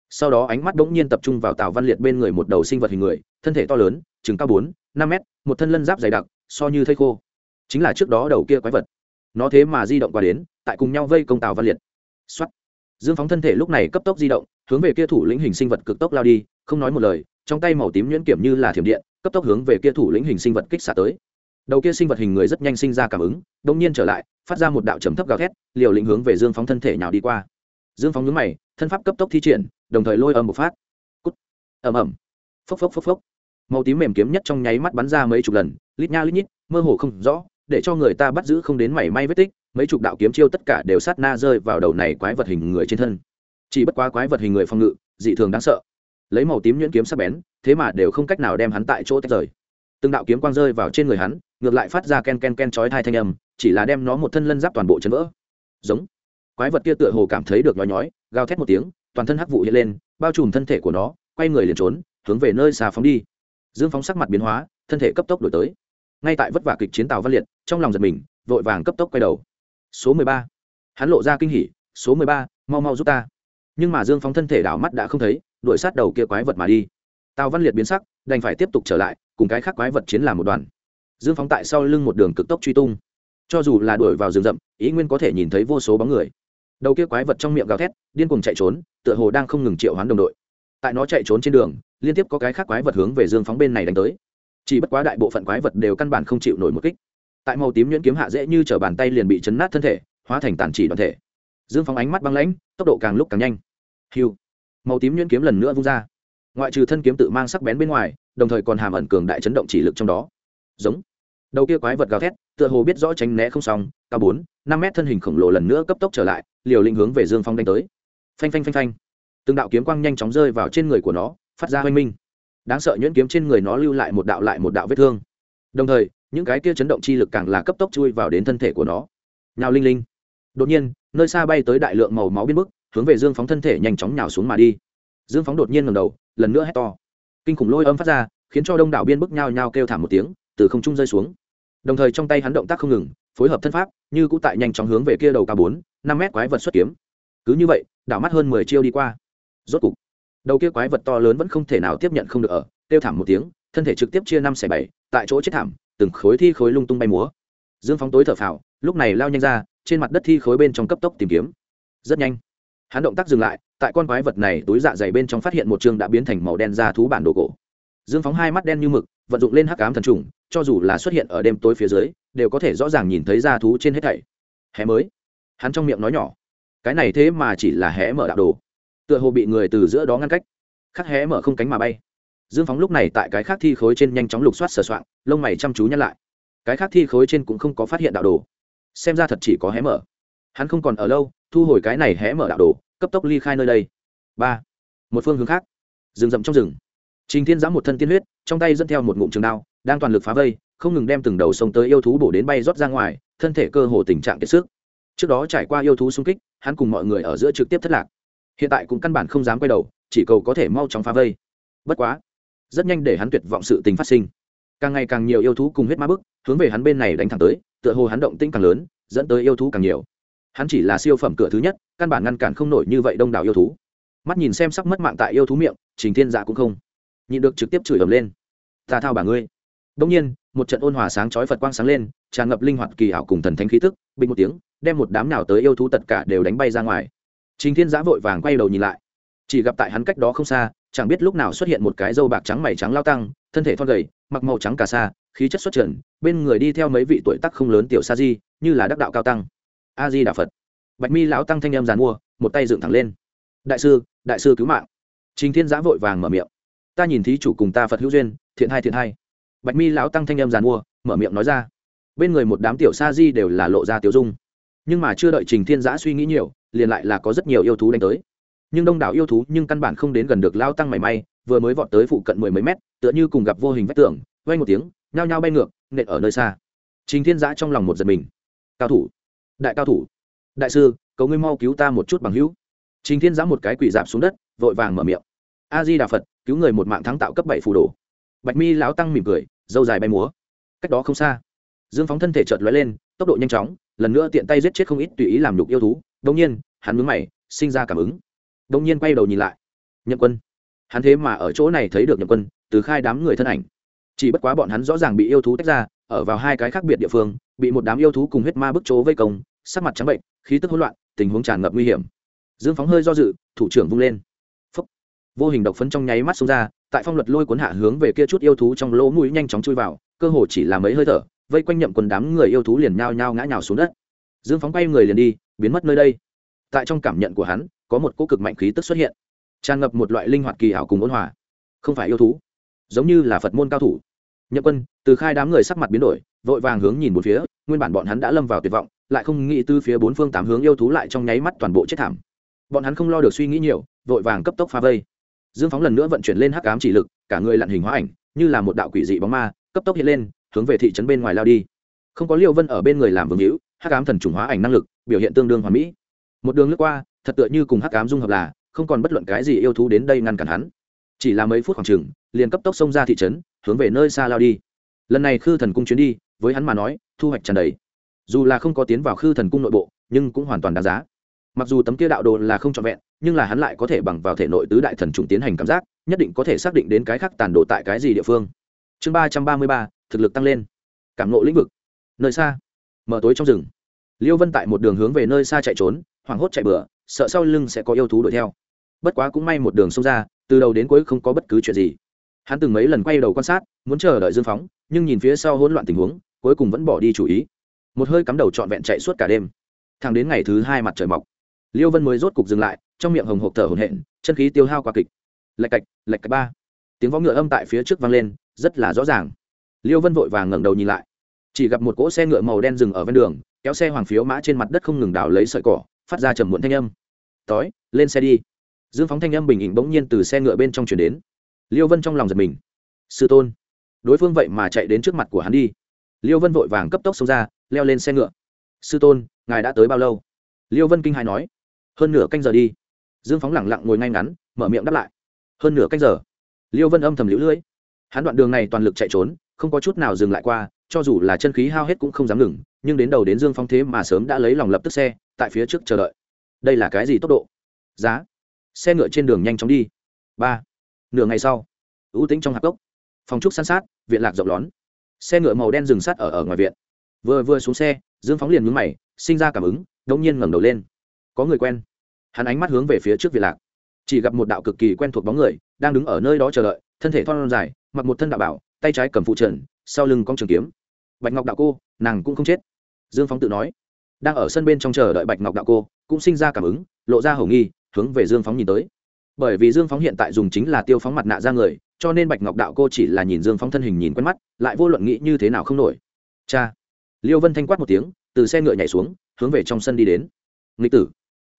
Sau đó ánh mắt bỗng nhiên tập trung vào tào văn liệt bên người một đầu sinh vật hình người thân thể to lớn chừng cao bốn năm mét một thân lân giáp dày đặc so như thây khô. Chính là trước đó đầu kia quái vật nó thế mà di động qua đến, tại cùng nhau vây công tào văn liệt. Xuất dương phóng thân thể lúc này cấp tốc di động, hướng về kia thủ lĩnh hình sinh vật cực tốc lao đi, không nói một lời, trong tay màu tím nhuyễn kiểm như là thiểm điện, cấp tốc hướng về kia thủ lĩnh hình sinh vật kích xả tới. Đầu kia sinh vật hình người rất nhanh sinh ra cảm ứng đông nhiên trở lại, phát ra một đạo trầm thấp gào thét, liều lĩnh hướng về dương phóng thân thể nhào đi qua. Dương phóng nhướng mày, thân pháp cấp tốc thi triển, đồng thời lôi âm một phát. Cút. Ầm ầm. Phốc phốc phốc phốc. Màu tím mềm kiếm nhất trong nháy mắt bắn ra mấy chục lần, lít nha lít nhít, mơ hồ không rõ để cho người ta bắt giữ không đến mảy may vết tích, mấy chục đạo kiếm chiêu tất cả đều sát na rơi vào đầu này quái vật hình người trên thân. Chỉ bất quá quái vật hình người phòng ngự, dị thường đáng sợ. Lấy màu tím nhuyễn kiếm sắc bén, thế mà đều không cách nào đem hắn tại chỗ tách rời. Từng đạo kiếm quang rơi vào trên người hắn, ngược lại phát ra ken ken ken chói thai thanh âm, chỉ là đem nó một thân lân giáp toàn bộ chấn vỡ. Giống. Quái vật kia tựa hồ cảm thấy được nhói nhói, gào thét một tiếng, toàn thân hắc vụ hiện lên, bao trùm thân thể của nó, quay người liền trốn, hướng về nơi xà phóng đi. Dương phóng sắc mặt biến hóa, thân thể cấp tốc đổi tới ngay tại vất vả kịch chiến tàu văn liệt, trong lòng giật mình, vội vàng cấp tốc quay đầu. Số mười ba. Hắn lộ ra kinh hỉ, số mười ba, mau mau giúp ta. Nhưng mà dương phóng thân thể đảo mắt đã không thấy, đuổi sát đầu kia quái vật mà đi. Tàu văn liệt biến sắc, đành phải tiếp tục trở lại, cùng cái khác quái vật chiến làm một đoàn. Dương phóng tại sau lưng một đường cực tốc truy tung. Cho dù là đuổi vào rừng rậm, ý nguyên có thể nhìn thấy vô số bóng người. Đầu kia quái vật trong miệng gào thét, điên cùng chạy trốn, tựa hồ đang không ngừng triệu hoán đồng đội. Tại nó chạy trốn trên đường, liên tiếp có cái khác quái vật hướng về dương phóng bên này đánh tới chỉ bất quá đại bộ phận quái vật đều căn bản không chịu nổi một kích. Tại màu tím nhuyễn kiếm hạ dễ như t bàn tay liền bị chấn nát thân thể, hóa thành tàn chỉ đoàn thể. Dương phóng ánh mắt băng lãnh, tốc độ càng lúc càng nhanh. Hiu màu tím nhuyễn kiếm lần nữa vung ra. Ngoại trừ thân kiếm tự mang sắc bén bên ngoài, đồng thời còn hàm ẩn cường đại chấn động chỉ lực trong đó. Giống. Đầu kia quái vật gào thét, tựa hồ biết rõ tránh né không xong, cao bốn, năm mét thân hình khổng lồ lần nữa cấp tốc trở lại, liều lĩnh hướng về dương phong đánh tới. Phanh phanh phanh phanh. Từng đạo kiếm quang nhanh chóng rơi vào trên người của nó, phát ra hoanh minh đáng sợ nhuyễn kiếm trên người nó lưu lại một đạo lại một đạo vết thương. Đồng thời, những cái kia chấn động chi lực càng là cấp tốc chui vào đến thân thể của nó. Nhào linh linh. Đột nhiên, nơi xa bay tới đại lượng màu máu biến mức hướng về dương phóng thân thể nhanh chóng nhào xuống mà đi. Dương phóng đột nhiên ngầm đầu, lần nữa hét to. Kinh khủng lôi âm phát ra, khiến cho đông đảo biên bức nhao nhao kêu thảm một tiếng, từ không trung rơi xuống. Đồng thời trong tay hắn động tác không ngừng, phối hợp thân pháp, như cũ tại nhanh chóng hướng về kia đầu cao bốn, năm mét quái vật xuất kiếm. Cứ như vậy, đảo mắt hơn mười chiêu đi qua. Rốt cục đầu kia quái vật to lớn vẫn không thể nào tiếp nhận không được ở, kêu thảm một tiếng, thân thể trực tiếp chia năm xẻ bảy, tại chỗ chết thảm, từng khối thi khối lung tung bay múa. Dương phóng tối thở phào, lúc này lao nhanh ra, trên mặt đất thi khối bên trong cấp tốc tìm kiếm. Rất nhanh, hắn động tác dừng lại, tại con quái vật này túi dạ dày bên trong phát hiện một chương đã biến thành màu đen ra thú bản đồ cổ. Dương phóng hai mắt đen như mực, vận dụng lên hắc ám thần trùng, cho dù là xuất hiện ở đêm tối phía dưới, đều có thể rõ ràng nhìn thấy ra thú trên hết thảy. Hé mới, hắn trong miệng nói nhỏ, cái này thế mà chỉ là hé mở đạo đồ tựa hồ bị người từ giữa đó ngăn cách khắc hé mở không cánh mà bay. Dương phóng lúc này tại cái khác thi khối trên nhanh chóng lục soát sờ soạn, lông mày chăm chú nhăn lại. Cái khác thi khối trên cũng không có phát hiện đạo đồ. Xem ra thật chỉ có hé mở. Hắn không còn ở lâu thu hồi cái này hé mở đạo đồ cấp tốc ly khai nơi đây. Ba. Một phương hướng khác. Rừng rậm trong rừng. Trình thiên giã một thân tiên huyết trong tay dẫn theo một ngụm trường đao đang toàn lực phá vây không ngừng đem từng đầu sông tới yêu thú bổ đến bay rót ra ngoài thân thể cơ hồ tình trạng kiệt sức. Trước đó trải qua yêu thú xung kích hắn cùng mọi người ở giữa trực tiếp thất lạc hiện tại cũng căn bản không dám quay đầu, chỉ cầu có thể mau chóng phá vây. Bất quá, rất nhanh để hắn tuyệt vọng sự tình phát sinh. Càng ngày càng nhiều yêu thú cùng huyết ma bức hướng về hắn bên này đánh thẳng tới, tựa hồ hắn động tĩnh càng lớn, dẫn tới yêu thú càng nhiều. Hắn chỉ là siêu phẩm cửa thứ nhất, căn bản ngăn cản không nổi như vậy đông đảo yêu thú. Mắt nhìn xem sắp mất mạng tại yêu thú miệng, trình thiên dạ cũng không nhịn được trực tiếp chửi ầm lên. Ta thao bà ngươi. Đông nhiên, một trận ôn hòa sáng chói phật quang sáng lên, tràn ngập linh hoạt kỳ ảo cùng thần thánh khí tức, bình một tiếng, đem một đám nào tới yêu thú tất cả đều đánh bay ra ngoài trình thiên giã vội vàng quay đầu nhìn lại. Chỉ gặp tại hắn cách đó không xa, chẳng biết lúc nào xuất hiện một cái râu bạc trắng mày trắng lao tăng, thân thể thon gầy, mặc màu trắng cà sa, khí chất xuất trần, bên người đi theo mấy vị tuổi tác không lớn tiểu sa di, như là đắc đạo cao tăng. A di đà phật. Bạch mi lão tăng thanh em giàn mua, một tay dựng thẳng lên. Đại sư đại sư cứu mạng. Trình thiên giã vội vàng mở miệng. Ta nhìn thí chủ cùng ta phật hữu duyên, thiện hai thiện hai. Bạch mi lão tăng thanh em giàn mua, mở miệng nói ra. Bên người một đám tiểu sa di đều là lộ ra tiểu dung. Nhưng mà chưa đợi trình thiên giã suy nghĩ nhiều liền lại là có rất nhiều yêu thú đánh tới. Nhưng đông đảo yêu thú nhưng căn bản không đến gần được lao tăng mảy may, vừa mới vọt tới phụ cận mười mấy mét, tựa như cùng gặp vô hình vách tường vay một tiếng, nhao nhao bay ngược, nện ở nơi xa. Trình thiên giã trong lòng một giật mình. Cao thủ. Đại cao thủ. Đại sư, cầu ngươi mau cứu ta một chút bằng hữu. Trình thiên giã một cái quỷ dạp xuống đất, vội vàng mở miệng. A di đà phật, cứu người một mạng thắng tạo cấp bảy phù đồ. Bạch mi lão tăng mỉm cười, dâu dài bay múa. Cách đó không xa, dương phóng thân thể chợt lóe lên, tốc độ nhanh chóng, lần nữa tiện tay giết chết không ít tùy ý làm đục yêu thú đông nhiên, hắn mướn mày, sinh ra cảm ứng. Đông nhiên quay đầu nhìn lại. Nhậm quân. Hắn thế mà ở chỗ này thấy được nhậm quân, từ khai đám người thân ảnh. Chỉ bất quá bọn hắn rõ ràng bị yêu thú tách ra, ở vào hai cái khác biệt địa phương, bị một đám yêu thú cùng huyết ma bức chố vây công, sắc mặt trắng bệnh, khí tức hỗn loạn, tình huống tràn ngập nguy hiểm. Dương phóng hơi do dự, thủ trưởng vung lên. Phúc. vô hình độc phấn trong nháy mắt xông ra, tại phong luật lôi cuốn hạ hướng về kia chút yêu thú trong lỗ mũi nhanh chóng chui vào, cơ hồ chỉ là mấy hơi thở, vây quanh nhậm quần đám người yêu thú liền nhao nhao ngã nhào xuống đất. Dương phóng quay người liền đi biến mất nơi đây. Tại trong cảm nhận của hắn, có một cỗ cực mạnh khí tức xuất hiện, tràn ngập một loại linh hoạt kỳ ảo cùng ôn hòa. Không phải yêu thú, giống như là phật môn cao thủ. Nhậm quân, từ khai đám người sắc mặt biến đổi, vội vàng hướng nhìn một phía, nguyên bản bọn hắn đã lâm vào tuyệt vọng, lại không nghĩ từ phía bốn phương tám hướng yêu thú lại trong nháy mắt toàn bộ chết thảm. Bọn hắn không lo được suy nghĩ nhiều, vội vàng cấp tốc phá vây. Dương phóng lần nữa vận chuyển lên hắc ám chỉ lực, cả người lặn hình hóa ảnh, như là một đạo quỷ dị bóng ma, cấp tốc hiện lên, hướng về thị trấn bên ngoài lao đi. Không có liêu vân ở bên người làm vương hữu hắc ám thần chủng hóa ảnh năng lực, biểu hiện tương đương hoàn mỹ. Một đường lướt qua, thật tựa như cùng hắc ám dung hợp là, không còn bất luận cái gì yêu thú đến đây ngăn cản hắn. Chỉ là mấy phút khoảng chừng, liền cấp tốc xông ra thị trấn, hướng về nơi xa lao đi. Lần này khư thần cung chuyến đi, với hắn mà nói, thu hoạch tràn đầy. Dù là không có tiến vào khư thần cung nội bộ, nhưng cũng hoàn toàn đáng giá. Mặc dù tấm kia đạo đồ là không trọn vẹn, nhưng là hắn lại có thể bằng vào thể nội tứ đại thần trùng tiến hành cảm giác, nhất định có thể xác định đến cái khác tàn đồ tại cái gì địa phương. Chương ba trăm ba mươi ba, thực lực tăng lên. Cảm nộ lĩnh vực. Nơi xa mở tối trong rừng. Liêu vân tại một đường hướng về nơi xa chạy trốn, hoảng hốt chạy bừa, sợ sau lưng sẽ có yêu thú đuổi theo. Bất quá cũng may một đường xông ra, từ đầu đến cuối không có bất cứ chuyện gì. Hắn từng mấy lần quay đầu quan sát, muốn chờ đợi dương phóng, nhưng nhìn phía sau hỗn loạn tình huống, cuối cùng vẫn bỏ đi chủ ý. Một hơi cắm đầu trọn vẹn chạy suốt cả đêm. Thẳng đến ngày thứ hai mặt trời mọc, liêu vân mới rốt cục dừng lại, trong miệng hồng hộp thở hổn hển, chân khí tiêu hao qua kịch. Lạch cạch lạch cạch ba. Tiếng võ ngựa âm tại phía trước vang lên, rất là rõ ràng. Liêu vân vội vàng ngẩng đầu nhìn lại chỉ gặp một cỗ xe ngựa màu đen dừng ở ven đường, kéo xe hoàng phiếu mã trên mặt đất không ngừng đào lấy sợi cỏ, phát ra trầm muộn thanh âm. Tói, lên xe đi. Dương phóng thanh âm bình ỉnh bỗng nhiên từ xe ngựa bên trong chuyển đến. Liêu vân trong lòng giật mình. Sư tôn. Đối phương vậy mà chạy đến trước mặt của hắn đi. Liêu vân vội vàng cấp tốc xông ra, leo lên xe ngựa. Sư tôn, ngài đã tới bao lâu? Liêu vân kinh hài nói. Hơn nửa canh giờ đi. Dương phóng lẳng lặng ngồi ngay ngắn, mở miệng đáp lại. Hơn nửa canh giờ? Liêu vân âm thầm lũ lưỡi. Hắn đoạn đường này toàn lực chạy trốn, không có chút nào dừng lại qua cho dù là chân khí hao hết cũng không dám ngừng, nhưng đến đầu đến dương phong thế mà sớm đã lấy lòng lập tức xe, tại phía trước chờ đợi. Đây là cái gì tốc độ? Giá. Xe ngựa trên đường nhanh chóng đi. Ba. Nửa ngày sau, ưu tĩnh trong hạp cốc. Phòng trúc san sát, viện lạc rộng lón. Xe ngựa màu đen dừng sát ở ở ngoài viện. Vừa vừa xuống xe, dương phóng liền mướn mày, sinh ra cảm ứng đống nhiên ngẩng đầu lên. Có người quen. Hắn ánh mắt hướng về phía trước viện lạc. Chỉ gặp một đạo cực kỳ quen thuộc bóng người, đang đứng ở nơi đó chờ đợi, thân thể thon dài, mặc một thân đạo bảo, tay trái cầm phụ trần, sau lưng cong trường kiếm bạch ngọc đạo cô, nàng cũng không chết. Dương phóng tự nói. Đang ở sân bên trong chờ đợi bạch ngọc đạo cô, cũng sinh ra cảm ứng, lộ ra hầu nghi, hướng về dương phóng nhìn tới. Bởi vì dương phóng hiện tại dùng chính là tiêu phóng mặt nạ ra người, cho nên bạch ngọc đạo cô chỉ là nhìn dương phóng thân hình nhìn quen mắt, lại vô luận nghĩ như thế nào không nổi. Cha! Liêu vân thanh quát một tiếng, từ xe ngựa nhảy xuống, hướng về trong sân đi đến. Nghịch tử!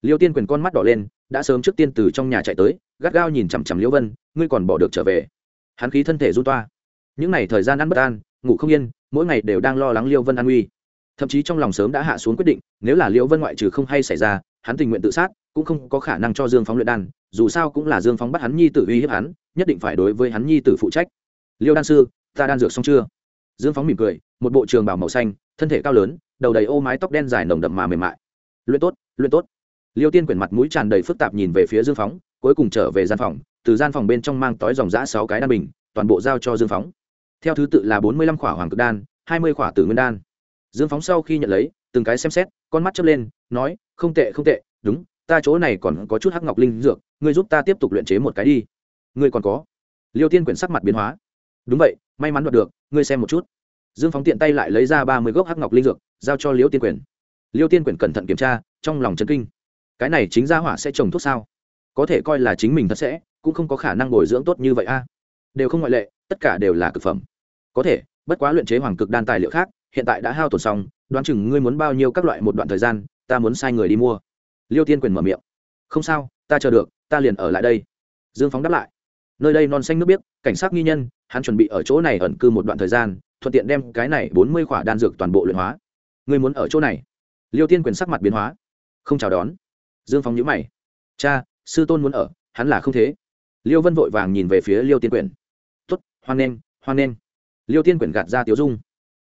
Liêu tiên quyền con mắt đỏ lên, đã sớm trước tiên từ trong nhà chạy tới, gắt gao nhìn chằm chằm liêu vân, ngươi còn bỏ được trở về. Hắn khí thân thể du toa. Những n à y thời gian ăn bất an, ngủ không yên mỗi ngày đều đang lo lắng liêu vân an uy thậm chí trong lòng sớm đã hạ xuống quyết định, nếu là liêu vân ngoại trừ không hay xảy ra, hắn tình nguyện tự sát, cũng không có khả năng cho dương phóng luyện đan, dù sao cũng là dương phóng bắt hắn nhi tử uy hiếp hắn, nhất định phải đối với hắn nhi tử phụ trách. Liêu đan sư, ta đan dược xong chưa? Dương phóng mỉm cười, một bộ trường bảo màu xanh, thân thể cao lớn, đầu đầy ô mái tóc đen dài nồng đậm mà mềm mại. Luyện tốt luyện tốt. Liêu tiên quyển mặt mũi tràn đầy phức tạp nhìn về phía dương phóng, cuối cùng trở về gian phòng, từ gian phòng bên trong mang tói dòng giã sáu cái đan bình, toàn bộ giao cho dương phóng theo thứ tự là bốn mươi lăm khỏa hoàng cực đan, hai mươi khỏa tử nguyên đan. Dương phóng sau khi nhận lấy, từng cái xem xét, con mắt chớp lên, nói, không tệ không tệ, đúng, ta chỗ này còn có chút hắc ngọc linh dược, ngươi giúp ta tiếp tục luyện chế một cái đi. Ngươi còn có? Liêu tiên quyển sắc mặt biến hóa. Đúng vậy, may mắn đoạt được, ngươi xem một chút. Dương phóng tiện tay lại lấy ra ba mươi gốc hắc ngọc linh dược, giao cho liêu tiên quyển liêu tiên quyển cẩn thận kiểm tra, trong lòng chân kinh. Cái này chính gia hỏa sẽ trồng thuốc sao? Có thể coi là chính mình thật sẽ, cũng không có khả năng bồi dưỡng tốt như vậy a. Đều không ngoại lệ, tất cả đều là cực phẩm có thể, bất quá luyện chế hoàng cực đan tài liệu khác, hiện tại đã hao tổn xong, đoán chừng ngươi muốn bao nhiêu các loại một đoạn thời gian, ta muốn sai người đi mua. Liêu tiên quyền mở miệng. Không sao, ta chờ được, ta liền ở lại đây. Dương phóng đáp lại. Nơi đây non xanh nước biếc, cảnh sát nghi nhân, hắn chuẩn bị ở chỗ này ẩn cư một đoạn thời gian, thuận tiện đem cái này bốn mươi khỏa đan dược toàn bộ luyện hóa. Ngươi muốn ở chỗ này? Liêu tiên quyền sắc mặt biến hóa. Không chào đón. Dương phóng nhữ mày. Cha, sư tôn muốn ở, hắn là không thế. Liêu vân vội vàng nhìn về phía liêu tiên quyền. Tuất hoan nghênh hoan nghênh liêu tiên quyển gạt ra tiếu dung.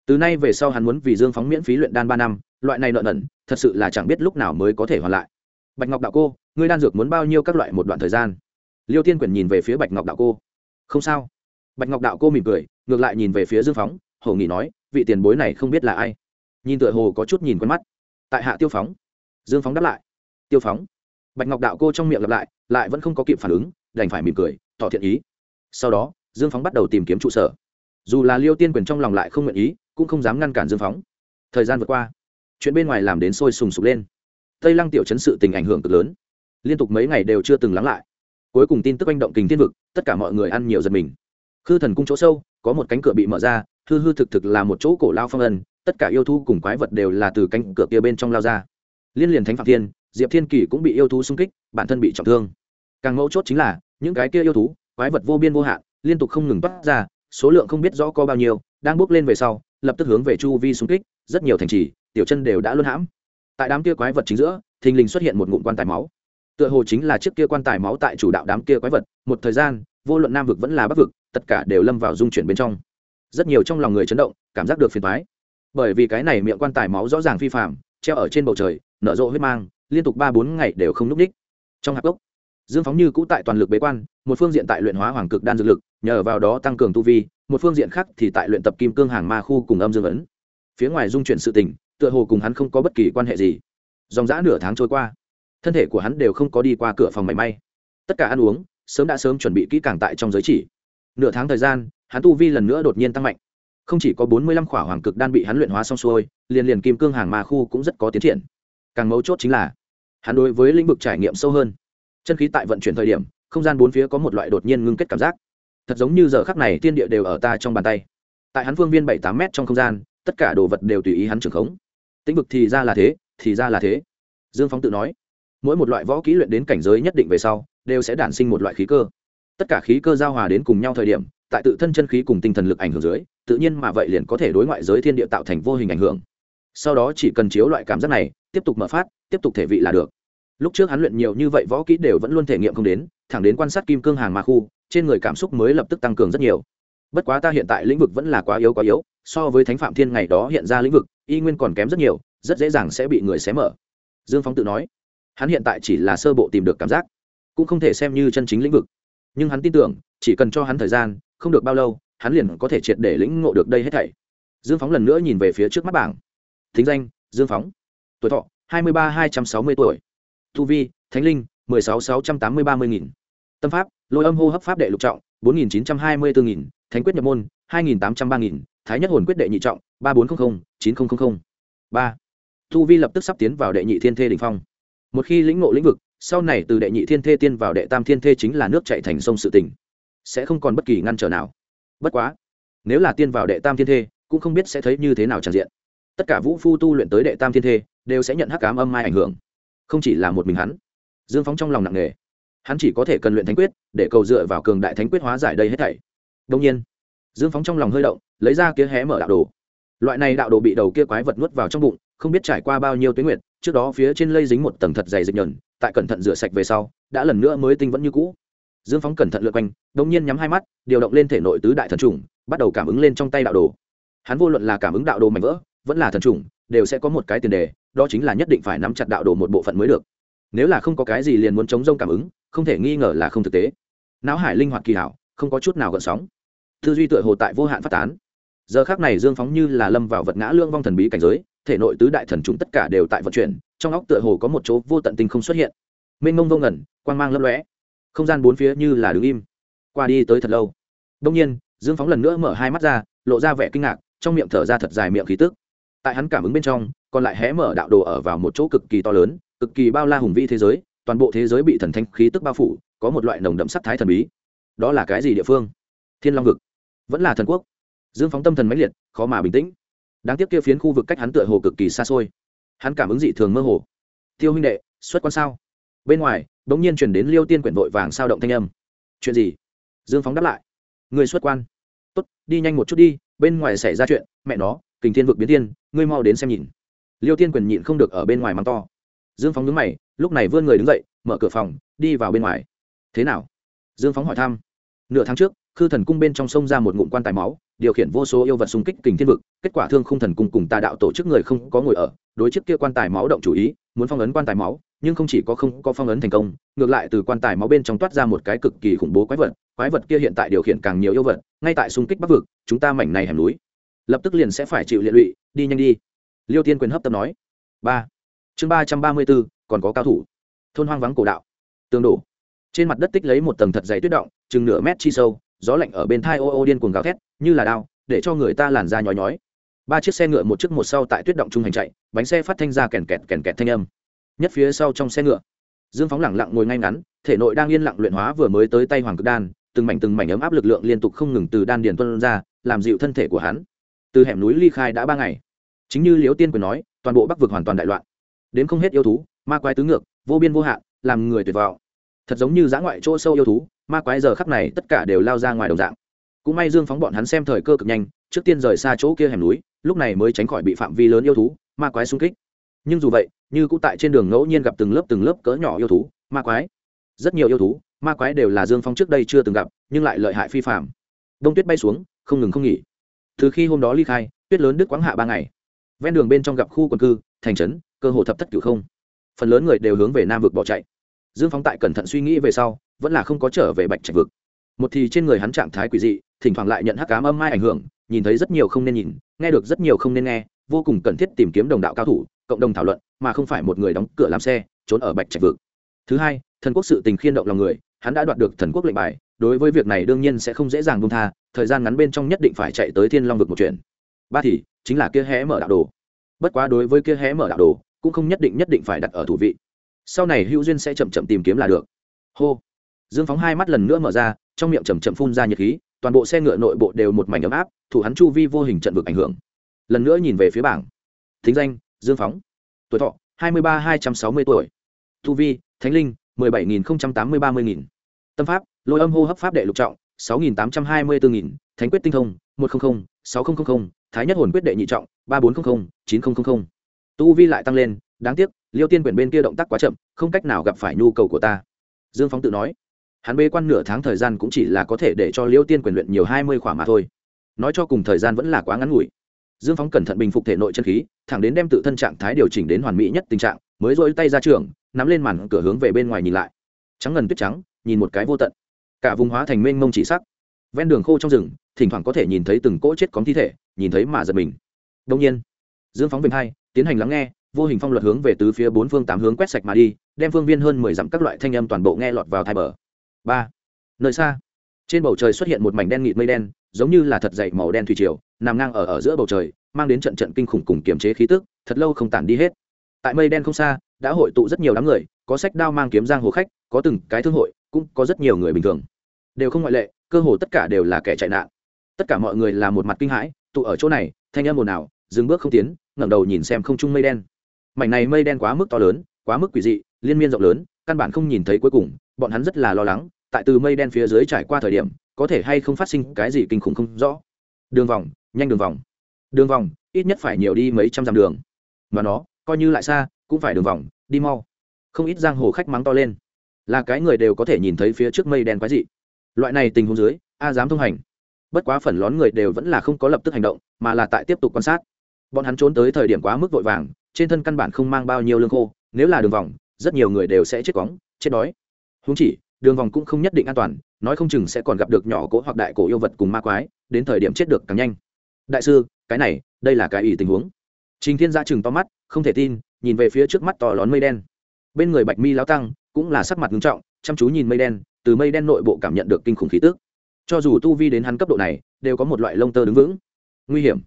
Từ nay về sau hắn muốn vì dương phóng miễn phí luyện đan ba năm, loại này nợ nần, thật sự là chẳng biết lúc nào mới có thể hoàn lại. Bạch ngọc đạo cô, ngươi đan dược muốn bao nhiêu các loại một đoạn thời gian? Liêu tiên quyển nhìn về phía bạch ngọc đạo cô. Không sao. Bạch ngọc đạo cô mỉm cười, ngược lại nhìn về phía dương phóng hồ nghỉ nói, vị tiền bối này không biết là ai. Nhìn tựa hồ có chút nhìn quen mắt. Tại hạ tiêu phóng. Dương phóng đáp lại. Tiêu phóng. Bạch ngọc đạo cô trong miệng lặp lại lại vẫn không có kịp phản ứng, đành phải mỉm cười, tỏ thiện ý. Sau đó, dương phóng bắt đầu tìm kiếm trụ sở dù là liêu tiên quyền trong lòng lại không nguyện ý, cũng không dám ngăn cản dương phóng. Thời gian vượt qua, chuyện bên ngoài làm đến sôi sùng sục lên. Tây lăng tiểu chấn sự tình ảnh hưởng cực lớn. Liên tục mấy ngày đều chưa từng lắng lại. Cuối cùng tin tức oanh động kình thiên vực, tất cả mọi người ăn nhiều giật mình. Khư thần cung chỗ sâu, có một cánh cửa bị mở ra, hư hư thực thực là một chỗ cổ lao phong ân, tất cả yêu thú cùng quái vật đều là từ cánh cửa kia bên trong lao ra. Liên liền thánh phạm thiên, diệp thiên kỳ cũng bị yêu thú xung kích, bản thân bị trọng thương. Càng mấu chốt chính là, những cái kia yêu thú, quái vật vô biên vô hạn, liên tục không ngừng bắt ra số lượng không biết rõ có bao nhiêu, đang bước lên về sau, lập tức hướng về chu vi xung kích, rất nhiều thành trì, tiểu chân đều đã luân hãm. Tại đám kia quái vật chính giữa, thình lình xuất hiện một ngụm quan tài máu. Tựa hồ chính là chiếc kia quan tài máu tại chủ đạo đám kia quái vật, một thời gian, vô luận nam vực vẫn là bắc vực, tất cả đều lâm vào dung chuyển bên trong. Rất nhiều trong lòng người chấn động, cảm giác được phiền thoái bởi vì cái này miệng quan tài máu rõ ràng phi phạm treo ở trên bầu trời, nở rộ huyết mang, liên tục ba bốn ngày đều không n ú c ních trong hạp gốc, dương phóng như cũ tại toàn lực bế quan một phương diện tại luyện hóa hoàng cực đan dược lực, nhờ vào đó tăng cường tu vi, một phương diện khác thì tại luyện tập kim cương hàng ma khu cùng âm dương ấn. Phía ngoài dung chuyển sự tình, tựa hồ cùng hắn không có bất kỳ quan hệ gì. Dòng dã nửa tháng trôi qua, thân thể của hắn đều không có đi qua cửa phòng mảy may. Tất cả ăn uống, sớm đã sớm chuẩn bị kỹ càng tại trong giới chỉ. Nửa tháng thời gian, hắn tu vi lần nữa đột nhiên tăng mạnh. Không chỉ có bốn mươi lăm khỏa hoàng cực đan bị hắn luyện hóa xong xuôi, liền liền kim cương hàng ma khu cũng rất có tiến triển. Càng mấu chốt chính là, hắn đối với lĩnh vực trải nghiệm sâu hơn. Chân khí tại vận chuyển thời điểm không gian bốn phía có một loại đột nhiên ngưng kết cảm giác. Thật giống như giờ khắc này thiên địa đều ở ta trong bàn tay. Tại hắn phương viên bảy tám m trong không gian, tất cả đồ vật đều tùy ý hắn trưởng khống. Tĩnh vực thì ra là thế, thì ra là thế. Dương phóng tự nói, mỗi một loại võ kỹ luyện đến cảnh giới nhất định về sau, đều sẽ đản sinh một loại khí cơ. Tất cả khí cơ giao hòa đến cùng nhau thời điểm, tại tự thân chân khí cùng tinh thần lực ảnh hưởng dưới, tự nhiên mà vậy liền có thể đối ngoại giới thiên địa tạo thành vô hình ảnh hưởng. Sau đó chỉ cần chiếu loại cảm giác này, tiếp tục mở phát, tiếp tục thể vị là được lúc trước hắn luyện nhiều như vậy võ kỹ đều vẫn luôn thể nghiệm không đến, thẳng đến quan sát kim cương hàng ma khu, trên người cảm xúc mới lập tức tăng cường rất nhiều. Bất quá ta hiện tại lĩnh vực vẫn là quá yếu quá yếu, so với thánh phạm thiên ngày đó hiện ra lĩnh vực, y nguyên còn kém rất nhiều, rất dễ dàng sẽ bị người xé mở. Dương phóng tự nói, hắn hiện tại chỉ là sơ bộ tìm được cảm giác, cũng không thể xem như chân chính lĩnh vực. Nhưng hắn tin tưởng, chỉ cần cho hắn thời gian, không được bao lâu, hắn liền có thể triệt để lĩnh ngộ được đây hết thảy. Dương phóng lần nữa nhìn về phía trước mắt bảng. Thính danh, dương phóng. Tuổi thọ, hai mươi ba hai trăm sáu mươi tuổi thu vi, thánh linh, mười sáu sáu trăm tám mươi ba mươi nghìn. Tâm pháp, lôi âm hô hấp pháp đệ lục trọng, bốn nghìn chín trăm hai mươi bốn nghìn. Thánh quyết nhập môn, hai nghìn tám trăm ba nghìn. Thái nhất hồn quyết đệ nhị trọng, ba bốn trăm linh chín nghìn ba. Thu vi lập tức sắp tiến vào đệ nhị thiên thê đ ỉ n h phong. Một khi lĩnh ngộ lĩnh vực, sau này từ đệ nhị thiên thê tiên vào đệ tam thiên thê chính là nước chạy thành sông sự tỉnh sẽ không còn bất kỳ ngăn trở nào. Bất quá, nếu là tiên vào đệ tam thiên thê, cũng không biết sẽ thấy như thế nào tràn diện. Tất cả vũ phu tu luyện tới đệ tam thiên thê, đều sẽ nhận hắc cám âm mai ảnh hưởng không chỉ là một mình hắn, dương phóng trong lòng nặng nề. Hắn chỉ có thể cần luyện thánh quyết, để cầu dựa vào cường đại thánh quyết hóa giải đây hết thảy. Đông nhiên, dương phóng trong lòng hơi động, lấy ra kia hé mở đạo đồ. Loại này đạo đồ bị đầu kia quái vật nuốt vào trong bụng, không biết trải qua bao nhiêu tuyến nguyện. trước đó phía trên lây dính một tầng thật dày dịch nhờn, tại cẩn thận rửa sạch về sau, đã lần nữa mới tinh vẫn như cũ. Dương phóng cẩn thận lượt quanh đông nhiên nhắm hai mắt, điều động lên thể nội tứ đại thần trùng bắt đầu cảm ứng lên trong tay đạo đồ. Hắn vô luận là cảm ứng đạo đồ mạnh vỡ, vẫn là thần trùng đều sẽ có một cái tiền đề đó chính là nhất định phải nắm chặt đạo đồ một bộ phận mới được. Nếu là không có cái gì liền muốn chống rông cảm ứng, không thể nghi ngờ là không thực tế. Não hải linh hoạt kỳ hảo, không có chút nào gợn sóng. Tư duy tựa hồ tại vô hạn phát tán. Giờ khác này dương phóng như là lâm vào vật ngã lương vong thần bí cảnh giới, thể nội tứ đại thần chúng tất cả đều tại vận chuyển, trong óc tựa hồ có một chỗ vô tận tinh không xuất hiện. Mênh mông vô ngẩn quang mang lấp lóe. Không gian bốn phía như là đứng im. Qua đi tới thật lâu. Đông nhiên, dương phóng lần nữa mở hai mắt ra, lộ ra vẻ kinh ngạc, trong miệng thở ra thật dài miệng khí tức. Tại hắn cảm ứng bên trong còn lại hé mở đạo đồ ở vào một chỗ cực kỳ to lớn, cực kỳ bao la hùng vĩ thế giới, toàn bộ thế giới bị thần thanh khí tức bao phủ, có một loại nồng đậm sắc thái thần bí. Đó là cái gì địa phương? Thiên long vực. Vẫn là thần quốc. Dương phóng tâm thần mãnh liệt, khó mà bình tĩnh. Đáng tiếc kia phiến khu vực cách hắn tựa hồ cực kỳ xa xôi. Hắn cảm ứng dị thường mơ hồ. Tiêu huynh đệ, xuất quan sao? Bên ngoài đ ỗ n g nhiên chuyển đến liêu tiên quyển vội vàng sao động thanh âm. Chuyện gì? Dương phóng đáp lại. Người xuất quan. Tốt, đi nhanh một chút đi, bên ngoài xảy ra chuyện, mẹ nó, kình thiên vực biến thiên, ngươi mau đến xem nhìn liêu tiên quyền nhịn không được ở bên ngoài mắng to. Dương phóng đứng mày, lúc này vươn người đứng dậy, mở cửa phòng, đi vào bên ngoài. Thế nào? Dương phóng hỏi thăm. Nửa tháng trước, khư thần cung bên trong sông ra một ngụm quan tài máu, điều khiển vô số yêu vật xung kích kình thiên vực, kết quả thương không thần cung cùng tà đạo tổ chức người không có ngồi ở, đối trước kia quan tài máu động chủ ý, muốn phong ấn quan tài máu, nhưng không chỉ có không có phong ấn thành công, ngược lại từ quan tài máu bên trong toát ra một cái cực kỳ khủng bố quái vật quái vật kia hiện tại điều khiển càng nhiều yêu vật, ngay tại xung kích bắc vực, chúng ta mảnh này hẻm núi. Lập tức liền sẽ phải chịu liệt lụy, đi nhanh đi liêu tiên quyền hấp tâm nói. Ba. Chương ba trăm ba mươi bốn, còn có cao thủ. Thôn hoang vắng cổ đạo. Tương đổ. Trên mặt đất tích lấy một tầng thật dày tuyết động, chừng nửa mét chi sâu, gió lạnh ở bên thai ô ô điên cuồng gào thét, như là đao, để cho người ta làn da nhói nhói. Ba chiếc xe ngựa một chiếc một sau tại tuyết động trung hành chạy, bánh xe phát thanh ra kèn kẹt kèn kẹt thanh âm. Nhất phía sau trong xe ngựa, dương phóng lẳng lặng ngồi ngay ngắn, thể nội đang yên lặng luyện hóa vừa mới tới tay hoàng cực đan, từng mảnh từng mảnh ấm áp lực lượng liên tục không ngừng từ đan điền tuân ra, làm dịu thân thể của hắn. Từ hẻm núi ly khai đã ba ngày chính như liễu tiên quyền nói, toàn bộ bắc vực hoàn toàn đại loạn. Đến không hết yêu thú, ma quái tứ ngược, vô biên vô hạn, làm người tuyệt vọng. Thật giống như giã ngoại chỗ sâu yêu thú, ma quái giờ khắp này tất cả đều lao ra ngoài đồng dạng. Cũng may dương phóng bọn hắn xem thời cơ cực nhanh, trước tiên rời xa chỗ kia hẻm núi, lúc này mới tránh khỏi bị phạm vi lớn yêu thú, ma quái xung kích. Nhưng dù vậy, như cũng tại trên đường ngẫu nhiên gặp từng lớp từng lớp cỡ nhỏ yêu thú, ma quái. Rất nhiều yêu thú, ma quái đều là dương phong trước đây chưa từng gặp, nhưng lại lợi hại phi phạm đông tuyết bay xuống, không ngừng không nghỉ. Từ khi hôm đó ly khai, tuyết lớn đứt quãng hạ ba ngày ven đường bên trong gặp khu quần cư, thành trấn, cơ hồ thập thất cửu không. Phần lớn người đều hướng về nam vực bỏ chạy. Dương phóng tại cẩn thận suy nghĩ về sau, vẫn là không có trở về bạch trạch vực. Một thì trên người hắn trạng thái quỷ dị, thỉnh thoảng lại nhận hắc cám âm mai ảnh hưởng, nhìn thấy rất nhiều không nên nhìn, nghe được rất nhiều không nên nghe, vô cùng cần thiết tìm kiếm đồng đạo cao thủ, cộng đồng thảo luận, mà không phải một người đóng cửa làm xe, trốn ở bạch trạch vực. Thứ hai, thần quốc sự tình khiên động lòng người, hắn đã đoạt được thần quốc lệnh bài, đối với việc này đương nhiên sẽ không dễ dàng buông tha, thời gian ngắn bên trong nhất định phải chạy tới thiên long vực một chuyện ba thì chính là kia hé mở đạo đồ. Bất quá đối với kia hé mở đạo đồ, cũng không nhất định nhất định phải đặt ở thủ vị. Sau này hữu duyên sẽ chậm chậm tìm kiếm là được. Hô. Dương phóng hai mắt lần nữa mở ra, trong miệng chầm chậm phun ra nhiệt khí, toàn bộ xe ngựa nội bộ đều một mảnh ấm áp, thủ hắn chu vi vô hình trận vực ảnh hưởng. Lần nữa nhìn về phía bảng. Thính danh, dương phóng. Tuổi thọ, hai mươi ba, hai trăm sáu mươi tuổi. Thu vi, thánh linh, mười bảy nghìn tám mươi ba mươi nghìn. Tâm pháp, lôi âm hô hấp pháp đệ lục trọng, sáu nghìn tám trăm hai mươi bốn nghìn. Thánh quyết tinh thông, một trăm linh sáu nghìn thái nhất hồn quyết đệ nhị trọng, ba bốn trăm linh chín nghìn tu vi lại tăng lên, đáng tiếc, liêu tiên quyển bên kia động tác quá chậm, không cách nào gặp phải nhu cầu của ta. Dương phóng tự nói, hắn bê quan nửa tháng thời gian cũng chỉ là có thể để cho liêu tiên quyền luyện nhiều hai mươi khỏa mà thôi. Nói cho cùng thời gian vẫn là quá ngắn ngủi. Dương phóng cẩn thận bình phục thể nội chân khí, thẳng đến đem tự thân trạng thái điều chỉnh đến hoàn mỹ nhất tình trạng, mới rỗi tay ra trường, nắm lên màn cửa hướng về bên ngoài nhìn lại. Trắng ngần tuyết trắng, nhìn một cái vô tận. Cả vùng hóa thành mênh mông chỉ sắc. Ven đường khô trong rừng thỉnh thoảng có thể nhìn thấy từng cỗ chết cóng thi thể, nhìn thấy mà giật mình. Đông nhiên, dương phóng bình hai, tiến hành lắng nghe, vô hình phong luật hướng về tứ phía bốn phương tám hướng quét sạch mà đi, đem phương viên hơn mười dặm các loại thanh âm toàn bộ nghe lọt vào thai bờ. Ba, nơi xa, trên bầu trời xuất hiện một mảnh đen nghịt mây đen, giống như là thật dày màu đen thủy triều, nằm ngang ở ở giữa bầu trời, mang đến trận trận kinh khủng cùng kiềm chế khí tức, thật lâu không tản đi hết. Tại mây đen không xa, đã hội tụ rất nhiều đám người, có sách đao mang kiếm giang hồ khách, có từng cái thương hội, cũng có rất nhiều người bình thường. Đều không ngoại lệ, cơ hồ tất cả đều là kẻ chạy nạn tất cả mọi người là một mặt kinh hãi, tụ ở chỗ này, thanh âm ồn ào, dừng bước không tiến, ngẩng đầu nhìn xem không trung mây đen. Mảnh này mây đen quá mức to lớn, quá mức quỷ dị, liên miên rộng lớn, căn bản không nhìn thấy cuối cùng, bọn hắn rất là lo lắng, tại từ mây đen phía dưới trải qua thời điểm, có thể hay không phát sinh cái gì kinh khủng không rõ. Đường vòng, nhanh đường vòng. Đường vòng, ít nhất phải nhiều đi mấy trăm dặm đường. Mà nó, coi như lại xa, cũng phải đường vòng, đi mau. Không ít giang hồ khách mắng to lên. Là cái người đều có thể nhìn thấy phía trước mây đen quái dị. Loại này tình huống dưới, a dám thông hành bất quá phần lón người đều vẫn là không có lập tức hành động, mà là tại tiếp tục quan sát. Bọn hắn trốn tới thời điểm quá mức vội vàng, trên thân căn bản không mang bao nhiêu lương khô, nếu là đường vòng, rất nhiều người đều sẽ chết cóng chết đói. Húng chỉ, đường vòng cũng không nhất định an toàn, nói không chừng sẽ còn gặp được nhỏ cỗ hoặc đại cổ yêu vật cùng ma quái, đến thời điểm chết được càng nhanh. Đại sư, cái này, đây là cái ý tình huống. Trình thiên gia chừng to mắt, không thể tin, nhìn về phía trước mắt to lón mây đen. Bên người bạch mi lao tăng, cũng là sắc mặt nghiêm trọng, chăm chú nhìn mây đen, từ mây đen nội bộ cảm nhận được kinh khủng khí tức cho dù tu vi đến hắn cấp độ này, đều có một loại lông tơ đứng vững. Nguy hiểm.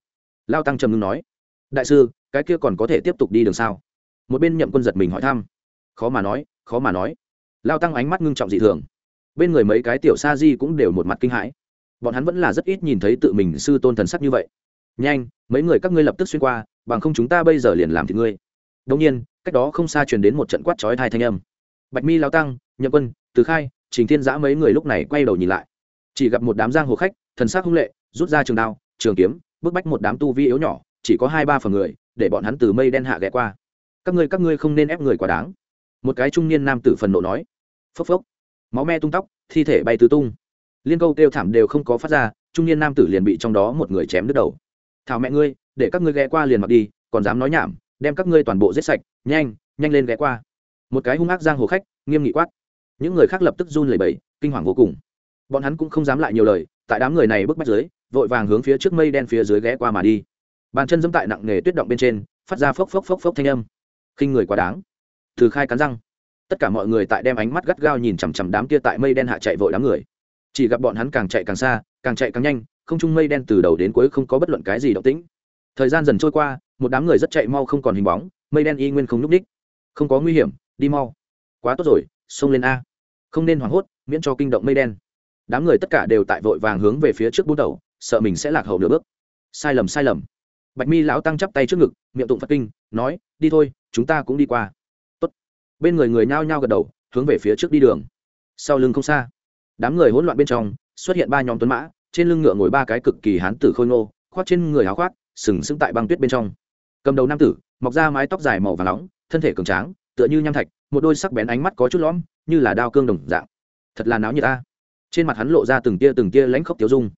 Lao tăng trầm ngưng nói, đại sư, cái kia còn có thể tiếp tục đi đường sao? Một bên nhậm quân giật mình hỏi thăm. Khó mà nói, khó mà nói. Lao tăng ánh mắt ngưng trọng dị thường. Bên người mấy cái tiểu sa di cũng đều một mặt kinh hãi. Bọn hắn vẫn là rất ít nhìn thấy tự mình sư tôn thần sắc như vậy. Nhanh, mấy người các ngươi lập tức xuyên qua, bằng không chúng ta bây giờ liền làm thì ngươi. Đông nhiên, cách đó không xa truyền đến một trận quát chói thai thanh âm. Bạch mi lao tăng, nhậm quân, từ khai, trình thiên giã mấy người lúc này quay đầu nhìn lại chỉ gặp một đám giang hồ khách, thần sắc hung lệ, rút ra trường đao, trường kiếm, bức bách một đám tu vi yếu nhỏ, chỉ có hai ba phần người, để bọn hắn từ mây đen hạ ghé qua. Các ngươi các ngươi không nên ép người quá đáng. Một cái trung niên nam tử phần nộ nói. Phốc phốc. Máu me tung tóc, thi thể bay tứ tung. Liên câu kêu thảm đều không có phát ra, trung niên nam tử liền bị trong đó một người chém đứt đầu. Thảo mẹ ngươi, để các ngươi ghé qua liền mặc đi, còn dám nói nhảm, đem các ngươi toàn bộ giết sạch, nhanh nhanh lên ghé qua. Một cái hung ác giang hồ khách, nghiêm nghị quát. Những người khác lập tức run lẩy bẩy, kinh hoàng vô cùng bọn hắn cũng không dám lại nhiều lời, tại đám người này bước bách dưới, vội vàng hướng phía trước mây đen phía dưới ghé qua mà đi. Bàn chân dẫm tại nặng nghề tuyết động bên trên, phát ra phốc phốc phốc phốc thanh âm. Khinh người quá đáng. Từ khai cắn răng. Tất cả mọi người tại đem ánh mắt gắt gao nhìn chằm chằm đám kia tại mây đen hạ chạy vội đám người. Chỉ gặp bọn hắn càng chạy càng xa, càng chạy càng nhanh, không trung mây đen từ đầu đến cuối không có bất luận cái gì động tĩnh. Thời gian dần trôi qua, một đám người rất chạy mau không còn hình bóng, mây đen y nguyên không n ú c ních không có nguy hiểm, đi mau. Quá tốt rồi, xông lên a. Không nên hoảng hốt, miễn cho kinh động mây đen đám người tất cả đều tại vội vàng hướng về phía trước bút đầu, sợ mình sẽ lạc hậu nửa bước. Sai lầm sai lầm. Bạch mi lão tăng chắp tay trước ngực, miệng tụng phật kinh, nói, đi thôi, chúng ta cũng đi qua. Tốt. bên người người nhao nhao gật đầu, hướng về phía trước đi đường. Sau lưng không xa, đám người hỗn loạn bên trong, xuất hiện ba nhóm tuấn mã, trên lưng ngựa ngồi ba cái cực kỳ hán tử khôi ngô, khoác trên người áo khoác, sừng sững tại băng tuyết bên trong. Cầm đầu nam tử, mọc ra mái tóc dài màu và nóng, thân thể cường tráng, tựa như nham thạch, một đôi sắc bén ánh mắt có chút lõm, như là đao cương đồng dạng. Thật là náo như ta trên mặt hắn lộ ra từng tia từng tia lãnh khốc tiêu dung.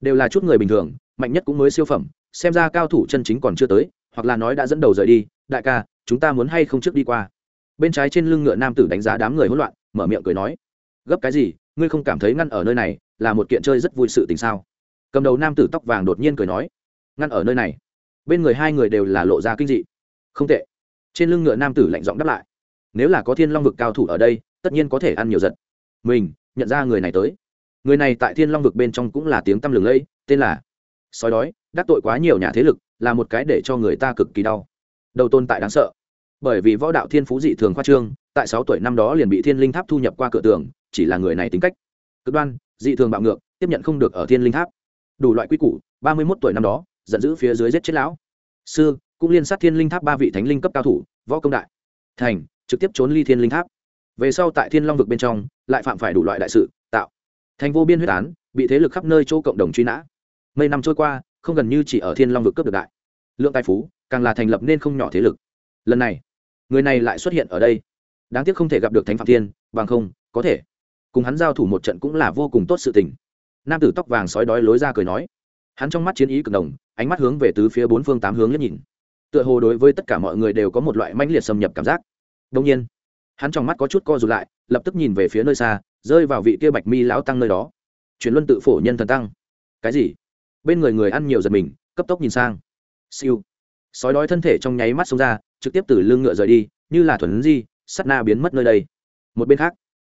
Đều là chút người bình thường, mạnh nhất cũng mới siêu phẩm, xem ra cao thủ chân chính còn chưa tới, hoặc là nói đã dẫn đầu rời đi, đại ca, chúng ta muốn hay không trước đi qua? Bên trái trên lưng ngựa nam tử đánh giá đám người hỗn loạn, mở miệng cười nói, gấp cái gì, ngươi không cảm thấy ngăn ở nơi này là một kiện chơi rất vui sự tình sao? Cầm đầu nam tử tóc vàng đột nhiên cười nói, ngăn ở nơi này? Bên người hai người đều là lộ ra kinh dị. Không tệ. Trên lưng ngựa nam tử lạnh giọng đáp lại, nếu là có thiên long vực cao thủ ở đây, tất nhiên có thể ăn nhiều giật. Mình, nhận ra người này tới người này tại thiên long vực bên trong cũng là tiếng tăm lừng lẫy, tên là sói đói, đắc tội quá nhiều nhà thế lực, là một cái để cho người ta cực kỳ đau. Đầu tồn tại đáng sợ. Bởi vì võ đạo thiên phú dị thường khoa trương, tại sáu tuổi năm đó liền bị thiên linh tháp thu nhập qua cửa tường, chỉ là người này tính cách cực đoan, dị thường bạo ngược, tiếp nhận không được ở thiên linh tháp. Đủ loại quy củ, ba mươi mốt tuổi năm đó, giận dữ phía dưới giết chết lão. Sư, cũng liên sát thiên linh tháp ba vị thánh linh cấp cao thủ, võ công đại. Thành, trực tiếp trốn ly thiên linh tháp. Về sau tại thiên long vực bên trong, lại phạm phải đủ loại đại sự thành vô biên huyết án, bị thế lực khắp nơi chỗ cộng đồng truy nã. Mấy năm trôi qua, không gần như chỉ ở thiên long vực cướp được đại. Lượng tài phú, càng là thành lập nên không nhỏ thế lực. Lần này, người này lại xuất hiện ở đây. Đáng tiếc không thể gặp được thánh phạm thiên, bằng không, có thể. Cùng hắn giao thủ một trận cũng là vô cùng tốt sự tình. Nam tử tóc vàng sói đói lối ra cười nói. Hắn trong mắt chiến ý cực đồng, ánh mắt hướng về tứ phía bốn phương tám hướng liếc nhìn. Tựa hồ đối với tất cả mọi người đều có một loại mãnh liệt xâm nhập cảm giác. Đông nhiên, hắn trong mắt có chút co rụt lại, lập tức nhìn về phía nơi xa rơi vào vị kia bạch mi lão tăng nơi đó. Chuyển luân tự phổ nhân thần tăng. Cái gì? Bên người người ăn nhiều giật mình, cấp tốc nhìn sang. Siêu. Sói đói thân thể trong nháy mắt xông ra, trực tiếp từ lưng ngựa rời đi, như là thuần di, sắt na biến mất nơi đây. Một bên khác,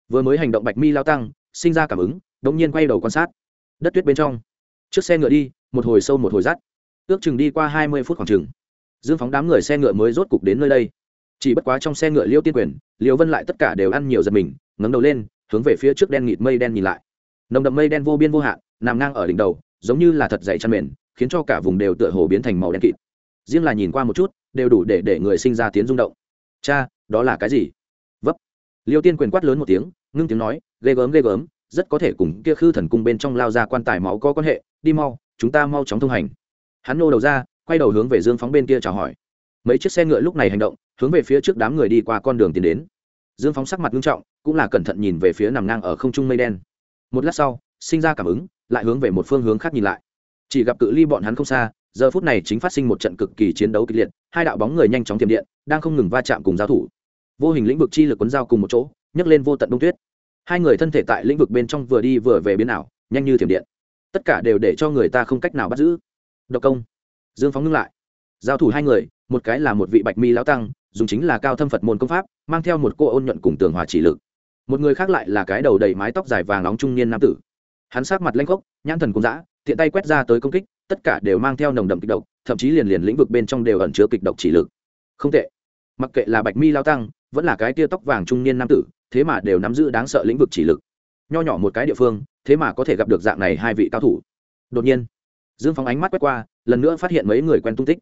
vừa mới hành động bạch mi lao tăng, sinh ra cảm ứng đống nhiên quay đầu quan sát. Đất tuyết bên trong. Trước xe ngựa đi, một hồi sâu một hồi rắt. Ước chừng đi qua hai mươi phút khoảng chừng. Dương phóng đám người xe ngựa mới rốt cục đến nơi đây. Chỉ bất quá trong xe ngựa liêu tiên quyền, liêu vân lại tất cả đều ăn nhiều giật mình, ngẩng đầu lên hướng về phía trước đen nghịt mây đen nhìn lại. Nồng đậm mây đen vô biên vô hạn, nằm ngang ở đỉnh đầu, giống như là thật dày chăn mền, khiến cho cả vùng đều tựa hồ biến thành màu đen kịt. Riêng là nhìn qua một chút, đều đủ để để người sinh ra tiếng rung động. Cha, đó là cái gì? Vấp. Liêu tiên quyền quát lớn một tiếng, ngưng tiếng nói, ghê gớm ghê gớm, rất có thể cùng kia khư thần cung bên trong lao ra quan tài máu có quan hệ, đi mau, chúng ta mau chóng thông hành. Hắn nô đầu ra, quay đầu hướng về dương phóng bên kia chào hỏi. Mấy chiếc xe ngựa lúc này hành động, hướng về phía trước đám người đi qua con đường tiến đến dương phóng sắc mặt nghiêm trọng, cũng là cẩn thận nhìn về phía nằm ngang ở không trung mây đen. Một lát sau, sinh ra cảm ứng, lại hướng về một phương hướng khác nhìn lại. Chỉ gặp cự ly bọn hắn không xa, giờ phút này chính phát sinh một trận cực kỳ chiến đấu kịch liệt, hai đạo bóng người nhanh chóng tiềm điện, đang không ngừng va chạm cùng giao thủ. Vô hình lĩnh vực chi lực quấn dao cùng một chỗ, nhấc lên vô tận đông tuyết. Hai người thân thể tại lĩnh vực bên trong vừa đi vừa về biến ảo, nhanh như thiểm điện. Tất cả đều để cho người ta không cách nào bắt giữ. Độc công. Dương phóng ngưng lại. Giao thủ hai người, một cái là một vị bạch mi lão tăng dùng chính là cao thâm phật môn công pháp, mang theo một cô ôn nhuận cùng tường hòa chỉ lực. Một người khác lại là cái đầu đầy mái tóc dài vàng nóng trung niên nam tử. Hắn sát mặt lanh khốc, nhãn thần cũng dã, tiện tay quét ra tới công kích, tất cả đều mang theo nồng đậm kịch độc, thậm chí liền liền lĩnh vực bên trong đều ẩn chứa kịch độc chỉ lực. Không tệ. Mặc kệ là bạch mi lao tăng, vẫn là cái tia tóc vàng trung niên nam tử, thế mà đều nắm giữ đáng sợ lĩnh vực chỉ lực. Nho nhỏ một cái địa phương, thế mà có thể gặp được dạng này hai vị cao thủ. Đột nhiên, dương phóng ánh mắt quét qua, lần nữa phát hiện mấy người quen tung tích.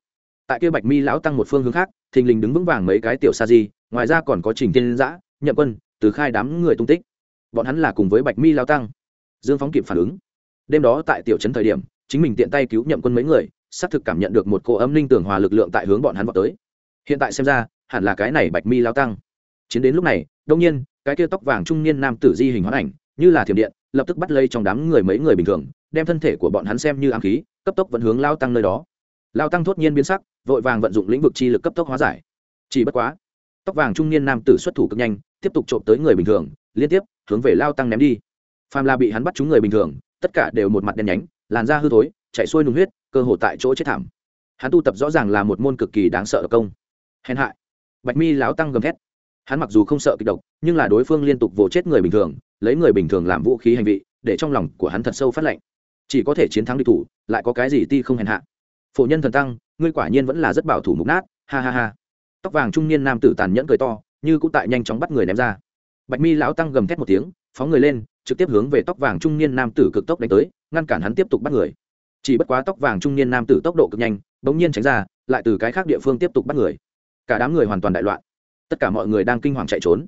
Tại kia bạch mi lão tăng một phương hướng khác thình lình đứng vững vàng mấy cái tiểu sa di, ngoài ra còn có trình thiên giã nhậm quân, từ khai đám người tung tích. Bọn hắn là cùng với bạch mi Lao tăng. Dương phóng kịp phản ứng. Đêm đó tại tiểu trấn thời điểm, chính mình tiện tay cứu nhậm quân mấy người, xác thực cảm nhận được một cô âm linh tưởng hòa lực lượng tại hướng bọn hắn vào tới. Hiện tại xem ra, hẳn là cái này bạch mi lao tăng. Chiến đến lúc này đông nhiên, cái kia tóc vàng trung niên nam tử di hình hoán ảnh, như là thiểm điện, lập tức bắt lây trong đám người mấy người bình thường, đem thân thể của bọn hắn xem như ám khí, cấp tốc vận hướng lao tăng nơi đó lao tăng thốt nhiên biến sắc, vội vàng vận dụng lĩnh vực chi lực cấp tốc hóa giải. Chỉ bất quá, tóc vàng trung niên nam tử xuất thủ cực nhanh, tiếp tục trộm tới người bình thường, liên tiếp, hướng về lao tăng ném đi. Phàm là bị hắn bắt chúng người bình thường, tất cả đều một mặt đen nhánh, làn da hư thối, chạy xuôi nùng huyết, cơ hồ tại chỗ chết thảm. Hắn tu tập rõ ràng là một môn cực kỳ đáng sợ độc công. Hèn hại bạch mi lão tăng gầm thét. Hắn mặc dù không sợ kịch độc, nhưng là đối phương liên tục vồ chết người bình thường, lấy người bình thường làm vũ khí hành vị, để trong lòng của hắn thật sâu phát lệnh. Chỉ có thể chiến thắng địch thủ, lại có cái gì ti không hèn hạ phổ nhân thần tăng, ngươi quả nhiên vẫn là rất bảo thủ mục nát, ha ha ha. Tóc vàng trung niên nam tử tàn nhẫn cười to, như cũng tại nhanh chóng bắt người ném ra. Bạch mi lão tăng gầm thét một tiếng, phóng người lên, trực tiếp hướng về tóc vàng trung niên nam tử cực tốc đánh tới, ngăn cản hắn tiếp tục bắt người. Chỉ bất quá tóc vàng trung niên nam tử tốc độ cực nhanh, bỗng nhiên tránh ra, lại từ cái khác địa phương tiếp tục bắt người. Cả đám người hoàn toàn đại loạn. Tất cả mọi người đang kinh hoàng chạy trốn.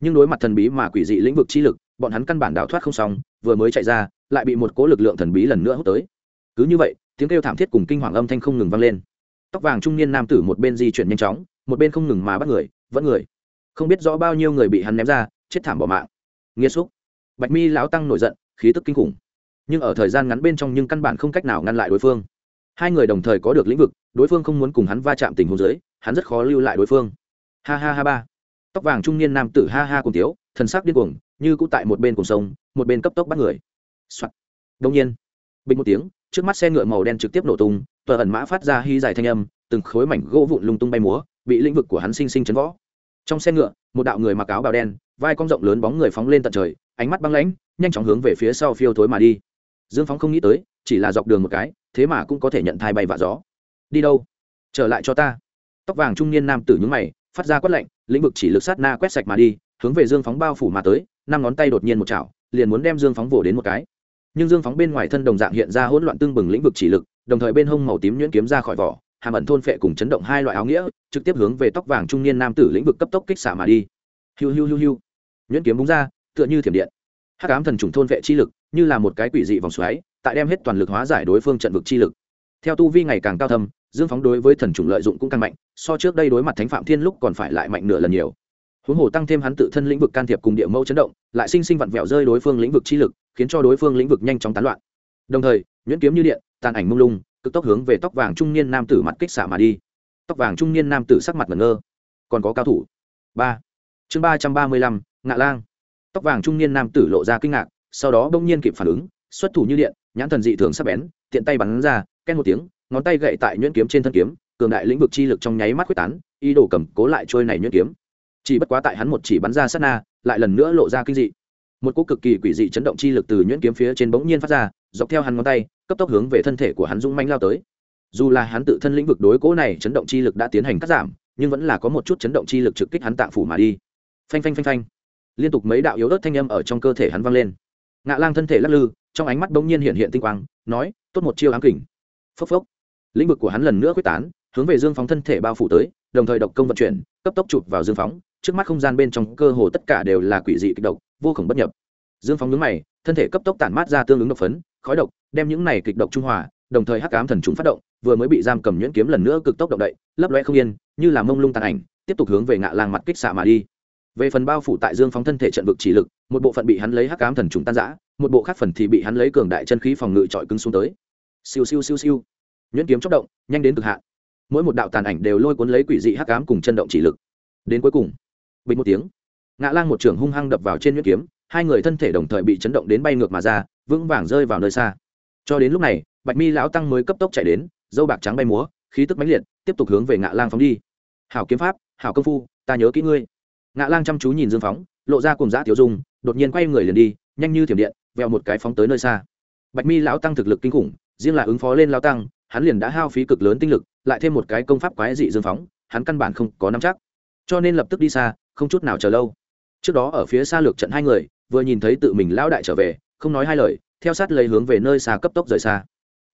Nhưng đối mặt thần bí mà quỷ dị lĩnh vực chi lực, bọn hắn căn bản đào thoát không xong, vừa mới chạy ra, lại bị một cố lực lượng thần bí lần nữa hút tới. Cứ như vậy tiếng kêu thảm thiết cùng kinh hoàng âm thanh không ngừng vang lên. Tóc vàng trung niên nam tử một bên di chuyển nhanh chóng, một bên không ngừng mà bắt người, vẫn người. Không biết rõ bao nhiêu người bị hắn ném ra, chết thảm bỏ mạng. Nghiêm xúc. Bạch mi lão tăng nổi giận, khí tức kinh khủng. Nhưng ở thời gian ngắn bên trong nhưng căn bản không cách nào ngăn lại đối phương. Hai người đồng thời có được lĩnh vực, đối phương không muốn cùng hắn va chạm tình huống dưới, hắn rất khó lưu lại đối phương. Ha ha ha ba. Tóc vàng trung niên nam tử ha ha cùng tiếu, thần sắc điên cuồng, như cũ tại một bên cùng sông, một bên cấp tốc bắt người. Soạt. Đông nhiên, bình một tiếng trước mắt xe ngựa màu đen trực tiếp nổ tung, tờ ẩn mã phát ra hy dài thanh âm, từng khối mảnh gỗ vụn lung tung bay múa, bị lĩnh vực của hắn sinh sinh chấn võ trong xe ngựa, một đạo người mặc áo bào đen, vai cong rộng lớn bóng người phóng lên tận trời, ánh mắt băng lãnh, nhanh chóng hướng về phía sau phiêu thối mà đi. Dương phóng không nghĩ tới, chỉ là dọc đường một cái, thế mà cũng có thể nhận thai bay vạ gió. Đi đâu? Trở lại cho ta. Tóc vàng trung niên nam tử nhúng mày, phát ra quát lạnh, lĩnh vực chỉ lực sát na quét sạch mà đi, hướng về dương phóng bao phủ mà tới, năm ngón tay đột nhiên một chảo, liền muốn đem dương phóng vỗ đến một cái nhưng dương phóng bên ngoài thân đồng dạng hiện ra hỗn loạn tương bừng lĩnh vực chỉ lực, đồng thời bên hông màu tím nhuyễn kiếm ra khỏi vỏ, hàm ẩn thôn phệ cùng chấn động hai loại áo nghĩa, trực tiếp hướng về tóc vàng trung niên nam tử lĩnh vực cấp tốc kích xả mà đi. Hiu hiu hiu hiu. Nhuyễn kiếm búng ra, tựa như thiểm điện. Hắc ám thần trùng thôn vệ chi lực, như là một cái quỷ dị vòng xoáy, tại đem hết toàn lực hóa giải đối phương trận vực chi lực. Theo tu vi ngày càng cao thâm, dương phóng đối với thần trùng lợi dụng cũng càng mạnh, so trước đây đối mặt thánh phạm thiên lúc còn phải lại mạnh nửa lần nhiều huống hồ tăng thêm hắn tự thân lĩnh vực can thiệp cùng địa mẫu chấn động, lại sinh sinh vặn vẹo rơi đối phương lĩnh vực chi lực, khiến cho đối phương lĩnh vực nhanh chóng tán loạn. Đồng thời, nhuyễn kiếm như điện, tàn ảnh mông lung, cực tốc hướng về tóc vàng trung niên nam tử mặt kích xạ mà đi. Tóc vàng trung niên nam tử sắc mặt ngẩn ngơ. Còn có cao thủ. Ba. Chương ba trăm ba mươi lăm, ngạ lang. Tóc vàng trung niên nam tử lộ ra kinh ngạc, sau đó bỗng nhiên kịp phản ứng, xuất thủ như điện, nhãn thần dị thường sắp bén, tiện tay bắn ra, ken một tiếng, ngón tay gậy tại nhuyễn kiếm trên thân kiếm, cường đại lĩnh vực chi lực trong nháy mắt quyết tán, ý đồ cầm cố lại trôi này nhuyễn kiếm chỉ bất quá tại hắn một chỉ bắn ra sát na, lại lần nữa lộ ra kinh dị. Một cỗ cực kỳ quỷ dị chấn động chi lực từ nhuyễn kiếm phía trên bỗng nhiên phát ra, dọc theo hắn ngón tay, cấp tốc hướng về thân thể của hắn dũng manh lao tới. Dù là hắn tự thân lĩnh vực đối cố này chấn động chi lực đã tiến hành cắt giảm, nhưng vẫn là có một chút chấn động chi lực trực kích hắn tạng phủ mà đi. Phanh phanh phanh phanh. Liên tục mấy đạo yếu ớt thanh âm ở trong cơ thể hắn vang lên. Ngạ lang thân thể lắc lư, trong ánh mắt bỗng nhiên hiện hiện tinh quang, nói, tốt một chiêu ám kình. Phốc phốc. Lĩnh vực của hắn lần nữa quyết tán, hướng về dương phóng thân thể bao phủ tới, đồng thời độc công vận chuyển, cấp tốc chụp vào dương phóng trước mắt không gian bên trong cơ hồ tất cả đều là quỷ dị kịch độc, vô khổng bất nhập. Dương phóng nhướng mày, thân thể cấp tốc tản mát ra tương ứng độc phấn, khói độc, đem những này kịch độc trung hòa, đồng thời hắc ám thần trùng phát động, vừa mới bị giam cầm nhuyễn kiếm lần nữa cực tốc động đậy, lấp loe không yên, như là mông lung tàn ảnh, tiếp tục hướng về ngạ lang mặt kích xạ mà đi. Về phần bao phủ tại dương phóng thân thể trận vực chỉ lực, một bộ phận bị hắn lấy hắc ám thần trùng tan giã một bộ khác phần thì bị hắn lấy cường đại chân khí phòng ngự trọi cứng xuống tới. Siêu siêu siêu siêu. Nhuyễn kiếm chốc động, nhanh đến cực hạn. Mỗi một đạo tàn ảnh đều lôi cuốn lấy quỷ dị hắc ám cùng chân động chỉ lực. Đến cuối cùng bình một tiếng. Ngã lang một trường hung hăng đập vào trên nhuyễn kiếm, hai người thân thể đồng thời bị chấn động đến bay ngược mà ra, vững vàng rơi vào nơi xa. Cho đến lúc này, bạch mi lão tăng mới cấp tốc chạy đến, dâu bạc trắng bay múa, khí tức mãnh liệt, tiếp tục hướng về ngạ lang phóng đi. Hảo kiếm pháp, hảo công phu, ta nhớ kỹ ngươi. Ngạ lang chăm chú nhìn dương phóng, lộ ra cùng giã tiểu dung, đột nhiên quay người liền đi, nhanh như thiểm điện vẹo một cái phóng tới nơi xa. Bạch mi lão tăng thực lực kinh khủng, riêng là ứng phó lên lão tăng, hắn liền đã hao phí cực lớn tinh lực, lại thêm một cái công pháp quái dị dương phóng, hắn căn bản không có nắm chắc. Cho nên lập tức đi xa không chút nào chờ lâu. Trước đó ở phía xa lược trận hai người, vừa nhìn thấy tự mình lão đại trở về, không nói hai lời, theo sát lấy hướng về nơi xa cấp tốc rời xa.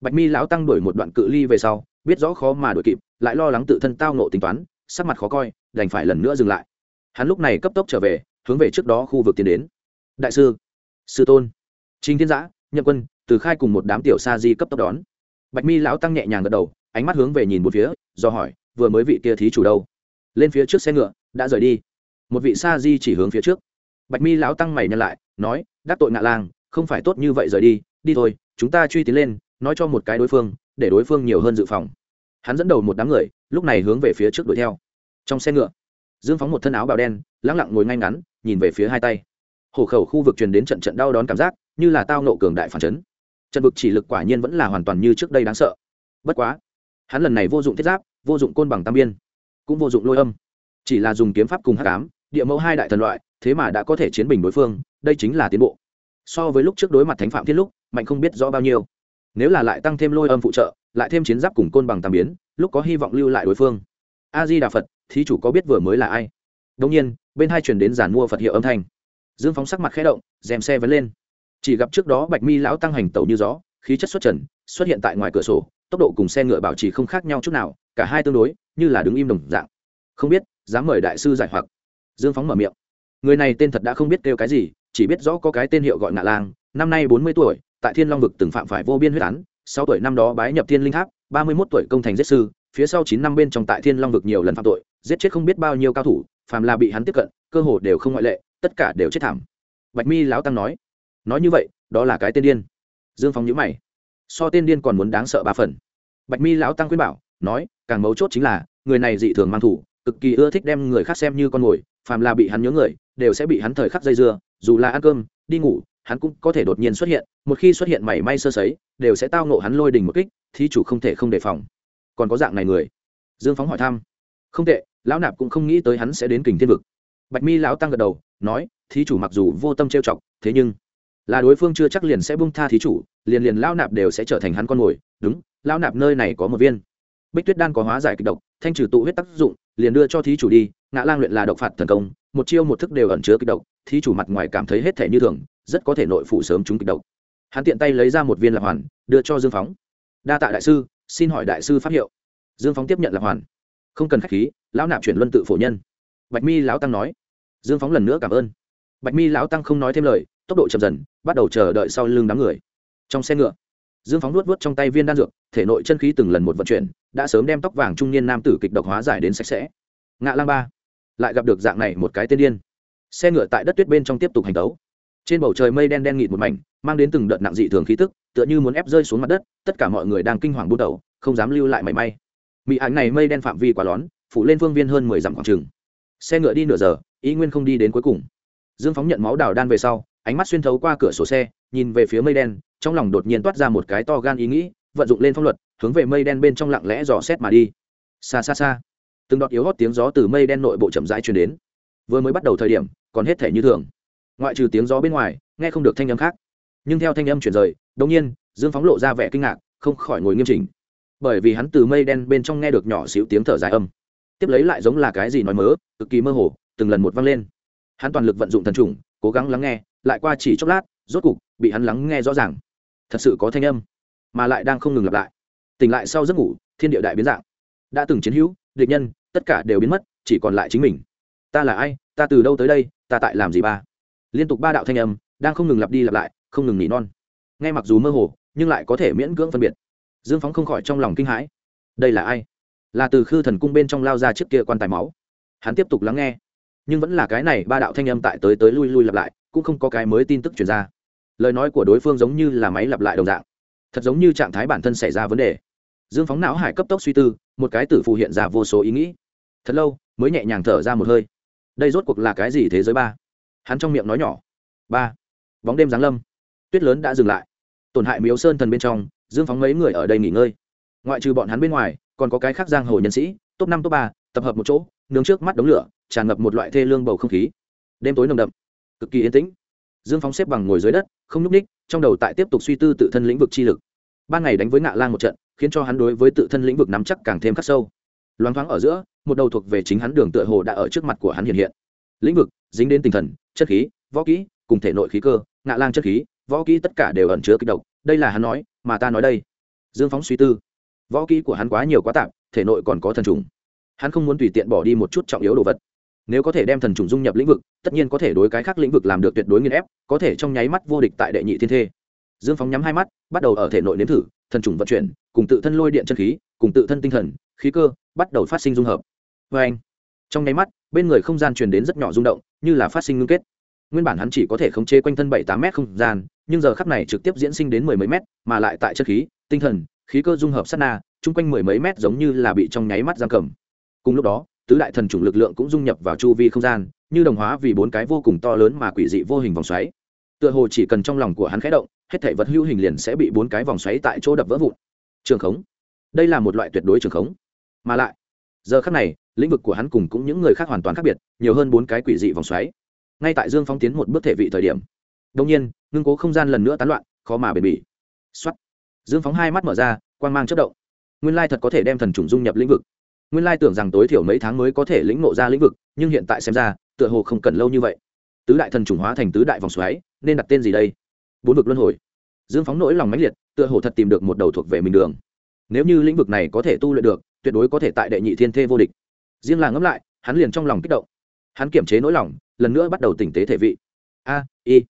Bạch mi lão tăng đuổi một đoạn cự ly về sau, biết rõ khó mà đuổi kịp, lại lo lắng tự thân tao nộ tính toán, sắc mặt khó coi, đành phải lần nữa dừng lại. Hắn lúc này cấp tốc trở về, hướng về trước đó khu vực tiến đến. Đại sư sư tôn chính thiên giã, nhậm quân, từ khai cùng một đám tiểu sa di cấp tốc đón. Bạch mi lão tăng nhẹ nhàng gật đầu, ánh mắt hướng về nhìn một phía, do hỏi, vừa mới vị kia thí chủ đâu? Lên phía trước xe ngựa, đã rời đi một vị sa di chỉ hướng phía trước. Bạch mi lão tăng mày nhăn lại, nói, đắc tội ngạ lang, không phải tốt như vậy rời đi đi thôi, chúng ta truy tiến lên, nói cho một cái đối phương, để đối phương nhiều hơn dự phòng. Hắn dẫn đầu một đám người, lúc này hướng về phía trước đuổi theo. Trong xe ngựa, dương phóng một thân áo bào đen lắng lặng ngồi ngay ngắn, nhìn về phía hai tay. Hổ khẩu khu vực truyền đến trận trận đau đón cảm giác, như là tao nộ cường đại phản chấn. Trận vực chỉ lực quả nhiên vẫn là hoàn toàn như trước đây đáng sợ. Bất quá, hắn lần này vô dụng thiết giáp, vô dụng côn bằng tam biên, cũng vô dụng lôi âm. Chỉ là dùng kiếm pháp cùng hắc ám địa mẫu hai đại thần loại, thế mà đã có thể chiến bình đối phương, đây chính là tiến bộ. So với lúc trước đối mặt thánh phạm thiên lúc, mạnh không biết rõ bao nhiêu. Nếu là lại tăng thêm lôi âm phụ trợ, lại thêm chiến giáp cùng côn bằng tam biến, lúc có hy vọng lưu lại đối phương. A di đà phật, thí chủ có biết vừa mới là ai? Đông nhiên, bên hai chuyển đến giản mua phật hiệu âm thanh. Dương phóng sắc mặt khẽ động dèm xe vấn lên. Chỉ gặp trước đó bạch mi lão tăng hành tẩu như gió, khí chất xuất trần, xuất hiện tại ngoài cửa sổ, tốc độ cùng xe ngựa bảo trì không khác nhau chút nào, cả hai tương đối, như là đứng im đồng dạng. Không biết, dám mời đại sư giải hoặc dương phóng mở miệng. Người này tên thật đã không biết kêu cái gì, chỉ biết rõ có cái tên hiệu gọi ngạ lang, năm nay bốn mươi tuổi, tại thiên long vực từng phạm phải vô biên huyết án sau tuổi năm đó bái nhập thiên linh tháp, ba mươi mốt tuổi công thành giết sư, phía sau chín năm bên trong tại thiên long vực nhiều lần phạm tội, giết chết không biết bao nhiêu cao thủ, phàm là bị hắn tiếp cận, cơ hồ đều không ngoại lệ, tất cả đều chết thảm. Bạch mi lão tăng nói. Nói như vậy, đó là cái tên điên. Dương phóng nhữ mày. So tên điên còn muốn đáng sợ ba phần. Bạch mi lão tăng khuyên bảo, nói, càng mấu chốt chính là, người này dị thường mang thủ, cực kỳ ưa thích đem người khác xem như con mồi phàm là bị hắn nhớ người, đều sẽ bị hắn thời khắc dây dưa, dù là ăn cơm, đi ngủ, hắn cũng có thể đột nhiên xuất hiện, một khi xuất hiện mảy may sơ sấy, đều sẽ tao nộ hắn lôi đình một kích thì chủ không thể không đề phòng. Còn có dạng này người. Dương phóng hỏi thăm. Không tệ, lão nạp cũng không nghĩ tới hắn sẽ đến kình thiên vực. Bạch mi lão tăng gật đầu, nói, thí chủ mặc dù vô tâm trêu chọc, thế nhưng là đối phương chưa chắc liền sẽ bung tha thí chủ, liền liền lão nạp đều sẽ trở thành hắn con mồi. Đúng, lão nạp nơi này có một viên bích tuyết đan có hóa giải kịch độc, thanh trừ tụ huyết tác dụng, liền đưa cho thí chủ đi, ngã lang luyện là độc phạt thần công, một chiêu một thức đều ẩn chứa kịch độc, thí chủ mặt ngoài cảm thấy hết thể như thường, rất có thể nội phủ sớm trúng kịch độc. Hắn tiện tay lấy ra một viên lạc hoàn, đưa cho dương phóng. Đa tạ đại sư, xin hỏi đại sư pháp hiệu. Dương phóng tiếp nhận lạc hoàn. Không cần k h á c h khí, lão nạp chuyển luân tự phổ nhân. Bạch mi lão tăng nói. Dương phóng lần nữa cảm ơn. Bạch mi lão tăng không nói thêm lời, tốc độ chậm dần, bắt đầu chờ đợi sau lưng đám người. Trong xe ngựa dương phóng nuốt vớt trong tay viên đan dược, thể nội chân khí từng lần một vận chuyển, đã sớm đem tóc vàng trung niên nam tử kịch độc hóa giải đến sạch sẽ. Ngạ lang ba lại gặp được dạng này một cái tên điên. Xe ngựa tại đất tuyết bên trong tiếp tục hành tấu. Trên bầu trời mây đen đen nghịt một mảnh, mang đến từng đợt nặng dị thường khí tức, tựa như muốn ép rơi xuống mặt đất, tất cả mọi người đang kinh hoàng bút đầu, không dám lưu lại mảy may. Mỹ ảnh này mây đen phạm vi quá lón, phủ lên phương viên hơn mười dặm khoảng trừng xe ngựa đi nửa giờ, ý nguyên không đi đến cuối cùng. Dương phóng nhận máu đào đan về sau, ánh mắt xuyên thấu qua cửa sổ xe nhìn về phía mây đen, trong lòng đột nhiên toát ra một cái to gan ý nghĩ, vận dụng lên phong luật, hướng về mây đen bên trong lặng lẽ dò xét mà đi. Xa xa xa, từng đọt yếu hót tiếng gió từ mây đen nội bộ chậm rãi truyền đến. Vừa mới bắt đầu thời điểm, còn hết thể như thường. Ngoại trừ tiếng gió bên ngoài, nghe không được thanh âm khác. Nhưng theo thanh âm chuyển rời đông nhiên, dương phóng lộ ra vẻ kinh ngạc, không khỏi ngồi nghiêm chỉnh. Bởi vì hắn từ mây đen bên trong nghe được nhỏ xíu tiếng thở dài âm. Tiếp lấy lại giống là cái gì nói mớ, cực kỳ mơ hồ, từng lần một vang lên. Hắn toàn lực vận dụng thần trùng, cố gắng lắng nghe, lại qua chỉ chốc lát rốt cục bị hắn lắng nghe rõ ràng. Thật sự có thanh âm, mà lại đang không ngừng lặp lại. Tỉnh lại sau giấc ngủ, thiên địa đại biến dạng. Đã từng chiến hữu, địch nhân, tất cả đều biến mất, chỉ còn lại chính mình. Ta là ai, ta từ đâu tới đây, ta tại làm gì ba? Liên tục ba đạo thanh âm, đang không ngừng lặp đi lặp lại, không ngừng nỉ non. Nghe mặc dù mơ hồ, nhưng lại có thể miễn cưỡng phân biệt. Dương phóng không khỏi trong lòng kinh hãi. Đây là ai? Là từ khư thần cung bên trong lao ra trước kia quan tài máu. Hắn tiếp tục lắng nghe. Nhưng vẫn là cái này ba đạo thanh âm tại tới tới lui lui lặp lại, cũng không có cái mới tin tức chuyển ra lời nói của đối phương giống như là máy lặp lại đồng dạng, thật giống như trạng thái bản thân xảy ra vấn đề. Dương phóng não hải cấp tốc suy tư, một cái tử phù hiện ra vô số ý nghĩ. Thật lâu, mới nhẹ nhàng thở ra một hơi. Đây rốt cuộc là cái gì thế giới ba? Hắn trong miệng nói nhỏ. Ba. Bóng đêm giáng lâm. Tuyết lớn đã dừng lại. Tổn hại miếu sơn thần bên trong, dương phóng mấy người ở đây nghỉ ngơi. Ngoại trừ bọn hắn bên ngoài, còn có cái khác giang hồ nhân sĩ, top năm, top ba, tập hợp một chỗ, nướng trước mắt đống lửa, tràn ngập một loại thê lương bầu không khí. Đêm tối nồng đậm, cực kỳ yên tĩnh dương phóng xếp bằng ngồi dưới đất, không nhúc ních trong đầu tại tiếp tục suy tư tự thân lĩnh vực chi lực. Ban ngày đánh với ngạ lan một trận, khiến cho hắn đối với tự thân lĩnh vực nắm chắc càng thêm khắc sâu. Loáng thoáng ở giữa, một đầu thuộc về chính hắn đường tựa hồ đã ở trước mặt của hắn hiện hiện. Lĩnh vực, dính đến tinh thần, chất khí, võ kỹ, cùng thể nội khí cơ, ngạ lan chất khí, võ kỹ tất cả đều ẩn chứa kích độc, đây là hắn nói, mà ta nói đây. Dương phóng suy tư. Võ kỹ của hắn quá nhiều quá tạp, thể nội còn có thần trùng. Hắn không muốn tùy tiện bỏ đi một chút trọng yếu đồ vật nếu có thể đem thần trùng dung nhập lĩnh vực, tất nhiên có thể đối cái khác lĩnh vực làm được tuyệt đối nghiên ép, có thể trong nháy mắt vô địch tại đệ nhị thiên thê. Dương phóng nhắm hai mắt, bắt đầu ở thể nội nếm thử, thần trùng vận chuyển, cùng tự thân lôi điện chân khí, cùng tự thân tinh thần, khí cơ, bắt đầu phát sinh dung hợp. Vê anh, trong nháy mắt, bên người không gian truyền đến rất nhỏ rung động, như là phát sinh ngưng kết. Nguyên bản hắn chỉ có thể khống chế quanh thân bảy tám mét không gian, nhưng giờ khắp này trực tiếp diễn sinh đến mười mấy mét, mà lại tại chất khí, tinh thần, khí cơ dung hợp sát na, chung quanh mười mấy mét giống như là bị trong nháy mắt giam cầm. Cùng lúc đó tứ đại thần chủng lực lượng cũng dung nhập vào chu vi không gian, như đồng hóa vì bốn cái vô cùng to lớn mà quỷ dị vô hình vòng xoáy. Tựa hồ chỉ cần trong lòng của hắn khẽ động, hết thể vật hữu hình liền sẽ bị bốn cái vòng xoáy tại chỗ đập vỡ vụn. Trường khống. Đây là một loại tuyệt đối trường khống. Mà lại, giờ khắc này, lĩnh vực của hắn cùng cũng những người khác hoàn toàn khác biệt, nhiều hơn bốn cái quỷ dị vòng xoáy. Ngay tại dương phong tiến một bước thể vị thời điểm đông nhiên, ngưng cố không gian lần nữa tán loạn, khó mà bền bỉ. Xuất dương phóng hai mắt mở ra quan g mang chất động. Nguyên lai thật có thể đem thần trùng dung nhập lĩnh vực nguyên lai tưởng rằng tối thiểu mấy tháng mới có thể lĩnh ngộ ra lĩnh vực, nhưng hiện tại xem ra, tựa hồ không cần lâu như vậy. Tứ đại thần trùng hóa thành tứ đại vòng xoáy, nên đặt tên gì đây? Bốn vực luân hồi. Dương phóng nỗi lòng mãnh liệt, tựa hồ thật tìm được một đầu thuộc về mình đường. Nếu như lĩnh vực này có thể tu luyện được, tuyệt đối có thể tại đệ nhị thiên thê vô địch. Riêng là ngẫm lại, hắn liền trong lòng kích động. Hắn kiểm chế nỗi lòng, lần nữa bắt đầu tỉnh tế thể vị. A, y.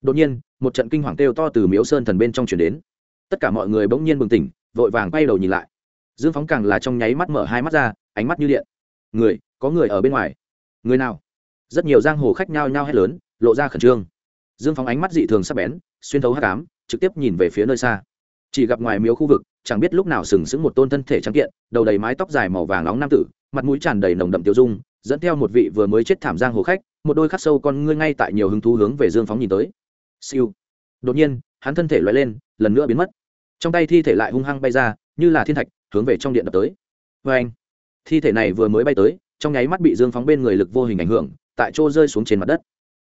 Đột nhiên, một trận kinh hoàng kêu to từ miếu sơn thần bên trong chuyển đến. Tất cả mọi người bỗng nhiên bừng tỉnh, vội vàng quay đầu nhìn lại dương phóng càng là trong nháy mắt mở hai mắt ra, ánh mắt như điện. Người, có người ở bên ngoài. Người nào? Rất nhiều giang hồ khách nhao nhao hét lớn, lộ ra khẩn trương. Dương phóng ánh mắt dị thường sắp bén, xuyên thấu hát cám trực tiếp nhìn về phía nơi xa. Chỉ gặp ngoài miếu khu vực, chẳng biết lúc nào sừng sững một tôn thân thể trắng kiện, đầu đầy mái tóc dài màu vàng nóng nam tử, mặt mũi tràn đầy nồng đậm tiêu dung, dẫn theo một vị vừa mới chết thảm giang hồ khách, một đôi khắc sâu con ngươi ngay tại nhiều hứng thú hướng về dương phóng nhìn tới. Siêu. Đột nhiên, hắn thân thể loại lên, lần nữa biến mất. Trong tay thi thể lại hung hăng bay ra, như là thiên thạch hướng về trong điện đập tới. Vê anh, thi thể này vừa mới bay tới, trong nháy mắt bị dương phóng bên người lực vô hình ảnh hưởng, tại chỗ rơi xuống trên mặt đất.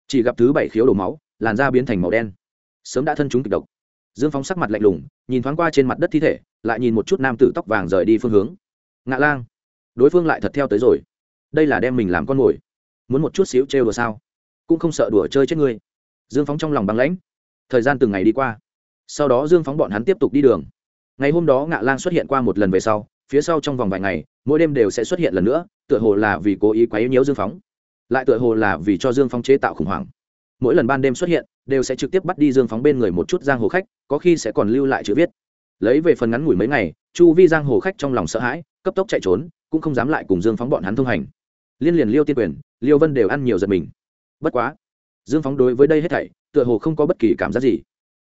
Chỉ gặp thứ bảy khiếu đổ máu, làn da biến thành màu đen. Sớm đã thân chúng kịch độc. Dương phóng sắc mặt lạnh lùng, nhìn thoáng qua trên mặt đất thi thể, lại nhìn một chút nam tử tóc vàng rời đi phương hướng. Ngạ lang, đối phương lại thật theo tới rồi. Đây là đem mình làm con mồi. Muốn một chút xíu trêu đùa sao? Cũng không sợ đùa chơi chết ngươi. Dương phóng trong lòng băng lãnh. Thời gian từng ngày đi qua. Sau đó dương phóng bọn hắn tiếp tục đi đường ngày hôm đó ngạ lang xuất hiện qua một lần về sau, phía sau trong vòng vài ngày, mỗi đêm đều sẽ xuất hiện lần nữa, tựa hồ là vì cố ý quấy nhiễu dương phóng. Lại tựa hồ là vì cho dương phóng chế tạo khủng hoảng. Mỗi lần ban đêm xuất hiện, đều sẽ trực tiếp bắt đi dương phóng bên người một chút giang hồ khách, có khi sẽ còn lưu lại chữ viết. Lấy về phần ngắn ngủi mấy ngày, chu vi giang hồ khách trong lòng sợ hãi, cấp tốc chạy trốn, cũng không dám lại cùng dương phóng bọn hắn thông hành. Liên liền liêu tiên quyền, liêu vân đều ăn nhiều giật mình. Bất quá, dương phóng đối với đây hết thảy, tựa hồ không có bất kỳ cảm giác gì.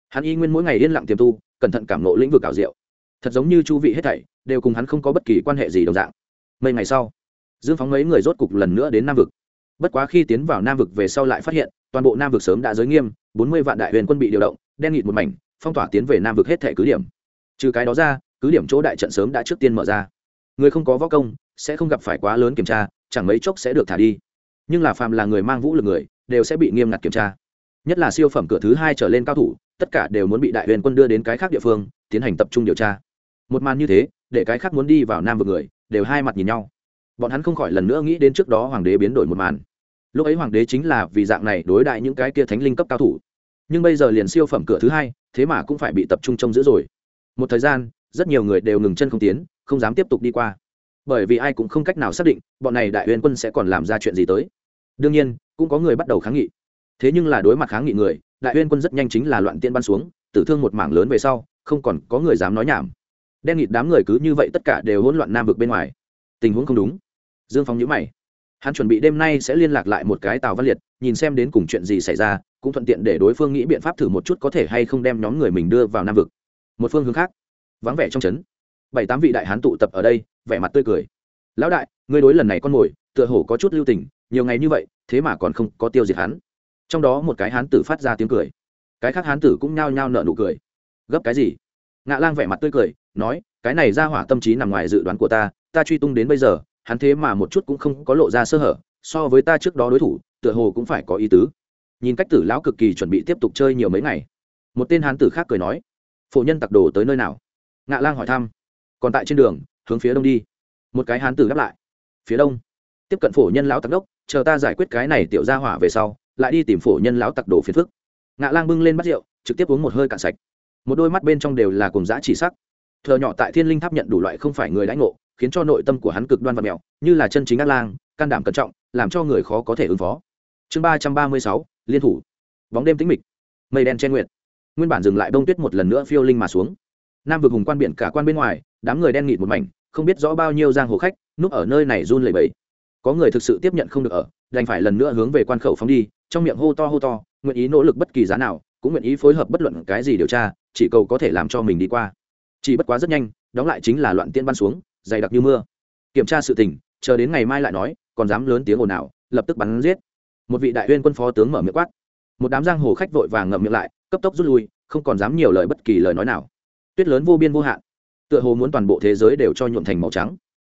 Hắn y nguyên mỗi ngày yên lặng tiềm tu, cẩn thận cảm nộ lĩnh vực ảo diệu thật giống như chu vị hết thảy, đều cùng hắn không có bất kỳ quan hệ gì đồng dạng. Mấy ngày sau, dương phóng mấy người rốt cục lần nữa đến nam vực. Bất quá khi tiến vào nam vực về sau lại phát hiện, toàn bộ nam vực sớm đã giới nghiêm, bốn mươi vạn đại huyền quân bị điều động, đen nghịt một mảnh, phong tỏa tiến về nam vực hết thẻ cứ điểm. Trừ cái đó ra, cứ điểm chỗ đại trận sớm đã trước tiên mở ra. Người không có võ công, sẽ không gặp phải quá lớn kiểm tra, chẳng mấy chốc sẽ được thả đi. Nhưng là phàm là người mang vũ lực người, đều sẽ bị nghiêm ngặt kiểm tra. Nhất là siêu phẩm cửa thứ hai trở lên cao thủ, tất cả đều muốn bị đại huyền quân đưa đến cái khác địa phương, tiến hành tập trung điều tra một màn như thế, để cái khác muốn đi vào nam vực người, đều hai mặt nhìn nhau. Bọn hắn không khỏi lần nữa nghĩ đến trước đó hoàng đế biến đổi một màn. Lúc ấy hoàng đế chính là vì dạng này đối đại những cái kia thánh linh cấp cao thủ. Nhưng bây giờ liền siêu phẩm cửa thứ hai, thế mà cũng phải bị tập trung trông giữ rồi. Một thời gian, rất nhiều người đều ngừng chân không tiến, không dám tiếp tục đi qua. Bởi vì ai cũng không cách nào xác định, bọn này đại huyền quân sẽ còn làm ra chuyện gì tới. Đương nhiên, cũng có người bắt đầu kháng nghị. Thế nhưng là đối mặt kháng nghị người, đại huyền quân rất nhanh chính là loạn tiên ban xuống, tử thương một mảng lớn về sau, không còn có người dám nói nhảm đen nghịt đám người cứ như vậy tất cả đều hỗn loạn nam vực bên ngoài. Tình huống không đúng. Dương phong nhữ mày. Hắn chuẩn bị đêm nay sẽ liên lạc lại một cái tàu văn liệt, nhìn xem đến cùng chuyện gì xảy ra, cũng thuận tiện để đối phương nghĩ biện pháp thử một chút có thể hay không đem nhóm người mình đưa vào nam vực. Một phương hướng khác. Vắng vẻ trong trấn. Bảy tám vị đại hán tụ tập ở đây, vẻ mặt tươi cười. Lão đại, ngươi đối lần này con mồi, tựa hồ có chút lưu tình, nhiều ngày như vậy, thế mà còn không có tiêu diệt hắn. Trong đó một cái hán tử phát ra tiếng cười. Cái khác hán tử cũng nhao nhao nợ nụ cười. Gấp cái gì? Ngạ lang vẻ mặt tươi cười nói, cái này ra hỏa tâm trí nằm ngoài dự đoán của ta ta truy tung đến bây giờ, hắn thế mà một chút cũng không có lộ ra sơ hở, so với ta trước đó đối thủ, tựa hồ cũng phải có ý tứ. Nhìn cách tử lão cực kỳ chuẩn bị tiếp tục chơi nhiều mấy ngày, một tên hán tử khác cười nói, phổ nhân tặc đồ tới nơi nào? Ngạ lang hỏi thăm, còn tại trên đường, hướng phía đông đi. Một cái hán tử đáp lại, phía đông. Tiếp cận phổ nhân lão tặc đốc, chờ ta giải quyết cái này tiểu ra hỏa về sau, lại đi tìm phổ nhân lão tặc đồ phiền phức. Ngạ lang bưng lên bát rượu, trực tiếp uống một hơi cạn sạch. Một đôi mắt bên trong đều là cùng dã chỉ sắc thờ nhỏ tại thiên linh tháp nhận đủ loại không phải người đãi ngộ, khiến cho nội tâm của hắn cực đoan và mẹo, như là chân chính ác lang, can đảm cẩn trọng, làm cho người khó có thể ứng phó. Chương ba trăm ba mươi sáu, liên thủ. Bóng đêm tĩnh mịch. Mây đen che nguyệt. Nguyên bản dừng lại bông tuyết một lần nữa phiêu linh mà xuống. Nam vực hùng quan biển cả quan bên ngoài, đám người đen nghịt một mảnh, không biết rõ bao nhiêu giang hồ khách, núp ở nơi này run lẩy bẩy. Có người thực sự tiếp nhận không được ở, đành phải lần nữa hướng về quan khẩu phóng đi, trong miệng hô to hô to, nguyện ý nỗ lực bất kỳ giá nào, cũng nguyện ý phối hợp bất luận cái gì điều tra, chỉ cầu có thể làm cho mình đi qua chỉ bất quá rất nhanh, đóng lại chính là loạn tiên ban xuống, dày đặc như mưa. Kiểm tra sự tình, chờ đến ngày mai lại nói, còn dám lớn tiếng ồn ào, lập tức bắn giết. Một vị đại huyên quân phó tướng mở miệng quát. Một đám giang hồ khách vội vàng ngậm miệng lại, cấp tốc rút lui, không còn dám nhiều lời bất kỳ lời nói nào. Tuyết lớn vô biên vô hạn, tựa hồ muốn toàn bộ thế giới đều cho nhuộm thành màu trắng.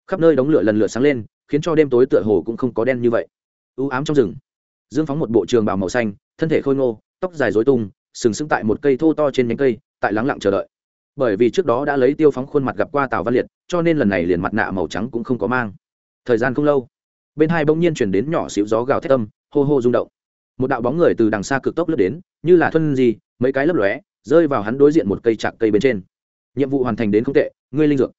Khắp nơi đống lửa lần lượt sáng lên, khiến cho đêm tối tựa hồ cũng không có đen như vậy. U ám trong rừng, dương phóng một bộ trường bào màu xanh, thân thể khôi ngô, tóc dài dối tung, sừng sững tại một cây thô to trên nhánh cây, tại lắng lặng chờ đợi bởi vì trước đó đã lấy tiêu phóng khuôn mặt gặp qua tào văn liệt, cho nên lần này liền mặt nạ màu trắng cũng không có mang. Thời gian không lâu, bên hai bỗng nhiên chuyển đến nhỏ xíu gió gào thét tâm hô hô rung động. Một đạo bóng người từ đằng xa cực tốc lướt đến, như là thuân gì, mấy cái lấp lóe, rơi vào hắn đối diện một cây chạc cây bên trên. Nhiệm vụ hoàn thành đến không tệ, ngươi linh dược.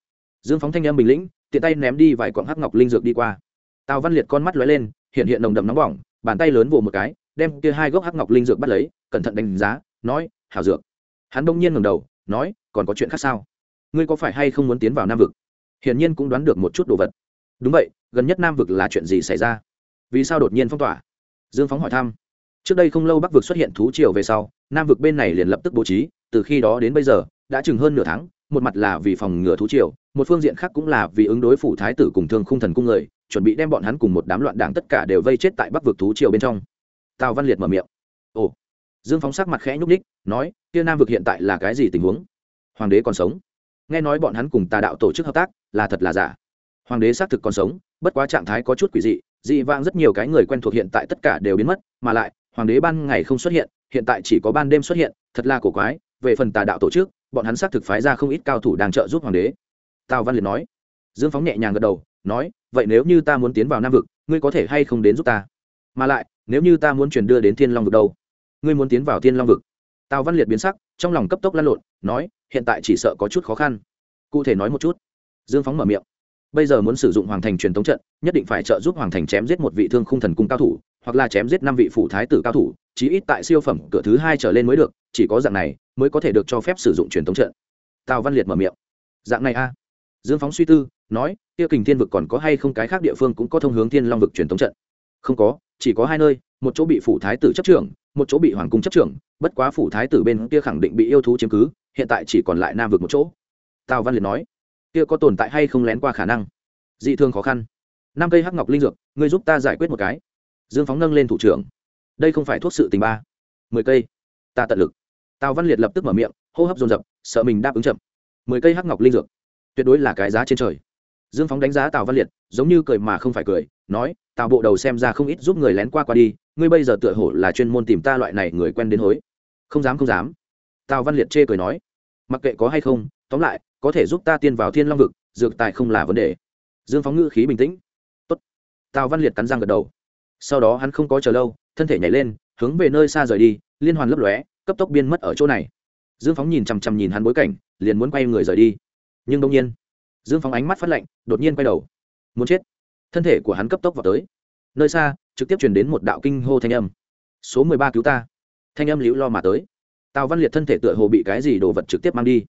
Dương phóng thanh âm bình lĩnh, tiện tay ném đi vài quặng hắc ngọc linh dược đi qua. Tào văn liệt con mắt lóe lên, hiện hiện nồng đậm nóng bỏng, bàn tay lớn vồ một cái, đem kia hai gốc hắc ngọc linh dược bắt lấy, cẩn thận đánh giá, nói, hảo dược. Hắn đông nhiên ngẩng đầu nói, còn có chuyện khác sao? Ngươi có phải hay không muốn tiến vào nam vực? Hiển nhiên cũng đoán được một chút đồ vật. Đúng vậy, gần nhất nam vực là chuyện gì xảy ra? Vì sao đột nhiên phong tỏa? Dương phóng hỏi thăm. Trước đây không lâu bắc vực xuất hiện thú triều về sau, nam vực bên này liền lập tức bố trí, từ khi đó đến bây giờ, đã chừng hơn nửa tháng, một mặt là vì phòng ngừa thú triều, một phương diện khác cũng là vì ứng đối phủ thái tử cùng thương khung thần cung người, chuẩn bị đem bọn hắn cùng một đám loạn đảng tất cả đều vây chết tại bắc vực thú triều bên trong. Tào văn liệt mở miệng dương phóng sắc mặt khẽ nhúc ních nói, kia nam vực hiện tại là cái gì tình huống? Hoàng đế còn sống. Nghe nói bọn hắn cùng tà đạo tổ chức hợp tác, là thật là giả. Hoàng đế xác thực còn sống, bất quá trạng thái có chút quỷ dị dị vang rất nhiều cái người quen thuộc hiện tại tất cả đều biến mất, mà lại, hoàng đế ban ngày không xuất hiện hiện tại chỉ có ban đêm xuất hiện, thật là cổ quái, về phần tà đạo tổ chức, bọn hắn xác thực phái ra không ít cao thủ đang trợ giúp hoàng đế. Tào văn liệt nói. Dương phóng nhẹ nhàng gật đầu, nói, vậy nếu như ta muốn tiến vào nam vực, ngươi có thể hay không đến giúp ta? Mà lại, nếu như ta muốn chuyển đưa đến thiên long vực đâu? Ngươi muốn tiến vào thiên long vực. Tào văn liệt biến sắc, trong lòng cấp tốc lăn lộn, nói, hiện tại chỉ sợ có chút khó khăn. Cụ thể nói một chút. Dương phóng mở miệng. Bây giờ muốn sử dụng hoàng thành truyền thống trận, nhất định phải trợ giúp hoàng thành chém giết một vị thương khung thần cung cao thủ, hoặc là chém giết năm vị phụ thái tử cao thủ, chí ít tại siêu phẩm cửa thứ hai trở lên mới được, chỉ có dạng này mới có thể được cho phép sử dụng truyền thống trận. Tào văn liệt mở miệng. Dạng này a dương phóng suy tư, nói Tiêu kình thiên vực còn có hay không cái khác địa phương cũng có thông hướng thiên long vực truyền thống trận? Không có chỉ có hai nơi, một chỗ bị phủ thái tử chấp trưởng, một chỗ bị hoàng cung chấp trưởng, bất quá phủ thái tử bên kia khẳng định bị yêu thú chiếm cứ, hiện tại chỉ còn lại nam vực một chỗ. Tào văn liệt nói. Kia có tồn tại hay không lén qua khả năng? Dị thương khó khăn. Năm cây hắc ngọc linh dược, ngươi giúp ta giải quyết một cái. Dương phóng nâng lên thủ trưởng. Đây không phải thuốc sự tình ba. Mười cây. Ta tận lực. Tào văn liệt lập tức mở miệng, hô hấp dồn dập, sợ mình đáp ứng chậm. Mười cây hắc ngọc linh dược. Tuyệt đối là cái giá trên trời. Dương phóng đánh giá tào văn liệt, giống như cười mà không phải cười nói, tào bộ đầu xem ra không ít giúp người lén qua qua đi, ngươi bây giờ tựa hổ là chuyên môn tìm ta loại này người quen đến hối. Không dám không dám. Tào văn liệt chê cười nói, mặc kệ có hay không, tóm lại, có thể giúp ta tiên vào thiên long vực, dược tài không là vấn đề. Dương phóng ngữ khí bình tĩnh. Tốt. tào văn liệt cắn răng gật đầu. Sau đó hắn không có chờ lâu, thân thể nhảy lên, hướng về nơi xa rời đi, liên hoàn lấp lóe, cấp tốc biên mất ở chỗ này. Dương phóng nhìn chằm chằm nhìn hắn bối cảnh, liền muốn quay người rời đi. Nhưng đông nhiên, dương phóng ánh mắt phát lạnh, đột nhiên quay đầu. Muốn chết thân thể của hắn cấp tốc vào tới. Nơi xa, trực tiếp chuyển đến một đạo kinh hô thanh âm. Số mười ba cứu ta. Thanh âm liễu lo mà tới. Tào văn liệt thân thể tựa hồ bị cái gì đồ vật trực tiếp mang đi.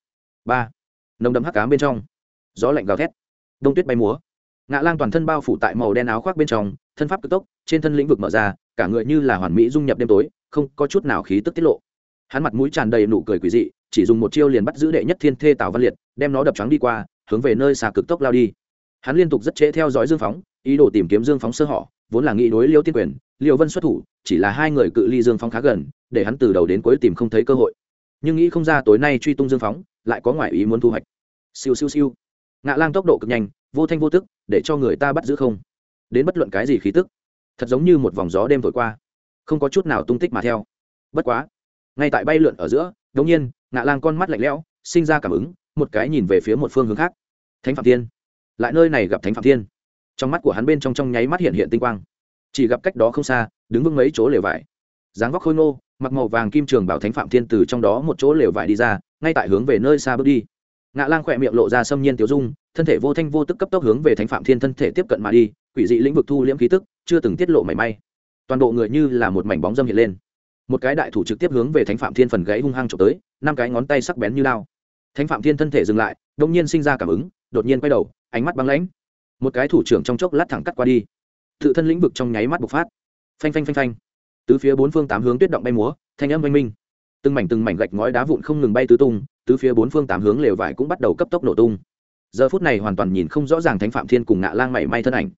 Ba. Nồng đậm hắc cám bên trong. Gió lạnh gào thét. Đông tuyết bay múa. Ngã lang toàn thân bao phủ tại màu đen áo khoác bên trong, thân pháp cực tốc, trên thân lĩnh vực mở ra, cả người như là hoàn mỹ dung nhập đêm tối, không có chút nào khí tức tiết lộ. Hắn mặt mũi tràn đầy nụ cười quỷ dị, chỉ dùng một chiêu liền bắt giữ đệ nhất thiên thê tào văn liệt, đem nó đập trắng đi qua, hướng về nơi xà cực tốc lao đi. Hắn liên tục rất trễ theo dõi dương phóng ý đồ tìm kiếm dương phóng sơ họ, vốn là nghĩ đối liêu tiên quyền, liêu vân xuất thủ, chỉ là hai người cự ly dương phóng khá gần, để hắn từ đầu đến cuối tìm không thấy cơ hội. Nhưng nghĩ không ra tối nay truy tung dương phóng, lại có ngoại ý muốn thu hoạch. Siêu siêu siêu. Ngạ lang tốc độ cực nhanh, vô thanh vô tức, để cho người ta bắt giữ không. Đến bất luận cái gì khí tức. Thật giống như một vòng gió đêm thổi qua. Không có chút nào tung tích mà theo. Bất quá, ngay tại bay lượn ở giữa đống nhiên, ngạ lang con mắt lạnh lẽo, sinh ra cảm ứng, một cái nhìn về phía một phương hướng khác. Thánh phạm thiên. Lại nơi này gặp thánh phạm thiên trong mắt của hắn bên trong trong nháy mắt hiện hiện tinh quang. Chỉ gặp cách đó không xa, đứng vững mấy chỗ lều vải. Dáng vóc khôi ngô, mặc màu vàng kim trường bảo thánh phạm thiên từ trong đó một chỗ lều vải đi ra, ngay tại hướng về nơi xa bước đi. Ngạ lang khỏe miệng lộ ra xâm nhiên tiểu dung, thân thể vô thanh vô tức cấp tốc hướng về thánh phạm thiên thân thể tiếp cận mà đi, quỷ dị lĩnh vực thu liễm khí tức, chưa từng tiết lộ mảy may. Toàn bộ người như là một mảnh bóng dâm hiện lên. Một cái đại thủ trực tiếp hướng về thánh phạm thiên phần gãy hung hăng trộm tới, năm cái ngón tay sắc bén như lao. Thánh phạm thiên thân thể dừng lại, đông nhiên sinh ra cảm ứng, đột nhiên quay đầu, ánh mắt băng lãnh một cái thủ trưởng trong chốc lát thẳng cắt qua đi. Tự thân lĩnh vực trong nháy mắt bộc phát. Phanh phanh phanh phanh. Tứ phía bốn phương tám hướng tuyết động bay múa, thanh âm oanh minh. Từng mảnh từng mảnh gạch ngói đá vụn không ngừng bay tứ tung, tứ phía bốn phương tám hướng lều vải cũng bắt đầu cấp tốc nổ tung. Giờ phút này hoàn toàn nhìn không rõ ràng thánh phạm thiên cùng ngạ lang mảy may thân ảnh.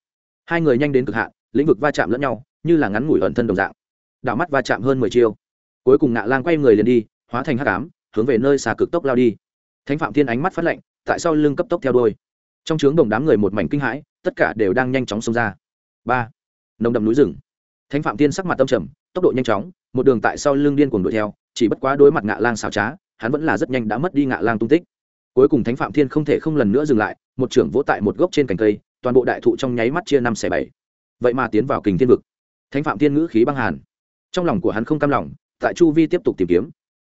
Hai người nhanh đến cực hạn, lĩnh vực va chạm lẫn nhau, như là ngắn ngủi ẩn thân đồng dạng. Đạo mắt va chạm hơn mười chiêu. Cuối cùng ngạ lang quay người liền đi, hóa thành hắc ám, hướng về nơi xà cực tốc lao đi. Thánh phạm thiên ánh mắt phát lạnh, tại sao lưng cấp tốc theo đôi trong trướng đồng đám người một mảnh kinh hãi, tất cả đều đang nhanh chóng xông ra. Ba, nồng đậm núi rừng. Thánh phạm thiên sắc mặt tâm trầm, tốc độ nhanh chóng, một đường tại sau lưng điên cuồng đuổi theo, chỉ bất quá đối mặt ngạ lang xào trá, hắn vẫn là rất nhanh đã mất đi ngạ lang tung tích. Cuối cùng thánh phạm thiên không thể không lần nữa dừng lại, một trưởng vỗ tại một gốc trên cành cây, toàn bộ đại thụ trong nháy mắt chia năm xẻ bảy. Vậy mà tiến vào kình thiên vực. Thánh phạm thiên ngữ khí băng hàn. Trong lòng của hắn không cam lòng, tại chu vi tiếp tục tìm kiếm.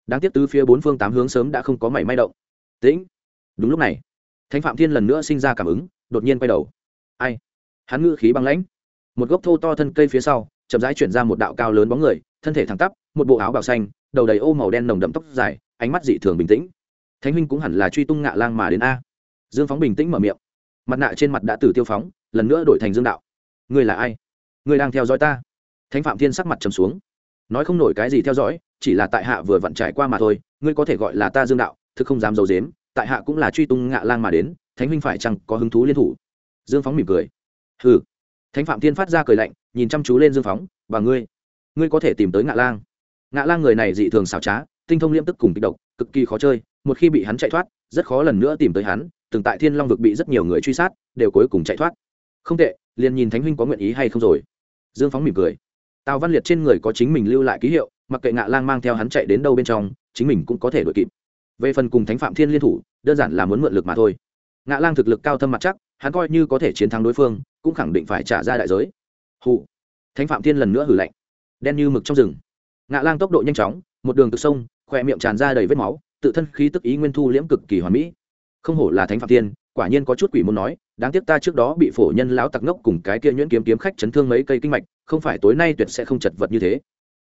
Đáng tiếc tứ phía bốn phương tám hướng sớm đã không có mảy may động. Tĩnh. Đúng lúc này thánh phạm thiên lần nữa sinh ra cảm ứng, đột nhiên quay đầu. Ai? Hắn ngự khí băng lãnh. Một gốc thô to thân cây phía sau, chậm rãi chuyển ra một đạo cao lớn bóng người, thân thể thẳng tắp, một bộ áo bào xanh, đầu đầy ô màu đen nồng đậm tóc dài, ánh mắt dị thường bình tĩnh. Thánh huynh cũng hẳn là truy tung ngạ lang mà đến a. Dương phóng bình tĩnh mở miệng. Mặt nạ trên mặt đã từ tiêu phóng, lần nữa đổi thành dương đạo. Ngươi là ai? Ngươi đang theo dõi ta? Thánh phạm thiên sắc mặt trầm xuống. Nói không nổi cái gì theo dõi, chỉ là tại hạ vừa vặn trải qua mà thôi, ngươi có thể gọi là ta dương đạo, thực không dám d i ấ u dếm tại hạ cũng là truy tung ngạ lang mà đến, thánh huynh phải chăng có hứng thú liên thủ? Dương phóng mỉm cười. Hừ. Thánh phạm thiên phát ra cười lạnh, nhìn chăm chú lên dương phóng, và ngươi ngươi có thể tìm tới ngạ lang? Ngạ lang người này dị thường xảo trá, tinh thông liêm tức cùng kịch độc, cực kỳ khó chơi, một khi bị hắn chạy thoát, rất khó lần nữa tìm tới hắn, từng tại thiên long vực bị rất nhiều người truy sát, đều cuối cùng chạy thoát. Không tệ, liền nhìn thánh huynh có nguyện ý hay không rồi. Dương phóng mỉm cười. Tào văn liệt trên người có chính mình lưu lại ký hiệu, mặc kệ ngạ lang mang theo hắn chạy đến đâu bên trong, chính mình cũng có thể đ ổ i kịp về phần cùng thánh phạm thiên liên thủ đơn giản là muốn mượn lực mà thôi. Ngạ lang thực lực cao thâm mặt chắc hắn coi như có thể chiến thắng đối phương cũng khẳng định phải trả ra đại giới. Hụ thánh phạm thiên lần nữa hử lạnh. Đen như mực trong rừng. Ngạ lang tốc độ nhanh chóng một đường từ sông khỏe miệng tràn ra đầy vết máu tự thân khí tức ý nguyên thu liễm cực kỳ hoàn mỹ. Không hổ là thánh phạm Thiên, quả nhiên có chút quỷ muốn nói đáng tiếc ta trước đó bị phổ nhân lão tặc ngốc cùng cái kia nhuyễn kiếm kiếm khách chấn thương mấy cây kinh mạch không phải tối nay tuyệt sẽ không chật vật như thế.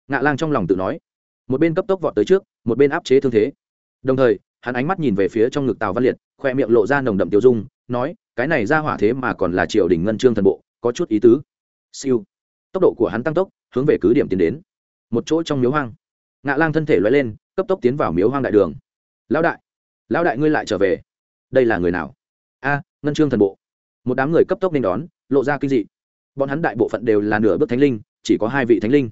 Ngạ lang trong lòng tự nói. Một bên cấp tốc vọt tới trước một bên áp chế thương thế đồng thời, hắn ánh mắt nhìn về phía trong ngực tào văn liệt, khoe miệng lộ ra nồng đậm tiêu dung, nói, cái này ra hỏa thế mà còn là triều đình ngân trương thần bộ, có chút ý tứ. Siêu. Tốc độ của hắn tăng tốc, hướng về cứ điểm tiến đến. Một chỗ trong miếu hoang. Ngạ lang thân thể loay lên, cấp tốc tiến vào miếu hoang đại đường. Lão đại lão đại ngươi lại trở về. Đây là người nào? A, ngân trương thần bộ. Một đám người cấp tốc nên đón, lộ ra kinh dị. Bọn hắn đại bộ phận đều là nửa bước thánh linh, chỉ có hai vị thánh linh.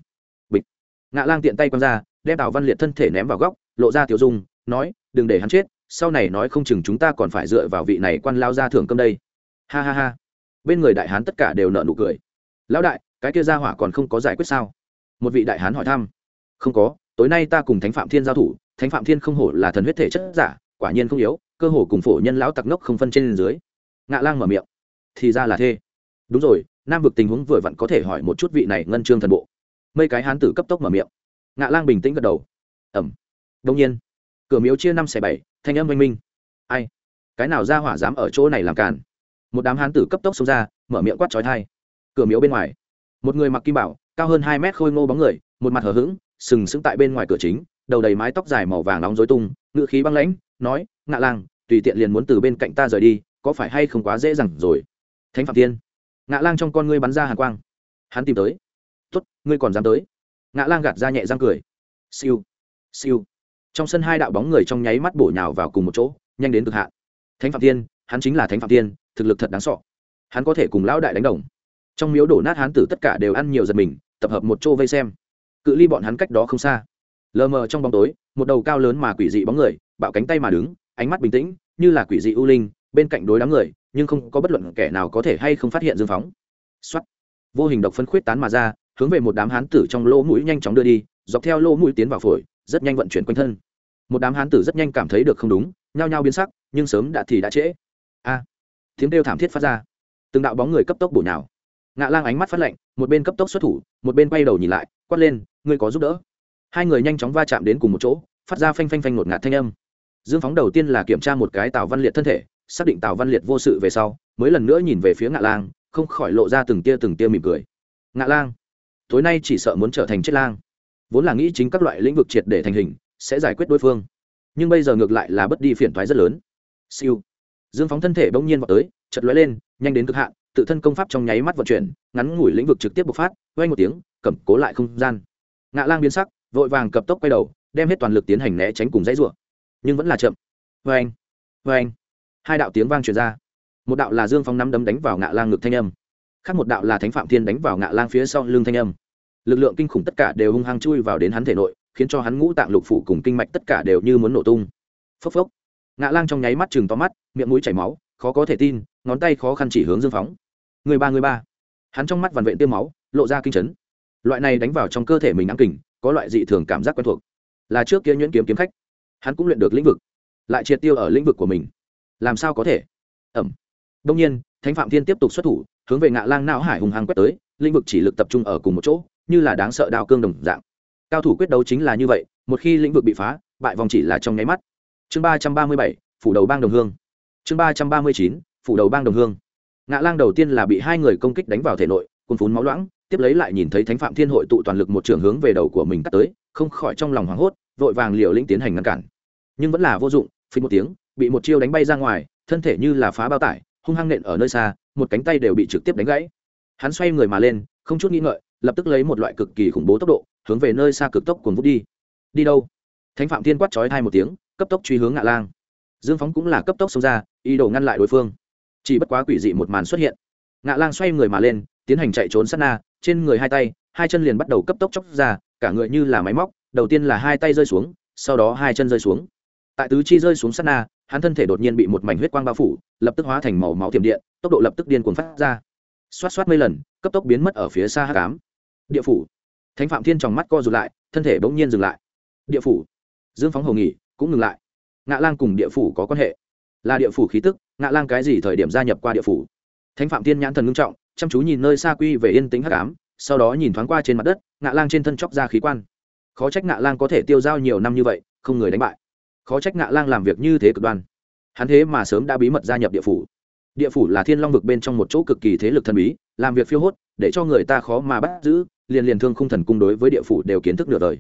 Bịch. Ngạ lang tiện tay quăng ra, đem tào văn liệt thân thể ném vào góc, lộ ra tiểu dung nói, đừng để hắn chết, sau này nói không chừng chúng ta còn phải dựa vào vị này quan lao ra thưởng cơm đây. Ha ha ha. Bên người đại hán tất cả đều nợ nụ cười. Lão đại, cái kia ra hỏa còn không có giải quyết sao? Một vị đại hán hỏi thăm. Không có, tối nay ta cùng thánh phạm thiên giao thủ, thánh phạm thiên không hổ là thần huyết thể chất giả, quả nhiên không yếu, cơ hồ cùng phổ nhân lão tặc ngốc không phân trên dưới. Ngạ lang mở miệng. Thì ra là thế. Đúng rồi, nam vực tình huống vừa vặn có thể hỏi một chút vị này ngân trương thần bộ. Mấy cái hán tử cấp tốc mở miệng. Ngạ lang bình tĩnh gật đầu. Ẩm đông nhiên cửa miếu chia năm xẻ bảy, thanh âm oanh minh. Ai? Cái nào ra hỏa dám ở chỗ này làm càn? Một đám hán tử cấp tốc xông ra, mở miệng quát trói thai cửa miếu bên ngoài. Một người mặc kim bảo, cao hơn hai mét khôi ngô bóng người, một mặt hờ hững, sừng sững tại bên ngoài cửa chính, đầu đầy mái tóc dài màu vàng nóng dối tung ngự khí băng lãnh, nói, ngạ lang tùy tiện liền muốn từ bên cạnh ta rời đi, có phải hay không quá dễ dàng rồi? Thánh phạm tiên ngạ lang trong con ngươi bắn ra hàn quang. Hắn tìm tới. Tuất ngươi còn dám tới? Ngạ lang gạt ra nhẹ răng cười. Siêu siêu trong sân hai đạo bóng người trong nháy mắt bổ nhào vào cùng một chỗ, nhanh đến cực hạn. Thánh phạm tiên hắn chính là thánh phạm tiên thực lực thật đáng sọ hắn có thể cùng lão đại đánh đồng. Trong miếu đổ nát hán tử tất cả đều ăn nhiều giật mình, tập hợp một chỗ vây xem. Cự ly bọn hắn cách đó không xa. Lờ mờ trong bóng tối, một đầu cao lớn mà quỷ dị bóng người, bạo cánh tay mà đứng, ánh mắt bình tĩnh, như là quỷ dị u linh, bên cạnh đối đám người, nhưng không có bất luận kẻ nào có thể hay không phát hiện dương phóng. Xuất vô hình độc phân khuyết tán mà ra, hướng về một đám hán tử trong lỗ mũi nhanh chóng đưa đi, dọc theo lỗ mũi tiến vào phổi rất nhanh vận chuyển quanh thân. Một đám hán tử rất nhanh cảm thấy được không đúng nhao nhao biến sắc nhưng sớm đã thì đã trễ. A! À, tiếng kêu thảm thiết phát ra. Từng đạo bóng người cấp tốc bổ nhào. Ngạ lang ánh mắt phát lạnh một bên cấp tốc xuất thủ một bên quay đầu nhìn lại quát lên ngươi có giúp đỡ? Hai người nhanh chóng va chạm đến cùng một chỗ phát ra phanh phanh phanh ngột ngạt thanh âm. Dương phóng đầu tiên là kiểm tra một cái tào văn liệt thân thể xác định tào văn liệt vô sự về sau mới lần nữa nhìn về phía ngạ lang không khỏi lộ ra từng tia từng tia mỉm cười. Ngạ lang tối nay chỉ sợ muốn trở thành chết lang vốn là nghĩ chính các loại lĩnh vực triệt để thành hình, sẽ giải quyết đối phương. Nhưng bây giờ ngược lại là bất đi phiền thoái rất lớn. Siêu. Dương phóng thân thể bỗng nhiên vào tới chật lóe lên, nhanh đến cực hạn, tự thân công pháp trong nháy mắt vận chuyển, ngắn ngủi lĩnh vực trực tiếp bộc phát, quay một tiếng, cầm cố lại không gian. Ngạ lang biến sắc, vội vàng cập tốc quay đầu, đem hết toàn lực tiến hành né tránh cùng dãy rủa. Nhưng vẫn là chậm. Vê anh vê anh hai đạo tiếng vang truyền ra. Một đạo là dương phong nắm đấm đánh vào ngạ lang ngực thanh âm. Khác một đạo là thánh phạm thiên đánh vào ngạ lang phía sau lưng thanh âm lực lượng kinh khủng tất cả đều hung hăng chui vào đến hắn thể nội, khiến cho hắn ngũ tạng lục phủ cùng kinh mạch tất cả đều như muốn nổ tung. Phốc phốc. Ngạ lang trong nháy mắt chừng to mắt, miệng mũi chảy máu, khó có thể tin, ngón tay khó khăn chỉ hướng dương phóng. Người ba người ba. Hắn trong mắt vằn vện tiêm máu, lộ ra kinh chấn. Loại này đánh vào trong cơ thể mình ám kình, có loại dị thường cảm giác quen thuộc. Là trước kia nhuyễn kiếm kiếm khách. Hắn cũng luyện được lĩnh vực, lại triệt tiêu ở lĩnh vực của mình. Làm sao có thể? Ẩm. Đông nhiên, thánh phạm thiên tiếp tục xuất thủ, hướng về ngạ lang não hải hùng hăng quét tới, lĩnh vực chỉ lực tập trung ở cùng một chỗ như là đáng sợ đao cương đồng dạng. Cao thủ quyết đấu chính là như vậy, một khi lĩnh vực bị phá, bại vòng chỉ là trong nháy mắt. Chương ba trăm ba mươi bảy, phủ đầu bang đồng hương. Chương ba trăm ba mươi chín, phủ đầu bang đồng hương. Ngạ lang đầu tiên là bị hai người công kích đánh vào thể nội cùng phún máu loãng, tiếp lấy lại nhìn thấy thánh phạm thiên hội tụ toàn lực một trường hướng về đầu của mình cắt tới, không khỏi trong lòng hoảng hốt, vội vàng liều lĩnh tiến hành ngăn cản. Nhưng vẫn là vô dụng, phí một tiếng, bị một chiêu đánh bay ra ngoài, thân thể như là phá bao tải, hung hăng nện ở nơi xa, một cánh tay đều bị trực tiếp đánh gãy. Hắn xoay người mà lên, không chút nghĩ ngợi lập tức lấy một loại cực kỳ khủng bố tốc độ, hướng về nơi xa cực tốc cuồng vút đi. Đi đâu? Thánh phạm thiên quát chói thai một tiếng, cấp tốc truy hướng ngạ lang. Dương phóng cũng là cấp tốc xông ra, ý đồ ngăn lại đối phương. Chỉ bất quá quỷ dị một màn xuất hiện. Ngạ lang xoay người mà lên, tiến hành chạy trốn sát na, trên người hai tay, hai chân liền bắt đầu cấp tốc chóc ra, cả người như là máy móc, đầu tiên là hai tay rơi xuống, sau đó hai chân rơi xuống. Tại tứ chi rơi xuống sát na, hắn thân thể đột nhiên bị một mảnh huyết quang bao phủ, lập tức hóa thành màu máu tiềm điện, tốc độ lập tức điên cuồng phát ra. Xoát xoát mấy lần, cấp tốc biến mất ở phía xa hát cám địa phủ. Thánh phạm thiên tròng mắt co rụt lại, thân thể bỗng nhiên dừng lại. Địa phủ. Dương phóng hầu nghỉ cũng ngừng lại. Ngạ lang cùng địa phủ có quan hệ. Là địa phủ khí tức, ngạ lang cái gì thời điểm gia nhập qua địa phủ? Thánh phạm thiên nhãn thần ngưng trọng, chăm chú nhìn nơi xa quy về yên tĩnh hắc ám, sau đó nhìn thoáng qua trên mặt đất, ngạ lang trên thân chóc ra khí quan. Khó trách ngạ lang có thể tiêu dao nhiều năm như vậy, không người đánh bại. Khó trách ngạ lang làm việc như thế cực đoan. Hắn thế mà sớm đã bí mật gia nhập địa phủ. Địa phủ là thiên long vực bên trong một chỗ cực kỳ thế lực thần bí, làm việc phiêu hốt để cho người ta khó mà bắt giữ, liền liền thương khung thần cung đối với địa phủ đều kiến thức nửa đời.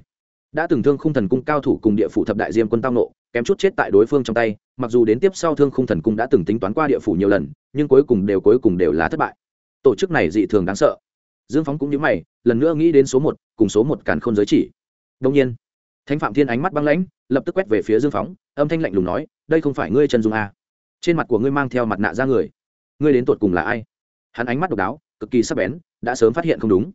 Đã từng thương khung thần cung cao thủ cùng địa phủ thập đại diêm quân tao nộ kém chút chết tại đối phương trong tay, mặc dù đến tiếp sau thương khung thần cung đã từng tính toán qua địa phủ nhiều lần, nhưng cuối cùng đều, cuối cùng đều là thất bại. Tổ chức này dị thường đáng sợ. Dương phóng cũng như mày, lần nữa nghĩ đến số một, cùng số một càn khôn giới chỉ. Đông nhiên, thánh phạm thiên ánh mắt băng lãnh, lập tức quét về phía dương phóng, âm thanh lạnh lùng nói, đây không phải ngươi chân dung à. trên mặt của ngươi mang theo mặt nạ ra người. Ngươi đến tột cùng là ai? Hắn ánh mắt độc đáo cực kỳ sắc bén đã sớm phát hiện không đúng.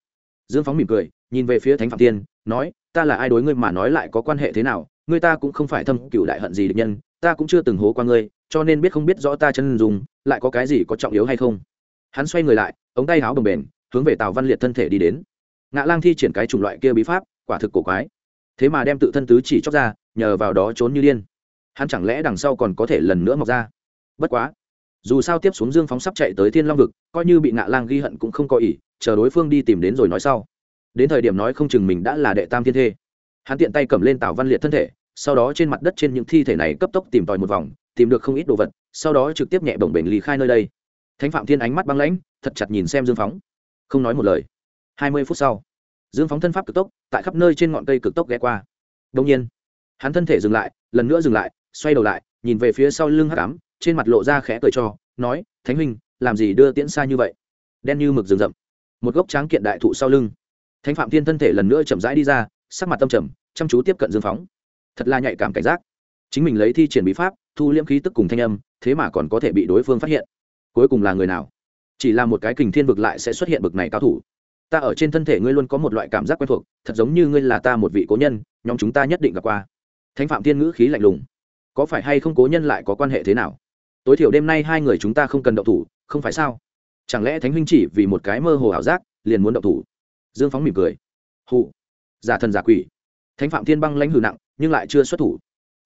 Dương phóng mỉm cười nhìn về phía thánh phạm Tiên, nói ta là ai đối ngươi mà nói lại có quan hệ thế nào? Ngươi ta cũng không phải thâm cựu đại hận gì địch nhân ta cũng chưa từng hố qua ngươi cho nên biết không biết rõ ta chân dùng lại có cái gì có trọng yếu hay không? Hắn xoay người lại ống tay áo đồng bền hướng về tào văn liệt thân thể đi đến. Ngạ lang thi triển cái chủng loại kia bí pháp quả thực cổ quái. Thế mà đem tự thân tứ chỉ chóc ra nhờ vào đó trốn như điên. Hắn chẳng lẽ đằng sau còn có thể lần nữa mọc ra? Bất quá dù sao tiếp xuống dương phóng sắp chạy tới thiên long vực, coi như bị ngạ lang ghi hận cũng không có ỉ chờ đối phương đi tìm đến rồi nói sau. Đến thời điểm nói không chừng mình đã là đệ tam thiên thê. Hắn tiện tay cầm lên tào văn liệt thân thể, sau đó trên mặt đất trên những thi thể này cấp tốc tìm tòi một vòng, tìm được không ít đồ vật, sau đó trực tiếp nhẹ bổng bềnh lý khai nơi đây. Thánh phạm thiên ánh mắt băng lãnh, thật chặt nhìn xem dương phóng. Không nói một lời. Hai mươi phút sau, dương phóng thân pháp cực tốc, tại khắp nơi trên ngọn cây cực tốc ghé qua. Đông nhiên, hắn thân thể dừng lại, lần nữa dừng lại, xoay đầu lại, nhìn về phía sau lưng hắc ám trên mặt lộ ra khẽ cười cho, nói, thánh huynh, làm gì đưa tiễn xa như vậy? Đen như mực rừng rậm. Một gốc tráng kiện đại thụ sau lưng. Thánh phạm thiên thân thể lần nữa chậm rãi đi ra, sắc mặt tâm trầm, chăm chú tiếp cận dương phóng. Thật là nhạy cảm cảnh giác. Chính mình lấy thi triển bí pháp, thu liễm khí tức cùng thanh âm, thế mà còn có thể bị đối phương phát hiện. Cuối cùng là người nào? Chỉ là một cái kình thiên vực lại sẽ xuất hiện bực này cao thủ. Ta ở trên thân thể ngươi luôn có một loại cảm giác quen thuộc, thật giống như ngươi là ta một vị cố nhân, nhóm chúng ta nhất định gặp qua. Thánh phạm thiên ngữ khí lạnh lùng. Có phải hay không cố nhân lại có quan hệ thế nào? Tối thiểu đêm nay hai người chúng ta không cần động thủ, không phải sao? Chẳng lẽ thánh huynh chỉ vì một cái mơ hồ ảo giác liền muốn động thủ? Dương phóng mỉm cười. Hụ. Giả thần giả quỷ. Thánh phạm thiên băng lãnh hử nặng, nhưng lại chưa xuất thủ.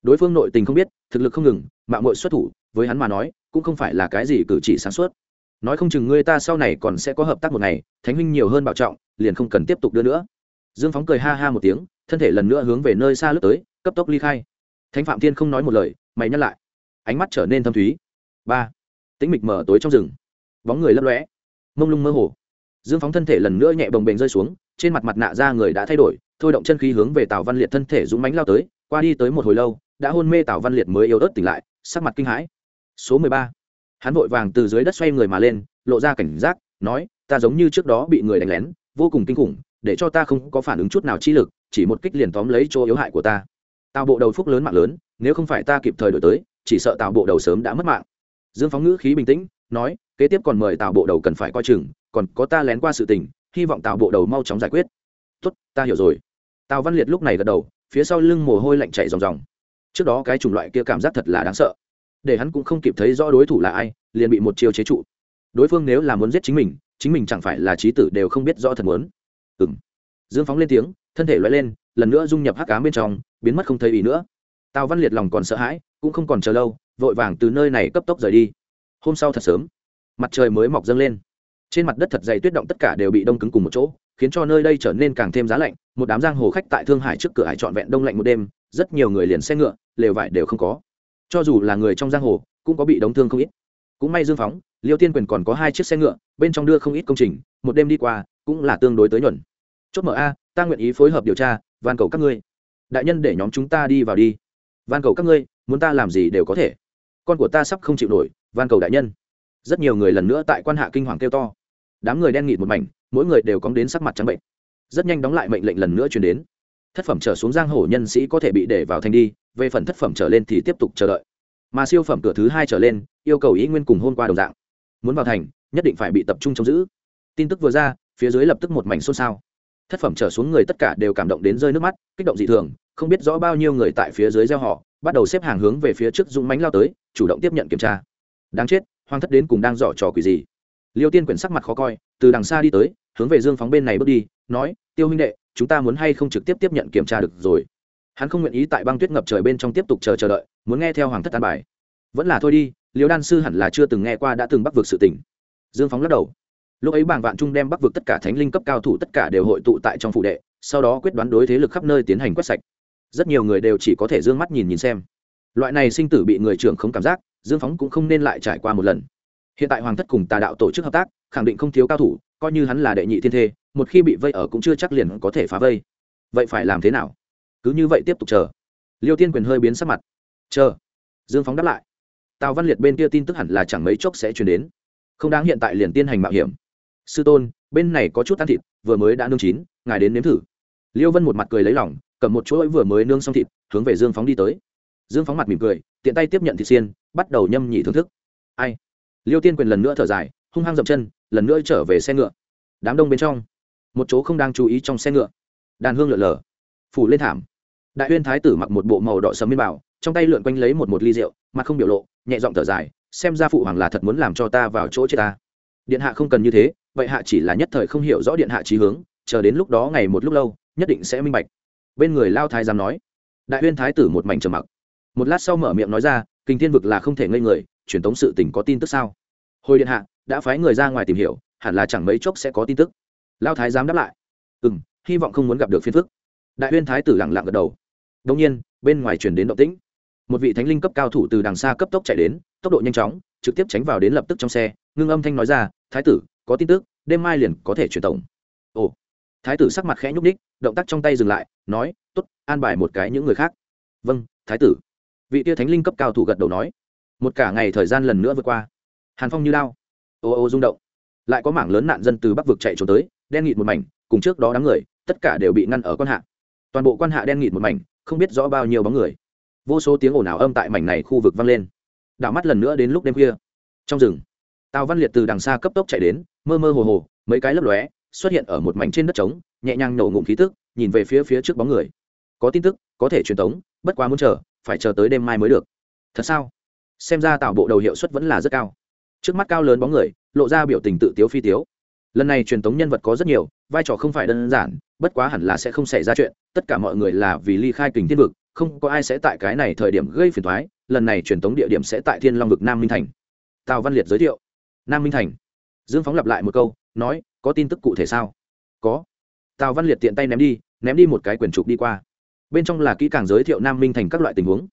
Đối phương nội tình không biết, thực lực không ngừng mạng mội xuất thủ, với hắn mà nói, cũng không phải là cái gì cử chỉ sáng suốt. Nói không chừng ngươi ta sau này còn sẽ có hợp tác một ngày, thánh huynh nhiều hơn bảo trọng, liền không cần tiếp tục đưa nữa. Dương phóng cười ha ha một tiếng, thân thể lần nữa hướng về nơi xa lướt tới, cấp tốc ly khai. Thánh phạm thiên không nói một lời, mày nhắc lại. Ánh mắt trở nên thâm thúy ba tĩnh mịch mở tối trong rừng bóng người lấp lóe mông lung mơ hồ dương phóng thân thể lần nữa nhẹ bồng bềnh rơi xuống trên mặt mặt nạ ra người đã thay đổi thôi động chân khí hướng về tào văn liệt thân thể dũng mánh lao tới qua đi tới một hồi lâu đã hôn mê tào văn liệt mới yếu ớt tỉnh lại sắc mặt kinh hãi số mười ba hắn vội vàng từ dưới đất xoay người mà lên lộ ra cảnh giác nói ta giống như trước đó bị người đánh lén vô cùng kinh khủng để cho ta không có phản ứng chút nào chi lực chỉ một kích liền tóm lấy chỗ yếu hại của ta tào bộ đầu phúc lớn mạng lớn nếu không phải ta kịp thời đổi tới chỉ sợ tào bộ đầu sớm đã mất mạng dương phóng ngữ khí bình tĩnh, nói, kế tiếp còn mời tào bộ đầu cần phải coi chừng, còn có ta lén qua sự tình, hy vọng tào bộ đầu mau chóng giải quyết. Tốt, ta hiểu rồi. Tào văn liệt lúc này gật đầu, phía sau lưng mồ hôi lạnh chạy ròng ròng. Trước đó cái chủng loại kia cảm giác thật là đáng sợ. Để hắn cũng không kịp thấy rõ đối thủ là ai, liền bị một chiêu chế trụ. Đối phương nếu là muốn giết chính mình chính mình chẳng phải là trí tử đều không biết rõ thật muốn. Ừ m dương phóng lên tiếng, thân thể loại lên, lần nữa dung nhập hắc cám bên trong, biến mất không thấy ý nữa. Tào văn liệt lòng còn sợ hãi, cũng không còn chờ lâu vội vàng từ nơi này cấp tốc rời đi. Hôm sau thật sớm, mặt trời mới mọc dâng lên. Trên mặt đất thật dày tuyết động tất cả đều bị đông cứng cùng một chỗ, khiến cho nơi đây trở nên càng thêm giá lạnh. Một đám giang hồ khách tại thương hải trước cửa hải trọn vẹn đông lạnh một đêm, rất nhiều người liền xe ngựa, lều vải đều không có. Cho dù là người trong giang hồ, cũng có bị đóng thương không ít. Cũng may dương phóng, liêu tiên quyền còn có hai chiếc xe ngựa, bên trong đưa không ít công trình, một đêm đi qua, cũng là tương đối tới nhuận. Chốt mở a, ta nguyện ý phối hợp điều tra, van cầu các ngươi. Đại nhân để nhóm chúng ta đi vào đi. Van cầu các ngươi, muốn ta làm gì đều có thể con của ta sắp không chịu nổi, van cầu đại nhân. Rất nhiều người lần nữa tại quan hạ kinh hoàng kêu to. Đám người đen nghịt một mảnh, mỗi người đều cóng đến sắc mặt trắng bệnh. Rất nhanh đóng lại mệnh lệnh lần nữa chuyển đến. Thất phẩm trở xuống giang hồ nhân sĩ có thể bị để vào thành đi, về phần thất phẩm trở lên thì tiếp tục chờ đợi. Mà siêu phẩm cửa thứ hai trở lên, yêu cầu ý nguyên cùng hôn qua đồng dạng. Muốn vào thành, nhất định phải bị tập trung trông giữ. Tin tức vừa ra, phía dưới lập tức một mảnh xôn xao. Thất phẩm trở xuống người tất cả đều cảm động đến rơi nước mắt, kích động dị thường, không biết rõ bao nhiêu người tại phía dưới gieo họ bắt đầu xếp hàng hướng về phía trước dũng mánh lao tới, chủ động tiếp nhận kiểm tra. Đáng chết hoang thất đến cùng đang dò trò quỷ gì? Liêu tiên quyển sắc mặt khó coi, từ đằng xa đi tới, hướng về dương phóng bên này bước đi, nói, tiêu huynh đệ, chúng ta muốn hay không trực tiếp tiếp nhận kiểm tra được rồi? Hắn không nguyện ý tại băng tuyết ngập trời bên trong tiếp tục chờ chờ đợi, muốn nghe theo hoàng thất an bài. Vẫn là thôi đi, liêu đan sư hẳn là chưa từng nghe qua đã từng bắc vực sự tỉnh dương phóng lắc đầu. Lúc ấy bảng vạn trung đem bắc vực tất cả thánh linh cấp cao thủ tất cả đều hội tụ tại trong phụ đệ, sau đó quyết đoán đối thế lực khắp nơi tiến hành quét sạch rất nhiều người đều chỉ có thể d ư ơ n g mắt nhìn nhìn xem. Loại này sinh tử bị người trưởng không cảm giác, dương phóng cũng không nên lại trải qua một lần. Hiện tại hoàng thất cùng tà đạo tổ chức hợp tác, khẳng định không thiếu cao thủ, coi như hắn là đệ nhị thiên thê, một khi bị vây ở cũng chưa chắc liền có thể phá vây. Vậy phải làm thế nào? Cứ như vậy tiếp tục chờ. Liêu tiên quyền hơi biến sắc mặt. Chờ. Dương phóng đáp lại. Tào văn liệt bên kia tin tức hẳn là chẳng mấy chốc sẽ chuyển đến. Không đáng hiện tại liền tiên hành mạo hiểm. Sư tôn, bên này có chút ăn thịt, vừa mới đã nương chín, ngài đến nếm thử. Liêu vân một mặt cười lấy lỏng cầm một chuỗi vừa mới nương xong thịt, hướng về dương phóng đi tới. Dương phóng mặt mỉm cười, tiện tay tiếp nhận thịt xiên, bắt đầu nhâm nhị thưởng thức. Ai? Liêu tiên quyền lần nữa thở dài, hung hăng dậm chân, lần nữa trở về xe ngựa. Đám đông bên trong, một chỗ không đang chú ý trong xe ngựa. Đàn hương lượn lờ phủ lên thảm. Đại huyên thái tử mặc một bộ màu đỏ sấm miên bảo, trong tay lượn quanh lấy một một ly rượu, mặt không biểu lộ, nhẹ giọng thở dài, xem ra phụ hoàng là thật muốn làm cho ta vào chỗ chết ta. Điện hạ không cần như thế, vậy hạ chỉ là nhất thời không hiểu rõ điện hạ trí hướng, chờ đến lúc đó ngày một lúc lâu, nhất định sẽ minh bạch bên người lao thái giám nói, đại huyên thái tử một mảnh trầm mặc. Một lát sau mở miệng nói ra kinh thiên vực là không thể ngây người, truyền tống sự tình có tin tức sao? Hồi điện hạ, đã phái người ra ngoài tìm hiểu, hẳn là chẳng mấy chốc sẽ có tin tức. Lao thái giám đáp lại ừ m hy vọng không muốn gặp được phiên phức. Đại huyên thái tử lẳng lặng gật đầu. Đông nhiên, bên ngoài chuyển đến động tĩnh. Một vị thánh linh cấp cao thủ từ đằng xa cấp tốc chạy đến, tốc độ nhanh chóng, trực tiếp tránh vào đến lập tức trong xe, ngưng âm thanh nói ra, thái tử, có tin tức, đêm mai liền có thể truyền tổng. Ồ thái tử sắc mặt khẽ nhúc ních động tác trong tay dừng lại, nói t ố t an bài một cái những người khác. Vâng thái tử. Vị tia thánh linh cấp cao thủ gật đầu nói. Một cả ngày thời gian lần nữa vượt qua. Hàn phong như lao ô ô rung động. Lại có mảng lớn nạn dân từ bắc vực chạy trốn tới, đen nghịt một mảnh, cùng trước đó đám người, tất cả đều bị ngăn ở quan hạ. Toàn bộ quan hạ đen nghịt một mảnh, không biết rõ bao nhiêu bóng người. Vô số tiếng ồn ào âm tại mảnh này khu vực vang lên. Đảo mắt lần nữa đến lúc đêm khuya. Trong rừng, tào văn liệt từ đằng xa cấp tốc chạy đến, mơ mơ hồ hồ, mấy cái lấp lóe xuất hiện ở một mảnh trên đất trống, nhẹ nhàng nổ ngụm khí tức, nhìn về phía phía trước bóng người. Có tin tức, có thể truyền tống, bất quá muốn chờ, phải chờ tới đêm mai mới được. Thật sao? Xem ra tạo bộ đầu hiệu suất vẫn là rất cao. Trước mắt cao lớn bóng người, lộ ra biểu tình tự tiếu phi tiếu. Lần này truyền tống nhân vật có rất nhiều, vai trò không phải đơn giản, bất quá hẳn là sẽ không xảy ra chuyện, tất cả mọi người là vì ly khai kình thiên vực, không có ai sẽ tại cái này thời điểm gây phiền thoái lần này truyền tống địa điểm sẽ tại thiên long vực nam minh thành. Tào văn liệt giới thiệu. Nam minh thành. Dương phóng lặp lại một câu, nói có tin tức cụ thể sao? Có. Tào văn liệt tiện tay ném đi ném đi một cái quyển trục đi qua. Bên trong là kỹ càng giới thiệu nam minh thành các loại tình huống.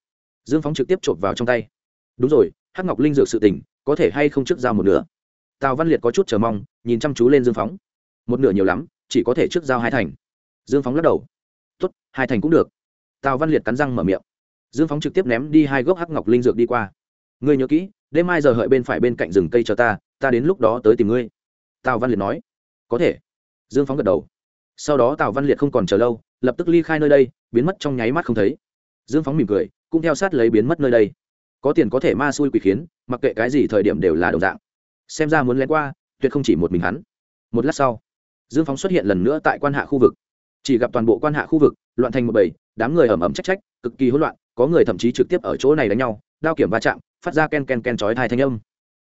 Dương phóng trực tiếp chộp vào trong tay. Đúng rồi hắc ngọc linh dược sự tỉnh, có thể hay không trước giao một nửa? Tào văn liệt có chút chờ mong nhìn chăm chú lên dương phóng. Một nửa nhiều lắm chỉ có thể trước giao hai thành. Dương phóng lắc đầu. Tốt hai thành cũng được. Tào văn liệt cắn răng mở miệng. Dương phóng trực tiếp ném đi hai gốc hắc ngọc linh dược đi qua. Ngươi nhớ kỹ đêm mai giờ hợi bên phải bên cạnh rừng cây cho ta ta đến lúc đó tới tìm ngươi. Tào văn liệt nói có thể. Dương phóng gật đầu. Sau đó tào văn liệt không còn chờ lâu, lập tức ly khai nơi đây, biến mất trong nháy mắt không thấy. Dương phóng mỉm cười, cũng theo sát lấy biến mất nơi đây. Có tiền có thể ma xui quỷ khiến, mặc kệ cái gì thời điểm đều là đồng dạng. Xem ra muốn lén qua, tuyệt không chỉ một mình hắn. Một lát sau, dương phóng xuất hiện lần nữa tại quan hạ khu vực. Chỉ gặp toàn bộ quan hạ khu vực, loạn thành một bầy, đám người ẩm ẩm trách trách, cực kỳ hỗn loạn, có người thậm chí trực tiếp ở chỗ này đánh nhau, đao kiểm va chạm, phát ra ken ken ken chói thai thanh âm.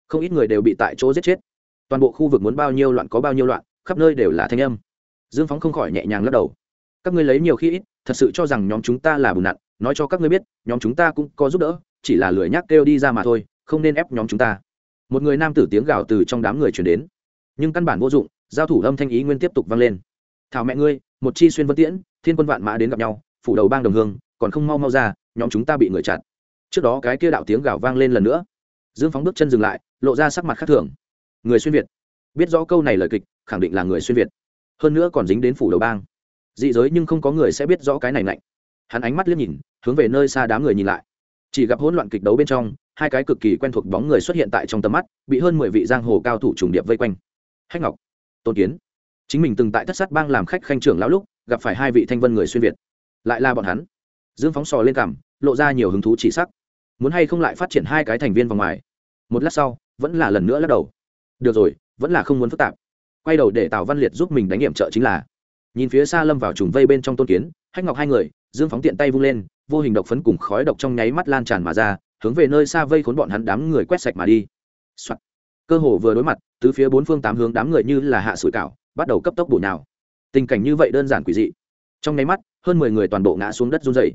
Không ít người đều bị tại chỗ giết chết. Toàn bộ khu vực muốn bao nhiêu loạn có bao nhiêu loạn khắp nơi đều là thanh âm. Dương phóng không khỏi nhẹ nhàng lắc đầu. Các ngươi lấy nhiều khi ít, thật sự cho rằng nhóm chúng ta là bùn nặn, nói cho các ngươi biết, nhóm chúng ta cũng có giúp đỡ, chỉ là lười nhác kêu đi ra mà thôi, không nên ép nhóm chúng ta. Một người nam tử tiếng gào từ trong đám người chuyển đến. Nhưng căn bản vô dụng, giao thủ âm thanh ý nguyên tiếp tục vang lên. Thảo mẹ ngươi, một chi xuyên vân tiễn, thiên quân vạn mã đến gặp nhau, phủ đầu bang đồng hương, còn không mau mau ra, nhóm chúng ta bị người chặn. Trước đó cái kia đạo tiếng gào vang lên lần nữa. Dương phóng bước chân dừng lại, lộ ra sắc mặt khác thường. Người xuyên việt, biết rõ câu này lời kịch khẳng định là người xuyên việt. Hơn nữa còn dính đến phủ đầu bang. Dị giới nhưng không có người sẽ biết rõ cái này lạnh hắn ánh mắt liếc nhìn, hướng về nơi xa đám người nhìn lại. Chỉ gặp hỗn loạn kịch đấu bên trong, hai cái cực kỳ quen thuộc bóng người xuất hiện tại trong tầm mắt, bị hơn mười vị giang hồ cao thủ trùng điệp vây quanh. Hách ngọc, tôn kiến. Chính mình từng tại thất sát bang làm khách khanh trưởng lão lúc, gặp phải hai vị thanh vân người xuyên việt. Lại là bọn hắn. Dương phóng sò lên cảm lộ ra nhiều hứng thú chỉ sắc. Muốn hay không lại phát triển hai cái thành viên vòng ngoài? Một lát sau, vẫn là lần nữa lắc đầu. Được rồi, vẫn là không muốn phức tạp quay đầu để tào văn liệt giúp mình đánh nghiệm trợ chính là. Nhìn phía xa lâm vào trùng vây bên trong tôn kiến, hách ngọc hai người, dương phóng tiện tay vung lên, vô hình độc phấn cùng khói độc trong nháy mắt lan tràn mà ra, hướng về nơi xa vây khốn bọn hắn đám người quét sạch mà đi、Soạn. cơ hồ vừa đối mặt từ phía bốn phương tám hướng đám người như là hạ sủi cảo, bắt đầu cấp tốc bổ nào tình cảnh như vậy đơn giản quỷ dị. Trong nháy mắt, hơn mười người toàn bộ ngã xuống đất run dày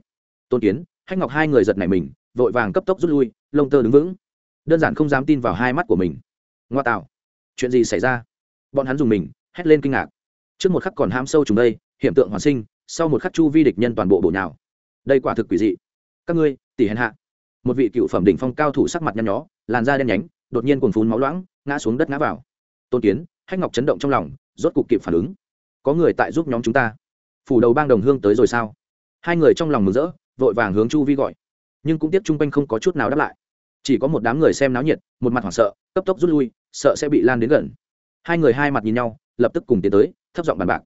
tôn kiến, hách ngọc hai người giật nảy mình, vội vàng cấp tốc rút lui, lông tơ đứng vững. Đơn giản không dám tin vào hai mắt của mình. Ngoa tạo. Chuyện gì xảy ra? Bọn hắn dùng mình, hét lên kinh ngạc. Trước một khắc còn ham sâu trùng đây hiện tượng hoàn sinh, sau một khắc chu vi địch nhân toàn bộ bộ nào đây quả thực quỷ dị. Các ngươi, tỷ hèn hạ. Một vị cựu phẩm đỉnh phong cao thủ sắc mặt nhăn nhó, làn da đen nhánh, đột nhiên cuồn phún máu loãng, ngã xuống đất ngã vào. Tôn kiến, hách ngọc chấn động trong lòng, rốt cục kịp phản ứng. Có người tại giúp nhóm chúng ta. Phủ đầu bang đồng hương tới rồi sao? Hai người trong lòng mừng rỡ, vội vàng hướng chu vi gọi. Nhưng cũng tiếp chung quanh không có chút nào đáp lại. Chỉ có một đám người xem náo nhiệt, một mặt hoảng sợ, cấp tốc rút lui, sợ sẽ bị lan đến gần hai người hai mặt nhìn nhau, lập tức cùng tiến tới, thấp giọng bàn bạc.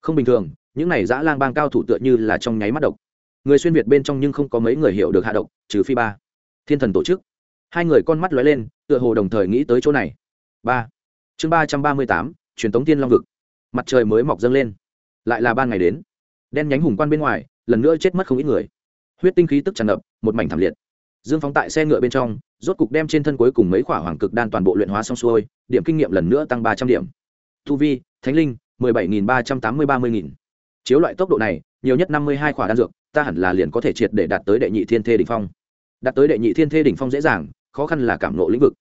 Không bình thường, những này dã lang bang cao thủ tựa như là trong nháy mắt độc. Người xuyên việt bên trong nhưng không có mấy người hiểu được hạ độc, trừ phi ba. Thiên thần tổ chức. Hai người con mắt lóe lên, tựa hồ đồng thời nghĩ tới chỗ này. Ba. Chương ba trăm ba mươi tám, truyền tống tiên long vực. Mặt trời mới mọc dâng lên. Lại là ban ngày đến. Đen nhánh hùng quan bên ngoài, lần nữa chết mất không ít người. Huyết tinh khí tức tràn ngập, một mảnh thảm liệt dương phóng tại xe ngựa bên trong, rốt cục đem trên thân cuối cùng mấy khỏa hoàng cực đan toàn bộ luyện hóa xong xuôi, điểm kinh nghiệm lần nữa tăng ba trăm điểm. Thu vi, thánh linh, mười bảy nghìn ba trăm tám mươi ba mươi nghìn. Chiếu loại tốc độ này, nhiều nhất năm mươi hai khỏa đan dược, ta hẳn là liền có thể triệt để đạt tới đệ nhị thiên thê đỉnh phong. Đạt tới đệ nhị thiên thê đỉnh phong dễ dàng, khó khăn là cảm nộ lĩnh vực.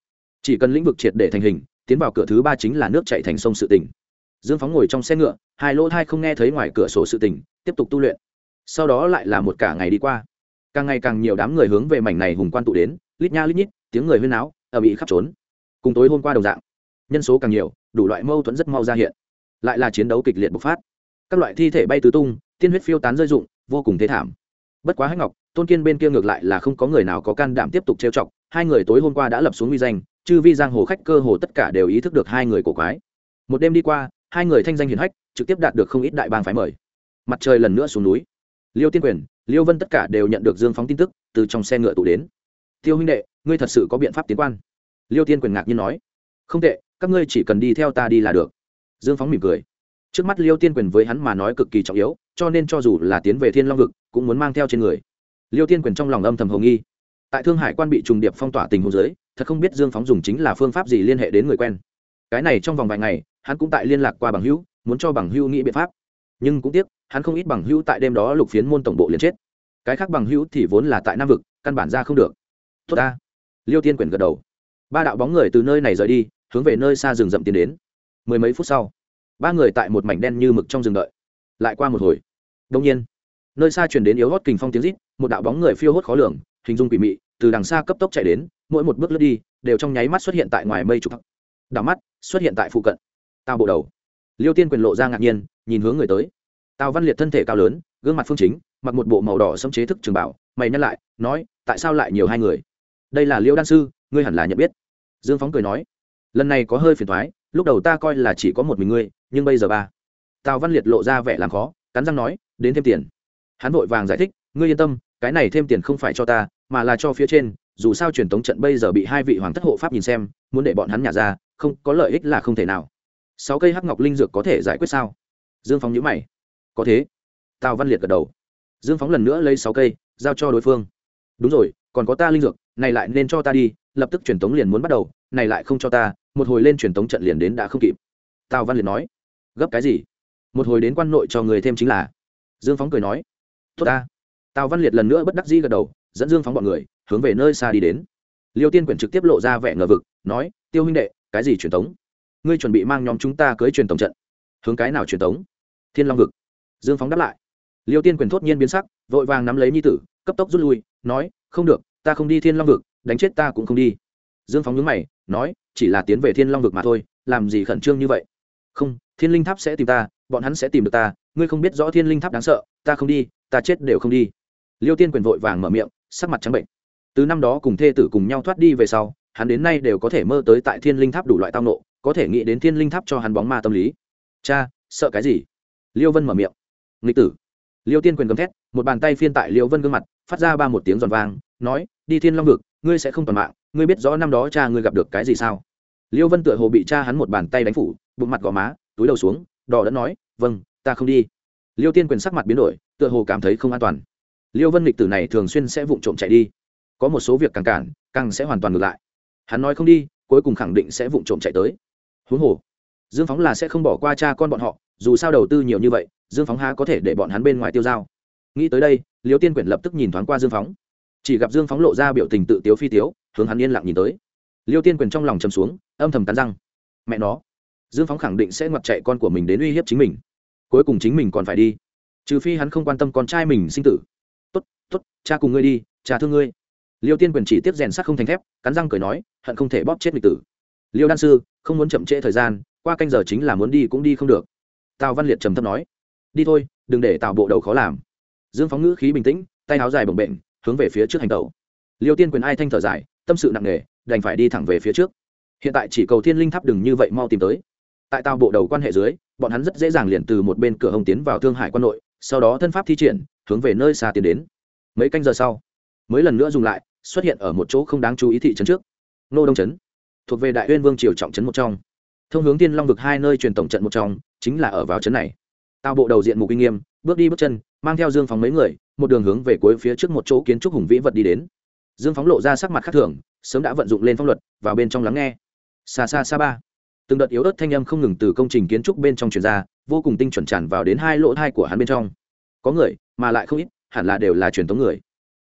Chỉ cần lĩnh vực triệt để thành hình, tiến vào cửa thứ ba chính là nước chạy thành sông sự tỉnh. Dương phóng ngồi trong xe ngựa, hai lỗ thai không nghe thấy ngoài cửa sổ sự tỉnh, tiếp tục tu luyện. Sau đó lại là một cả ngày đi qua càng ngày càng nhiều đám người hướng về mảnh này hùng quan tụ đến, lít nha lít nhít, tiếng người huyên náo ở bị khắp trốn. Cùng tối hôm qua đồng dạng, nhân số càng nhiều, đủ loại mâu thuẫn rất mau ra hiện. Lại là chiến đấu kịch liệt bộc phát. Các loại thi thể bay tứ tung, tiên huyết phiêu tán rơi rụng, vô cùng thế thảm. Bất quá hách ngọc, tôn kiên bên kia ngược lại là không có người nào có can đảm tiếp tục trêu chọc, hai người tối hôm qua đã lập xuống uy danh, chư vi giang hồ khách cơ hồ tất cả đều ý thức được hai người cổ quái. Một đêm đi qua, hai người thanh danh hiển hách, trực tiếp đạt được không ít đại bang phái mời. Mặt trời lần nữa xuống núi liêu tiên quyền, liêu vân tất cả đều nhận được dương phóng tin tức, từ trong xe ngựa tụ đến. Tiêu huynh đệ, ngươi thật sự có biện pháp tiến quan? Liêu tiên quyền ngạc nhiên nói. Không tệ, các ngươi chỉ cần đi theo ta đi là được. Dương phóng mỉm cười. Trước mắt liêu tiên quyền với hắn mà nói cực kỳ trọng yếu, cho nên cho dù là tiến về thiên long vực, cũng muốn mang theo trên người. Liêu tiên quyền trong lòng âm thầm hồng nghi. Tại thương hải quan bị trùng điệp phong tỏa tình hồ dưới, thật không biết dương phóng dùng chính là phương pháp gì liên hệ đến người quen. Cái này trong vòng vài ngày, hắn cũng tại liên lạc qua bằng hữu, muốn cho bằng hữu nghĩ biện pháp nhưng cũng tiếc, hắn không ít bằng hữu tại đêm đó lục phiến môn tổng bộ liền chết. Cái khác bằng hữu thì vốn là tại nam vực, căn bản ra không được. Tốt ta. Liêu tiên quyển gật đầu. Ba đạo bóng người từ nơi này rời đi, hướng về nơi xa rừng rậm tiến đến. Mười mấy phút sau, ba người tại một mảnh đen như mực trong rừng đợi. Lại qua một hồi. Đông nhiên, nơi xa chuyển đến yếu hót kình phong tiếng rít, một đạo bóng người phiêu hốt khó lường, hình dung quỷ mị, từ đằng xa cấp tốc chạy đến, mỗi một bước lướt đi, đều trong nháy mắt xuất hiện tại ngoài mây trục. Đảo mắt, xuất hiện tại phụ cận. Tao bộ đầu liêu tiên quyền lộ ra ngạc nhiên, nhìn hướng người tới. Tào văn liệt thân thể cao lớn, gương mặt phương chính, mặc một bộ màu đỏ xâm chế thức trường bảo, mày nhắc lại, nói, tại sao lại nhiều hai người? Đây là liêu đan sư, ngươi hẳn là nhận biết. Dương phóng cười nói, lần này có hơi phiền thoái lúc đầu ta coi là chỉ có một mình ngươi, nhưng bây giờ ba. Tào văn liệt lộ ra vẻ làm khó, cắn răng nói, đến thêm tiền. Hắn vội vàng giải thích, ngươi yên tâm, cái này thêm tiền không phải cho ta, mà là cho phía trên, dù sao truyền thống trận bây giờ bị hai vị hoàng thất hộ pháp nhìn xem, muốn để bọn hắn nhả ra, không, có lợi ích là không thể nào sáu cây hắc ngọc linh dược có thể giải quyết sao? Dương phóng nhữ mày. Có thế. Tào văn liệt gật đầu. Dương phóng lần nữa lấy sáu cây, giao cho đối phương. Đúng rồi, còn có ta linh dược, này lại nên cho ta đi, lập tức truyền tống liền muốn bắt đầu, này lại không cho ta, một hồi lên truyền tống trận liền đến đã không kịp. Tào văn liệt nói. Gấp cái gì? Một hồi đến quan nội cho người thêm chính là. Dương phóng cười nói. Tốt ta. Tào văn liệt lần nữa bất đắc dĩ gật đầu, dẫn dương phóng bọn người, hướng về nơi xa đi đến. Liêu tiên quyển trực tiếp lộ ra vẻ ngờ vực, nói, tiêu huynh đệ, cái gì truyền tống? Ngươi chuẩn bị mang nhóm chúng ta cưới truyền tổng trận. Hướng cái nào truyền tống? Thiên long vực. Dương phóng đáp lại. Liêu tiên quyền thốt nhiên biến sắc, vội vàng nắm lấy nhi tử, cấp tốc rút lui, nói, không được, ta không đi thiên long vực, đánh chết ta cũng không đi. Dương phóng nhướng mày, nói, chỉ là tiến về thiên long vực mà thôi, làm gì khẩn trương như vậy? Không, thiên linh tháp sẽ tìm ta, bọn hắn sẽ tìm được ta, ngươi không biết rõ thiên linh tháp đáng sợ, ta không đi, ta chết đều không đi. Liêu tiên quyền vội vàng mở miệng, sắc mặt trắng bệnh. Từ năm đó cùng thê tử cùng nhau thoát đi về sau, hắn đến nay đều có thể mơ tới tại thiên linh tháp đủ loại tao nộ có thể nghĩ đến thiên linh tháp cho hắn bóng ma tâm lý. Cha, sợ cái gì? Liêu vân mở miệng. Nghịch tử. Liêu tiên quyền gầm thét, một bàn tay phiên tại liêu vân gương mặt, phát ra ba một tiếng giòn vang, nói, đi thiên long vực, ngươi sẽ không toàn mạng, ngươi biết rõ năm đó cha ngươi gặp được cái gì sao? Liêu vân tựa hồ bị cha hắn một bàn tay đánh phủ, bụng mặt gò má, túi đầu xuống đỏ đã nói vâng ta không đi. Liêu tiên quyền sắc mặt biến đổi, tựa hồ cảm thấy không an toàn. Liêu vân lịch tử này thường xuyên sẽ vụng trộm chạy đi. Có một số việc càng cản, càng sẽ hoàn toàn ngược lại. Hắn nói không đi, cuối cùng khẳng định sẽ vụng trộm chạy tới huống hồ, dương phóng là sẽ không bỏ qua cha con bọn họ, dù sao đầu tư nhiều như vậy, dương phóng há có thể để bọn hắn bên ngoài tiêu dao. Nghĩ tới đây, liêu tiên quyển lập tức nhìn thoáng qua dương phóng. Chỉ gặp dương phóng lộ ra biểu tình tự tiếu phi tiếu, hướng hắn yên lặng nhìn tới. Liêu tiên quyền trong lòng chầm xuống, âm thầm cắn răng. Mẹ nó, dương phóng khẳng định sẽ ngoặt chạy con của mình đến uy hiếp chính mình. Cuối cùng chính mình còn phải đi. Trừ phi hắn không quan tâm con trai mình sinh tử. Tốt tốt, cha cùng ngươi đi, cha thương ngươi. Liêu tiên quyền chỉ tiếp rèn sắc không thành thép, cắn răng cười nói, hận không thể bóp chết lịch tử liêu đan sư, không muốn chậm trễ thời gian, qua canh giờ chính là muốn đi cũng đi không được. Tào văn liệt trầm thấp nói, đi thôi, đừng để tào bộ đầu khó làm. Dương phóng ngữ khí bình tĩnh, tay áo dài bồng bệnh hướng về phía trước hành tẩu. Liêu tiên quyền ai thanh thở dài, tâm sự nặng nề, đành phải đi thẳng về phía trước. Hiện tại chỉ cầu thiên linh tháp đừng như vậy mau tìm tới. Tại tàu bộ đầu quan hệ dưới, bọn hắn rất dễ dàng liền từ một bên cửa hồng tiến vào thương hải quan nội, sau đó thân pháp thi triển, hướng về nơi xa tiến đến. Mấy canh giờ sau, mới lần nữa dùng lại, xuất hiện ở một chỗ không đáng chú ý thị trấn trước. Nô đông trấn thuộc về đại uyên vương triều trọng trấn một trong. Thông hướng tiên long vực hai nơi truyền tổng trận một trong, chính là ở vào trấn này. Tàu bộ đầu diện mục uy nghiêm, bước đi bước chân, mang theo dương phóng mấy người, một đường hướng về cuối phía trước một chỗ kiến trúc hùng vĩ vật đi đến. Dương phóng lộ ra sắc mặt khác thường, sớm đã vận dụng lên phong luật, vào bên trong lắng nghe. Xa xa xa ba. Từng đợt yếu ớt thanh âm không ngừng từ công trình kiến trúc bên trong truyền ra, vô cùng tinh chuẩn tràn vào đến hai lỗ thai của hắn bên trong. Có người, mà lại không ít, hẳn là đều là truyền thống người.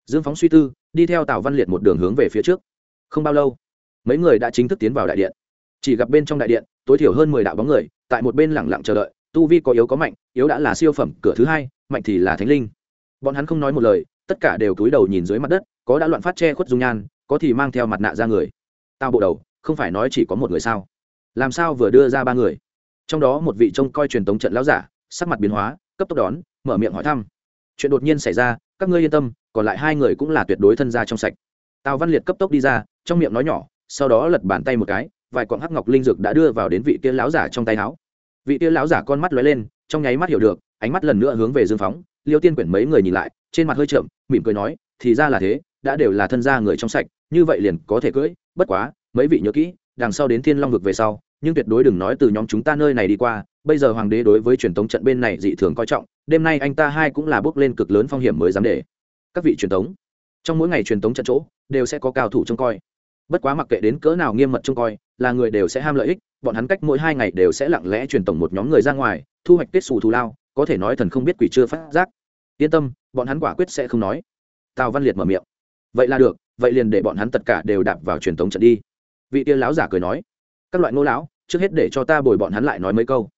Dương phóng suy tư, đi theo tào văn liệt một đường hướng về phía trước. Không bao lâu mấy người đã chính thức tiến vào đại điện. Chỉ gặp bên trong đại điện, tối thiểu hơn mười đạo bóng người, tại một bên lẳng lặng chờ đợi, tu vi có yếu có mạnh, yếu đã là siêu phẩm, cửa thứ hai, mạnh thì là thánh linh. Bọn hắn không nói một lời, tất cả đều cúi đầu nhìn dưới mặt đất, có đã loạn phát che khuất dung nhan, có thì mang theo mặt nạ ra người. Tao bộ đầu, không phải nói chỉ có một người sao? Làm sao vừa đưa ra ba người? Trong đó một vị trông coi truyền tống trận lão giả, sắc mặt biến hóa, cấp tốc đón, mở miệng hỏi thăm. Chuyện đột nhiên xảy ra, các ngươi yên tâm, còn lại hai người cũng là tuyệt đối thân gia trong sạch. Tào văn liệt cấp tốc đi ra, trong miệng nói nhỏ sau đó lật bàn tay một cái, vài quặng hắc ngọc linh dược đã đưa vào đến vị kia lão giả trong tay áo. Vị kia lão giả con mắt lóe lên, trong nháy mắt hiểu được, ánh mắt lần nữa hướng về dương phóng, liêu tiên quyển mấy người nhìn lại, trên mặt hơi chậm mỉm cười nói, thì ra là thế, đã đều là thân gia người trong sạch, như vậy liền có thể cưỡi, bất quá, mấy vị nhớ kỹ, đằng sau đến thiên long vực về sau, nhưng tuyệt đối đừng nói từ nhóm chúng ta nơi này đi qua, bây giờ hoàng đế đối với truyền thống trận bên này dị thường coi trọng, đêm nay anh ta hai cũng là bước lên cực lớn phong hiểm mới dám để các vị truyền thống trong mỗi ngày truyền thống trận chỗ, đều sẽ có cao thủ trông coi bất quá mặc kệ đến cỡ nào nghiêm mật trông coi, là người đều sẽ ham lợi ích, bọn hắn cách mỗi hai ngày đều sẽ lặng lẽ truyền tổng một nhóm người ra ngoài, thu hoạch kết xù thù lao, có thể nói thần không biết quỷ chưa phát giác. Yên tâm, bọn hắn quả quyết sẽ không nói. Tào văn liệt mở miệng. Vậy là được, vậy liền để bọn hắn tất cả đều đạp vào truyền thống trận đi. Vị tia lão giả cười nói. Các loại ngô lão, trước hết để cho ta bồi bọn hắn lại nói mấy câu.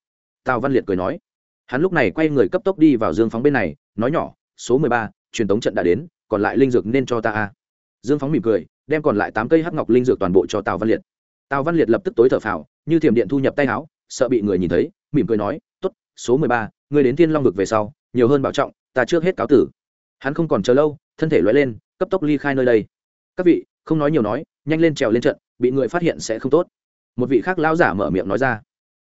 Tào văn liệt cười nói. Hắn lúc này quay người cấp tốc đi vào dương phóng bên này, nói nhỏ, số mười ba, truyền thống trận đã đến, còn lại linh dược nên cho ta a dương phóng mỉm cười đem còn lại tám cây hắc ngọc linh dược toàn bộ cho tào văn liệt. Tào văn liệt lập tức tối thở phào, như thiểm điện thu nhập tay áo, sợ bị người nhìn thấy, mỉm cười nói t ố t số mười ba người đến thiên long vực về sau, nhiều hơn bảo trọng, ta trước hết cáo tử. Hắn không còn chờ lâu, thân thể loay lên, cấp tốc ly khai nơi đây. Các vị, không nói nhiều nói, nhanh lên trèo lên trận, bị người phát hiện sẽ không tốt. Một vị khác lão giả mở miệng nói ra.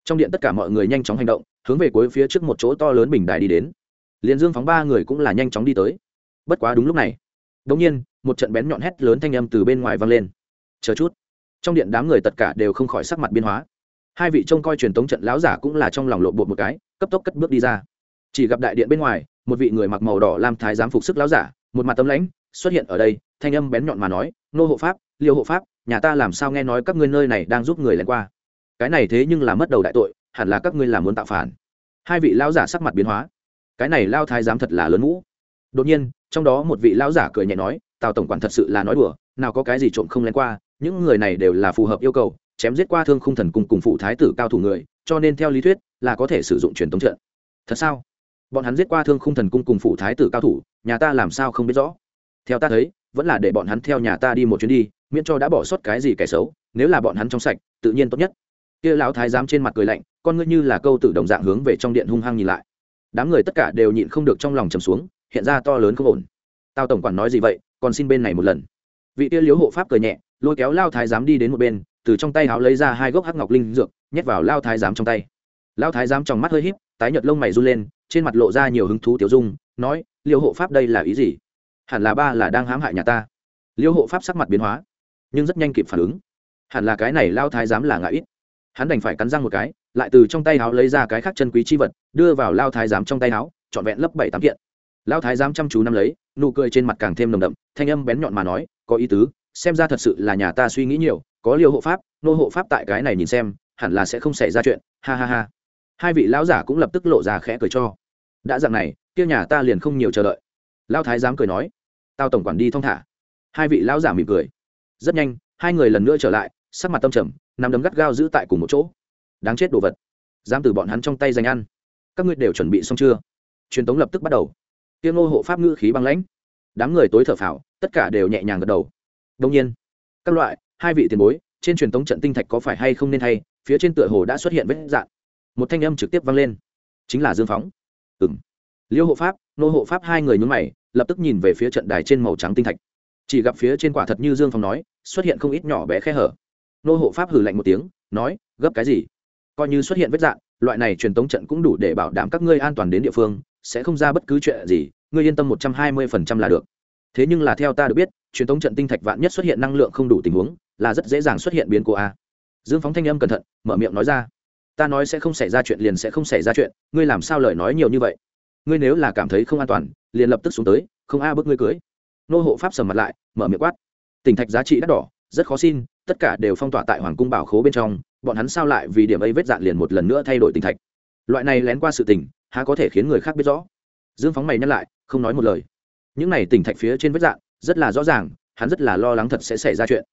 Trong điện tất cả mọi người nhanh chóng hành động, hướng về cuối phía trước một chỗ to lớn bình đài đi đến. Liền dương phóng ba người cũng là nhanh chóng đi tới. Bất quá đúng lúc này đ ỗ n g nhiên, một trận bén nhọn hét lớn thanh âm từ bên ngoài vang lên. Chờ chút. Trong điện đám người tất cả đều không khỏi sắc mặt biên hóa. Hai vị trông coi truyền tống trận lão giả cũng là trong lòng lộ bột một cái, cấp tốc cất bước đi ra. Chỉ gặp đại điện bên ngoài, một vị người mặc màu đỏ làm thái giám phục sức lão giả, một mặt tấm lãnh, xuất hiện ở đây, thanh âm bén nhọn mà nói, nô hộ pháp, liêu hộ pháp, nhà ta làm sao nghe nói các ngươi nơi này đang giúp người lén qua? Cái này thế nhưng là mất đầu đại tội, hẳn là các ngươi làm muốn tạo phản. Hai vị lão giả sắc mặt biến hóa. Cái này lao thái giám thật là lớn ngũ đột nhiên trong đó một vị lão giả cười nhẹ nói, tào tổng quản thật sự là nói đùa, nào có cái gì trộm không lén qua, những người này đều là phù hợp yêu cầu, chém giết qua thương khung thần cùng cùng phụ thái tử cao thủ người, cho nên theo lý thuyết, là có thể sử dụng truyền thống trận. Thật sao? Bọn hắn giết qua thương khung thần cung cùng phụ thái tử cao thủ, nhà ta làm sao không biết rõ? Theo ta thấy, vẫn là để bọn hắn theo nhà ta đi một chuyến đi, miễn cho đã bỏ sót cái gì kẻ xấu, nếu là bọn hắn trong sạch, tự nhiên tốt nhất. Kia lão thái giám trên mặt cười lạnh, con ngươi như là câu tử đồng dạng hướng về trong điện hung hăng nhìn lại. Đám người tất cả đều nhịn không được trong lòng trầm xuống hiện ra to lớn không ổn. Tao tổng quản nói gì vậy, còn xin bên này một lần. Vị tia liếu hộ pháp cười nhẹ, lôi kéo lao thái giám đi đến một bên, từ trong tay háo lấy ra hai gốc hắc ngọc linh dược, nhét vào lao thái giám trong tay. Lao thái giám trong mắt hơi híp, tái nhợt lông mày run lên, trên mặt lộ ra nhiều hứng thú tiểu dung, nói, liêu hộ pháp đây là ý gì? Hẳn là ba là đang hãm hại nhà ta. Liêu hộ pháp sắc mặt biến hóa, nhưng rất nhanh kịp phản ứng. Hẳn là cái này lao thái giám là ngại ít. Hắn đành phải cắn răng một cái, lại từ trong tay áo lấy ra cái khác chân quý chi vật, đưa vào lao thái giám trong tay áo trọn vẹn lấp bảy tám kiện. Lão thái giám chăm chú năm lấy, nụ cười trên mặt càng thêm nồng đậm, thanh âm bén nhọn mà nói, có ý tứ, xem ra thật sự là nhà ta suy nghĩ nhiều, có liều hộ pháp, nô hộ pháp tại cái này nhìn xem, hẳn là sẽ không xảy ra chuyện. Ha ha ha. Hai vị lão giả cũng lập tức lộ ra khẽ cười cho. Đã dặn này, kia nhà ta liền không nhiều chờ đợi. Lão thái giám cười nói, tao tổng quản đi thong thả. Hai vị lão giả mỉm cười. Rất nhanh, hai người lần nữa trở lại, sắc mặt tâm trầm nằm đấm gắt gao giữ tại cùng một chỗ. Đáng chết đồ vật. Dám từ bọn hắn trong tay dành ăn. Các ngươi đều chuẩn bị xong chưa? Truyền tống lập tức bắt đầu tiêu ngô hộ pháp ngữ khí băng lãnh. Đám người tối thở phào tất cả đều nhẹ nhàng gật đầu. Đông nhiên các loại hai vị tiền bối trên truyền tống trận tinh thạch có phải hay không nên thay phía trên tựa hồ đã xuất hiện vết dạn một thanh âm trực tiếp vang lên. Chính là dương phóng. Ừm, liêu hộ pháp nô hộ pháp hai người nhún mày lập tức nhìn về phía trận đài trên màu trắng tinh thạch. Chỉ gặp phía trên quả thật như dương phóng nói xuất hiện không ít nhỏ bé khe hở. Nô hộ pháp hử lạnh một tiếng nói gấp cái gì? Coi như xuất hiện vết dạn loại này truyền tống trận cũng đủ để bảo đảm các ngươi an toàn đến địa phương sẽ không ra bất cứ chuyện gì, ngươi yên tâm một trăm hai mươi phần trăm là được. Thế nhưng là theo ta được biết, truyền thống trận tinh thạch vạn nhất xuất hiện năng lượng không đủ tình huống, là rất dễ dàng xuất hiện biến cố a. Dương phóng thanh âm cẩn thận, mở miệng nói ra. Ta nói sẽ không xảy ra chuyện liền sẽ không xảy ra chuyện, ngươi làm sao lời nói nhiều như vậy? Ngươi nếu là cảm thấy không an toàn, liền lập tức xuống tới, không a bước ngươi cưới. Nô hộ pháp sầm mặt lại, mở miệng quát. Tỉnh thạch giá trị đắt đỏ, rất khó xin, tất cả đều phong tỏa tại hoàng cung bảo khố bên trong, bọn hắn sao lại vì điểm ấy vết dạn liền một lần nữa thay đổi tỉnh thạch? Loại này lén qua sự tình há có thể khiến người khác biết rõ. Dương phóng mày nhắc lại, không nói một lời. Những này tỉnh thạch phía trên vết dạn rất là rõ ràng, hắn rất là lo lắng thật sẽ xảy ra chuyện.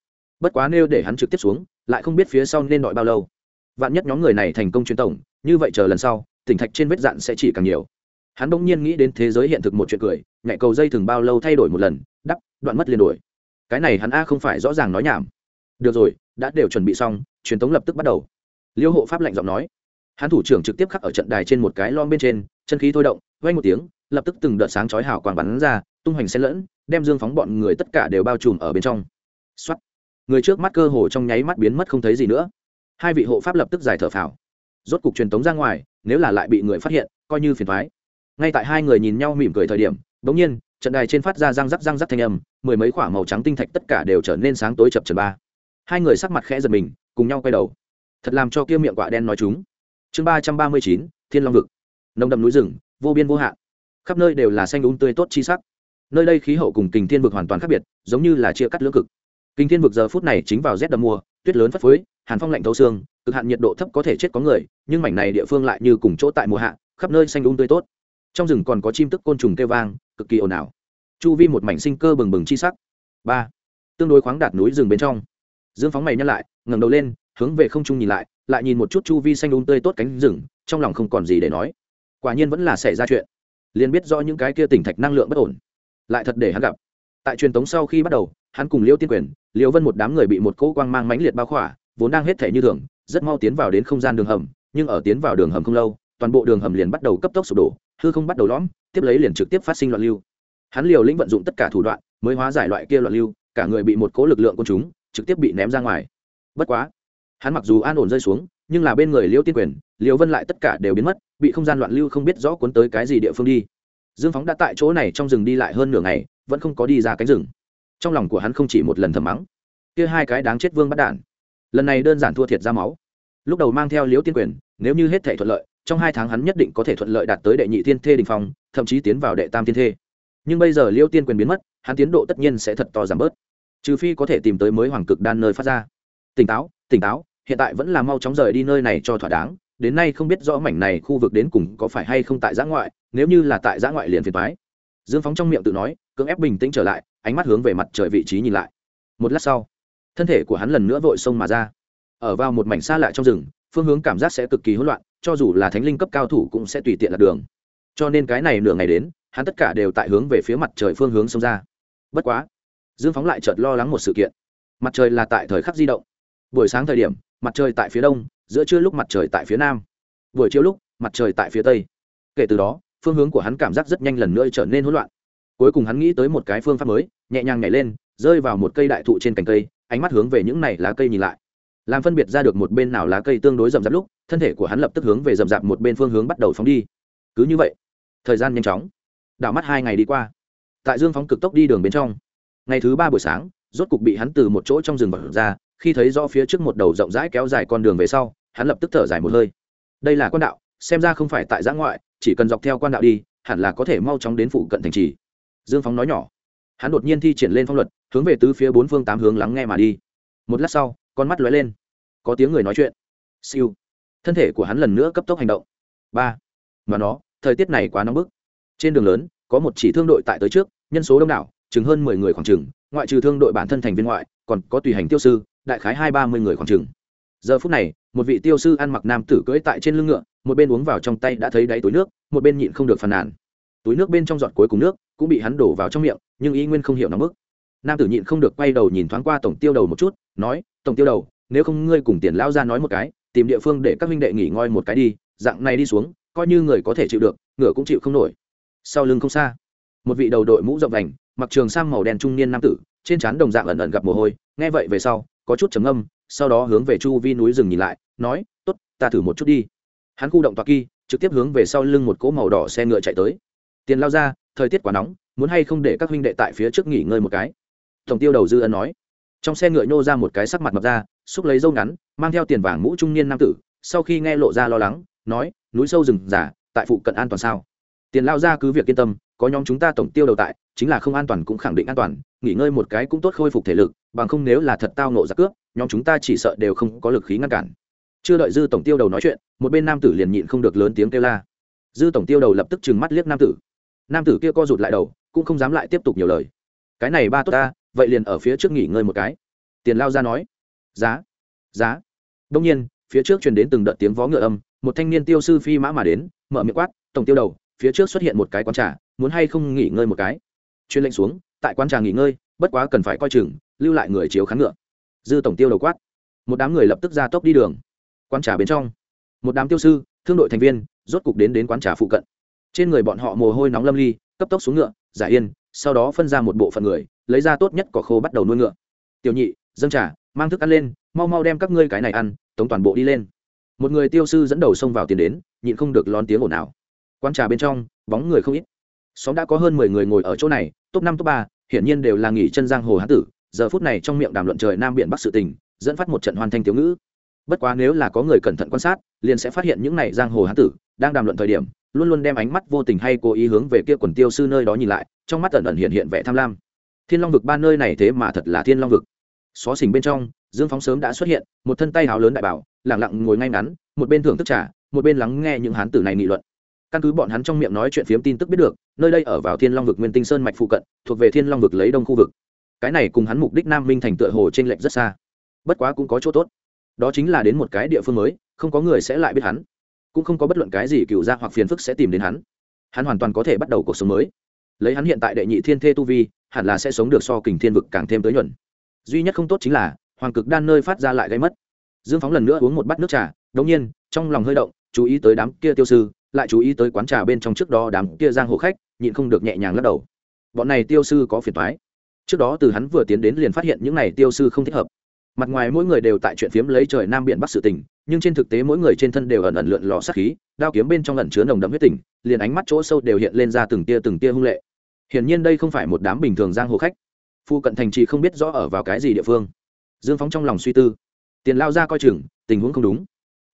Bất quá nêu để hắn trực tiếp xuống, lại không biết phía sau nên đợi bao lâu. Vạn nhất nhóm người này thành công truyền tổng, như vậy chờ lần sau, tỉnh thạch trên vết dạn sẽ chỉ càng nhiều. Hắn bỗng nhiên nghĩ đến thế giới hiện thực một chuyện cười nhạy cầu dây thường bao lâu thay đổi một lần, đắp, đoạn mất liền đổi. Cái này hắn a không phải rõ ràng nói nhảm. Được rồi, đã đều chuẩn bị xong, truyền tống lập tức bắt đầu. Liêu hộ pháp lạnh giọng nói hắn thủ trưởng trực tiếp khắc ở trận đài trên một cái lon bên trên, chân khí thôi động vay một tiếng, lập tức từng đợt sáng chói hào quang bắn ra, tung hoành xen lẫn, đem dương phóng bọn người tất cả đều bao trùm ở bên trong. Xuất người trước mắt cơ hồ trong nháy mắt biến mất không thấy gì nữa. Hai vị hộ pháp lập tức giải thở phào. Rốt cục truyền tống ra ngoài, nếu là lại bị người phát hiện, coi như phiền thoái ngay tại hai người nhìn nhau mỉm cười thời điểm bỗng nhiên, trận đài trên phát ra răng rắc răng rắc thanh âm, mười mấy quả màu trắng tinh thạch tất cả đều trở nên sáng tối chập trần ba. Hai người sắc mặt khẽ giật mình, cùng nhau quay đầu. Thật làm cho kia miệng quả đen nói chúng chương ba trăm ba mươi chín, thiên long vực. Nồng đậm núi rừng, vô biên vô hạn. Khắp nơi đều là xanh đúng tươi tốt chi sắc. Nơi đây khí hậu cùng kình thiên vực hoàn toàn khác biệt, giống như là chia cắt lưỡng cực. Kình thiên vực giờ phút này chính vào rét đầm mùa, tuyết lớn phất phới, hàn phong lạnh thấu xương, cực hạn nhiệt độ thấp có thể chết có người, nhưng mảnh này địa phương lại như cùng chỗ tại mùa hạ, khắp nơi xanh đúng tươi tốt. Trong rừng còn có chim tức côn trùng kêu vang, cực kỳ ồn ào. Chu vi một mảnh sinh cơ bừng bừng chi sắc. Ba. Tương đối khoáng đạt núi rừng bên trong. Dương phóng mày nhắc lại, ngẩng đầu lên, hướng về không trung nhìn lại lại nhìn một chút chu vi xanh đúng tươi tốt cánh rừng, trong lòng không còn gì để nói. Quả nhiên vẫn là xảy ra chuyện. Liền biết do những cái kia tỉnh thạch năng lượng bất ổn. Lại thật để hắn gặp. Tại truyền tống sau khi bắt đầu, hắn cùng liêu tiên quyền, liêu vân một đám người bị một cỗ quang mang mãnh liệt bao khỏa, vốn đang hết thể như thường, rất mau tiến vào đến không gian đường hầm, nhưng ở tiến vào đường hầm không lâu, toàn bộ đường hầm liền bắt đầu cấp tốc sụp đổ, hư không bắt đầu lõm, tiếp lấy liền trực tiếp phát sinh loạn lưu. Hắn liều lĩnh vận dụng tất cả thủ đoạn, mới hóa giải loại kia loạn lưu, cả người bị một cỗ lực lượng quân chúng trực tiếp bị ném ra ngoài. Bất quá hắn mặc dù an ổn rơi xuống, nhưng là bên người liêu tiên quyền, liêu vân lại tất cả đều biến mất, bị không gian loạn lưu không biết rõ cuốn tới cái gì địa phương đi. Dương phóng đã tại chỗ này trong rừng đi lại hơn nửa ngày, vẫn không có đi ra cánh rừng. Trong lòng của hắn không chỉ một lần thầm mắng, kia hai cái đáng chết vương bắt đản lần này đơn giản thua thiệt ra máu. Lúc đầu mang theo liễu tiên quyền, nếu như hết thể thuận lợi, trong hai tháng hắn nhất định có thể thuận lợi đạt tới đệ nhị thiên thê đình phong, thậm chí tiến vào đệ tam thiên thê. Nhưng bây giờ liễu tiên quyền biến mất, hắn tiến độ tất nhiên sẽ thật to giảm bớt, trừ phi có thể tìm tới mới hoàng cực đan nơi phát ra. Tỉnh táo tỉnh táo, hiện tại vẫn là mau chóng rời đi nơi này cho thỏa đáng, đến nay không biết rõ mảnh này khu vực đến cùng có phải hay không tại giã ngoại, nếu như là tại giã ngoại liền phiền thoái dương phóng trong miệng tự nói, cưỡng ép bình tĩnh trở lại, ánh mắt hướng về mặt trời vị trí nhìn lại. Một lát sau, thân thể của hắn lần nữa vội xông mà ra. Ở vào một mảnh xa lạ trong rừng, phương hướng cảm giác sẽ cực kỳ hỗn loạn, cho dù là thánh linh cấp cao thủ cũng sẽ tùy tiện lạc đường. Cho nên cái này nửa ngày đến, hắn tất cả đều tại hướng về phía mặt trời phương hướng xông ra. Bất quá, dương phóng lại chợt lo lắng một sự kiện. Mặt trời là tại thời khắc di động buổi sáng thời điểm, mặt trời tại phía đông, giữa trưa lúc mặt trời tại phía nam. Buổi chiều lúc, mặt trời tại phía tây. Kể từ đó, phương hướng của hắn cảm giác rất nhanh lần nữa trở nên hỗn loạn. Cuối cùng hắn nghĩ tới một cái phương pháp mới, nhẹ nhàng nhảy lên, rơi vào một cây đại thụ trên cành cây, ánh mắt hướng về những này lá cây nhìn lại. Làm phân biệt ra được một bên nào lá cây tương đối rậm rạp lúc, thân thể của hắn lập tức hướng về rậm rạp một bên phương hướng bắt đầu phóng đi. Cứ như vậy, thời gian nhanh chóng đảo mắt hai ngày đi qua. Tại dương phóng cực tốc đi đường bên trong, ngày thứ ba buổi sáng, rốt cục bị hắn từ một chỗ trong rừng vật ra khi thấy rõ phía trước một đầu rộng rãi kéo dài con đường về sau, hắn lập tức thở dài một hơi. Đây là quan đạo, xem ra không phải tại giã ngoại, chỉ cần dọc theo quan đạo đi, hẳn là có thể mau chóng đến phụ cận thành trì. Dương phóng nói nhỏ. Hắn đột nhiên thi triển lên phong luật, hướng về tứ phía bốn phương tám hướng lắng nghe mà đi. Một lát sau, con mắt lóe lên. Có tiếng người nói chuyện. Siêu. Thân thể của hắn lần nữa cấp tốc hành động. Ba. Mà nó, thời tiết này quá nóng bức. Trên đường lớn, có một chỉ thương đội tại tới trước, nhân số đông đảo, chừng hơn mười người khoảng chừng, ngoại trừ thương đội bản thân thành viên ngoại, còn có tùy hành tiêu sư đại khái hai ba mươi người khoảng chừng. Giờ phút này, một vị tiêu sư ăn mặc nam tử cưỡi tại trên lưng ngựa, một bên uống vào trong tay đã thấy đáy túi nước, một bên nhịn không được phàn nàn. Túi nước bên trong giọt cuối cùng nước cũng bị hắn đổ vào trong miệng, nhưng y nguyên không hiểu nóng bức. Nam tử nhịn không được quay đầu nhìn thoáng qua tổng tiêu đầu một chút, nói, tổng tiêu đầu, nếu không ngươi cùng tiền lao ra nói một cái, tìm địa phương để các minh đệ nghỉ ngơi một cái đi, dạng này đi xuống, coi như người có thể chịu được, ngựa cũng chịu không nổi. Sau lưng không xa, một vị đầu đội mũ rộng vành, mặc trường sang màu đen trung niên nam tử, trên trán đồng dạng ẩn ẩn gặp mồ hôi, nghe vậy về sau có chút trầm âm sau đó hướng về chu vi núi rừng nhìn lại, nói, tốt, ta thử một chút đi. Hắn khu động toa kỳ trực tiếp hướng về sau lưng một cỗ màu đỏ xe ngựa chạy tới. Tiền lao ra, thời tiết quá nóng, muốn hay không để các huynh đệ tại phía trước nghỉ ngơi một cái? Tổng tiêu đầu dư ân nói. Trong xe ngựa nhô ra một cái sắc mặt mập ra, xúc lấy dâu ngắn, mang theo tiền vàng mũ trung niên nam tử, sau khi nghe lộ ra lo lắng, nói, núi sâu rừng giả tại phụ cận an toàn sao? Tiền lao ra cứ việc yên tâm, có nhóm chúng ta tổng tiêu đầu tại, chính là không an toàn cũng khẳng định an toàn, nghỉ ngơi một cái cũng tốt khôi phục thể lực bằng không nếu là thật tao nộ giặc cướp, nhóm chúng ta chỉ sợ đều không có lực khí ngăn cản. Chưa đợi dư tổng tiêu đầu nói chuyện, một bên nam tử liền nhịn không được lớn tiếng kêu la. Dư tổng tiêu đầu lập tức trừng mắt liếc nam tử. Nam tử kia co rụt lại đầu, cũng không dám lại tiếp tục nhiều lời. Cái này ba tốt ta, vậy liền ở phía trước nghỉ ngơi một cái. Tiền lao ra nói. Giá. Giá. Đông nhiên, phía trước truyền đến từng đợt tiếng vó ngựa âm, một thanh niên tiêu sư phi mã mà đến, mở miệng quát, tổng tiêu đầu, phía trước xuất hiện một cái quán trà, muốn hay không nghỉ ngơi một cái? Chuyên lệnh xuống, tại quán trà nghỉ ngơi bất quá cần phải coi chừng, lưu lại người chiếu khán ngựa. Dư tổng tiêu đầu quát. Một đám người lập tức ra tốc đi đường. Quán trà bên trong, một đám tiêu sư, thương đội thành viên, rốt cục đến đến quán trà phụ cận. Trên người bọn họ mồ hôi nóng lâm ly, cấp tốc xuống ngựa giải yên, sau đó phân ra một bộ phận người, lấy ra tốt nhất cỏ khô bắt đầu nuôi ngựa. Tiểu nhị, dâng trà, mang thức ăn lên, mau mau đem các ngươi cái này ăn, tống toàn bộ đi lên. Một người tiêu sư dẫn đầu xông vào tiền đến, nhịn không được lón tiếng ồn ào. Quán trà bên trong, bóng người không ít. Xóm đã có hơn mười người ngồi ở chỗ này, top năm, top ba hiển nhiên đều là nghỉ chân giang hồ hán tử, giờ phút này trong miệng đàm luận trời nam biển bắc sự tình, dẫn phát một trận hoàn thanh tiểu ngữ. Bất quá nếu là có người cẩn thận quan sát, liền sẽ phát hiện những này giang hồ hán tử, đang đàm luận thời điểm, luôn luôn đem ánh mắt vô tình hay cố ý hướng về kia quần tiêu sư nơi đó nhìn lại, trong mắt ẩn ẩn hiện hiện vẻ tham lam. Thiên long vực ba nơi này thế mà thật là thiên long vực. Xó xỉnh bên trong, dương phóng sớm đã xuất hiện, một thân tay háo lớn đại bảo lẳng lặng ngồi ngay ngắn, một bên thưởng thức trà, một bên lắng nghe những hán tử này nghị luận. Căn cứ bọn hắn trong miệng nói chuyện phiếm tin tức biết được nơi đây ở vào thiên long vực nguyên tinh sơn mạch phụ cận, thuộc về thiên long vực lấy đông khu vực. Cái này cùng hắn mục đích nam minh thành tựa hồ trên lệch rất xa. Bất quá cũng có chỗ tốt. Đó chính là đến một cái địa phương mới, không có người sẽ lại biết hắn. Cũng không có bất luận cái gì cựu ra hoặc phiền phức sẽ tìm đến hắn. Hắn hoàn toàn có thể bắt đầu cuộc sống mới. Lấy hắn hiện tại đệ nhị thiên thê tu vi, hẳn là sẽ sống được so kình thiên vực càng thêm tới nhuận. Duy nhất không tốt chính là, hoàng cực đan nơi phát ra lại gây mất. Dương phóng lần nữa uống một bát nước trà đống nhiên, trong lòng hơi động, chú ý tới đám kia tiêu sư lại chú ý tới quán trà bên trong trước đó đám kia giang hồ khách, nhịn không được nhẹ nhàng lắc đầu. Bọn này tiêu sư có phiền thoái trước đó từ hắn vừa tiến đến liền phát hiện những này tiêu sư không thích hợp. Mặt ngoài mỗi người đều tại chuyện phiếm lấy trời nam biển bắc sự tình, nhưng trên thực tế mỗi người trên thân đều ẩn ẩn lượn lò sát khí, đao kiếm bên trong ẩn chứa nồng đậm huyết tình, liền ánh mắt chỗ sâu đều hiện lên ra từng tia từng tia hung lệ. Hiển nhiên đây không phải một đám bình thường giang hồ khách. Phu cận thành trì không biết rõ ở vào cái gì địa phương. Dương phóng trong lòng suy tư. Tiền lao ra coi chừng, tình huống không đúng.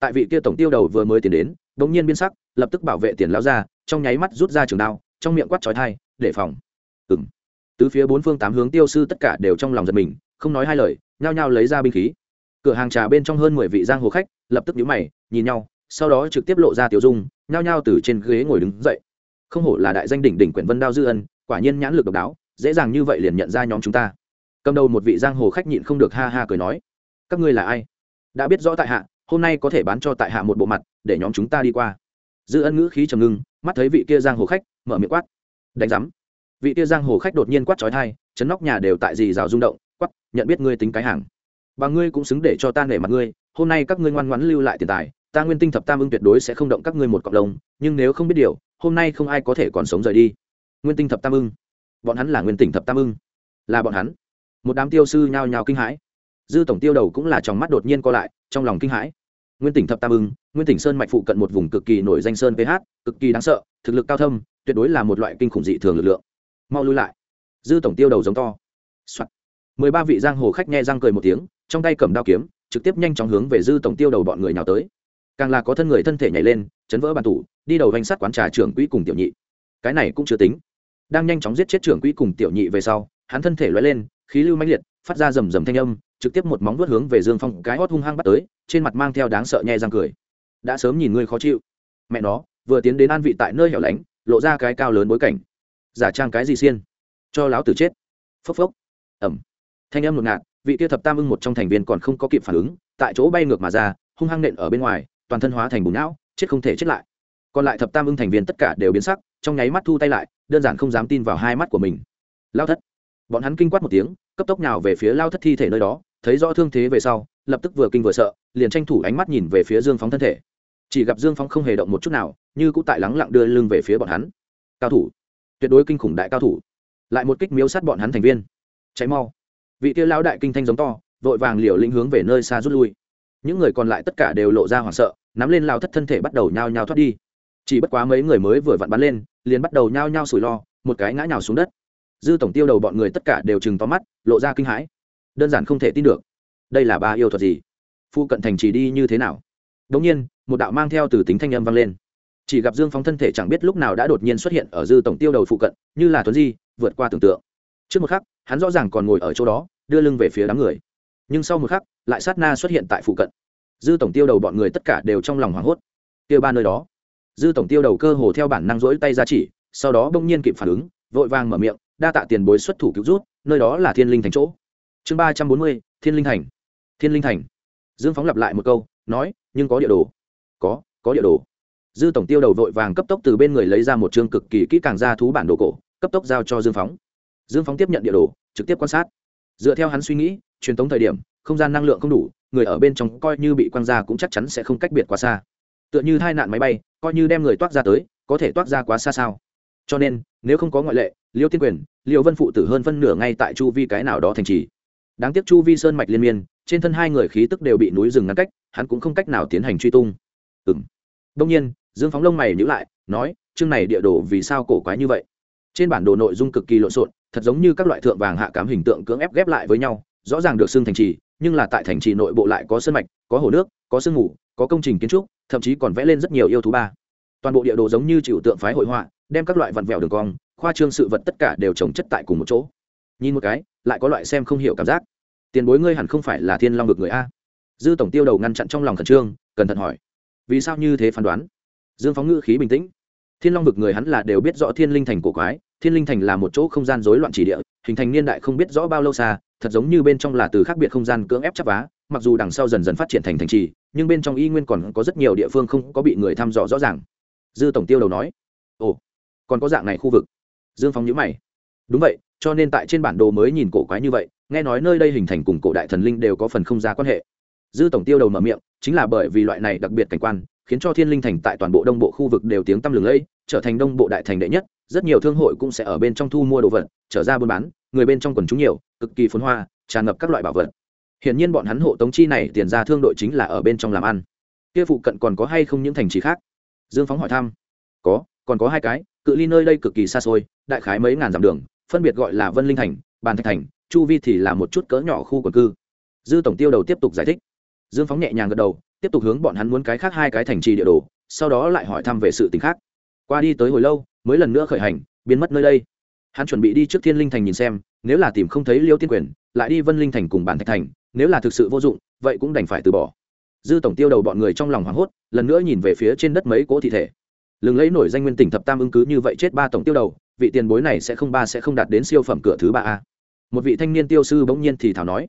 Tại vị kia tổng tiêu đầu vừa mới tiến đến đ ỗ n g nhiên biên sắc lập tức bảo vệ tiền lão ra, trong nháy mắt rút ra trường đao, trong miệng quát trói thai để phòng. Ừ m phía bốn phương tám hướng tiêu sư tất cả đều trong lòng giật mình, không nói hai lời, nhao nhao lấy ra binh khí. Cửa hàng trà bên trong hơn mười vị giang hồ khách, lập tức nhíu mày, nhìn nhau, sau đó trực tiếp lộ ra tiểu dung, nhao nhao từ trên ghế ngồi đứng dậy. Không hổ là đại danh đỉnh đỉnh quyển vân đao dư ân, quả nhiên nhãn lực độc đáo, dễ dàng như vậy liền nhận ra nhóm chúng ta. Cầm đầu một vị giang hồ khách nhịn không được ha ha cười nói, các ngươi là ai? Đã biết rõ tại hạ, hôm nay có thể bán cho tại hạ một bộ mặt, để nhóm chúng ta đi qua dư ân ngữ khí trầm ngưng, mắt thấy vị kia giang hồ khách, mở miệng quát. Đánh giám. Vị kia giang hồ khách đột nhiên quát trói thai chấn nóc nhà đều tại gì rào rung động, quát, nhận biết ngươi tính cái hàng. Bà ngươi cũng xứng để cho ta nể mặt ngươi, hôm nay các ngươi ngoan ngoãn lưu lại tiền tài, ta nguyên tinh thập tam ưng tuyệt đối sẽ không động các ngươi một cộng đồng nhưng nếu không biết điều, hôm nay không ai có thể còn sống rời đi. Nguyên tinh thập tam ưng. Bọn hắn là nguyên tỉnh thập tam ưng. Là bọn hắn. Một đám tiêu sư nhao nhao kinh hãi. Dư tổng tiêu đầu cũng là trong mắt đột nhiên co lại, trong lòng kinh hãi nguyên tỉnh thập tam ưng, nguyên tỉnh sơn mạch phụ cận một vùng cực kỳ nổi danh sơn ph cực kỳ đáng sợ, thực lực cao thâm, tuyệt đối là một loại kinh khủng dị thường lực lượng. Mau lui lại. Dư tổng tiêu đầu giống to、Soạn. mười ba vị giang hồ khách nghe răng cười một tiếng, trong tay cầm đao kiếm, trực tiếp nhanh chóng hướng về dư tổng tiêu đầu bọn người nào tới. Càng là có thân người thân thể nhảy lên, chấn vỡ bàn tủ, đi đầu danh sát quán trà trưởng quỹ cùng tiểu nhị. Cái này cũng chưa tính. Đang nhanh chóng giết chết trưởng quỹ cùng tiểu nhị về sau, hắn thân thể loay lên, khí lưu mãnh liệt phát ra rầm rầm thanh âm, trực tiếp một móng vuốt hướng về dương phong cái hót hung hăng bắt tới, trên mặt mang theo đáng sợ nhẹ răng cười. Đã sớm nhìn ngươi khó chịu. Mẹ nó, vừa tiến đến an vị tại nơi hẻo lánh, lộ ra cái cao lớn bối cảnh. Giả trang cái gì xiên? Cho láo tử chết. Phốc phốc. Ẩm. Thanh âm ngột ngạt, vị kia thập tam ưng một trong thành viên còn không có kịp phản ứng, tại chỗ bay ngược mà ra, hung hăng nện ở bên ngoài, toàn thân hóa thành bùn não, chết không thể chết lại. Còn lại thập tam ưng thành viên tất cả đều biến sắc, trong nháy mắt thu tay lại, đơn giản không dám tin vào hai mắt của mình. Lao thất bọn hắn kinh quát một tiếng, cấp tốc nào về phía lao thất thi thể nơi đó, thấy rõ thương thế về sau, lập tức vừa kinh vừa sợ, liền tranh thủ ánh mắt nhìn về phía dương phóng thân thể. Chỉ gặp dương phóng không hề động một chút nào, như cũng tại lắng lặng đưa lưng về phía bọn hắn. Cao thủ. Tuyệt đối kinh khủng đại cao thủ. Lại một kích miếu sát bọn hắn thành viên. Cháy mau. Vị kia lao đại kinh thanh giống to, vội vàng liều lĩnh hướng về nơi xa rút lui. Những người còn lại tất cả đều lộ ra hoảng sợ, nắm lên lao thất thân thể bắt đầu nhao nhao thoát đi. Chỉ bất quá mấy người mới vừa vặn bắn lên, liền bắt đầu nhao nhao sủi lo, một cái ngã nhào xuống đất dư tổng tiêu đầu bọn người tất cả đều chừng to mắt, lộ ra kinh hãi. Đơn giản không thể tin được. Đây là ba yêu thuật gì? Phu cận thành chỉ đi như thế nào? Đ ỗ n g nhiên, một đạo mang theo từ tính thanh âm vang lên. Chỉ gặp dương phóng thân thể chẳng biết lúc nào đã đột nhiên xuất hiện ở dư tổng tiêu đầu phụ cận, như là tuấn di, vượt qua tưởng tượng. Trước một khắc, hắn rõ ràng còn ngồi ở chỗ đó, đưa lưng về phía đám người. Nhưng sau một khắc, lại sát na xuất hiện tại phụ cận. Dư tổng tiêu đầu bọn người tất cả đều trong lòng hoảng hốt. Kia ba nơi đó. Dư tổng tiêu đầu cơ hồ theo bản năng rỗi tay ra chỉ, sau đó bỗng nhiên kịp phản ứng, vội vàng mở miệng đa tạ tiền bối xuất thủ cứu rút, nơi đó là thiên linh thành chỗ. Chương ba trăm bốn mươi, thiên linh thành. Thiên linh thành. Dương phóng lặp lại một câu, nói, nhưng có địa đồ. Có có địa đồ. Dư tổng tiêu đầu vội vàng cấp tốc từ bên người lấy ra một chương cực kỳ kỹ càng ra thú bản đồ cổ, cấp tốc giao cho dương phóng. Dương phóng tiếp nhận địa đồ, trực tiếp quan sát. Dựa theo hắn suy nghĩ, truyền thống thời điểm, không gian năng lượng không đủ, người ở bên trong coi như bị quăng ra cũng chắc chắn sẽ không cách biệt quá xa. Tựa như hai nạn máy bay, coi như đem người toát ra tới, có thể toát ra quá xa sao? Cho nên nếu không có ngoại lệ liêu tiên quyền liêu vân phụ tử hơn phân nửa ngay tại chu vi cái nào đó thành trì. Đáng tiếc chu vi sơn mạch liên miên trên thân hai người khí tức đều bị núi rừng ngăn cách hắn cũng không cách nào tiến hành truy tung. Ừng đông nhiên dương phóng lông mày nhữ lại nói chương này địa đồ vì sao cổ quái như vậy? Trên bản đồ nội dung cực kỳ lộn xộn thật giống như các loại thượng vàng hạ cám hình tượng cưỡng ép ghép lại với nhau rõ ràng được xưng thành trì nhưng là tại thành trì nội bộ lại có sân mạch có hồ nước có sương ngủ, có công trình kiến trúc thậm chí còn vẽ lên rất nhiều yêu thú ba. Toàn bộ địa đồ giống như chịu tượng phái hội họa đem các loại vặn vẹo đường cong, khoa trương sự vật tất cả đều trồng chất tại cùng một chỗ. Nhìn một cái, lại có loại xem không hiểu cảm giác. Tiền bối ngươi hẳn không phải là thiên long vực người a. Dư tổng tiêu đầu ngăn chặn trong lòng khẩn trương, cẩn thận hỏi. Vì sao như thế phán đoán? Dương phóng ngữ khí bình tĩnh. Thiên long vực người hắn là đều biết rõ thiên linh thành cổ quái, thiên linh thành là một chỗ không gian rối loạn chỉ địa, hình thành niên đại không biết rõ bao lâu xa, thật giống như bên trong là từ khác biệt không gian cưỡng ép chắp vá, mặc dù đằng sau dần dần phát triển thành thành trì, nhưng bên trong y nguyên còn có rất nhiều địa phương không có bị người thăm dò rõ ràng. Dư tổng tiêu đầu nói còn có dạng này khu vực. Dương phong nhữ mày. Đúng vậy, cho nên tại trên bản đồ mới nhìn cổ quái như vậy, nghe nói nơi đây hình thành cùng cổ đại thần linh đều có phần không ra quan hệ. Dư tổng tiêu đầu mở miệng, chính là bởi vì loại này đặc biệt cảnh quan, khiến cho thiên linh thành tại toàn bộ đông bộ khu vực đều tiếng tăm lừng lẫy, trở thành đông bộ đại thành đệ nhất, rất nhiều thương hội cũng sẽ ở bên trong thu mua đồ vật, trở ra buôn bán, người bên trong quần chúng nhiều, cực kỳ phồn hoa, tràn ngập các loại bảo vật. Hiển nhiên bọn hắn hộ tống chi này tiền ra thương đội chính là ở bên trong làm ăn. Kia phụ cận còn có hay không những thành trì khác? Dương phóng hỏi thăm. Có còn có hai cái, cự ly nơi đây cực kỳ xa xôi, đại khái mấy ngàn dặm đường, phân biệt gọi là vân linh thành, bàn thạch thành, chu vi thì là một chút cỡ nhỏ khu quần cư. Dư tổng tiêu đầu tiếp tục giải thích. Dương phóng nhẹ nhàng gật đầu, tiếp tục hướng bọn hắn muốn cái khác hai cái thành trì địa đồ, sau đó lại hỏi thăm về sự t ì n h khác. Qua đi tới hồi lâu, mới lần nữa khởi hành, biến mất nơi đây. Hắn chuẩn bị đi trước thiên linh thành nhìn xem, nếu là tìm không thấy liêu tiên quyền, lại đi vân linh thành cùng bản thạch thành, nếu là thực sự vô dụng, vậy cũng đành phải từ bỏ. Dư tổng tiêu đầu bọn người trong lòng hoảng hốt, lần nữa nhìn về phía trên đất mấy cỗ thi thể lừng lấy nổi danh nguyên tỉnh thập tam ứng cứ như vậy chết ba tổng tiêu đầu, vị tiền bối này sẽ không ba sẽ không đạt đến siêu phẩm cửa thứ ba a. Một vị thanh niên tiêu sư bỗng nhiên thì thảo nói,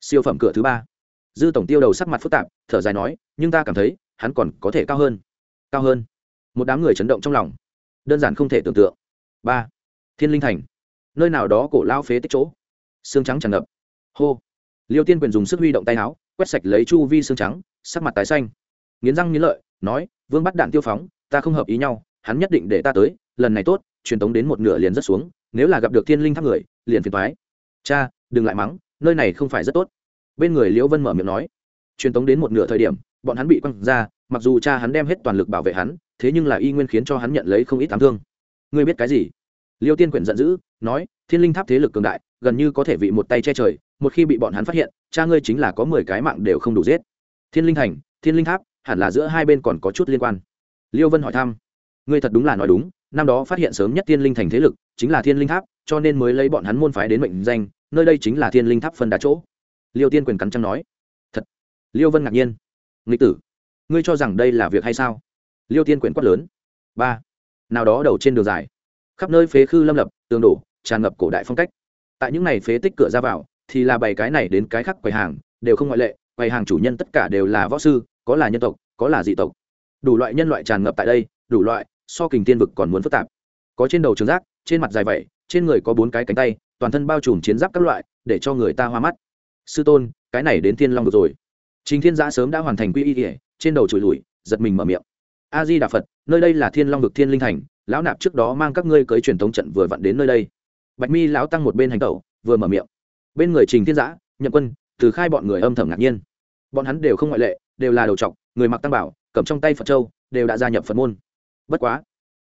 siêu phẩm cửa thứ ba? Dư tổng tiêu đầu sắc mặt phức tạp, thở dài nói, nhưng ta cảm thấy, hắn còn có thể cao hơn. Cao hơn? Một đám người chấn động trong lòng. Đơn giản không thể tưởng tượng. Ba. Thiên linh thành. Nơi nào đó cổ lao phế tích chỗ. Xương trắng tràn ngập. Hô. Liêu tiên quyền dùng sức huy động tay áo, quét sạch lấy chu vi xương trắng, sắc mặt tái xanh. Nghiến răng nghiến lợi, nói, vương bắt đạn tiêu phóng ta không hợp ý nhau, hắn nhất định để ta tới, lần này tốt, truyền tống đến một nửa liền rất xuống, nếu là gặp được thiên linh tháp người, liền phiền thoái cha, đừng lại mắng, nơi này không phải rất tốt. Bên người liễu vân mở miệng nói, truyền tống đến một nửa thời điểm, bọn hắn bị quăng ra, mặc dù cha hắn đem hết toàn lực bảo vệ hắn, thế nhưng là y nguyên khiến cho hắn nhận lấy không ít tám thương. Ngươi biết cái gì? Liêu tiên quyển giận dữ, nói, thiên linh tháp thế lực cường đại, gần như có thể vị một tay che trời, một khi bị bọn hắn phát hiện, cha ngươi chính là có mười cái mạng đều không đủ giết. Thiên linh thành, thiên linh tháp, hẳn là giữa hai bên còn có chút liên quan liêu vân hỏi thăm. Ngươi thật đúng là nói đúng, năm đó phát hiện sớm nhất thiên linh thành thế lực chính là thiên linh tháp, cho nên mới lấy bọn hắn môn phái đến mệnh danh, nơi đây chính là thiên linh tháp phân đá chỗ. Liêu tiên quyền cắn trăng nói. Thật. Liêu vân ngạc nhiên. Nghịch tử, ngươi cho rằng đây là việc hay sao? Liêu tiên quyền quát lớn. Ba. Nào đó đầu trên đường dài, khắp nơi phế khư lâm lập, tường đổ, tràn ngập cổ đại phong cách. Tại những này phế tích cửa ra vào, thì là bảy cái này đến cái khác quầy hàng, đều không ngoại lệ, quầy hàng chủ nhân tất cả đều là võ sư, có là nhân tộc, có là dị tộc đủ loại nhân loại tràn ngập tại đây, đủ loại, so kình tiên vực còn muốn phức tạp. Có trên đầu trường giác, trên mặt dài vẩy trên người có bốn cái cánh tay, toàn thân bao trùm chiến giáp các loại, để cho người ta hoa mắt. Sư tôn, cái này đến thiên long được rồi. Trình thiên giã sớm đã hoàn thành quy y ỉa trên đầu trùi lùi, giật mình mở miệng. A di đà phật nơi đây là thiên long vực thiên linh thành, lão nạp trước đó mang các ngươi cưới truyền thống trận vừa vặn đến nơi đây. Bạch mi lão tăng một bên hành tẩu, vừa mở miệng. Bên người trình thiên giã, nhậm quân, từ khai bọn người âm thầm ngạc nhiên. Bọn hắn đều không ngoại lệ, đều là đầu trọc, người mặc tăng bảo cầm trong tay phật châu, đều đã gia nhập phật môn. Bất quá,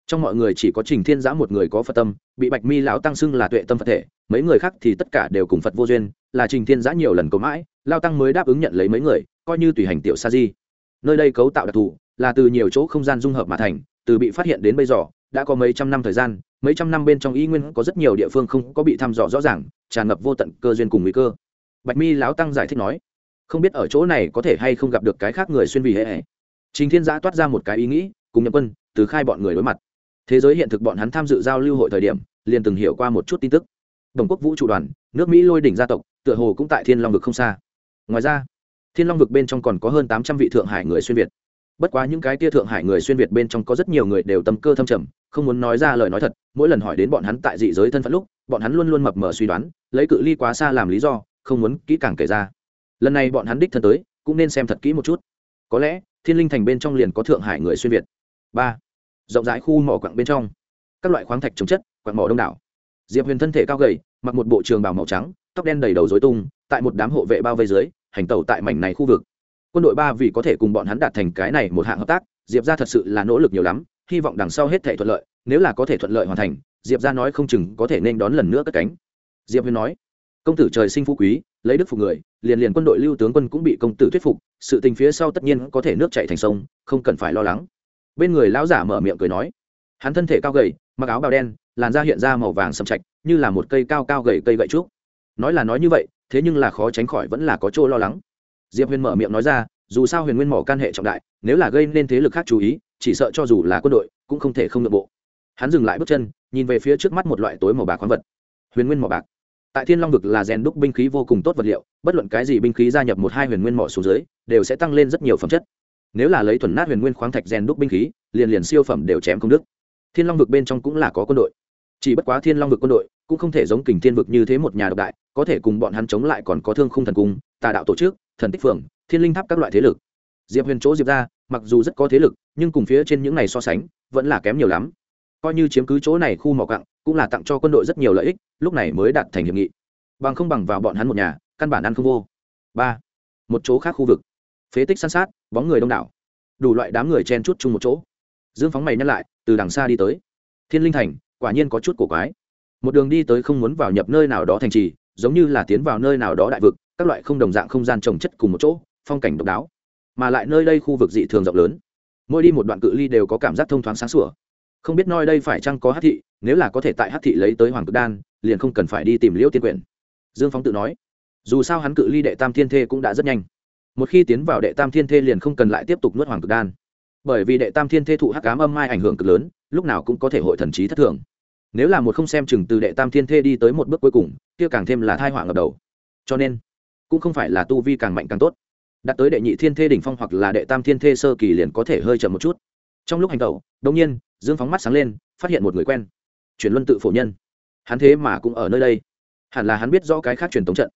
trong mọi người chỉ có trình thiên giã một người có phật tâm, bị bạch mi lão tăng xưng là tuệ tâm phật thể, mấy người khác thì tất cả đều cùng phật vô duyên, là trình thiên giã nhiều lần cầu mãi lao tăng mới đáp ứng nhận lấy mấy người, coi như tùy hành tiểu sa di. Nơi đây cấu tạo đặc thù, là từ nhiều chỗ không gian dung hợp mà thành, từ bị phát hiện đến bây giờ, đã có mấy trăm năm thời gian, mấy trăm năm bên trong y nguyên có rất nhiều địa phương không có bị thăm dò rõ ràng, tràn ngập vô tận cơ duyên cùng nguy cơ. Bạch mi lão tăng giải thích nói, không biết ở chỗ này có thể hay không gặp được cái khác người xuyên vì hệ trình thiên giã toát ra một cái ý nghĩ, cùng nhậm quân, từ khai bọn người đối mặt. Thế giới hiện thực bọn hắn tham dự giao lưu hội thời điểm, liền từng hiểu qua một chút tin tức. Đồng quốc vũ trụ đoàn, nước mỹ lôi đỉnh gia tộc, tựa hồ cũng tại thiên long vực không xa. Ngoài ra, thiên long vực bên trong còn có hơn tám trăm vị thượng hải người xuyên việt. Bất quá những cái tia thượng hải người xuyên việt bên trong có rất nhiều người đều tâm cơ thâm trầm, không muốn nói ra lời nói thật, mỗi lần hỏi đến bọn hắn tại dị giới thân phận lúc, bọn hắn luôn luôn mập mờ suy đoán, lấy cự ly quá xa làm lý do, không muốn kỹ càng kể ra. Lần này bọn hắn đích thân tới, cũng nên xem thật kỹ một chút. Có lẽ thiên linh thành bên trong liền có thượng hải người xuyên việt. Ba, rộng rãi khu mỏ quặng bên trong. Các loại khoáng thạch chống chất, quặng mỏ đông đảo. Diệp huyền thân thể cao gầy, mặc một bộ trường bào màu trắng, tóc đen đầy đầu dối tung, tại một đám hộ vệ bao vây dưới, hành tàu tại mảnh này khu vực. Quân đội ba vì có thể cùng bọn hắn đạt thành cái này một hạng hợp tác, diệp ra thật sự là nỗ lực nhiều lắm, hy vọng đằng sau hết thể thuận lợi, nếu là có thể thuận lợi hoàn thành, diệp ra nói không chừng có thể nên đón lần nữa cất cánh. Diệp huyền nói công tử trời sinh phú quý, lấy đức phục người, liền liền quân đội lưu tướng quân cũng bị công tử thuyết phục, sự tình phía sau tất nhiên có thể nước chạy thành sông, không cần phải lo lắng. Bên người lão giả mở miệng cười nói, hắn thân thể cao gầy, mặc áo bào đen, làn da hiện ra màu vàng sầm trạch, như là một cây cao cao gầy cây gậy trúc. Nói là nói như vậy, thế nhưng là khó tránh khỏi vẫn là có chỗ lo lắng. Diệp huyền mở miệng nói ra, dù sao huyền nguyên mỏ can hệ trọng đại, nếu là gây nên thế lực khác chú ý, chỉ sợ cho dù là quân đội, cũng không thể không nội bộ. Hắn dừng lại bước chân, nhìn về phía trước mắt một loại tối màu bạc khoáng vật. Huyền nguyên mỏ bạc tại thiên long vực là rèn đúc binh khí vô cùng tốt vật liệu, bất luận cái gì binh khí gia nhập một hai huyền nguyên mỏ xuống dưới, đều sẽ tăng lên rất nhiều phẩm chất. Nếu là lấy thuần nát huyền nguyên khoáng thạch rèn đúc binh khí, liền liền siêu phẩm đều chém không đức thiên long vực bên trong cũng là có quân đội. Chỉ bất quá thiên long vực quân đội cũng không thể giống kình thiên vực như thế một nhà độc đại, có thể cùng bọn hắn chống lại còn có thương khung thần cung, tà đạo tổ chức, thần tích phường thiên linh tháp các loại thế lực. Diệp huyền chỗ diệp ra, mặc dù rất có thế lực, nhưng cùng phía trên những này so sánh, vẫn là kém nhiều lắm. Coi như chiếm cứ chỗ này khu mỏ cặng cũng là tặng cho quân đội rất nhiều lợi ích, lúc này mới đạt thành hiệp nghị. Bằng không bằng vào bọn hắn một nhà, căn bản ăn không vô. Ba, một chỗ khác khu vực. Phế tích san sát, bóng người đông đảo. Đủ loại đám người chen chút chung một chỗ. Dương phóng mày nhắc lại, từ đằng xa đi tới. Thiên linh thành, quả nhiên có chút cổ quái. Một đường đi tới không muốn vào nhập nơi nào đó thành trì, giống như là tiến vào nơi nào đó đại vực, các loại không đồng dạng không gian trồng chất cùng một chỗ, phong cảnh độc đáo. Mà lại nơi đây khu vực dị thường rộng lớn. Mỗi đi một đoạn cự ly đều có cảm giác thông thoáng sáng sủa. Không biết nơi đây phải chăng có hát thị nếu là có thể tại hát thị lấy tới hoàng cực đan, liền không cần phải đi tìm liễu tiên quyển. Dương phóng tự nói, dù sao hắn cự ly đệ tam thiên thê cũng đã rất nhanh. Một khi tiến vào đệ tam thiên thê liền không cần lại tiếp tục nuốt hoàng cực đan. Bởi vì đệ tam thiên thê thụ hắc cám âm mai ảnh hưởng cực lớn, lúc nào cũng có thể hội thần trí thất thường. Nếu là một không xem chừng từ đệ tam thiên thê đi tới một bước cuối cùng, kia càng thêm là thai họa ngập đầu. Cho nên, cũng không phải là tu vi càng mạnh càng tốt. Đạt tới đệ nhị thiên thê đỉnh phong hoặc là đệ tam thiên thê sơ kỳ liền có thể hơi chậm một chút. Trong lúc hành tẩu đông nhiên, dương phóng mắt sáng lên, phát hiện một người quen chuyển luân tự phổ nhân. Hắn thế mà cũng ở nơi đây. Hẳn là hắn biết rõ cái khác truyền tống trận.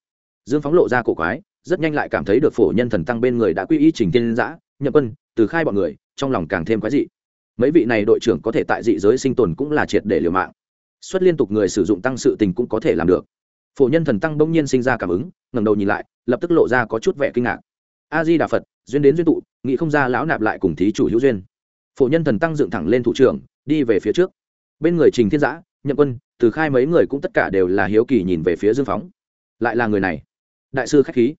Dương phóng lộ ra cổ quái, rất nhanh lại cảm thấy được phổ nhân thần tăng bên người đã quy y trình tiên giã, nhậm quân, từ khai bọn người, trong lòng càng thêm quái dị. Mấy vị này đội trưởng có thể tại dị giới sinh tồn cũng là triệt để liều mạng. Xuất liên tục người sử dụng tăng sự tình cũng có thể làm được. Phổ nhân thần tăng bỗng nhiên sinh ra cảm ứng, ngẩng đầu nhìn lại, lập tức lộ ra có chút vẻ kinh ngạc. A di đà phật, duyên đến duyên tụ nghĩ không ra lão nạp lại cùng thí chủ hữu duyên. Phổ nhân thần tăng dựng thẳng lên thủ trưởng, đi về phía trước bên người trình thiên giã, nhậm quân, từ khai mấy người cũng tất cả đều là hiếu kỳ nhìn về phía dương phóng. Lại là người này. Đại sư khách khí.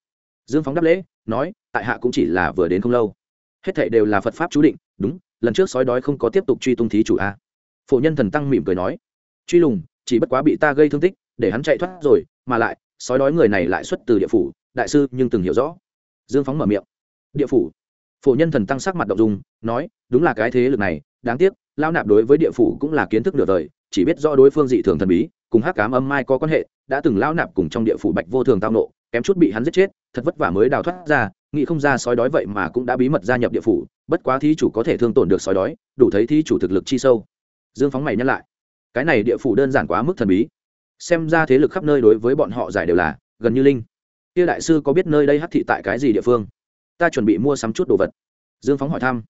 Dương phóng đáp lễ, nói, tại hạ cũng chỉ là vừa đến không lâu. Hết thệ đều là phật pháp chú định, đúng, lần trước sói đói không có tiếp tục truy tung thí chủ a. Phổ nhân thần tăng mỉm cười nói, truy lùng, chỉ bất quá bị ta gây thương tích, để hắn chạy thoát rồi, mà lại, sói đói người này lại xuất từ địa phủ, đại sư nhưng từng hiểu rõ. Dương phóng mở miệng. Địa phủ. Phổ nhân thần tăng sắc mặt động dung, nói, đúng là cái thế lực này, đáng tiếc lao nạp đối với địa phủ cũng là kiến thức nửa đời, chỉ biết do đối phương dị thường thần bí, cùng hắc cám âm mai có quan hệ, đã từng lao nạp cùng trong địa phủ bạch vô thường tao nộ, kém chút bị hắn giết chết, thật vất vả mới đào thoát ra, nghĩ không ra sói đói vậy mà cũng đã bí mật gia nhập địa phủ, bất quá thí chủ có thể thương tổn được sói đói, đủ thấy thí chủ thực lực chi sâu. Dương phóng mày nhắc lại. Cái này địa phủ đơn giản quá mức thần bí. Xem ra thế lực khắp nơi đối với bọn họ giải đều là gần như linh. Kia đại sư có biết nơi đây hắc thị tại cái gì địa phương? Ta chuẩn bị mua sắm chút đồ vật. Dương phóng hỏi thăm.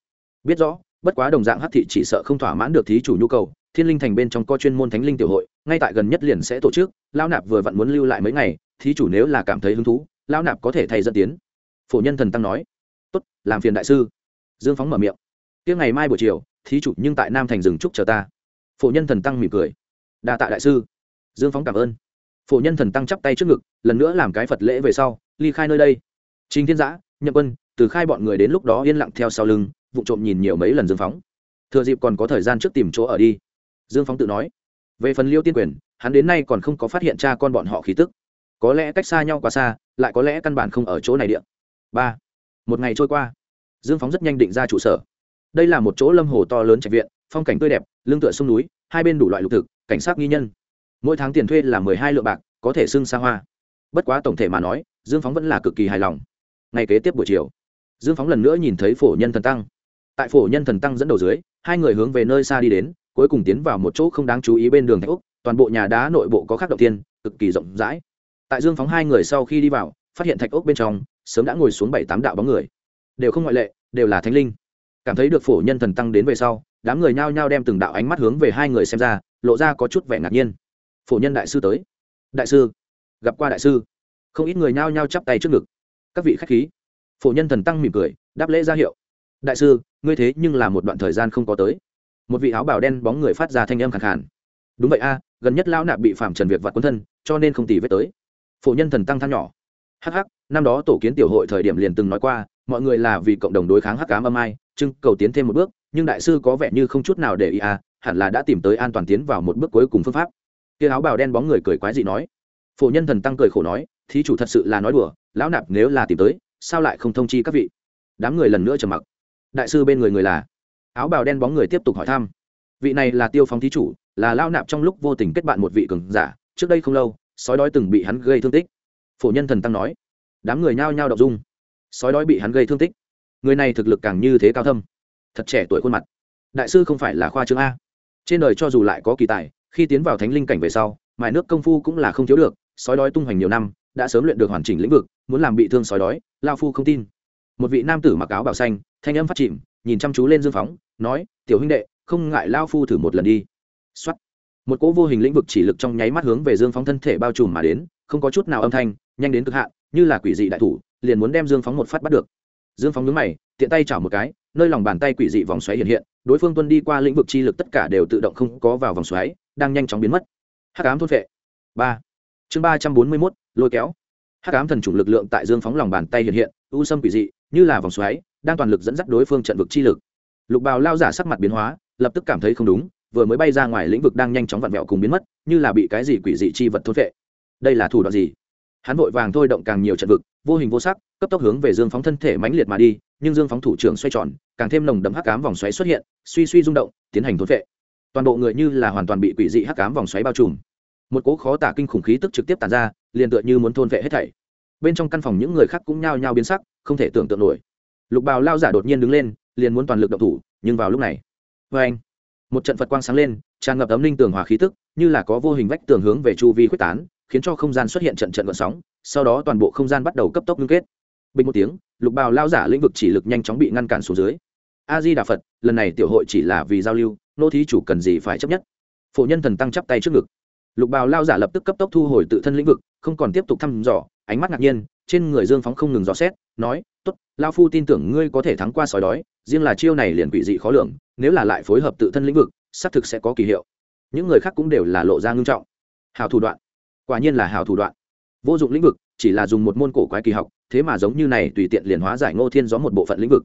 Biết rõ bất quá đồng dạng hắc thị chỉ sợ không thỏa mãn được thí chủ nhu cầu, thiên linh thành bên trong có chuyên môn thánh linh tiểu hội, ngay tại gần nhất liền sẽ tổ chức lao nạp vừa vặn muốn lưu lại mấy ngày, thí chủ nếu là cảm thấy hứng thú lao nạp có thể thay dẫn tiến. Phổ nhân thần tăng nói, tốt, làm phiền đại sư. Dương phóng mở miệng tiếng ngày mai buổi chiều, thí chủ nhưng tại nam thành rừng trúc chờ ta. Phổ nhân thần tăng mỉm cười, đa tạ đại sư. Dương phóng cảm ơn. Phổ nhân thần tăng chắp tay trước ngực, lần nữa làm cái phật lễ về sau, ly khai nơi đây. Chính thiên giã, nhậm quân, từ khai bọn người đến lúc đó yên lặng theo sau lưng vụ trộm nhìn nhiều mấy lần dương phóng. Thừa dịp còn có thời gian trước tìm chỗ ở đi. Dương phóng tự nói, về phần liêu tiên quyền, hắn đến nay còn không có phát hiện cha con bọn họ khí tức. Có lẽ cách xa nhau quá xa, lại có lẽ căn bản không ở chỗ này điện ba, một ngày trôi qua. Dương phóng rất nhanh định ra trụ sở. Đây là một chỗ lâm hồ to lớn trạch viện, phong cảnh tươi đẹp lương tựa sông núi, hai bên đủ loại lục thực, cảnh sát nghi nhân. Mỗi tháng tiền thuê là mười hai lượng bạc, có thể xưng xa hoa. Bất quá tổng thể mà nói, dương phóng vẫn là cực kỳ hài lòng. Ngày kế tiếp buổi chiều, dương phóng lần nữa nhìn thấy phổ nhân thần tăng tại phổ nhân thần tăng dẫn đầu dưới, hai người hướng về nơi xa đi đến, cuối cùng tiến vào một chỗ không đáng chú ý bên đường thạch úc toàn bộ nhà đá nội bộ có khắc động tiên cực kỳ rộng rãi. Tại dương phóng hai người sau khi đi vào, phát hiện thạch úc bên trong, sớm đã ngồi xuống bảy tám đạo bóng người. Đều không ngoại lệ, đều là thánh linh. Cảm thấy được phổ nhân thần tăng đến về sau, đám người nhao nhao đem từng đạo ánh mắt hướng về hai người xem ra, lộ ra có chút vẻ ngạc nhiên. Phổ nhân đại sư tới. Đại sư, gặp qua đại sư. Không ít người nhao nhao chắp tay trước ngực. Các vị khách khí. Phổ nhân thần tăng mỉm cười, đáp lễ ra hiệu. Đại sư ngươi thế nhưng là một đoạn thời gian không có tới. Một vị áo bào đen bóng người phát ra thanh âm khẳng khàn. Đúng vậy a, gần nhất lão nạp bị phạm trần việc vặt quân thân, cho nên không tì vết tới. Phổ nhân thần tăng than nhỏ. Hắc hắc, năm đó tổ kiến tiểu hội thời điểm liền từng nói qua, mọi người là vì cộng đồng đối kháng hắc ám âm ai trưng cầu tiến thêm một bước, nhưng đại sư có vẻ như không chút nào để ý à hẳn là đã tìm tới an toàn tiến vào một bước cuối cùng phương pháp. Kia áo bào đen bóng người cười quái dị nói. Phổ nhân thần tăng cười khổ nói, thí chủ thật sự là nói đùa, lão nạp nếu là tìm tới, sao lại không thông chi các vị? Đám người lần nữa trầm mặc đại sư bên người người là. Áo bào đen bóng người tiếp tục hỏi thăm. Vị này là tiêu phóng thí chủ, là lao nạp trong lúc vô tình kết bạn một vị cường giả, trước đây không lâu, sói đói từng bị hắn gây thương tích. Phổ nhân thần tăng nói, đám người nhao nhao đọc dung. Sói đói bị hắn gây thương tích. Người này thực lực càng như thế cao thâm. Thật trẻ tuổi khuôn mặt. Đại sư không phải là khoa trương a. Trên đời cho dù lại có kỳ tài, khi tiến vào thánh linh cảnh về sau, mài nước công phu cũng là không thiếu được. Sói đói tung hoành nhiều năm, đã sớm luyện được hoàn chỉnh lĩnh vực, muốn làm bị thương sói đói, lao phu không tin một vị nam tử mặc áo bảo xanh, thanh âm phát chìm, nhìn chăm chú lên dương phóng, nói, tiểu huynh đệ, không ngại lao phu thử một lần đi. Xuất một cỗ vô hình lĩnh vực chỉ lực trong nháy mắt hướng về dương phóng thân thể bao trùm mà đến, không có chút nào âm thanh, nhanh đến cực hạn, như là quỷ dị đại thủ, liền muốn đem dương phóng một phát bắt được. Dương phóng nhướng mày, tiện tay chảo một cái, nơi lòng bàn tay quỷ dị vòng xoáy hiện hiện, đối phương tuân đi qua lĩnh vực chi lực tất cả đều tự động không có vào vòng xoáy, đang nhanh chóng biến mất. Hắc ám thôn vệ ba. Chương ba trăm bốn mươi mốt, lôi kéo. Hắc ám thần chủng lực lượng tại dương phóng lòng bàn tay hiện hiện, u sâm quỷ dị như là vòng xoáy, đang toàn lực dẫn dắt đối phương trận vực chi lực. Lục bào lao giả sắc mặt biến hóa, lập tức cảm thấy không đúng, vừa mới bay ra ngoài lĩnh vực đang nhanh chóng vặn vẹo cùng biến mất, như là bị cái gì quỷ dị chi vật thốt vệ đây là thủ đoạn gì? Hắn vội vàng thôi động càng nhiều trận vực, vô hình vô sắc, cấp tốc hướng về dương phóng thân thể mãnh liệt mà đi, nhưng dương phóng thủ trưởng xoay tròn, càng thêm nồng đậm hắc cám vòng xoáy xuất hiện, suy suy rung động, tiến hành thốt vệ toàn bộ người như là hoàn toàn bị quỷ dị hắc cám vòng xoáy bao trùm. Một cỗ khó tả kinh khủng khí tức trực tiếp tàn ra, liền tựa như muốn thôn vệ hết thảy. Bên trong căn phòng những người khác cũng nhao nhao biến sắc không thể tưởng tượng nổi. Lục bào lao giả đột nhiên đứng lên, liền muốn toàn lực động thủ, nhưng vào lúc này vê anh, một trận phật quang sáng lên, tràn ngập ấm linh tường hòa khí tức, như là có vô hình vách tường hướng về chu vi quyết tán, khiến cho không gian xuất hiện trận trận gợn sóng, sau đó toàn bộ không gian bắt đầu cấp tốc ngưng kết. Bình một tiếng, lục bào lao giả lĩnh vực chỉ lực nhanh chóng bị ngăn cản xuống dưới. A di đà phật, lần này tiểu hội chỉ là vì giao lưu, nô thí chủ cần gì phải chấp nhất? Phổ nhân thần tăng chắp tay trước ngực. Lục bào lao giả lập tức cấp tốc thu hồi tự thân lĩnh vực, không còn tiếp tục thăm dò, ánh mắt ngạc nhiên, trên người dương phóng không ngừng dò xét nói, tốt lao phu tin tưởng ngươi có thể thắng qua sói đói, riêng là chiêu này liền quỷ dị khó lường, nếu là lại phối hợp tự thân lĩnh vực, xác thực sẽ có kỳ hiệu. Những người khác cũng đều là lộ ra ngưng trọng. Hào thủ đoạn. Quả nhiên là hào thủ đoạn. Vô dụng lĩnh vực, chỉ là dùng một môn cổ quái kỳ học, thế mà giống như này tùy tiện liền hóa giải ngô thiên gió một bộ phận lĩnh vực.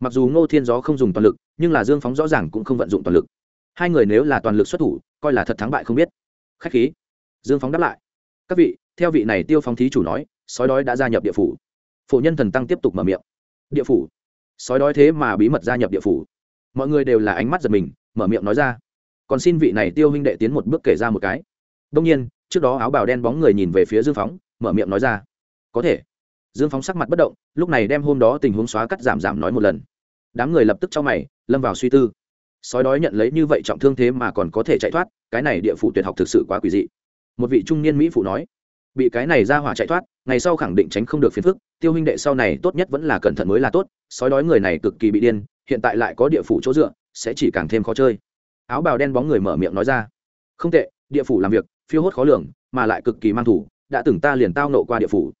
Mặc dù ngô thiên gió không dùng toàn lực, nhưng là dương phóng rõ ràng cũng không vận dụng toàn lực. Hai người nếu là toàn lực xuất thủ, coi là thật thắng bại không biết. Khách khí. Dương phóng đáp lại. Các vị, theo vị này tiêu phóng thí chủ nói, sói đói đã gia nhập địa phủ phổ nhân thần tăng tiếp tục mở miệng. Địa phủ. Sói đói thế mà bí mật gia nhập địa phủ. Mọi người đều là ánh mắt giật mình, mở miệng nói ra. Còn xin vị này tiêu huynh đệ tiến một bước kể ra một cái. Đông nhiên, trước đó áo bào đen bóng người nhìn về phía dương phóng, mở miệng nói ra. Có thể. Dương phóng sắc mặt bất động, lúc này đem hôm đó tình huống xóa cắt giảm giảm nói một lần. Đám người lập tức cho mày, lâm vào suy tư. Sói đói nhận lấy như vậy trọng thương thế mà còn có thể chạy thoát, cái này địa phủ tuyệt học thực sự quá quỷ dị. Một vị trung niên mỹ phụ nói, bị cái này ra hỏa chạy thoát ngày sau khẳng định tránh không được phiền phức, tiêu huynh đệ sau này tốt nhất vẫn là cẩn thận mới là tốt, sói đói người này cực kỳ bị điên, hiện tại lại có địa phủ chỗ dựa, sẽ chỉ càng thêm khó chơi. Áo bào đen bóng người mở miệng nói ra. Không tệ, địa phủ làm việc, phiêu hốt khó lường, mà lại cực kỳ mang thủ, đã từng ta liền tao nộ qua địa phủ.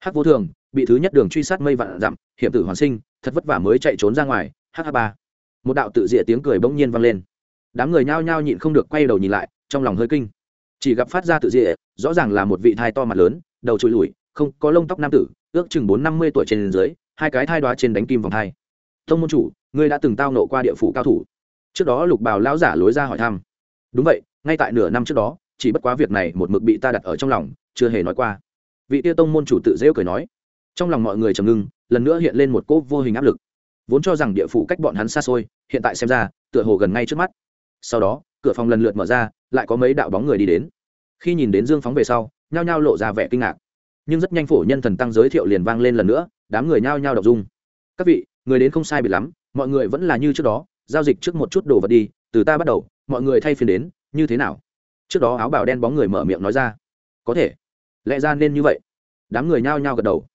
Hắc vô thường, bị thứ nhất đường truy sát mây vạn dặm, hiểm tử hoàn sinh, thật vất vả mới chạy trốn ra ngoài hh ba. Một đạo tự dịa tiếng cười bỗng nhiên vang lên. Đám người nhao nhao nhịn không được quay đầu nhìn lại, trong lòng hơi kinh. Chỉ gặp phát ra tự dịa rõ ràng là một vị thai to mặt lớn, đầu trôi lùi không, có lông tóc nam tử, ước chừng bốn năm mươi tuổi trên dưới, hai cái thai đoá trên đánh kim vòng thai. Thông môn chủ, ngươi đã từng tao nộ qua địa phủ cao thủ. Trước đó lục bào lão giả lối ra hỏi thăm. Đúng vậy, ngay tại nửa năm trước đó, chỉ bất quá việc này một mực bị ta đặt ở trong lòng, chưa hề nói qua. Vị tiêu tông môn chủ tự dễ cười nói. Trong lòng mọi người trầm ngưng, lần nữa hiện lên một cỗ vô hình áp lực. Vốn cho rằng địa phủ cách bọn hắn xa xôi, hiện tại xem ra, tựa hồ gần ngay trước mắt. Sau đó, cửa phòng lần lượt mở ra, lại có mấy đạo bóng người đi đến. Khi nhìn đến dương phóng về sau, nhao nhao lộ ra vẻ kinh ngạc nhưng rất nhanh phổ nhân thần tăng giới thiệu liền vang lên lần nữa, đám người nhao nhao đọc dung. Các vị, người đến không sai biệt lắm, mọi người vẫn là như trước đó, giao dịch trước một chút đồ vật đi, từ ta bắt đầu, mọi người thay phiên đến, như thế nào? Trước đó áo bào đen bóng người mở miệng nói ra. Có thể. Lẽ ra nên như vậy. Đám người nhao nhao gật đầu.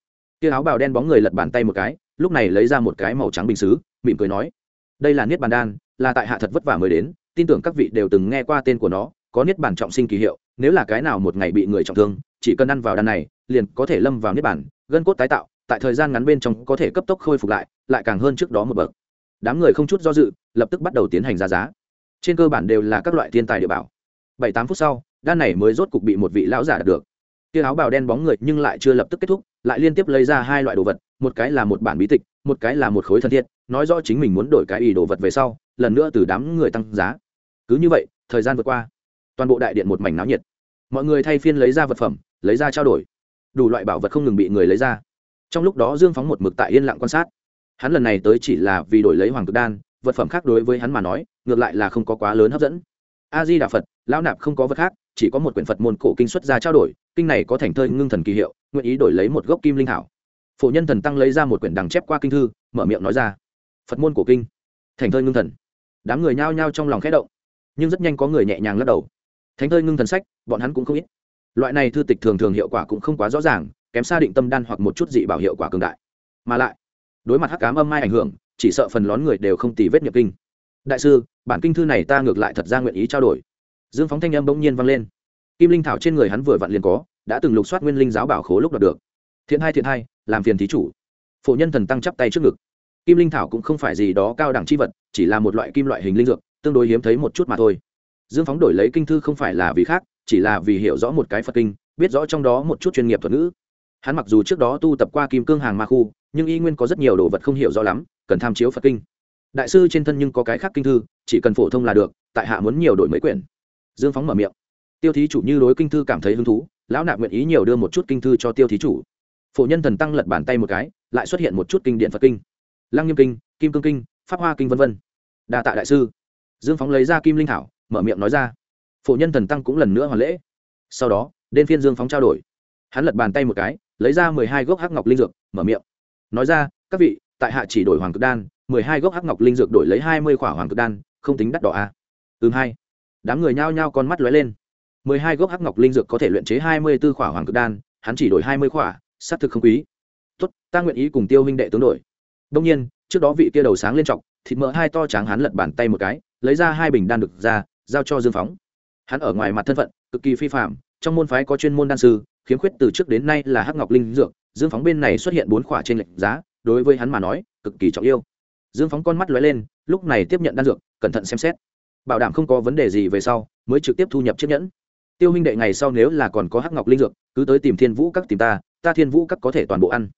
Kia áo bào đen bóng người lật bàn tay một cái, lúc này lấy ra một cái màu trắng bình xứ, mỉm cười nói. Đây là niết bàn đan, là tại hạ thật vất vả mới đến, tin tưởng các vị đều từng nghe qua tên của nó, có niết bàn trọng sinh kỳ hiệu, nếu là cái nào một ngày bị người trọng thương chỉ cần ăn vào đan này, liền có thể lâm vào niết bàn, gân cốt tái tạo, tại thời gian ngắn bên trong có thể cấp tốc khôi phục lại lại càng hơn trước đó một bậc. Đám người không chút do dự, lập tức bắt đầu tiến hành ra giá. Trên cơ bản đều là các loại thiên tài địa bảo. Bảy tám phút sau, đan này mới rốt cục bị một vị lão giả đạt được. Kia áo bào đen bóng người nhưng lại chưa lập tức kết thúc, lại liên tiếp lấy ra hai loại đồ vật, một cái là một bản bí tịch, một cái là một khối thân thiết, nói rõ chính mình muốn đổi cái ý đồ vật về sau, lần nữa từ đám người tăng giá. Cứ như vậy, thời gian vượt qua. Toàn bộ đại điện một mảnh náo nhiệt. Mọi người thay phiên lấy ra vật phẩm lấy ra trao đổi. Đủ loại bảo vật không ngừng bị người lấy ra. Trong lúc đó dương phóng một mực tại yên lặng quan sát. Hắn lần này tới chỉ là vì đổi lấy hoàng cực đan, vật phẩm khác đối với hắn mà nói, ngược lại là không có quá lớn hấp dẫn. A di đà phật, lão nạp không có vật khác, chỉ có một quyển phật môn cổ kinh xuất ra trao đổi, kinh này có thành thơi ngưng thần kỳ hiệu, nguyện ý đổi lấy một gốc kim linh hảo phổ nhân thần tăng lấy ra một quyển đằng chép qua kinh thư, mở miệng nói ra, phật môn cổ kinh, thành thơi ngưng thần. Đám người nhao nhao trong lòng khẽ động, nhưng rất nhanh có người nhẹ nhàng lắc đầu. Thánh thơi ngưng thần sách, bọn hắn cũng không ít loại này thư tịch thường thường hiệu quả cũng không quá rõ ràng, kém xa định tâm đan hoặc một chút dị bảo hiệu quả cường đại. Mà lại, đối mặt hắc cám âm mai ảnh hưởng, chỉ sợ phần lón người đều không tì vết nhập kinh. Đại sư, bản kinh thư này ta ngược lại thật ra nguyện ý trao đổi. Dương phóng thanh âm bỗng nhiên vang lên. Kim linh thảo trên người hắn vừa vặn liền có, đã từng lục soát nguyên linh giáo bảo khố lúc đạt được. Thiện hai thiện hai, làm phiền thí chủ. Phổ nhân thần tăng chắp tay trước ngực. Kim linh thảo cũng không phải gì đó cao đẳng c h i vật, chỉ là một loại kim loại hình linh dược, tương đối hiếm thấy một chút mà thôi. Dương phóng đổi lấy kinh thư không phải là vì khác chỉ là vì hiểu rõ một cái phật kinh, biết rõ trong đó một chút chuyên nghiệp thuật ngữ. Hắn mặc dù trước đó tu tập qua kim cương hàng ma khu, nhưng y nguyên có rất nhiều đồ vật không hiểu rõ lắm, cần tham chiếu phật kinh. Đại sư trên thân nhưng có cái khác kinh thư, chỉ cần phổ thông là được, tại hạ muốn nhiều đổi mấy quyển. Dương phóng mở miệng. Tiêu thí chủ như đối kinh thư cảm thấy hứng thú, lão nạp nguyện ý nhiều đưa một chút kinh thư cho tiêu thí chủ. Phổ nhân thần tăng lật bàn tay một cái, lại xuất hiện một chút kinh điện phật kinh. Lăng nghiêm kinh, kim cương kinh, pháp hoa kinh v v đa tạ đại sư. Dương phóng lấy ra kim linh thảo, mở miệng nói ra phổ nhân thần tăng cũng lần nữa hoàn lễ. Sau đó, đên phiên dương phóng trao đổi. Hắn lật bàn tay một cái, lấy ra mười hai gốc hắc ngọc linh dược, mở miệng. Nói ra, các vị, tại hạ chỉ đổi hoàng cực đan, mười hai gốc hắc ngọc linh dược đổi lấy hai mươi khỏa hoàng cực đan, không tính đắt đỏ a à? ừm hai đám người nhao nhao con mắt lóe lên. Mười hai gốc hắc ngọc linh dược có thể luyện chế hai mươi b ố khỏa hoàng cực đan, hắn chỉ đổi hai mươi khỏa s á c thực không quý. Tuất ta nguyện ý cùng tiêu huynh đệ tướng đổi. Đông nhiên, trước đó vị kia đầu sáng lên trọc thịt mỡ hai to tráng hắn lật bàn tay một cái, lấy ra hai bình đan đực ra, giao cho dương phóng hắn ở ngoài mặt thân phận, cực kỳ phi phạm trong môn phái có chuyên môn đan sư, khiếm khuyết từ trước đến nay là hắc ngọc linh dược, dương phóng bên này xuất hiện bốn khỏa trên lệnh giá, đối với hắn mà nói, cực kỳ trọng yêu. Dương phóng con mắt lóe lên, lúc này tiếp nhận đan dược, cẩn thận xem xét. Bảo đảm không có vấn đề gì về sau, mới trực tiếp thu nhập chiếc nhẫn. Tiêu huynh đệ ngày sau nếu là còn có hắc ngọc linh dược, cứ tới tìm thiên vũ các tìm ta ta thiên vũ các có thể toàn bộ ăn.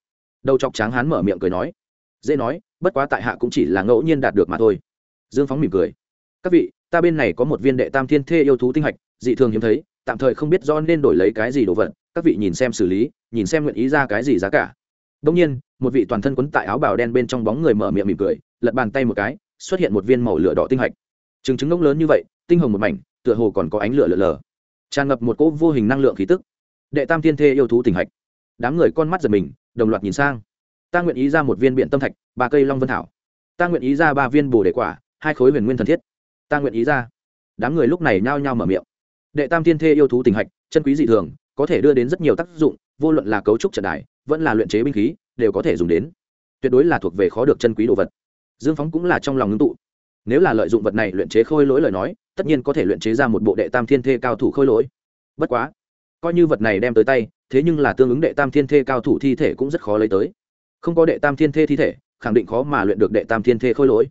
Đầu chọc tráng hắn mở miệng cười nói. Dễ nói, bất quá tại hạ cũng chỉ là ngẫu nhiên đạt được mà thôi. Dương phóng mỉm cười. Các vị ta bên này có một viên đệ tam thiên thê yêu thú tinh hạch, dị thường hiếm thấy, tạm thời không biết do nên đổi lấy cái gì đồ vật, các vị nhìn xem xử lý, nhìn xem nguyện ý ra cái gì giá cả. Đông nhiên, một vị toàn thân quấn tại áo bào đen bên trong bóng người mở miệng mỉm cười, lật bàn tay một cái, xuất hiện một viên màu lửa đỏ tinh hạch. Trứng trứng ngỗng lớn như vậy, tinh hồng một mảnh, tựa hồ còn có ánh lửa lở lờ. Tràn ngập một cỗ vô hình năng lượng khí tức. Đệ tam thiên thê yêu thú tinh hạch. Đám người con mắt giật mình, đồng loạt nhìn sang. Ta nguyện ý ra một viên biện tâm thạch, ba cây long vân thảo. Ta nguyện ý ra ba viên bồ đề quả, hai khối huyền nguyên thần thiết ta nguyện ý ra. Đám người lúc này nhao nhao mở miệng. Đệ tam thiên thê yêu thú tình hạch, chân quý dị thường, có thể đưa đến rất nhiều tác dụng, vô luận là cấu trúc trận đài, vẫn là luyện chế binh khí, đều có thể dùng đến. Tuyệt đối là thuộc về khó được chân quý đồ vật. Dương phóng cũng là trong lòng ngưng tụ. Nếu là lợi dụng vật này luyện chế khôi lỗi lời nói, tất nhiên có thể luyện chế ra một bộ đệ tam thiên thê cao thủ khôi lỗi. Bất quá, coi như vật này đem tới tay, thế nhưng là tương ứng đệ tam thiên thê cao thủ thi thể cũng rất khó lấy tới. Không có đệ tam thiên thê thi thể, khẳng định khó mà luyện được đệ tam thiên thê khôi lỗi.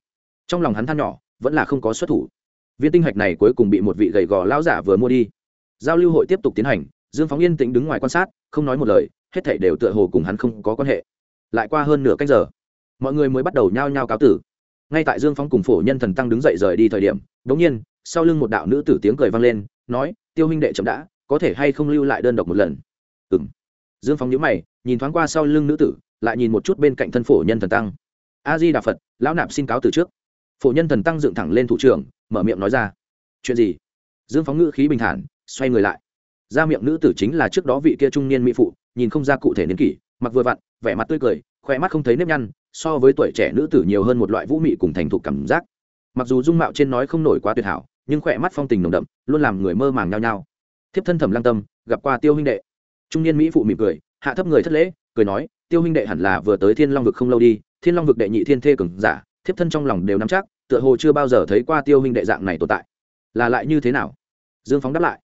Trong lòng hắn than nhỏ vẫn là không có xuất thủ. Viên tinh hạch này cuối cùng bị một vị gầy gò lão giả vừa mua đi. Giao lưu hội tiếp tục tiến hành, dương phóng yên tĩnh đứng ngoài quan sát, không nói một lời, hết thảy đều tựa hồ cùng hắn không có quan hệ. Lại qua hơn nửa cách giờ, mọi người mới bắt đầu nhao nhao cáo tử. Ngay tại dương phóng cùng phổ nhân thần tăng đứng dậy rời đi thời điểm đ ỗ n g nhiên, sau lưng một đạo nữ tử tiếng cười vang lên, nói, tiêu huynh đệ chậm đã, có thể hay không lưu lại đơn độc một lần? Ừ m dương phóng nhớ mày, nhìn thoáng qua sau lưng nữ tử, lại nhìn một chút bên cạnh thân phổ nhân thần tăng. A di đà phật, lão nạp xin cáo từ trước phổ nhân thần tăng dựng thẳng lên thủ trưởng, mở miệng nói ra. Chuyện gì? Dương phóng ngữ khí bình thản, xoay người lại. Ra miệng nữ tử chính là trước đó vị kia trung niên mỹ phụ, nhìn không ra cụ thể niên kỷ, mặc vừa vặn, vẻ mặt tươi cười khỏe mắt không thấy nếp nhăn, so với tuổi trẻ nữ tử nhiều hơn một loại vũ mị cùng thành thục cảm giác. Mặc dù dung mạo trên nói không nổi quá tuyệt hảo, nhưng khỏe mắt phong tình nồng đậm, luôn làm người mơ màng nhao nhao. Thiếp thân thẩm lăng tâm, gặp qua tiêu huynh đệ. Trung niên mỹ phụ mỉm cười, hạ thấp người thất lễ, cười nói, tiêu huynh đệ hẳn là vừa tới thiên long vực không lâu đi, thiên long vực đệ nhị thiên thê cường giả thiếp thân trong lòng đều nắm chắc, tựa hồ chưa bao giờ thấy qua tiêu huynh đệ dạng này tồn tại. Là lại như thế nào? Dương phóng đáp lại.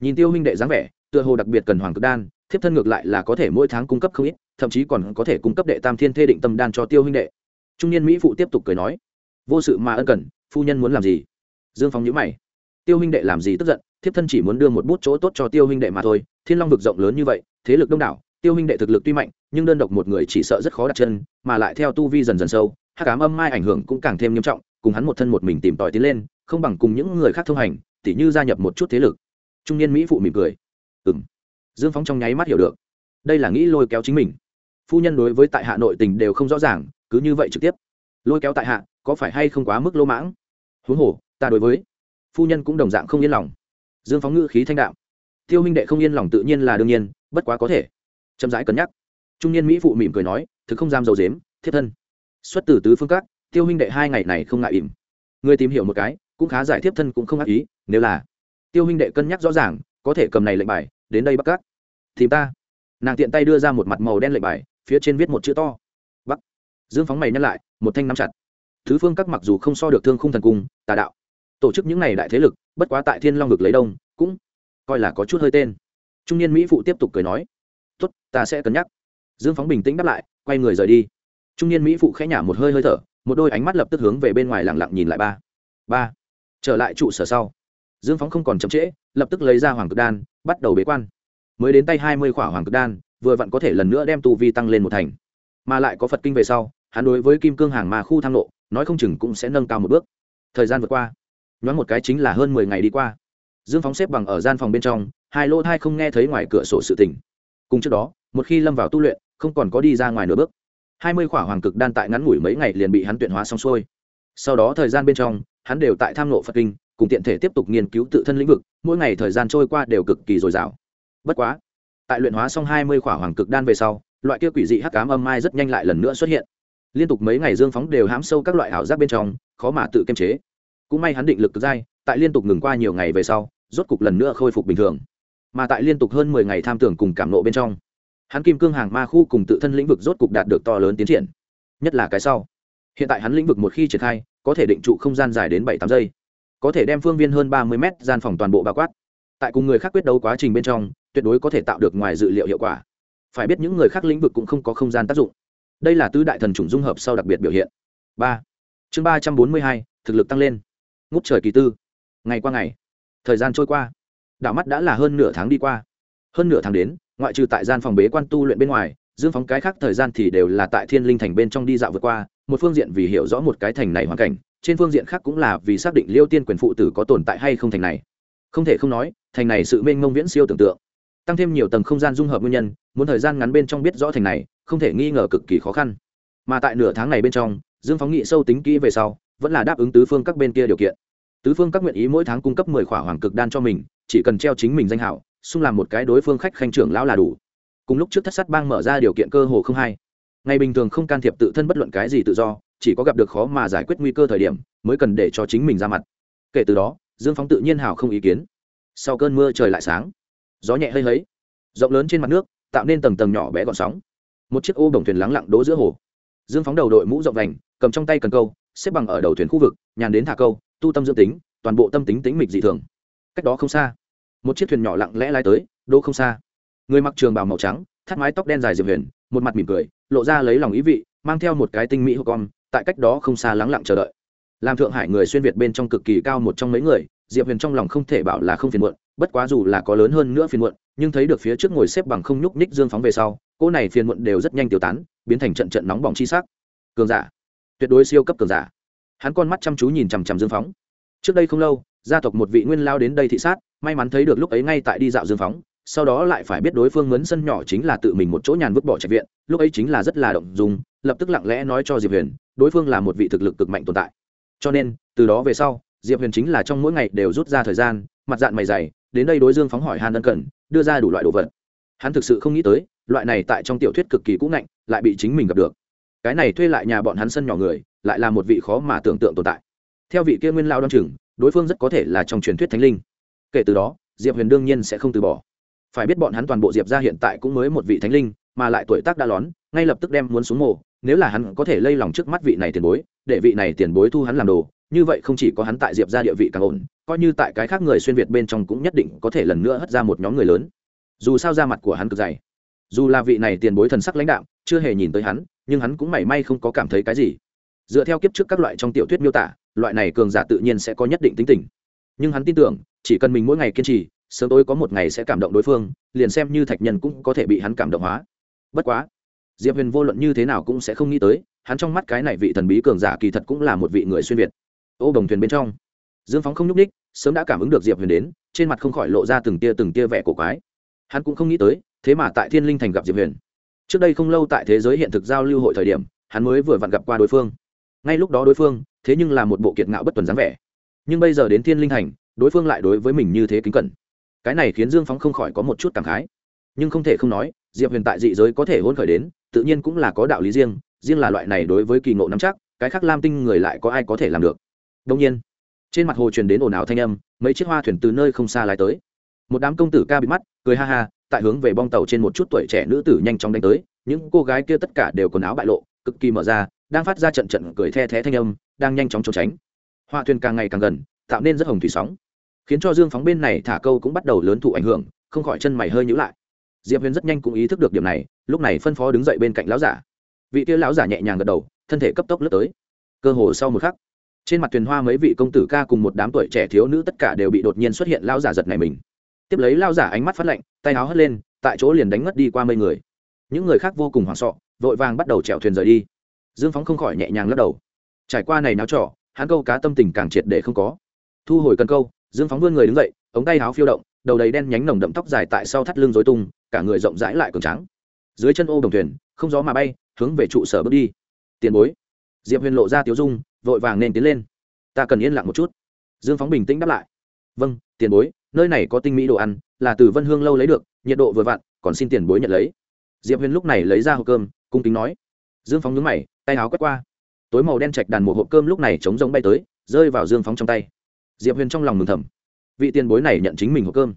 Nhìn tiêu huynh đệ dáng vẻ, tựa hồ đặc biệt cần hoàng cực đan, thiếp thân ngược lại là có thể mỗi tháng cung cấp không ít, thậm chí còn có thể cung cấp đệ tam thiên thê định tâm đan cho tiêu huynh đệ. Trung niên mỹ phụ tiếp tục cười nói, vô sự mà ân cần, phu nhân muốn làm gì? Dương phóng nhữ mày. Tiêu huynh đệ làm gì tức giận, thiếp thân chỉ muốn đưa một bút chỗ tốt cho tiêu huynh đệ mà thôi, thiên long vực rộng lớn như vậy, thế lực đông đảo, tiêu huynh đệ thực lực tuy mạnh, nhưng đơn độc một người chỉ sợ rất khó đặt chân, mà lại theo tu vi dần dần sâu hắc ám âm mai ảnh hưởng cũng càng thêm nghiêm trọng, cùng hắn một thân một mình tìm tòi tiến lên, không bằng cùng những người khác thông hành, tỉ như gia nhập một chút thế lực. Trung niên mỹ phụ mỉm cười. Ừ m dương phóng trong nháy mắt hiểu được. Đây là nghĩ lôi kéo chính mình. Phu nhân đối với tại hạ nội tình đều không rõ ràng, cứ như vậy trực tiếp. Lôi kéo tại hạ, có phải hay không quá mức lỗ mãng? Huống hồ, ta đối với. Phu nhân cũng đồng dạng không yên lòng. Dương phóng ngữ khí thanh đạo tiêu huynh đệ không yên lòng tự nhiên là đương nhiên, bất quá có thể. Chậm rãi cân nhắc. Trung niên mỹ phụ mỉm cười nói, thực không dám dầu dếm thiết thân xuất từ tứ phương các, tiêu huynh đệ hai ngày này không ngại ỉm. Người tìm hiểu một cái, cũng khá giải thiếp thân cũng không ác ý, nếu là tiêu huynh đệ cân nhắc rõ ràng, có thể cầm này lệnh bài, đến đây bắc cát thì ta. Nàng tiện tay đưa ra một mặt màu đen lệnh bài, phía trên viết một chữ to. Bắc dương phóng mày nhắc lại, một thanh nắm chặt. Thứ phương các mặc dù không so được thương khung thần cung, tà đạo. Tổ chức những này đại thế lực, bất quá tại thiên long vực lấy đông, cũng coi là có chút hơi tên. Trung niên mỹ phụ tiếp tục cười nói, tốt, ta sẽ cân nhắc. Dương phóng bình tĩnh đáp lại, quay người rời đi trung niên mỹ phụ khẽ nhả một hơi hơi thở, một đôi ánh mắt lập tức hướng về bên ngoài lẳng lặng nhìn lại ba. Ba. Trở lại trụ sở sau, dương phóng không còn chậm trễ, lập tức lấy ra hoàng cực đan, bắt đầu bế quan. Mới đến tay hai mươi khỏa hoàng cực đan, vừa vặn có thể lần nữa đem tu vi tăng lên một thành. Mà lại có phật kinh về sau, hắn đối với kim cương hàng mà khu thang lộ, nói không chừng cũng sẽ nâng cao một bước. Thời gian vượt qua, nhoáng một cái chính là hơn mười ngày đi qua. Dương phóng xếp bằng ở gian phòng bên trong, hai lỗ thai không nghe thấy ngoài cửa sổ sự tình. Cùng trước đó, một khi lâm vào tu luyện, không còn có đi ra ngoài nửa bước hai mươi khỏa hoàng cực đan tại ngắn ngủi mấy ngày liền bị hắn tuyển hóa xong xuôi. Sau đó thời gian bên trong, hắn đều tại tham nộ phật kinh, cùng tiện thể tiếp tục nghiên cứu tự thân lĩnh vực, mỗi ngày thời gian trôi qua đều cực kỳ dồi dào. Bất quá, tại luyện hóa xong hai mươi khỏa hoàng cực đan về sau, loại kia quỷ dị hắc cám âm mai rất nhanh lại lần nữa xuất hiện. Liên tục mấy ngày dương phóng đều hám sâu các loại ảo giác bên trong, khó mà tự kiềm chế. Cũng may hắn định lực cực dai, tại liên tục ngừng qua nhiều ngày về sau, rốt cục lần nữa khôi phục bình thường. Mà tại liên tục hơn mười ngày tham tưởng cùng cảm nộ bên trong hắn kim cương hàng ma khu cùng tự thân lĩnh vực rốt cục đạt được to lớn tiến triển. Nhất là cái sau. Hiện tại hắn lĩnh vực một khi triển khai, có thể định trụ không gian dài đến bảy tám giây. Có thể đem phương viên hơn ba mươi m gian phòng toàn bộ bao quát. Tại cùng người khác quyết đấu quá trình bên trong, tuyệt đối có thể tạo được ngoài dự liệu hiệu quả. Phải biết những người khác lĩnh vực cũng không có không gian tác dụng. Đây là tứ đại thần chủng dung hợp sau đặc biệt biểu hiện. Ba. Chương ba trăm bốn mươi hai, thực lực tăng lên. Ngút trời kỳ tư. Ngày qua ngày. Thời gian trôi qua. Đảo mắt đã là hơn nửa tháng đi qua. Hơn nửa tháng đến ngoại trừ tại gian phòng bế quan tu luyện bên ngoài, dương phóng cái khác thời gian thì đều là tại thiên linh thành bên trong đi dạo vượt qua, một phương diện vì hiểu rõ một cái thành này hoàn cảnh, trên phương diện khác cũng là vì xác định liêu tiên quyền phụ tử có tồn tại hay không thành này. Không thể không nói, thành này sự mênh mông viễn siêu tưởng tượng. Tăng thêm nhiều tầng không gian dung hợp nguyên nhân, muốn thời gian ngắn bên trong biết rõ thành này, không thể nghi ngờ cực kỳ khó khăn. Mà tại nửa tháng này bên trong, dương phóng nghị sâu tính kỹ về sau, vẫn là đáp ứng tứ phương các bên kia điều kiện. Tứ phương các nguyện ý mỗi tháng cung cấp mười khỏa hoàng cực đan cho mình, chỉ cần treo chính mình danh hảo xung làm một cái đối phương khách khanh trưởng lão là đủ. Cùng lúc trước thất sát bang mở ra điều kiện cơ hồ không hay. Ngày bình thường không can thiệp tự thân bất luận cái gì tự do, chỉ có gặp được khó mà giải quyết nguy cơ thời điểm, mới cần để cho chính mình ra mặt. Kể từ đó, dương phóng tự nhiên hào không ý kiến. Sau cơn mưa trời lại sáng, gió nhẹ hơi hấy, rộng lớn trên mặt nước, tạo nên tầng tầng nhỏ bé gọn sóng. Một chiếc ô đồng thuyền lắng lặng đỗ giữa hồ. Dương phóng đầu đội mũ rộng vành, cầm trong tay cần câu, xếp bằng ở đầu thuyền khu vực, nhàn đến thả câu, tu tâm dưỡng tính, toàn bộ tâm tính tính mịch dị thường. Cách đó không xa một chiếc thuyền nhỏ lặng lẽ lái tới, đỗ không xa. Người mặc trường bào màu trắng, thắt mái tóc đen dài diệp huyền, một mặt mỉm cười, lộ ra lấy lòng ý vị, mang theo một cái tinh mỹ hô con tại cách đó không xa lắng lặng chờ đợi. Làm thượng hải người xuyên việt bên trong cực kỳ cao một trong mấy người, diệp huyền trong lòng không thể bảo là không phiền muộn, bất quá dù là có lớn hơn nữa phiền muộn, nhưng thấy được phía trước ngồi xếp bằng không nhúc nhích dương phóng về sau, cỗ này phiền muộn đều rất nhanh tiêu tán, biến thành trận trận nóng bỏng chi sắc. Cường giả. Tuyệt đối siêu cấp cường giả. Hắn con mắt chăm chú nhìn chằm chằm dương phóng. Trước đây không lâu gia tộc một vị nguyên lao đến đây thị sát, may mắn thấy được lúc ấy ngay tại đi dạo dương phóng, sau đó lại phải biết đối phương mướn sân nhỏ chính là tự mình một chỗ nhàn vứt bỏ trạch viện, lúc ấy chính là rất là động dùng lập tức lặng lẽ nói cho diệp huyền, đối phương là một vị thực lực cực mạnh tồn tại. Cho nên, từ đó về sau, diệp huyền chính là trong mỗi ngày đều rút ra thời gian, mặt dạng mày dày, đến đây đối dương phóng hỏi hàn ân cần, đưa ra đủ loại đồ vật. Hắn thực sự không nghĩ tới, loại này tại trong tiểu thuyết cực kỳ cũ ngạnh, lại bị chính mình gặp được. Cái này thuê lại nhà bọn hắn sân nhỏ người, lại là một vị khó mà tưởng tượng tồn tại. Theo vị kia nguyên lao đ o chừng đối phương rất có thể là trong truyền thuyết thánh linh. Kể từ đó, diệp huyền đương nhiên sẽ không từ bỏ. Phải biết bọn hắn toàn bộ diệp ra hiện tại cũng mới một vị thánh linh, mà lại tuổi tác đã lón, ngay lập tức đem muốn xuống mồ. Nếu là hắn có thể lây lòng trước mắt vị này tiền bối, để vị này tiền bối thu hắn làm đồ, như vậy không chỉ có hắn tại diệp ra địa vị càng ổn, coi như tại cái khác người xuyên việt bên trong cũng nhất định có thể lần nữa hất ra một nhóm người lớn. Dù sao ra mặt của hắn cực dày. Dù là vị này tiền bối thần sắc lãnh đạo chưa hề nhìn tới hắn, nhưng hắn cũng mảy may không có cảm thấy cái gì. Dựa theo kiếp trước các loại trong tiểu thuyết miêu tả loại này cường giả tự nhiên sẽ có nhất định tính tình. Nhưng hắn tin tưởng, chỉ cần mình mỗi ngày kiên trì, sớm tối có một ngày sẽ cảm động đối phương, liền xem như thạch nhân cũng có thể bị hắn cảm động hóa. Bất quá, diệp huyền vô luận như thế nào cũng sẽ không nghĩ tới, hắn trong mắt cái này vị thần bí cường giả kỳ thật cũng là một vị người xuyên việt. Ô đồng thuyền bên trong, dương phóng không nhúc ních sớm đã cảm ứng được diệp huyền đến, trên mặt không khỏi lộ ra từng tia từng tia vẻ cổ quái. Hắn cũng không nghĩ tới, thế mà tại thiên linh thành gặp diệp huyền. Trước đây không lâu tại thế giới hiện thực giao lưu hội thời điểm, hắn mới vừa vặn gặp qua đối phương. Ngay lúc đó đối phương thế nhưng là một bộ kiệt ngạo bất tuần dáng vẻ. Nhưng bây giờ đến thiên linh thành, đối phương lại đối với mình như thế kính cẩn. Cái này khiến dương phóng không khỏi có một chút cảm khái. Nhưng không thể không nói, diệp huyền tại dị giới có thể hôn khởi đến, tự nhiên cũng là có đạo lý riêng riêng là loại này đối với kỳ ngộ nắm chắc, cái khác lam tinh người lại có ai có thể làm được. Đông nhiên, trên mặt hồ truyền đến ồn ào thanh âm, mấy chiếc hoa thuyền từ nơi không xa lái tới. Một đám công tử ca bị mắt, cười ha ha, tại hướng về bong tàu trên một chút tuổi trẻ nữ tử nhanh chóng đánh tới, những cô gái kia tất cả đều quần áo bại lộ cực kỳ mở ra, đang phát ra trận trận cười the thé thanh âm, đang nhanh chóng trốn tránh. Hoa thuyền càng ngày càng gần, tạo nên rất hồng thủy sóng, khiến cho dương phóng bên này thả câu cũng bắt đầu lớn thụ ảnh hưởng, không khỏi chân mày hơi nhữ lại. Diệp huyền rất nhanh cũng ý thức được điểm này, lúc này phân phó đứng dậy bên cạnh lão giả. Vị kia lão giả nhẹ nhàng gật đầu, thân thể cấp tốc lướt tới. Cơ hồ sau một khắc, trên mặt thuyền hoa mấy vị công tử ca cùng một đám tuổi trẻ thiếu nữ tất cả đều bị đột nhiên xuất hiện lão giả giật này mình. Tiếp lấy lão giả ánh mắt phát lạnh, tay áo hất lên, tại chỗ liền đánh ngất đi qua mây người. Những người khác vô cùng hoảng sợ vội vàng bắt đầu chèo thuyền rời đi. Dương phóng không khỏi nhẹ nhàng lắc đầu. Trải qua này náo trỏ hắn câu cá tâm tình càng triệt để không có. Thu hồi cần câu, dương phóng vươn người đứng dậy, ống tay áo phiêu động, đầu đầy đen nhánh nồng đậm tóc dài tại sau thắt lưng dối tung, cả người rộng rãi lại cường trắng dưới chân ô đồng thuyền, không gió mà bay, hướng về trụ sở bước đi. Tiền bối. Diệp huyền lộ ra tiếu dung, vội vàng nên tiến lên. Ta cần yên lặng một chút. Dương phóng bình tĩnh đáp lại. Vâng tiền bối, nơi này có tinh mỹ đồ ăn, là từ vân hương lâu lấy được, nhiệt độ vừa vặn, còn xin tiền bối nhận lấy. Diệp huyền lúc này lấy ra hộp cơm cung kính nói. Dương phóng nhướng mày, tay áo quét qua. Tối màu đen chạch đàn một hộp cơm lúc này chống rỗng bay tới, rơi vào dương phóng trong tay. Diệp huyền trong lòng mừng thầm. Vị tiền bối này nhận chính mình hộp cơm.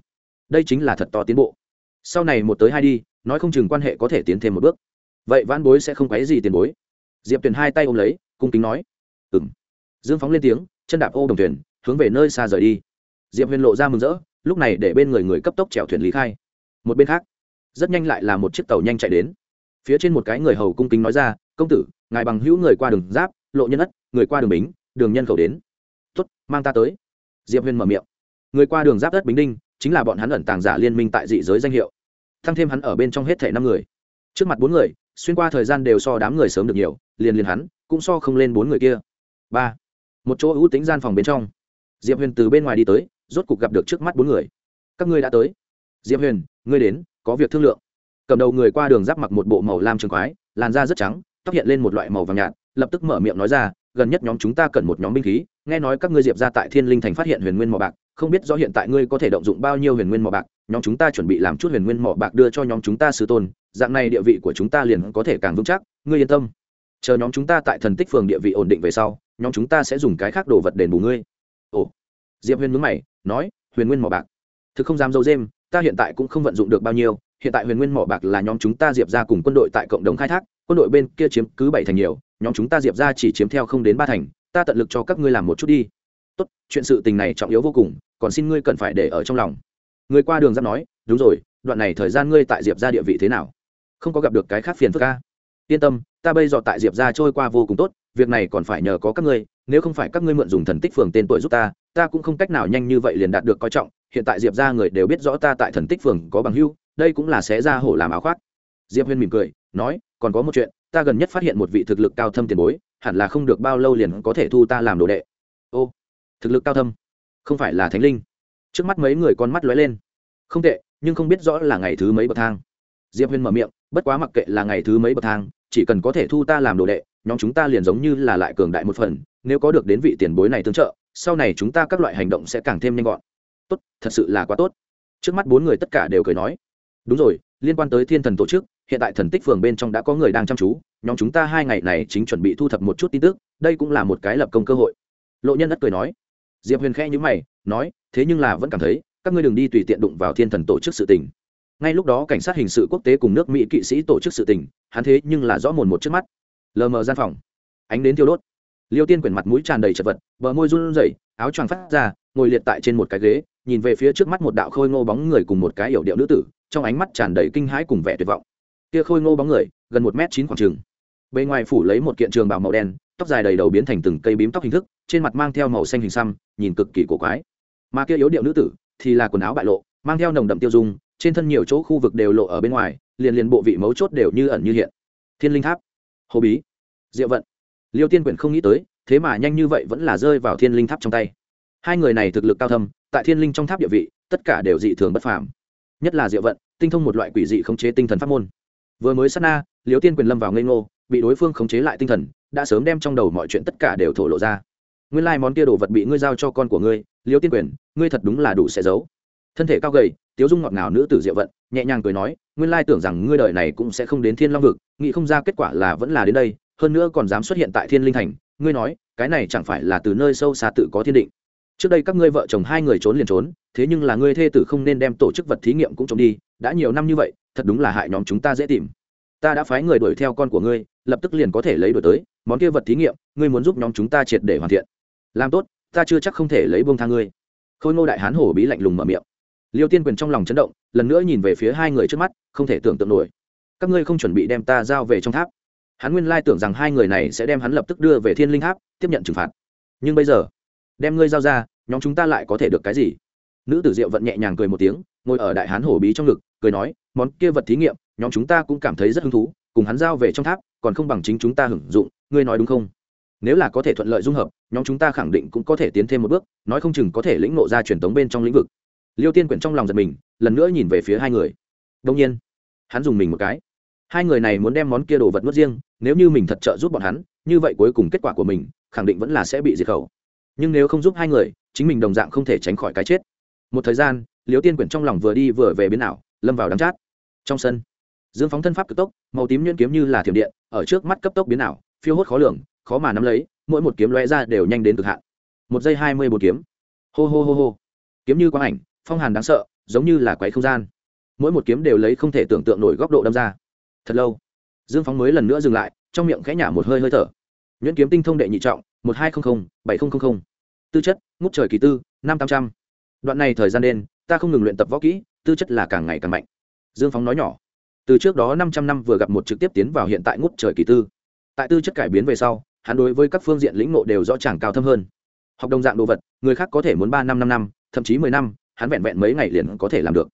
Đây chính là thật to tiến bộ. Sau này một tới hai đi, nói không chừng quan hệ có thể tiến thêm một bước. Vậy vãn bối sẽ không quấy gì tiền bối. Diệp tuyền hai tay ôm lấy, cung kính nói. Ừ m dương phóng lên tiếng, chân đạp ô đồng thuyền, hướng về nơi xa rời đi. Diệp huyền lộ ra mừng rỡ, lúc này để bên người người cấp tốc chèo thuyền lý khai. Một bên khác, rất nhanh lại là một chiếc tàu nhanh chạy đến phía trên một cái người hầu cung kính nói ra, công tử, ngài bằng hữu người qua đường giáp, lộ nhân ất, người qua đường bính, đường nhân khẩu đến. Tuất mang ta tới. Diệp huyền mở miệng. Người qua đường giáp đất bính đinh, chính là bọn hắn ẩn tàng giả liên minh tại dị giới danh hiệu. Thăng thêm hắn ở bên trong hết thể năm người. Trước mặt bốn người, xuyên qua thời gian đều so đám người sớm được nhiều, liền liền hắn, cũng so không lên bốn người kia. Ba. Một chỗ ưu tính gian phòng bên trong. Diệp huyền từ bên ngoài đi tới, rốt cục gặp được trước mắt bốn người. Các ngươi đã tới. Diệp huyền, ngươi đến, có việc thương lượng cầm đầu người qua đường giáp mặc một bộ màu lam trường quái làn da rất trắng, tóc hiện lên một loại màu vàng nhạt, lập tức mở miệng nói ra, gần nhất nhóm chúng ta cần một nhóm binh khí, nghe nói các ngươi diệp ra tại thiên linh thành phát hiện huyền nguyên mỏ bạc, không biết rõ hiện tại ngươi có thể động dụng bao nhiêu huyền nguyên mỏ bạc, nhóm chúng ta chuẩn bị làm chút huyền nguyên mỏ bạc đưa cho nhóm chúng ta sư tôn, dạng này địa vị của chúng ta liền có thể càng vững chắc, ngươi yên tâm. Chờ nhóm chúng ta tại thần tích phường địa vị ổn định về sau, nhóm chúng ta sẽ dùng cái khác đồ vật đền bù ngươi. Ồ. Diệp huyền mướn mày, nói, huyền nguyên mỏ bạc. Thực không dám dâu dêm ta hiện tại cũng không vận dụng được bao nhiêu hiện tại huyền nguyên mỏ bạc là nhóm chúng ta diệp ra cùng quân đội tại cộng đồng khai thác, quân đội bên kia chiếm cứ bảy thành nhiều, nhóm chúng ta diệp ra chỉ chiếm theo không đến ba thành, ta tận lực cho các ngươi làm một chút đi. Tốt, chuyện sự tình này trọng yếu vô cùng, còn xin ngươi cần phải để ở trong lòng. Người qua đường giáp nói, đúng rồi, đoạn này thời gian ngươi tại diệp ra địa vị thế nào? Không có gặp được cái khác phiền phức ca yên tâm, ta bây giờ tại diệp ra trôi qua vô cùng tốt, việc này còn phải nhờ có các ngươi, nếu không phải các ngươi mượn dùng thần tích phường tên tuổi giúp ta ta cũng không cách nào nhanh như vậy liền đạt được coi trọng, hiện tại diệp ra người đều biết rõ ta tại thần tích phường có bằng hưu đây cũng là xé ra hổ làm áo khoác. Diệp huyên mỉm cười, nói, còn có một chuyện, ta gần nhất phát hiện một vị thực lực cao thâm tiền bối, hẳn là không được bao lâu liền có thể thu ta làm đồ đệ. Ô, thực lực cao thâm, không phải là thánh linh. Trước mắt mấy người con mắt lóe lên. Không tệ, nhưng không biết rõ là ngày thứ mấy bậc thang. Diệp huyên mở miệng, bất quá mặc kệ là ngày thứ mấy bậc thang, chỉ cần có thể thu ta làm đồ đệ, nhóm chúng ta liền giống như là lại cường đại một phần, nếu có được đến vị tiền bối này tương trợ, sau này chúng ta các loại hành động sẽ càng thêm nhanh gọn. Tốt, thật sự là quá tốt. Trước mắt bốn người tất cả đều cười nói đúng rồi, liên quan tới thiên thần tổ chức, hiện tại thần tích phường bên trong đã có người đang chăm chú, nhóm chúng ta hai ngày này chính chuẩn bị thu thập một chút tin tức, đây cũng là một cái lập công cơ hội. Lộ nhân đất cười nói. Diệp huyền khe nhữ mày, nói, thế nhưng là vẫn cảm thấy, các ngươi đừng đi tùy tiện đụng vào thiên thần tổ chức sự tình. Ngay lúc đó cảnh sát hình sự quốc tế cùng nước mỹ kỵ sĩ tổ chức sự tình, hắn thế nhưng là rõ mồn một trước mắt. Lờ mờ gian phòng. Ánh đến thiêu đốt. Liêu tiên quyển mặt mũi tràn đầy chật vật, bờ môi run rẩy, áo choàng phát ra, ngồi liệt tại trên một cái ghế nhìn về phía trước mắt một đạo khôi ngô bóng người cùng một cái yểu điệu nữ tử, trong ánh mắt tràn đầy kinh hãi cùng vẻ tuyệt vọng. Kia khôi ngô bóng người, gần một m chín khoảng trừng bề ngoài phủ lấy một kiện trường bào màu đen, tóc dài đầy đầu biến thành từng cây bím tóc hình thức, trên mặt mang theo màu xanh hình xăm, nhìn cực kỳ cổ quái. Mà kia yếu điệu nữ tử, thì là quần áo bại lộ, mang theo nồng đậm tiêu dung, trên thân nhiều chỗ khu vực đều lộ ở bên ngoài, liền liền bộ vị mấu chốt đều như ẩn như hiện. Thiên linh tháp, hồ bí, diệu vận. Liêu tiên quyển không nghĩ tới, thế mà nhanh như vậy vẫn là rơi vào thiên linh tháp trong tay hai người này thực lực cao thâm, tại thiên linh trong tháp địa vị, tất cả đều dị thường bất phàm. Nhất là diệu vận, tinh thông một loại quỷ dị khống chế tinh thần pháp môn. Vừa mới sát na liêu tiên quyền lâm vào ngây ngô, bị đối phương khống chế lại tinh thần, đã sớm đem trong đầu mọi chuyện tất cả đều thổ lộ ra. Nguyên lai、like、món kia đồ vật bị ngươi giao cho con của ngươi liêu tiên quyền, ngươi thật đúng là đủ sẽ giấu. Thân thể cao gầy, tiếu dung ngọt ngào nữ tử diệu vận, nhẹ nhàng cười nói, nguyên lai tưởng rằng ngươi đời này cũng sẽ không đến thiên long vực, nghĩ không ra kết quả là vẫn là đến đây, hơn nữa còn dám xuất hiện tại thiên linh thành. Ngươi nói, cái này chẳng phải là từ nơi sâu xa tự có thiên định trước đây các ngươi vợ chồng hai người trốn liền trốn, thế nhưng là ngươi thê tử không nên đem tổ chức vật thí nghiệm cũng trộm đi, đã nhiều năm như vậy, thật đúng là hại nhóm chúng ta dễ tìm. Ta đã phái người đuổi theo con của ngươi, lập tức liền có thể lấy đuổi tới, món kia vật thí nghiệm, ngươi muốn giúp nhóm chúng ta triệt để hoàn thiện. Làm tốt, ta chưa chắc không thể lấy bông tha ngươi. Khôi ngô đại hán hổ bí lạnh lùng mở miệng. Liêu tiên quyền trong lòng chấn động, lần nữa nhìn về phía hai người trước mắt, không thể tưởng tượng nổi. Các ngươi không chuẩn bị đem ta giao về trong tháp. Hắn nguyên lai tưởng rằng hai người này sẽ đem hắn lập tức đưa về thiên linh tháp, tiếp nhận trừng phạt. Nhưng bây giờ đem ngươi giao ra, nhóm chúng ta lại có thể được cái gì? Nữ tử diệu vận nhẹ nhàng cười một tiếng, ngồi ở đại hán hổ bí trong ngực, cười nói, món kia vật thí nghiệm, nhóm chúng ta cũng cảm thấy rất hứng thú, cùng hắn giao về trong tháp, còn không bằng chính chúng ta hưởng dụng, ngươi nói đúng không? Nếu là có thể thuận lợi dung hợp, nhóm chúng ta khẳng định cũng có thể tiến thêm một bước, nói không chừng có thể lĩnh nộ ra truyền thống bên trong lĩnh vực. Liêu tiên quyển trong lòng giật mình, lần nữa nhìn về phía hai người. Đông nhiên, hắn dùng mình một cái. Hai người này muốn đem món kia đồ vật nuốt riêng, nếu như mình thật trợ giúp bọn hắn, như vậy cuối cùng kết quả của mình, khẳng định vẫn là sẽ bị diệt khẩu nhưng nếu không giúp hai người, chính mình đồng dạng không thể tránh khỏi cái chết. Một thời gian liêu tiên quyển trong lòng vừa đi vừa về biến ảo, lâm vào đắm chát. Trong sân, dương phóng thân pháp cực tốc, màu tím nhuyễn kiếm như là thiểm điện, ở trước mắt cấp tốc biến ảo, phiêu hốt khó lường, khó mà nắm lấy, mỗi một kiếm lóe ra đều nhanh đến cực hạn. Một giây hai mươi một kiếm. Hô hô hô hô. Kiếm như quang ảnh, phong hàn đáng sợ, giống như là quái không gian. Mỗi một kiếm đều lấy không thể tưởng tượng nổi góc độ đâm ra. Thật lâu, dương phóng mới lần nữa dừng lại, trong miệng khẽ nhả một hơi hơi thở. Nhuyễn kiếm tinh thông đệ nhị trọng một hai trăm linh bảy nghìn tư chất, ngút trời kỳ tư, năm tám trăm. Đoạn này thời gian đen, ta không ngừng luyện tập võ kỹ, tư chất là càng ngày càng mạnh. Dương phóng nói nhỏ, từ trước đó năm trăm năm vừa gặp một trực tiếp tiến vào hiện tại ngút trời kỳ tư. Tại tư chất cải biến về sau, hắn đối với các phương diện lĩnh ngộ đều rõ ràng cao thâm hơn. Học đồng dạng đồ vật, người khác có thể muốn ba năm năm năm, thậm chí mười năm, hắn vẹn vẹn mấy ngày liền có thể làm được.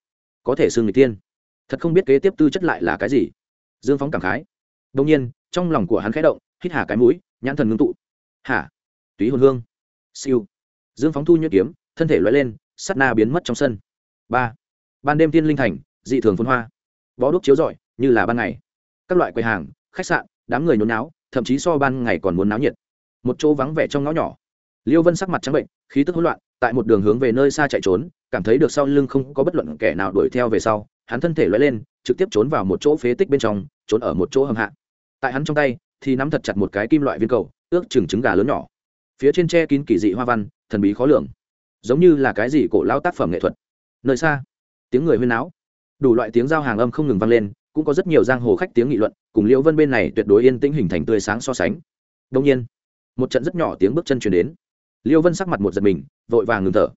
Có thể xương người tiên. Thật không biết kế tiếp tư chất lại là cái gì. Dương phóng cảm khái. Đông nhiên, trong lòng của hắn khẽ động, hít hà cái mũi, nhãn thần ngưng tụ hả? Túy hồn hương. Siêu. Dương phóng thu nhuyễn kiếm, thân thể loại lên sắt na biến mất trong sân. Ba. Ban đêm tiên linh thành, dị thường phun hoa. Bó đúc chiếu rọi, như là ban ngày. Các loại quầy hàng, khách sạn, đám người nhốn náo thậm chí so ban ngày còn muốn náo nhiệt. Một chỗ vắng vẻ trong ngõ nhỏ. Liêu vân sắc mặt trắng bệnh, khí tức hỗn loạn, tại một đường hướng về nơi xa chạy trốn, cảm thấy được sau lưng không có bất luận kẻ nào đuổi theo về sau, hắn thân thể loay lên, trực tiếp trốn vào một chỗ phế tích bên trong, trốn ở một chỗ hầm hạ. Tại hắn trong tay, thì nắm thật chặt một cái kim loại viên cầu ước chừng trứng gà lớn nhỏ. Phía trên tre kín kỳ dị hoa văn, thần bí khó lường. Giống như là cái gì cổ lao tác phẩm nghệ thuật. Nơi xa, tiếng người huyên náo. Đủ loại tiếng giao hàng âm không ngừng vang lên, cũng có rất nhiều giang hồ khách tiếng nghị luận, cùng liễu vân bên này tuyệt đối yên tĩnh hình thành tươi sáng so sánh. Đông nhiên, một trận rất nhỏ tiếng bước chân chuyển đến. Liễu vân sắc mặt một giật mình, vội vàng ngừng thở.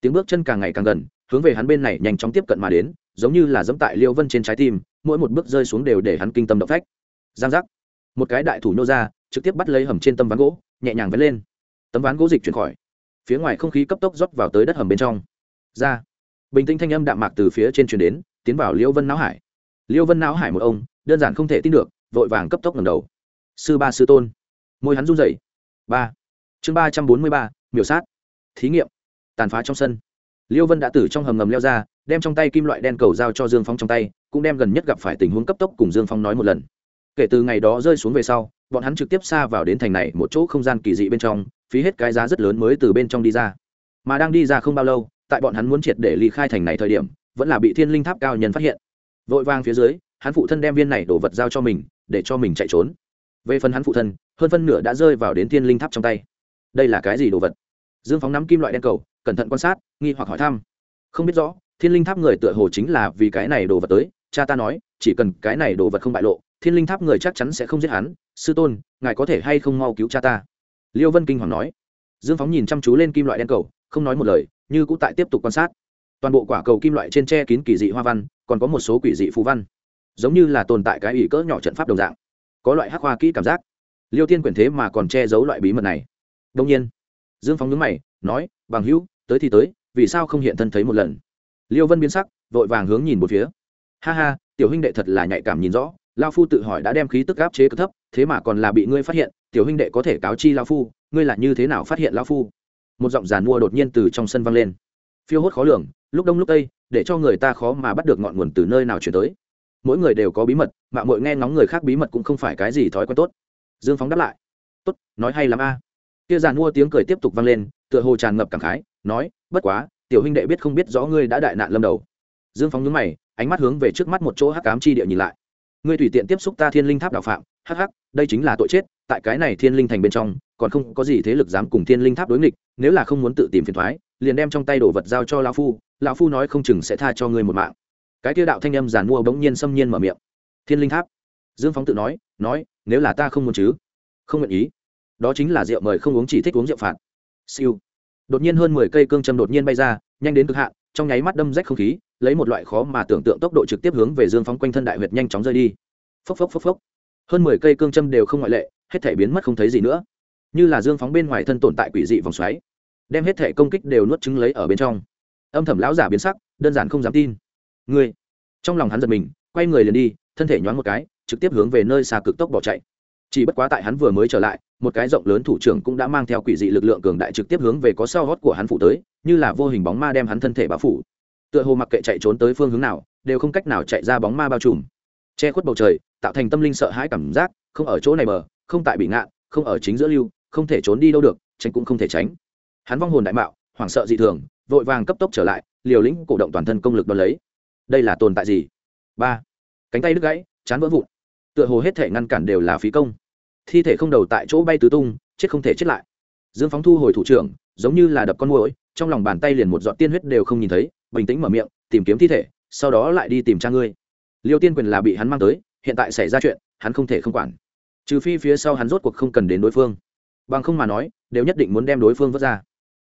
Tiếng bước chân càng ngày càng gần, hướng về hắn bên này nhanh chóng tiếp cận mà đến, giống như là dẫm tại liễu vân trên trái tim, mỗi một bước rơi xuống đều để hắn kinh tâm động phách. Giang giác. Một cái đại thủ nô ra trực tiếp bắt lấy hầm trên tấm ván gỗ, nhẹ nhàng vén lên. Tấm ván gỗ dịch chuyển khỏi. Phía ngoài không khí cấp tốc rót vào tới đất hầm bên trong. Ra. Bình tĩnh thanh âm đạm mạc từ phía trên truyền đến, tiến vào liễu vân não hải. Liễu vân não hải một ông, đơn giản không thể tin được, vội vàng cấp tốc ngầm đầu. Sư ba sư tôn. Môi hắn run rẩy. Ba. Chương ba trăm bốn mươi ba, miểu sát. Thí nghiệm. Tàn phá trong sân. Liêu vân đã từ trong hầm ngầm leo ra, đem trong tay kim loại đen cầu giao cho dương phong trong tay, cũng đem gần nhất gặp phải tình huống cấp tốc cùng dương phong nói một lần. Kể từ ngày đó rơi xuống về sau bọn hắn trực tiếp xa vào đến thành này một chỗ không gian kỳ dị bên trong, phí hết cái giá rất lớn mới từ bên trong đi ra. Mà đang đi ra không bao lâu, tại bọn hắn muốn triệt để ly khai thành này thời điểm, vẫn là bị thiên linh tháp cao nhân phát hiện. Vội vang phía dưới, hắn phụ thân đem viên này đổ vật giao cho mình, để cho mình chạy trốn. Về phần hắn phụ thân, hơn phân nửa đã rơi vào đến thiên linh tháp trong tay. Đây là cái gì đồ vật? Dương phóng nắm kim loại đen cầu, cẩn thận quan sát, nghi hoặc hỏi thăm. Không biết rõ, thiên linh tháp người tựa hồ chính là vì cái này đồ vật tới, cha ta nói, chỉ cần cái này đồ vật không bại lộ thiên linh tháp người chắc chắn sẽ không giết hắn, sư tôn, ngài có thể hay không mau cứu cha ta? Liêu vân kinh hoàng nói. Dương phóng nhìn chăm chú lên kim loại đen cầu, không nói một lời, như cũng tại tiếp tục quan sát. Toàn bộ quả cầu kim loại trên tre kín kỳ dị hoa văn, còn có một số quỷ dị phú văn, giống như là tồn tại cái ủy cỡ nhỏ trận pháp đồng dạng. Có loại hắc hoa kỹ cảm giác. Liêu tiên quyển thế mà còn che giấu loại bí mật này. Đông nhiên, dương phóng nhướng mày, nói, bằng hữu, tới thì tới, vì sao không hiện thân thấy một lần? Liêu vân biến sắc, vội vàng hướng nhìn một phía. Ha ha, tiểu huynh đệ thật là nhạy cảm nhìn rõ lao phu tự hỏi đã đem khí tức áp chế cực thấp, thế mà còn là bị ngươi phát hiện, tiểu huynh đệ có thể cáo chi lao phu, ngươi là như thế nào phát hiện lao phu? Một giọng giàn mua đột nhiên từ trong sân vang lên. Phiêu hốt khó lường, lúc đông lúc tây, để cho người ta khó mà bắt được ngọn nguồn từ nơi nào chuyển tới. Mỗi người đều có bí mật mạng mội nghe ngóng người khác bí mật cũng không phải cái gì thói quen tốt. Dương phóng đáp lại. Tốt, nói hay lắm a. Kia giàn mua tiếng cười tiếp tục vang lên, tựa hồ tràn ngập cảm khái, nói, bất quá, tiểu huynh đệ biết không biết rõ ngươi đã đại nạn lâm đầu. Dương phóng nhướng mày, ánh mắt hướng về trước mắt một chỗ hắc cám chi địa nhìn lại ngươi tùy tiện tiếp xúc ta thiên linh tháp đạo phạm, hắc hắc, đây chính là tội chết, tại cái này thiên linh thành bên trong, còn không có gì thế lực dám cùng thiên linh tháp đối nghịch, nếu là không muốn tự tìm phiền thoái, liền đem trong tay đồ vật giao cho lão phu lão phu nói không chừng sẽ tha cho ngươi một mạng. Cái tiêu đạo thanh âm giàn mua bỗng nhiên xâm nhiên mở miệng. Thiên linh tháp, dương phóng tự nói nói, nếu là ta không muốn chứ? Không nguyện ý. Đó chính là rượu mời không uống chỉ thích uống rượu phạt. Siêu. Đột nhiên hơn mười cây cương châm đột nhiên bay ra, nhanh đến cực hạn, trong nháy mắt đâm rách không khí lấy một loại khó mà tưởng tượng tốc độ trực tiếp hướng về dương phóng quanh thân đại huyệt nhanh chóng rơi đi. Phốc phốc phốc phốc. Hơn mười cây cương châm đều không ngoại lệ, hết thể biến mất không thấy gì nữa. Như là dương phóng bên ngoài thân tồn tại quỷ dị vòng xoáy, đem hết thể công kích đều nuốt trứng lấy ở bên trong. Âm thầm lão giả biến sắc, đơn giản không dám tin. Ngươi. Trong lòng hắn giật mình, quay người liền đi, thân thể nhoáng một cái, trực tiếp hướng về nơi xa cực tốc bỏ chạy. Chỉ bất quá tại hắn vừa mới trở lại, một cái rộng lớn thủ trưởng cũng đã mang theo quỷ dị lực lượng cường đại trực tiếp hướng về có sau hót của hắn phụ tới, như là vô hình bóng ma đem hắn thân thể bao phủ tựa hồ mặc kệ chạy trốn tới phương hướng nào, đều không cách nào chạy ra bóng ma bao trùm. Che khuất bầu trời, tạo thành tâm linh sợ hãi cảm giác, không ở chỗ này bờ, không tại bị ngạn, không ở chính giữa lưu, không thể trốn đi đâu được, tránh cũng không thể tránh. Hắn vong hồn đại mạo, hoảng sợ dị thường, vội vàng cấp tốc trở lại, liều lĩnh cổ động toàn thân công lực đo lấy. Đây là tồn tại gì? Ba. Cánh tay đứt gãy, chán vỡ vụn. Tựa hồ hết thể ngăn cản đều là phí công. Thi thể không đầu tại chỗ bay tứ tung, chết không thể chết lại. Dương phóng thu hồi thủ trưởng, giống như là đập con môi trong lòng bàn tay liền một giọt tiên huyết đều không nhìn thấy bình tĩnh mở miệng, tìm kiếm thi thể, sau đó lại đi tìm cha ngươi. Liêu tiên quyền là bị hắn mang tới, hiện tại xảy ra chuyện, hắn không thể không quản. Trừ phi phía sau hắn rốt cuộc không cần đến đối phương. Bằng không mà nói, đều nhất định muốn đem đối phương vớt ra.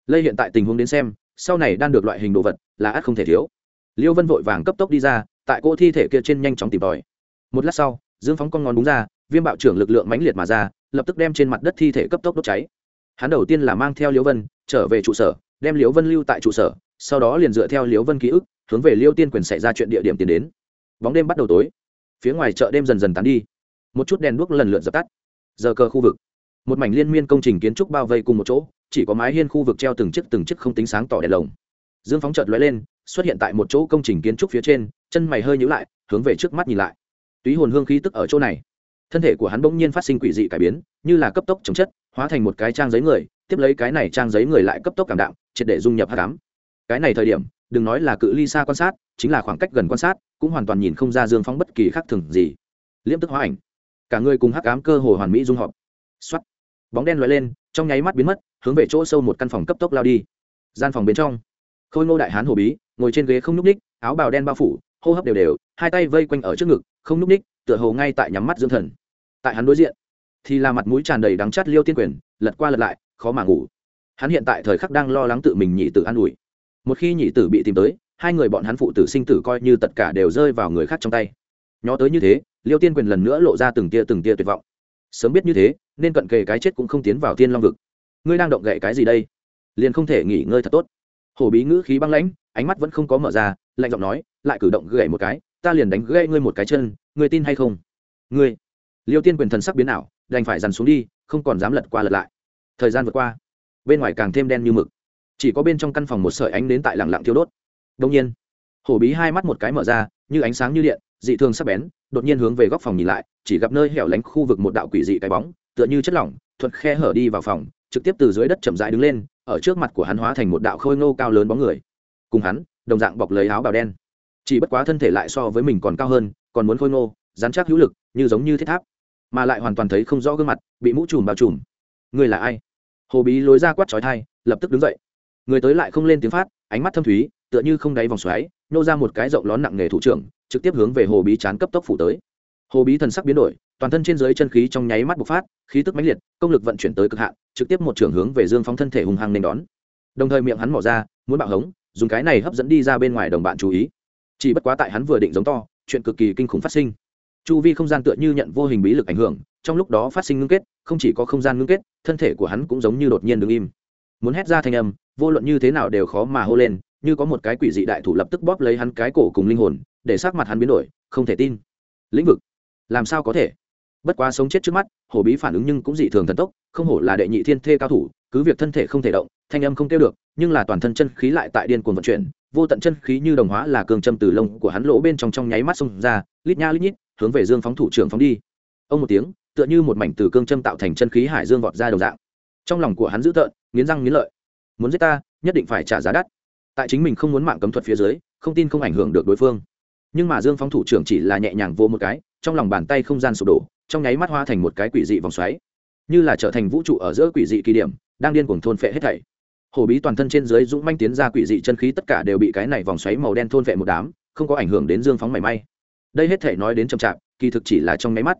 Lây hiện tại tình huống đến xem, sau này đang được loại hình đồ vật, là ắt không thể thiếu. Liêu vân vội vàng cấp tốc đi ra, tại cỗ thi thể kia trên nhanh chóng tìm tòi. Một lát sau, dương phóng con ngón đúng ra, viêm bạo trưởng lực lượng mãnh liệt mà ra, lập tức đem trên mặt đất thi thể cấp tốc đốt cháy. Hắn đầu tiên là mang theo liễu vân, trở về trụ sở, đem liễu vân lưu tại trụ sở sau đó liền dựa theo liễu vân ký ức, hướng về liêu tiên quyền xảy ra chuyện địa điểm tiến đến. Bóng đêm bắt đầu tối. Phía ngoài chợ đêm dần dần tán đi. Một chút đèn đuốc lần lượt dập tắt. Giờ cờ khu vực. Một mảnh liên miên công trình kiến trúc bao vây cùng một chỗ, chỉ có mái hiên khu vực treo từng chiếc từng chiếc không tính sáng tỏ đèn lồng. Dương phóng chợt lóe lên, xuất hiện tại một chỗ công trình kiến trúc phía trên, chân mày hơi nhíu lại, hướng về trước mắt nhìn lại. Túy hồn hương khí tức ở chỗ này. Thân thể của hắn bỗng nhiên phát sinh quỷ dị cải biến, như là cấp tốc chống chất, hóa thành một cái trang giấy người, tiếp lấy cái này trang giấy người lại cấp tốc cảm đạm, triệt để dung nhập hạ cám cái này thời điểm, đừng nói là cự ly xa quan sát, chính là khoảng cách gần quan sát, cũng hoàn toàn nhìn không ra dương phóng bất kỳ khác thường gì. Liễm tức hóa ảnh. Cả người cùng hắc ám cơ hồ hoàn mỹ dung hợp. Xuất bóng đen lóe lên, trong nháy mắt biến mất, hướng về chỗ sâu một căn phòng cấp tốc lao đi. Gian phòng bên trong, khôi ngô đại hán hồ bí, ngồi trên ghế không nhúc ních áo bào đen bao phủ, hô hấp đều đều, hai tay vây quanh ở trước ngực, không nhúc ních tựa hồ ngay tại nhắm mắt dưỡng thần. Tại hắn đối diện, thì là mặt mũi tràn đầy đắng chát liêu tiên quyền, lật qua lật lại, khó mà ngủ. Hắn hiện tại thời khắc đang lo lắng tự mình nhị tử an ủi một khi nhị tử bị tìm tới, hai người bọn hắn phụ tử sinh tử coi như tất cả đều rơi vào người khác trong tay. Nhó tới như thế, liêu tiên quyền lần nữa lộ ra từng tia từng tia tuyệt vọng. Sớm biết như thế, nên cận kề cái chết cũng không tiến vào tiên long vực. Ngươi đang động gậy cái gì đây? Liền không thể nghỉ ngơi thật tốt. Hổ bí ngữ khí băng lãnh, ánh mắt vẫn không có mở ra, lạnh giọng nói, lại cử động gậy một cái, ta liền đánh gãy ngươi một cái chân, ngươi tin hay không? Ngươi. Liêu tiên quyền thần sắc biến ảo, đành phải dằn xuống đi, không còn dám lật qua lật lại. Thời gian vượt qua, bên ngoài càng thêm đen như mực chỉ có bên trong căn phòng một sợi ánh đến tại lẳng lặng thiêu đốt. Đông nhiên, hổ bí hai mắt một cái mở ra, như ánh sáng như điện, dị thường sắc bén, đột nhiên hướng về góc phòng nhìn lại, chỉ gặp nơi hẻo lánh khu vực một đạo quỷ dị cái bóng, tựa như chất lỏng, thuận khe hở đi vào phòng, trực tiếp từ dưới đất chậm rãi đứng lên, ở trước mặt của hắn hóa thành một đạo khôi ngô cao lớn bóng người. Cùng hắn, đồng dạng bọc lấy áo bào đen. Chỉ bất quá thân thể lại so với mình còn cao hơn, còn muốn khôi ngô dán chắc hữu lực, như giống như thiết tháp, mà lại hoàn toàn thấy không rõ gương mặt, bị mũ trùm bao trùm. Người là ai? Hồ bí lối ra quát trói thai lập tức đứng dậy người tới lại không lên tiếng phát, ánh mắt thâm thúy, tựa như không đáy vòng xoáy, nô ra một cái rộng lón nặng nghề thủ trưởng, trực tiếp hướng về hồ bí chán cấp tốc phủ tới. Hồ bí thần sắc biến đổi, toàn thân trên dưới chân khí trong nháy mắt bộc phát, khí tức mãnh liệt, công lực vận chuyển tới cực hạn, trực tiếp một trường hướng về dương phóng thân thể hùng hăng nên đón. Đồng thời miệng hắn mỏ ra, muốn bạo hống, dùng cái này hấp dẫn đi ra bên ngoài đồng bạn chú ý. Chỉ bất quá tại hắn vừa định giống to, chuyện cực kỳ kinh khủng phát sinh. Chu vi không gian tựa như nhận vô hình bí lực ảnh hưởng, trong lúc đó phát sinh ngưng kết, không chỉ có không gian ngưng kết, thân thể của hắn cũng giống như đột nhiên đứng im muốn hét ra thanh âm, vô luận như thế nào đều khó mà hô lên, như có một cái quỷ dị đại thủ lập tức bóp lấy hắn cái cổ cùng linh hồn, để sắc mặt hắn biến đổi, không thể tin. Lĩnh vực, làm sao có thể? Bất quá sống chết trước mắt, hổ bí phản ứng nhưng cũng dị thường thần tốc, không hổ là đệ nhị thiên thê cao thủ, cứ việc thân thể không thể động, thanh âm không kêu được, nhưng là toàn thân chân khí lại tại điên cuồng vận chuyển, vô tận chân khí như đồng hóa là cường châm từ lông của hắn lỗ bên trong trong nháy mắt xông ra, lít nha lít nhít, hướng về dương phóng thủ trưởng phóng đi. Ông một tiếng, tựa như một mảnh từ cương châm tạo thành chân khí hải dương vọt ra đồng dạng. Trong lòng của hắn dữ tợn nghiến răng nghiến lợi. Muốn giết ta, nhất định phải trả giá đắt. Tại chính mình không muốn mạng cấm thuật phía dưới, không tin không ảnh hưởng được đối phương. Nhưng mà dương phóng thủ trưởng chỉ là nhẹ nhàng vô một cái, trong lòng bàn tay không gian sụp đổ, trong nháy mắt hoa thành một cái quỷ dị vòng xoáy. Như là trở thành vũ trụ ở giữa quỷ dị kỳ điểm, đang điên cuồng thôn phệ hết thảy. Hồ bí toàn thân trên dưới dũng manh tiến ra quỷ dị chân khí tất cả đều bị cái này vòng xoáy màu đen thôn phệ một đám, không có ảnh hưởng đến dương phóng mảy may. Đây hết thể nói đến chậm chạp, kỳ thực chỉ là trong nháy mắt.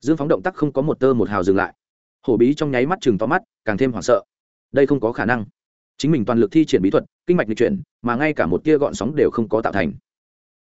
Dương phóng động tác không có một tơ một hào dừng lại. Hồ bí trong nháy mắt chừng to mắt, càng thêm hoảng sợ đây không có khả năng. Chính mình toàn lực thi triển bí thuật, kinh mạch lịch chuyển, mà ngay cả một tia gọn sóng đều không có tạo thành.